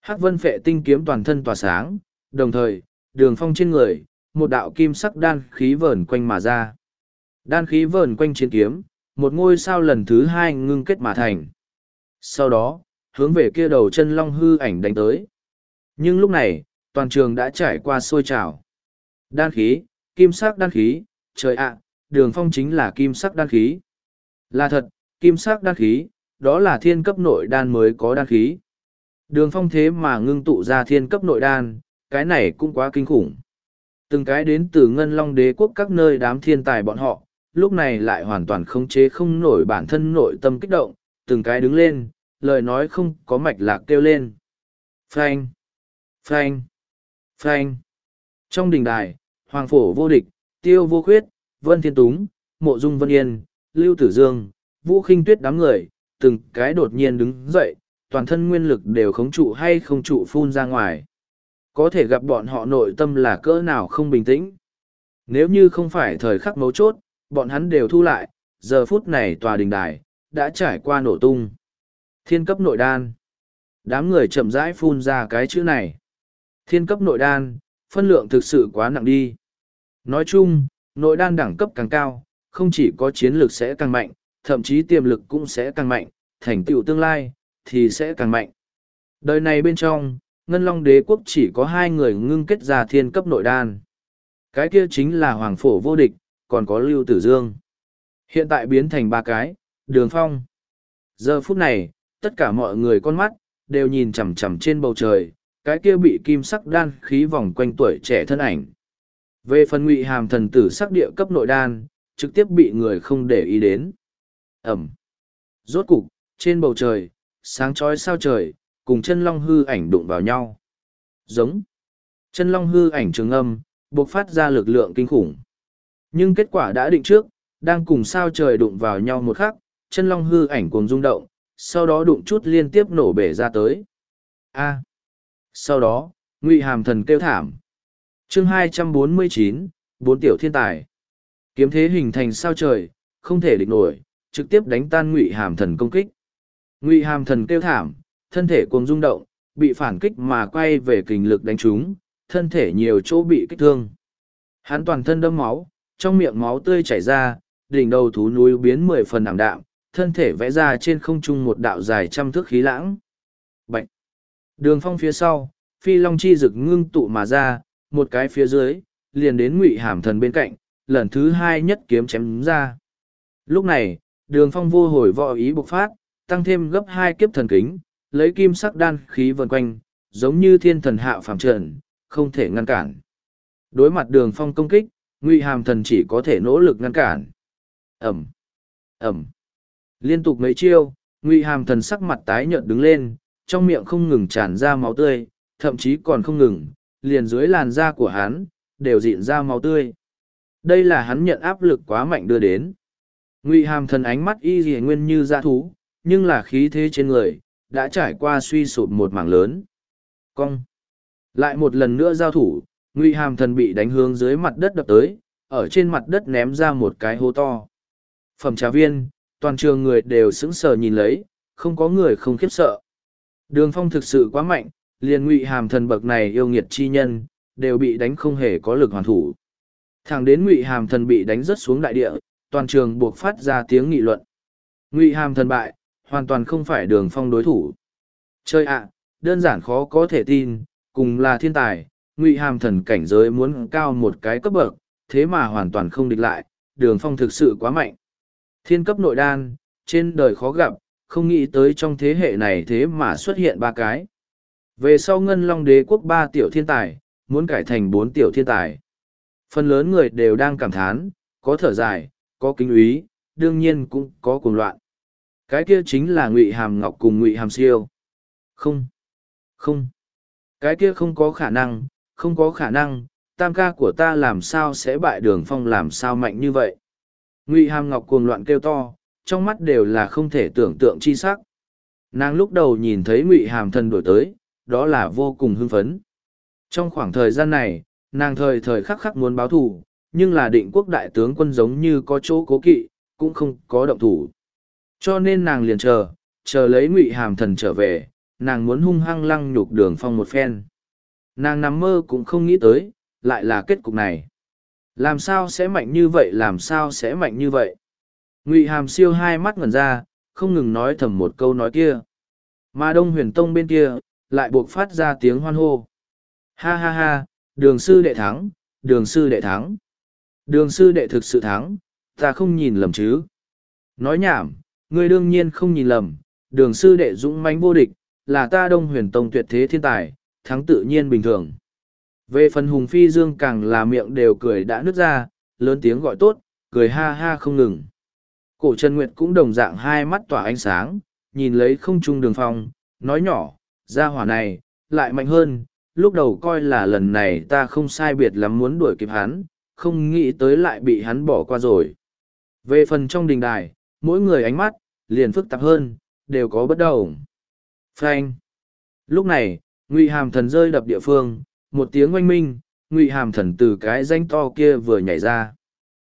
Hắc vân vệ tinh kiếm toàn thân tỏa sáng, đồng thời, đường phong trên người, một đạo kim sắc đan khí vờn quanh mà ra. Đan khí vờn quanh chiến kiếm, một ngôi sao lần thứ hai ngưng kết mà thành. Sau đó, hướng về kia đầu chân long hư ảnh đánh tới. Nhưng lúc này, toàn trường đã trải qua sôi trào. Đan khí kim sắc đan khí trời ạ đường phong chính là kim sắc đan khí. Là thật kim sắc đan khí đó là thiên cấp nội đan mới có đan khí. Đường phong thế mà ngưng tụ ra thiên cấp nội đan cái này cũng quá kinh khủng. Từng cái đến từ ngân long đế quốc các nơi đám thiên tài bọn họ lúc này lại hoàn toàn không chế không nổi bản thân nội tâm kích động từng cái đứng lên lời nói không có mạch lạc kêu lên. Frank, Frank, Frank, trong đình đài hoàng phổ vô địch, tiêu vô khuyết, vân thiên túng, mộ dung vân yên, lưu tử dương, vũ khinh tuyết đám người, từng cái đột nhiên đứng dậy, toàn thân nguyên lực đều khống trụ hay không trụ phun ra ngoài. Có thể gặp bọn họ nội tâm là cỡ nào không bình tĩnh. Nếu như không phải thời khắc mấu chốt, bọn hắn đều thu lại, giờ phút này tòa đình đài đã trải qua nổ tung. Thiên cấp nội đan. Đám người chậm rãi phun ra cái chữ này. Thiên cấp nội đan phân lượng thực sự quá nặng đi. Nói chung, nội đan đẳng cấp càng cao, không chỉ có chiến lược sẽ càng mạnh, thậm chí tiềm lực cũng sẽ càng mạnh, thành tựu tương lai thì sẽ càng mạnh. Đời này bên trong, ngân long đế quốc chỉ có hai người ngưng kết ra thiên cấp nội đan. Cái kia chính là hoàng phổ vô địch, còn có lưu tử dương. Hiện tại biến thành ba cái, đường phong. Giờ phút này, tất cả mọi người con mắt đều nhìn chằm chằm trên bầu trời cái kia bị kim sắc đan khí vòng quanh tuổi trẻ thân ảnh. Về phần ngụy hàm thần tử sắc địa cấp nội đan, trực tiếp bị người không để ý đến. Ẩm. Rốt cục, trên bầu trời, sáng chói sao trời, cùng chân long hư ảnh đụng vào nhau. Giống. Chân long hư ảnh trường âm buộc phát ra lực lượng kinh khủng. Nhưng kết quả đã định trước, đang cùng sao trời đụng vào nhau một khắc, chân long hư ảnh cùng rung động, sau đó đụng chút liên tiếp nổ bể ra tới. A sau đó ngụy hàm thần kêu thảm. Chương 249, bốn mươi chín, bốn tiểu thiên tài. Kiếm thế hình thành sao trời không thể địch nổi trực tiếp đánh tan ngụy hàm thần công kích. Ngụy hàm thần kêu thảm thân thể cuồng rung động bị phản kích mà quay về kình lực đánh trúng thân thể nhiều chỗ bị kích thương. Hắn toàn thân đâm máu trong miệng máu tươi chảy ra đỉnh đầu thú núi biến mười phần ảm đạm thân thể vẽ ra trên không trung một đạo dài trăm thước khí lãng đường phong phía sau, phi long chi rực ngưng tụ mà ra, một cái phía dưới, liền đến ngụy hàm thần bên cạnh, lần thứ hai nhất kiếm chém ra. Lúc này, đường phong vô hồi võ ý bộc phát, tăng thêm gấp hai kiếp thần kính, lấy kim sắc đan khí vần quanh, giống như thiên thần hạ phàm trần, không thể ngăn cản. Đối mặt đường phong công kích, ngụy hàm thần chỉ có thể nỗ lực ngăn cản. Ẩm ẩm. Liên tục mấy chiêu, ngụy hàm thần sắc mặt tái nhợt đứng lên trong miệng không ngừng tràn ra máu tươi, thậm chí còn không ngừng, liền dưới làn da của hắn, đều dịn ra máu tươi. Đây là hắn nhận áp lực quá mạnh đưa đến. Ngụy hàm thần ánh mắt y dì nguyên như dã thú, nhưng là khí thế trên người, đã trải qua suy sụp một mảng lớn. Cong. Lại một lần nữa giao thủ, ngụy hàm thần bị đánh hướng dưới mặt đất đập tới, ở trên mặt đất ném ra một cái hố to. Phẩm trà viên, toàn trường người đều sững sờ nhìn lấy, không có người không khiếp sợ đường phong thực sự quá mạnh, liền ngụy hàm thần bậc này yêu nghiệt chi nhân, đều bị đánh không hề có lực hoàn thủ. Thẳng đến ngụy hàm thần bị đánh rớt xuống đại địa, toàn trường buộc phát ra tiếng nghị luận. Ngụy hàm thần bại, hoàn toàn không phải đường phong đối thủ. Chơi ạ, đơn giản khó có thể tin, cùng là thiên tài, ngụy hàm thần cảnh giới muốn cao một cái cấp bậc, thế mà hoàn toàn không địch lại, đường phong thực sự quá mạnh. Thiên cấp nội đan, trên đời khó gặp không nghĩ tới trong thế hệ này thế mà xuất hiện ba cái. Về sau ngân long đế quốc ba tiểu thiên tài, muốn cải thành bốn tiểu thiên tài. Phần lớn người đều đang cảm thán, có thở dài, có kinh úy đương nhiên cũng có cuồng loạn. Cái kia chính là ngụy hàm ngọc cùng ngụy hàm siêu. Không. Không. Cái kia không có khả năng, không có khả năng, tam ca của ta làm sao sẽ bại đường phong làm sao mạnh như vậy? Ngụy hàm ngọc cuồng loạn kêu to trong mắt đều là không thể tưởng tượng chi sắc. Nàng lúc đầu nhìn thấy ngụy hàm thần đổi tới, đó là vô cùng hưng phấn. Trong khoảng thời gian này, nàng thời thời khắc khắc muốn báo thù, nhưng là định quốc đại tướng quân giống như có chỗ cố kỵ, cũng không có động thủ. Cho nên nàng liền chờ chờ lấy ngụy hàm thần trở về, nàng muốn hung hăng lăng nhục đường phong một phen. Nàng nằm mơ cũng không nghĩ tới, lại là kết cục này. Làm sao sẽ mạnh như vậy, làm sao sẽ mạnh như vậy? Ngụy hàm siêu hai mắt ngẩn ra, không ngừng nói thầm một câu nói kia. Mà đông huyền tông bên kia, lại buộc phát ra tiếng hoan hô. Ha ha ha, đường sư đệ thắng, đường sư đệ thắng. Đường sư đệ thực sự thắng, ta không nhìn lầm chứ. Nói nhảm, ngươi đương nhiên không nhìn lầm, đường sư đệ dũng mãnh vô địch, là ta đông huyền tông tuyệt thế thiên tài, thắng tự nhiên bình thường. Về phần hùng phi dương càng là miệng đều cười đã nứt ra, lớn tiếng gọi tốt, cười ha ha không ngừng cổ trần nguyệt cũng đồng dạng hai mắt tỏa ánh sáng, nhìn lấy không trung đường phong, nói nhỏ ra hỏa này, lại mạnh hơn, lúc đầu coi là lần này ta không sai biệt lắm muốn đuổi kịp hắn, không nghĩ tới lại bị hắn bỏ qua rồi. Về phần trong đình đài, mỗi người ánh mắt liền phức tạp hơn, đều có bất đầu phanh. Lúc này, ngụy hàm thần rơi đập địa phương, một tiếng oanh minh, ngụy hàm thần từ cái danh to kia vừa nhảy ra.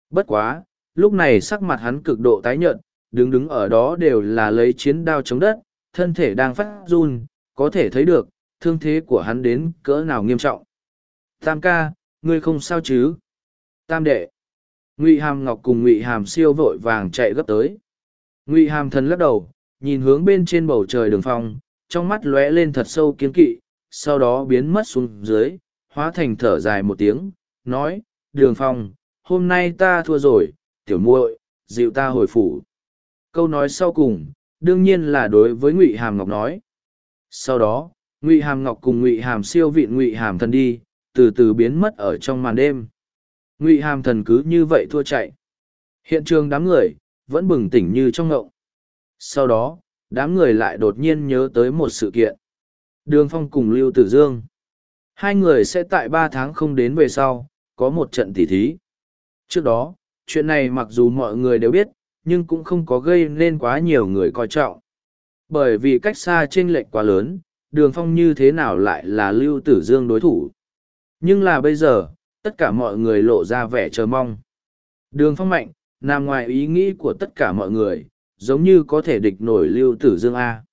Bất quá lúc này sắc mặt hắn cực độ tái nhợt, đứng đứng ở đó đều là lấy chiến đao chống đất, thân thể đang phát run, có thể thấy được, thương thế của hắn đến cỡ nào nghiêm trọng. Tam ca, ngươi không sao chứ? Tam đệ. Ngụy hàm ngọc cùng ngụy hàm siêu vội vàng chạy gấp tới. Ngụy hàm thần lắc đầu, nhìn hướng bên trên bầu trời đường phong, trong mắt lóe lên thật sâu kiến kỵ, sau đó biến mất xuống dưới, hóa thành thở dài một tiếng, nói, đường phong, hôm nay ta thua rồi tiểu muội, dịu ta hồi phủ. Câu nói sau cùng, đương nhiên là đối với ngụy hàm ngọc nói. Sau đó, ngụy hàm ngọc cùng ngụy hàm siêu vịn ngụy hàm thần đi, từ từ biến mất ở trong màn đêm. Ngụy hàm thần cứ như vậy thua chạy. Hiện trường đám người vẫn bừng tỉnh như trong ngộng. Sau đó, đám người lại đột nhiên nhớ tới một sự kiện. Đường phong cùng lưu tử dương. Hai người sẽ tại ba tháng không đến về sau, có một trận tỉ thí. Trước đó chuyện này mặc dù mọi người đều biết, nhưng cũng không có gây nên quá nhiều người coi trọng. Bởi vì cách xa t r ê n lệch quá lớn, đường phong như thế nào lại là lưu tử dương đối thủ? Nhưng là bây giờ, tất cả mọi người lộ ra vẻ chờ mong. Đường phong mạnh, nằm ngoài ý nghĩ của tất cả mọi người, giống như có thể địch nổi lưu tử dương a.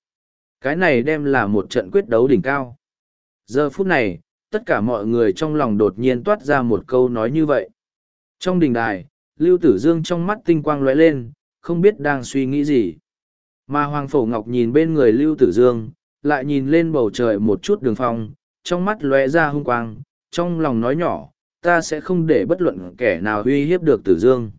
Cái này đem là một trận quyết đấu đỉnh cao. Giờ phút này, tất cả mọi người trong lòng đột nhiên toát ra một câu nói như vậy. Trong đình đài lưu tử dương trong mắt tinh quang lóe lên không biết đang suy nghĩ gì. Mà Hoàng Phổ Ngọc nhìn bên người Lưu Tử Dương, lại nhìn lên bầu trời một chút đường phong, trong mắt lóe ra hung quang, trong lòng nói nhỏ, ta sẽ không để bất luận kẻ nào uy hiếp được Tử Dương.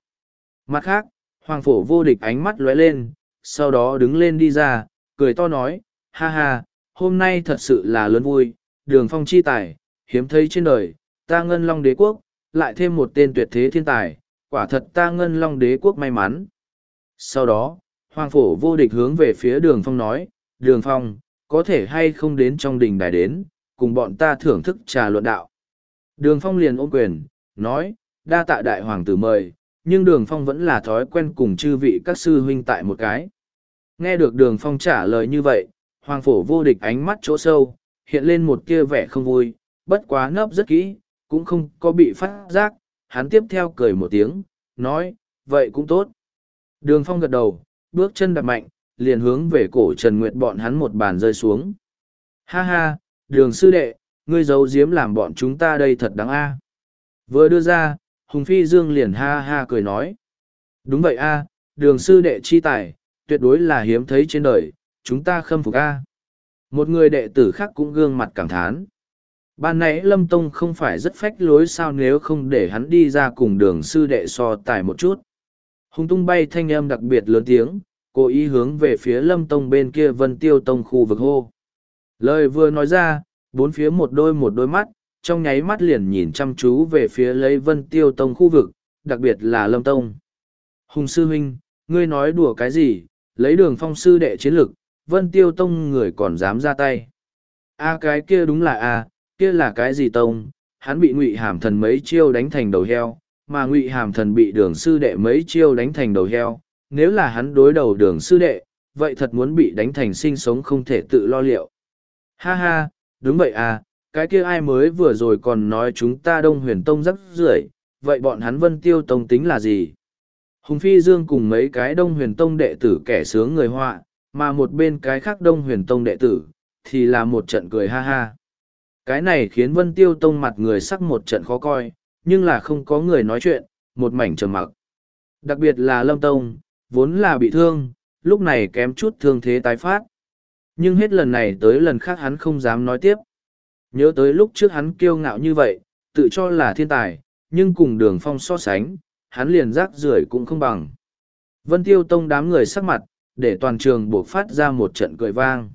Mặt khác, Hoàng Phổ vô địch ánh mắt lóe lên, sau đó đứng lên đi ra, cười to nói, ha ha, hôm nay thật sự là lớn vui, đường phong chi tài, hiếm thấy trên đời, ta ngân long đế quốc, lại thêm một tên tuyệt thế thiên tài, quả thật ta ngân long đế quốc may mắn. Sau đó, Hoàng Phổ vô địch hướng về phía đường phong nói, đường phong, có thể hay không đến trong đình đài đến, cùng bọn ta thưởng thức trà luận đạo. Đường phong liền ôm quyền, nói, đa tạ đại hoàng tử mời, nhưng đường phong vẫn là thói quen cùng chư vị các sư huynh tại một cái. Nghe được đường phong trả lời như vậy, hoàng phổ vô địch ánh mắt chỗ sâu, hiện lên một kia vẻ không vui, bất quá nấp rất kỹ, cũng không có bị phát giác, hắn tiếp theo cười một tiếng, nói, vậy cũng tốt. Đường phong gật đầu, bước chân đập mạnh, liền hướng về cổ Trần Nguyệt bọn hắn một bàn rơi xuống. Ha ha, đường sư đệ, ngươi giấu giếm làm bọn chúng ta đây thật đáng a. Vừa đưa ra, Hùng Phi Dương liền ha ha cười nói. Đúng vậy a, đường sư đệ chi tài, tuyệt đối là hiếm thấy trên đời, chúng ta khâm phục a. Một người đệ tử khác cũng gương mặt cảm thán. Ban nãy Lâm Tông không phải rất phách lối sao nếu không để hắn đi ra cùng đường sư đệ so tài một chút. Hùng tung bay thanh âm đặc biệt lớn tiếng, cố ý hướng về phía Lâm Tông bên kia Vân Tiêu Tông khu vực hô. Lời vừa nói ra, bốn phía một đôi một đôi mắt, trong nháy mắt liền nhìn chăm chú về phía lấy Vân Tiêu Tông khu vực, đặc biệt là Lâm Tông. Hùng sư huynh, ngươi nói đùa cái gì, lấy đường phong sư đệ chiến lực, Vân Tiêu Tông người còn dám ra tay. A cái kia đúng là A, kia là cái gì tông? Hắn bị ngụy hàm thần mấy chiêu đánh thành đầu heo, mà ngụy hàm thần bị đường sư đệ mấy chiêu đánh thành đầu heo. Nếu là hắn đối đầu đường sư đệ, vậy thật muốn bị đánh thành sinh sống không thể tự lo liệu. Ha ha, đúng vậy à cái kia ai mới vừa rồi còn nói chúng ta đông huyền tông rắc rưởi, vậy bọn hắn vân tiêu tông tính là gì? Hùng phi dương cùng mấy cái đông huyền tông đệ tử kẻ sướng người họa, mà một bên cái khác đông huyền tông đệ tử, thì là một trận cười ha ha cái này khiến Vân Tiêu Tông mặt người sắc một trận khó coi, nhưng là không có người nói chuyện, một mảnh trầm mặc. Đặc biệt là Lâm Tông, vốn là bị thương, lúc này kém chút thương thế tái phát. Nhưng hết lần này tới lần khác hắn không dám nói tiếp. Nhớ tới lúc trước hắn kiêu ngạo như vậy, tự cho là thiên tài, nhưng cùng đường phong so sánh, hắn liền rác rưởi cũng không bằng. Vân Tiêu Tông đám người sắc mặt, để toàn trường buộc phát ra một trận cười vang.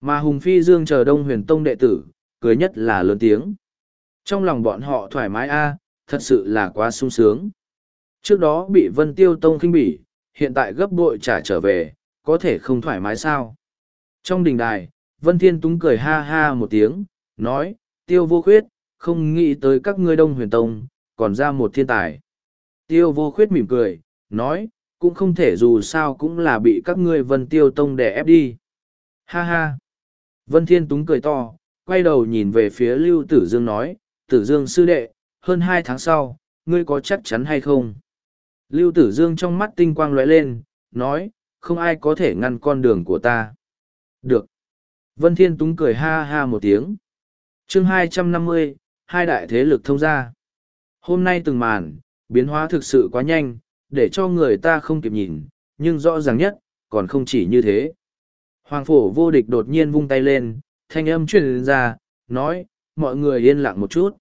Mà Hùng Phi Dương chờ Đông Huyền Tông đệ tử, cười nhất là lớn tiếng. Trong lòng bọn họ thoải mái a, thật sự là quá sung sướng. Trước đó bị Vân Tiêu Tông khinh bỉ, hiện tại gấp bội trả trở về, có thể không thoải mái sao. Trong đình đài, Vân Thiên Túng cười ha ha một tiếng, nói, Tiêu vô khuyết, không nghĩ tới các ngươi đông huyền tông, còn ra một thiên tài. Tiêu vô khuyết mỉm cười, nói, cũng không thể dù sao cũng là bị các ngươi Vân Tiêu Tông đè ép đi. Ha ha. Vân Thiên Túng cười to, quay đầu nhìn về phía Lưu Tử Dương nói, Tử Dương sư đệ, hơn hai tháng sau, ngươi có chắc chắn hay không? Lưu Tử Dương trong mắt tinh quang lóe lên, nói, không ai có thể ngăn con đường của ta. Được. Vân Thiên Túng cười ha ha một tiếng. chương hai trăm năm mươi, hai đại thế lực thông ra. Hôm nay từng màn, biến hóa thực sự quá nhanh, để cho người ta không kịp nhìn, nhưng rõ ràng nhất, còn không chỉ như thế. Hoàng phổ vô địch đột nhiên vung tay lên, thanh âm truyền ra, nói, mọi người yên lặng một chút.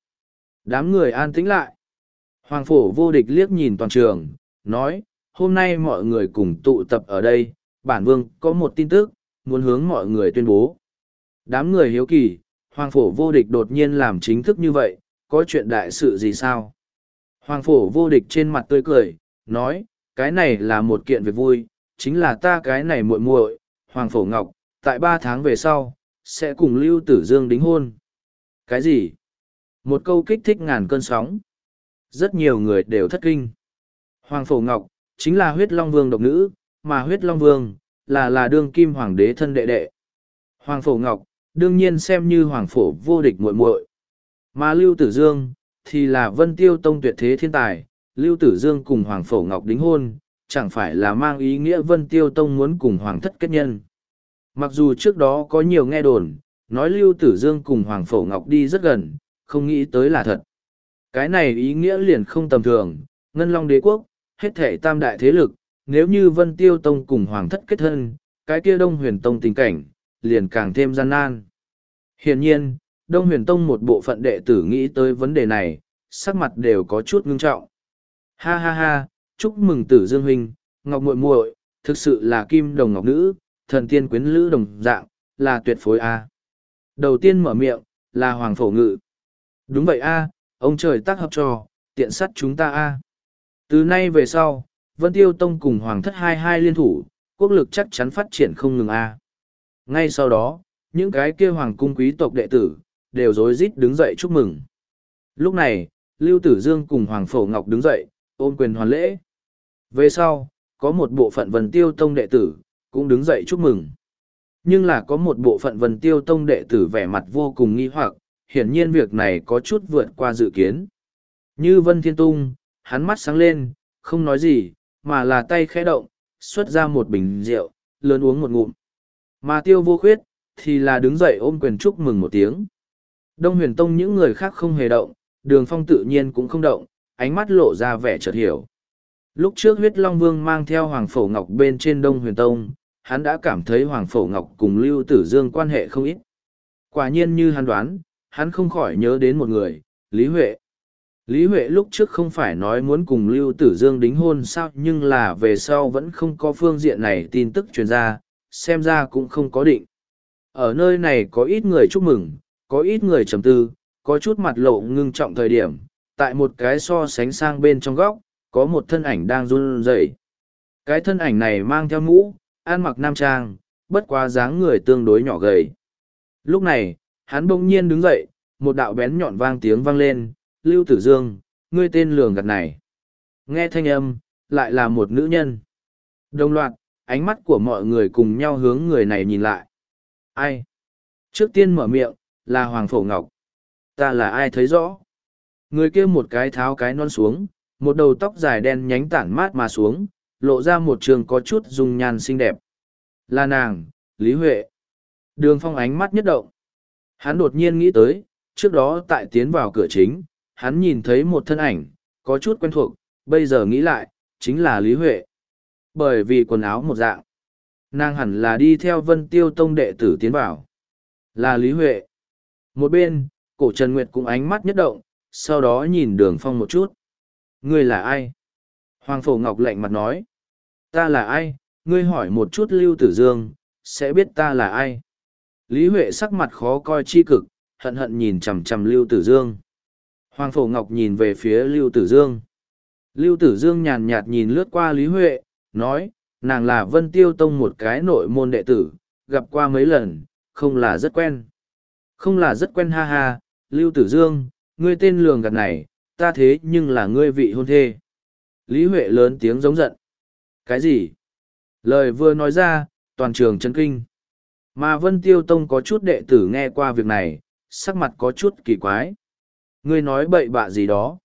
Đám người an tĩnh lại. Hoàng phổ vô địch liếc nhìn toàn trường, nói, hôm nay mọi người cùng tụ tập ở đây, bản vương có một tin tức, muốn hướng mọi người tuyên bố. Đám người hiếu kỳ, Hoàng phổ vô địch đột nhiên làm chính thức như vậy, có chuyện đại sự gì sao? Hoàng phổ vô địch trên mặt tươi cười, nói, cái này là một kiện việc vui, chính là ta cái này muội muội, Hoàng phổ ngọc, tại ba tháng về sau, sẽ cùng Lưu Tử Dương đính hôn. Cái gì? Một câu kích thích ngàn cơn sóng. Rất nhiều người đều thất kinh. Hoàng Phổ Ngọc, chính là huyết Long Vương độc nữ, mà huyết Long Vương, là là đương kim hoàng đế thân đệ đệ. Hoàng Phổ Ngọc, đương nhiên xem như Hoàng Phổ vô địch muội muội Mà Lưu Tử Dương, thì là Vân Tiêu Tông tuyệt thế thiên tài, Lưu Tử Dương cùng Hoàng Phổ Ngọc đính hôn, chẳng phải là mang ý nghĩa Vân Tiêu Tông muốn cùng Hoàng thất kết nhân. Mặc dù trước đó có nhiều nghe đồn, nói Lưu Tử Dương cùng Hoàng Phổ Ngọc đi rất gần, không nghĩ tới là thật. Cái này ý nghĩa liền không tầm thường, Ngân Long Đế Quốc, hết thể tam đại thế lực, nếu như Vân Tiêu Tông cùng Hoàng thất kết thân, cái kia Đông Huyền Tông tình cảnh, liền càng thêm gian nan. Hiển nhiên, Đông Huyền Tông một bộ phận đệ tử nghĩ tới vấn đề này, sắc mặt đều có chút ngưng trọng. Ha ha ha, chúc mừng Tử Dương Huynh, Ngọc muội muội, thực sự là kim đồng ngọc nữ, thần tiên quyến lữ đồng dạng, là tuyệt phối A. Đầu tiên mở miệng, là Hoàng Phổ Ngự. Đúng vậy A, ông trời tác hợp cho, tiện sắt chúng ta A. Từ nay về sau, Vân Tiêu Tông cùng Hoàng thất hai hai liên thủ, quốc lực chắc chắn phát triển không ngừng A. Ngay sau đó, những cái kia hoàng cung quý tộc đệ tử, đều rối rít đứng dậy chúc mừng. Lúc này, Lưu Tử Dương cùng Hoàng Phổ Ngọc đứng dậy, ôm quyền hoàn lễ. Về sau, có một bộ phận Vân Tiêu Tông đệ tử, cũng đứng dậy chúc mừng. Nhưng là có một bộ phận vần tiêu tông đệ tử vẻ mặt vô cùng nghi hoặc, hiển nhiên việc này có chút vượt qua dự kiến. Như Vân Thiên Tung, hắn mắt sáng lên, không nói gì, mà là tay khẽ động, xuất ra một bình rượu, lớn uống một ngụm. Mà tiêu vô khuyết, thì là đứng dậy ôm quyền chúc mừng một tiếng. Đông huyền tông những người khác không hề động, đường phong tự nhiên cũng không động, ánh mắt lộ ra vẻ chợt hiểu. Lúc trước huyết Long Vương mang theo Hoàng Phổ Ngọc bên trên Đông Huyền Tông, hắn đã cảm thấy Hoàng Phổ Ngọc cùng Lưu Tử Dương quan hệ không ít. Quả nhiên như hắn đoán, hắn không khỏi nhớ đến một người, Lý Huệ. Lý Huệ lúc trước không phải nói muốn cùng Lưu Tử Dương đính hôn sao nhưng là về sau vẫn không có phương diện này tin tức truyền ra, xem ra cũng không có định. Ở nơi này có ít người chúc mừng, có ít người trầm tư, có chút mặt lộ ngưng trọng thời điểm, tại một cái so sánh sang bên trong góc, có một thân ảnh đang run rẩy. Cái thân ảnh này mang theo mũ, ăn mặc nam trang, bất quá dáng người tương đối nhỏ gầy. Lúc này, hắn bỗng nhiên đứng dậy, một đạo bén nhọn vang tiếng vang lên, Lưu Tử Dương, ngươi tên lường gạt này. Nghe thanh âm, lại là một nữ nhân. Đồng loạt, ánh mắt của mọi người cùng nhau hướng người này nhìn lại. Ai? Trước tiên mở miệng, là Hoàng Phổ Ngọc. Ta là ai thấy rõ? Người kia một cái tháo cái non xuống, một đầu tóc dài đen nhánh tản mát mà xuống, lộ ra một trường có chút dung nhan xinh đẹp. Là nàng, Lý Huệ. Đường phong ánh mắt nhất động. Hắn đột nhiên nghĩ tới, trước đó tại tiến vào cửa chính, hắn nhìn thấy một thân ảnh, có chút quen thuộc, bây giờ nghĩ lại, chính là Lý Huệ. Bởi vì quần áo một dạng, nàng hẳn là đi theo vân tiêu tông đệ tử tiến vào. Là Lý Huệ. Một bên, cổ Trần Nguyệt cũng ánh mắt nhất động, sau đó nhìn đường phong một chút. Ngươi là ai? Hoàng Phổ Ngọc lạnh mặt nói. Ta là ai? Ngươi hỏi một chút Lưu Tử Dương, sẽ biết ta là ai. Lý Huệ sắc mặt khó coi chi cực, hận hận nhìn chằm chằm Lưu Tử Dương. Hoàng Phổ Ngọc nhìn về phía Lưu Tử Dương. Lưu Tử Dương nhàn nhạt nhìn lướt qua Lý Huệ, nói, nàng là Vân Tiêu Tông một cái nội môn đệ tử, gặp qua mấy lần, không là rất quen. Không là rất quen ha ha, Lưu Tử Dương, ngươi tên lường gạt này, ta thế nhưng là ngươi vị hôn thê. Lý Huệ lớn tiếng giống giận. Cái gì? Lời vừa nói ra, toàn trường chấn kinh. Mà Vân Tiêu Tông có chút đệ tử nghe qua việc này, sắc mặt có chút kỳ quái. Ngươi nói bậy bạ gì đó.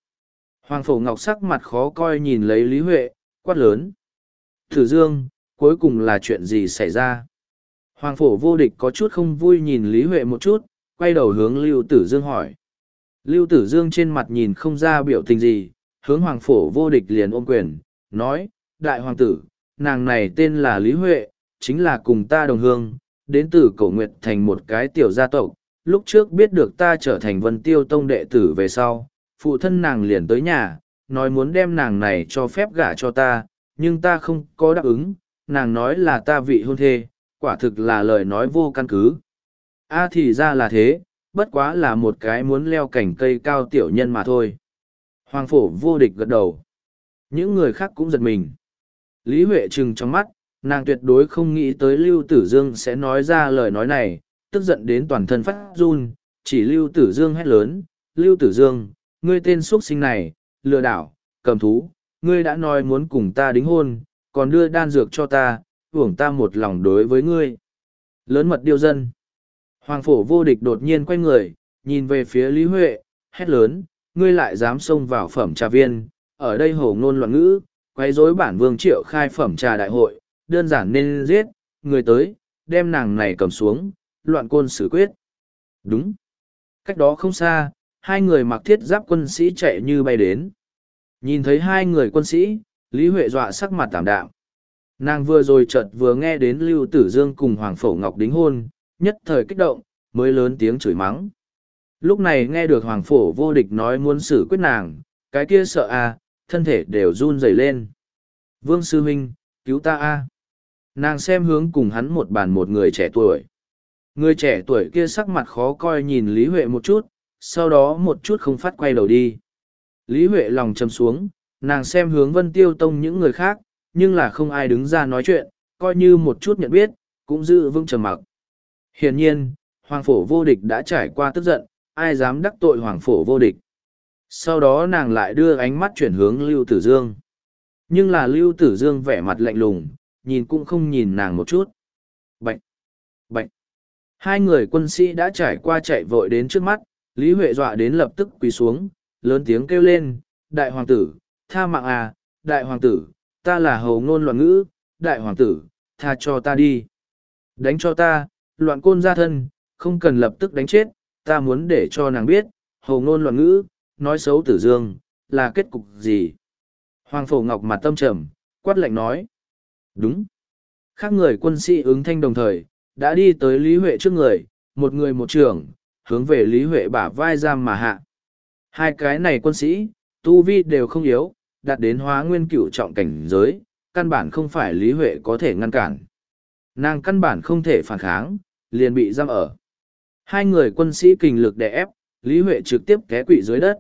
Hoàng Phổ Ngọc sắc mặt khó coi nhìn lấy Lý Huệ, quát lớn. Thử Dương, cuối cùng là chuyện gì xảy ra? Hoàng Phổ vô địch có chút không vui nhìn Lý Huệ một chút, quay đầu hướng Lưu Tử Dương hỏi. Lưu Tử Dương trên mặt nhìn không ra biểu tình gì, hướng Hoàng Phổ vô địch liền ôm quyền, nói, Đại Hoàng tử, nàng này tên là Lý Huệ, chính là cùng ta đồng hương, đến từ cổ nguyệt thành một cái tiểu gia tộc, lúc trước biết được ta trở thành vân tiêu tông đệ tử về sau, phụ thân nàng liền tới nhà, nói muốn đem nàng này cho phép gả cho ta, nhưng ta không có đáp ứng, nàng nói là ta vị hôn thê, quả thực là lời nói vô căn cứ. A thì ra là thế, bất quá là một cái muốn leo cảnh cây cao tiểu nhân mà thôi. Hoàng phổ vô địch gật đầu. Những người khác cũng giật mình. Lý Huệ trừng trong mắt, nàng tuyệt đối không nghĩ tới Lưu Tử Dương sẽ nói ra lời nói này, tức giận đến toàn thân phát run, chỉ Lưu Tử Dương hét lớn, Lưu Tử Dương, ngươi tên xuất sinh này, lừa đảo, cầm thú, ngươi đã nói muốn cùng ta đính hôn, còn đưa đan dược cho ta, hưởng ta một lòng đối với ngươi. Lớn mật điêu dân. Hoàng phổ vô địch đột nhiên quay người, nhìn về phía Lý Huệ, hét lớn, ngươi lại dám xông vào phẩm trà viên, ở đây hổ ngôn loạn ngữ, quấy rối bản vương triệu khai phẩm trà đại hội, đơn giản nên giết, người tới, đem nàng này cầm xuống, loạn côn xử quyết. Đúng. Cách đó không xa, hai người mặc thiết giáp quân sĩ chạy như bay đến. Nhìn thấy hai người quân sĩ, Lý Huệ dọa sắc mặt tảm đạm. Nàng vừa rồi chợt vừa nghe đến Lưu Tử Dương cùng Hoàng Phổ Ngọc đính hôn, nhất thời kích động, mới lớn tiếng chửi mắng. Lúc này nghe được Hoàng Phổ vô địch nói muốn xử quyết nàng, cái kia sợ à, thân thể đều run rẩy lên. Vương Sư Minh, cứu ta a Nàng xem hướng cùng hắn một bàn một người trẻ tuổi. Người trẻ tuổi kia sắc mặt khó coi nhìn Lý Huệ một chút, sau đó một chút không phát quay đầu đi. Lý Huệ lòng chầm xuống, nàng xem hướng Vân Tiêu Tông những người khác, nhưng là không ai đứng ra nói chuyện, coi như một chút nhận biết, cũng giữ vững trầm mặc. Hiển nhiên, Hoàng Phổ vô địch đã trải qua tức giận, ai dám đắc tội Hoàng Phổ vô địch. Sau đó nàng lại đưa ánh mắt chuyển hướng Lưu Tử Dương. Nhưng là Lưu Tử Dương vẻ mặt lạnh lùng, nhìn cũng không nhìn nàng một chút. Bệnh! Bệnh! Hai người quân sĩ đã trải qua chạy vội đến trước mắt, Lý Huệ dọa đến lập tức quỳ xuống, lớn tiếng kêu lên, Đại Hoàng tử, tha mạng à, Đại Hoàng tử, ta là hầu ngôn loạn ngữ, Đại Hoàng tử, tha cho ta đi. Đánh cho ta, loạn côn ra thân, không cần lập tức đánh chết, ta muốn để cho nàng biết, hồ ngôn loạn ngữ, nói xấu tử dương, là kết cục gì? Hoàng Phổ Ngọc mặt tâm trầm, quát lạnh nói. Đúng. Khác người quân sĩ ứng thanh đồng thời, đã đi tới Lý Huệ trước người, một người một trưởng, hướng về Lý Huệ bả vai giam mà hạ. Hai cái này quân sĩ, tu vi đều không yếu, đạt đến hóa nguyên cửu trọng cảnh giới, căn bản không phải Lý Huệ có thể ngăn cản. Nàng căn bản không thể phản kháng, liền bị giam ở. Hai người quân sĩ kình lực đè ép, Lý Huệ trực tiếp té quỵ dưới đất.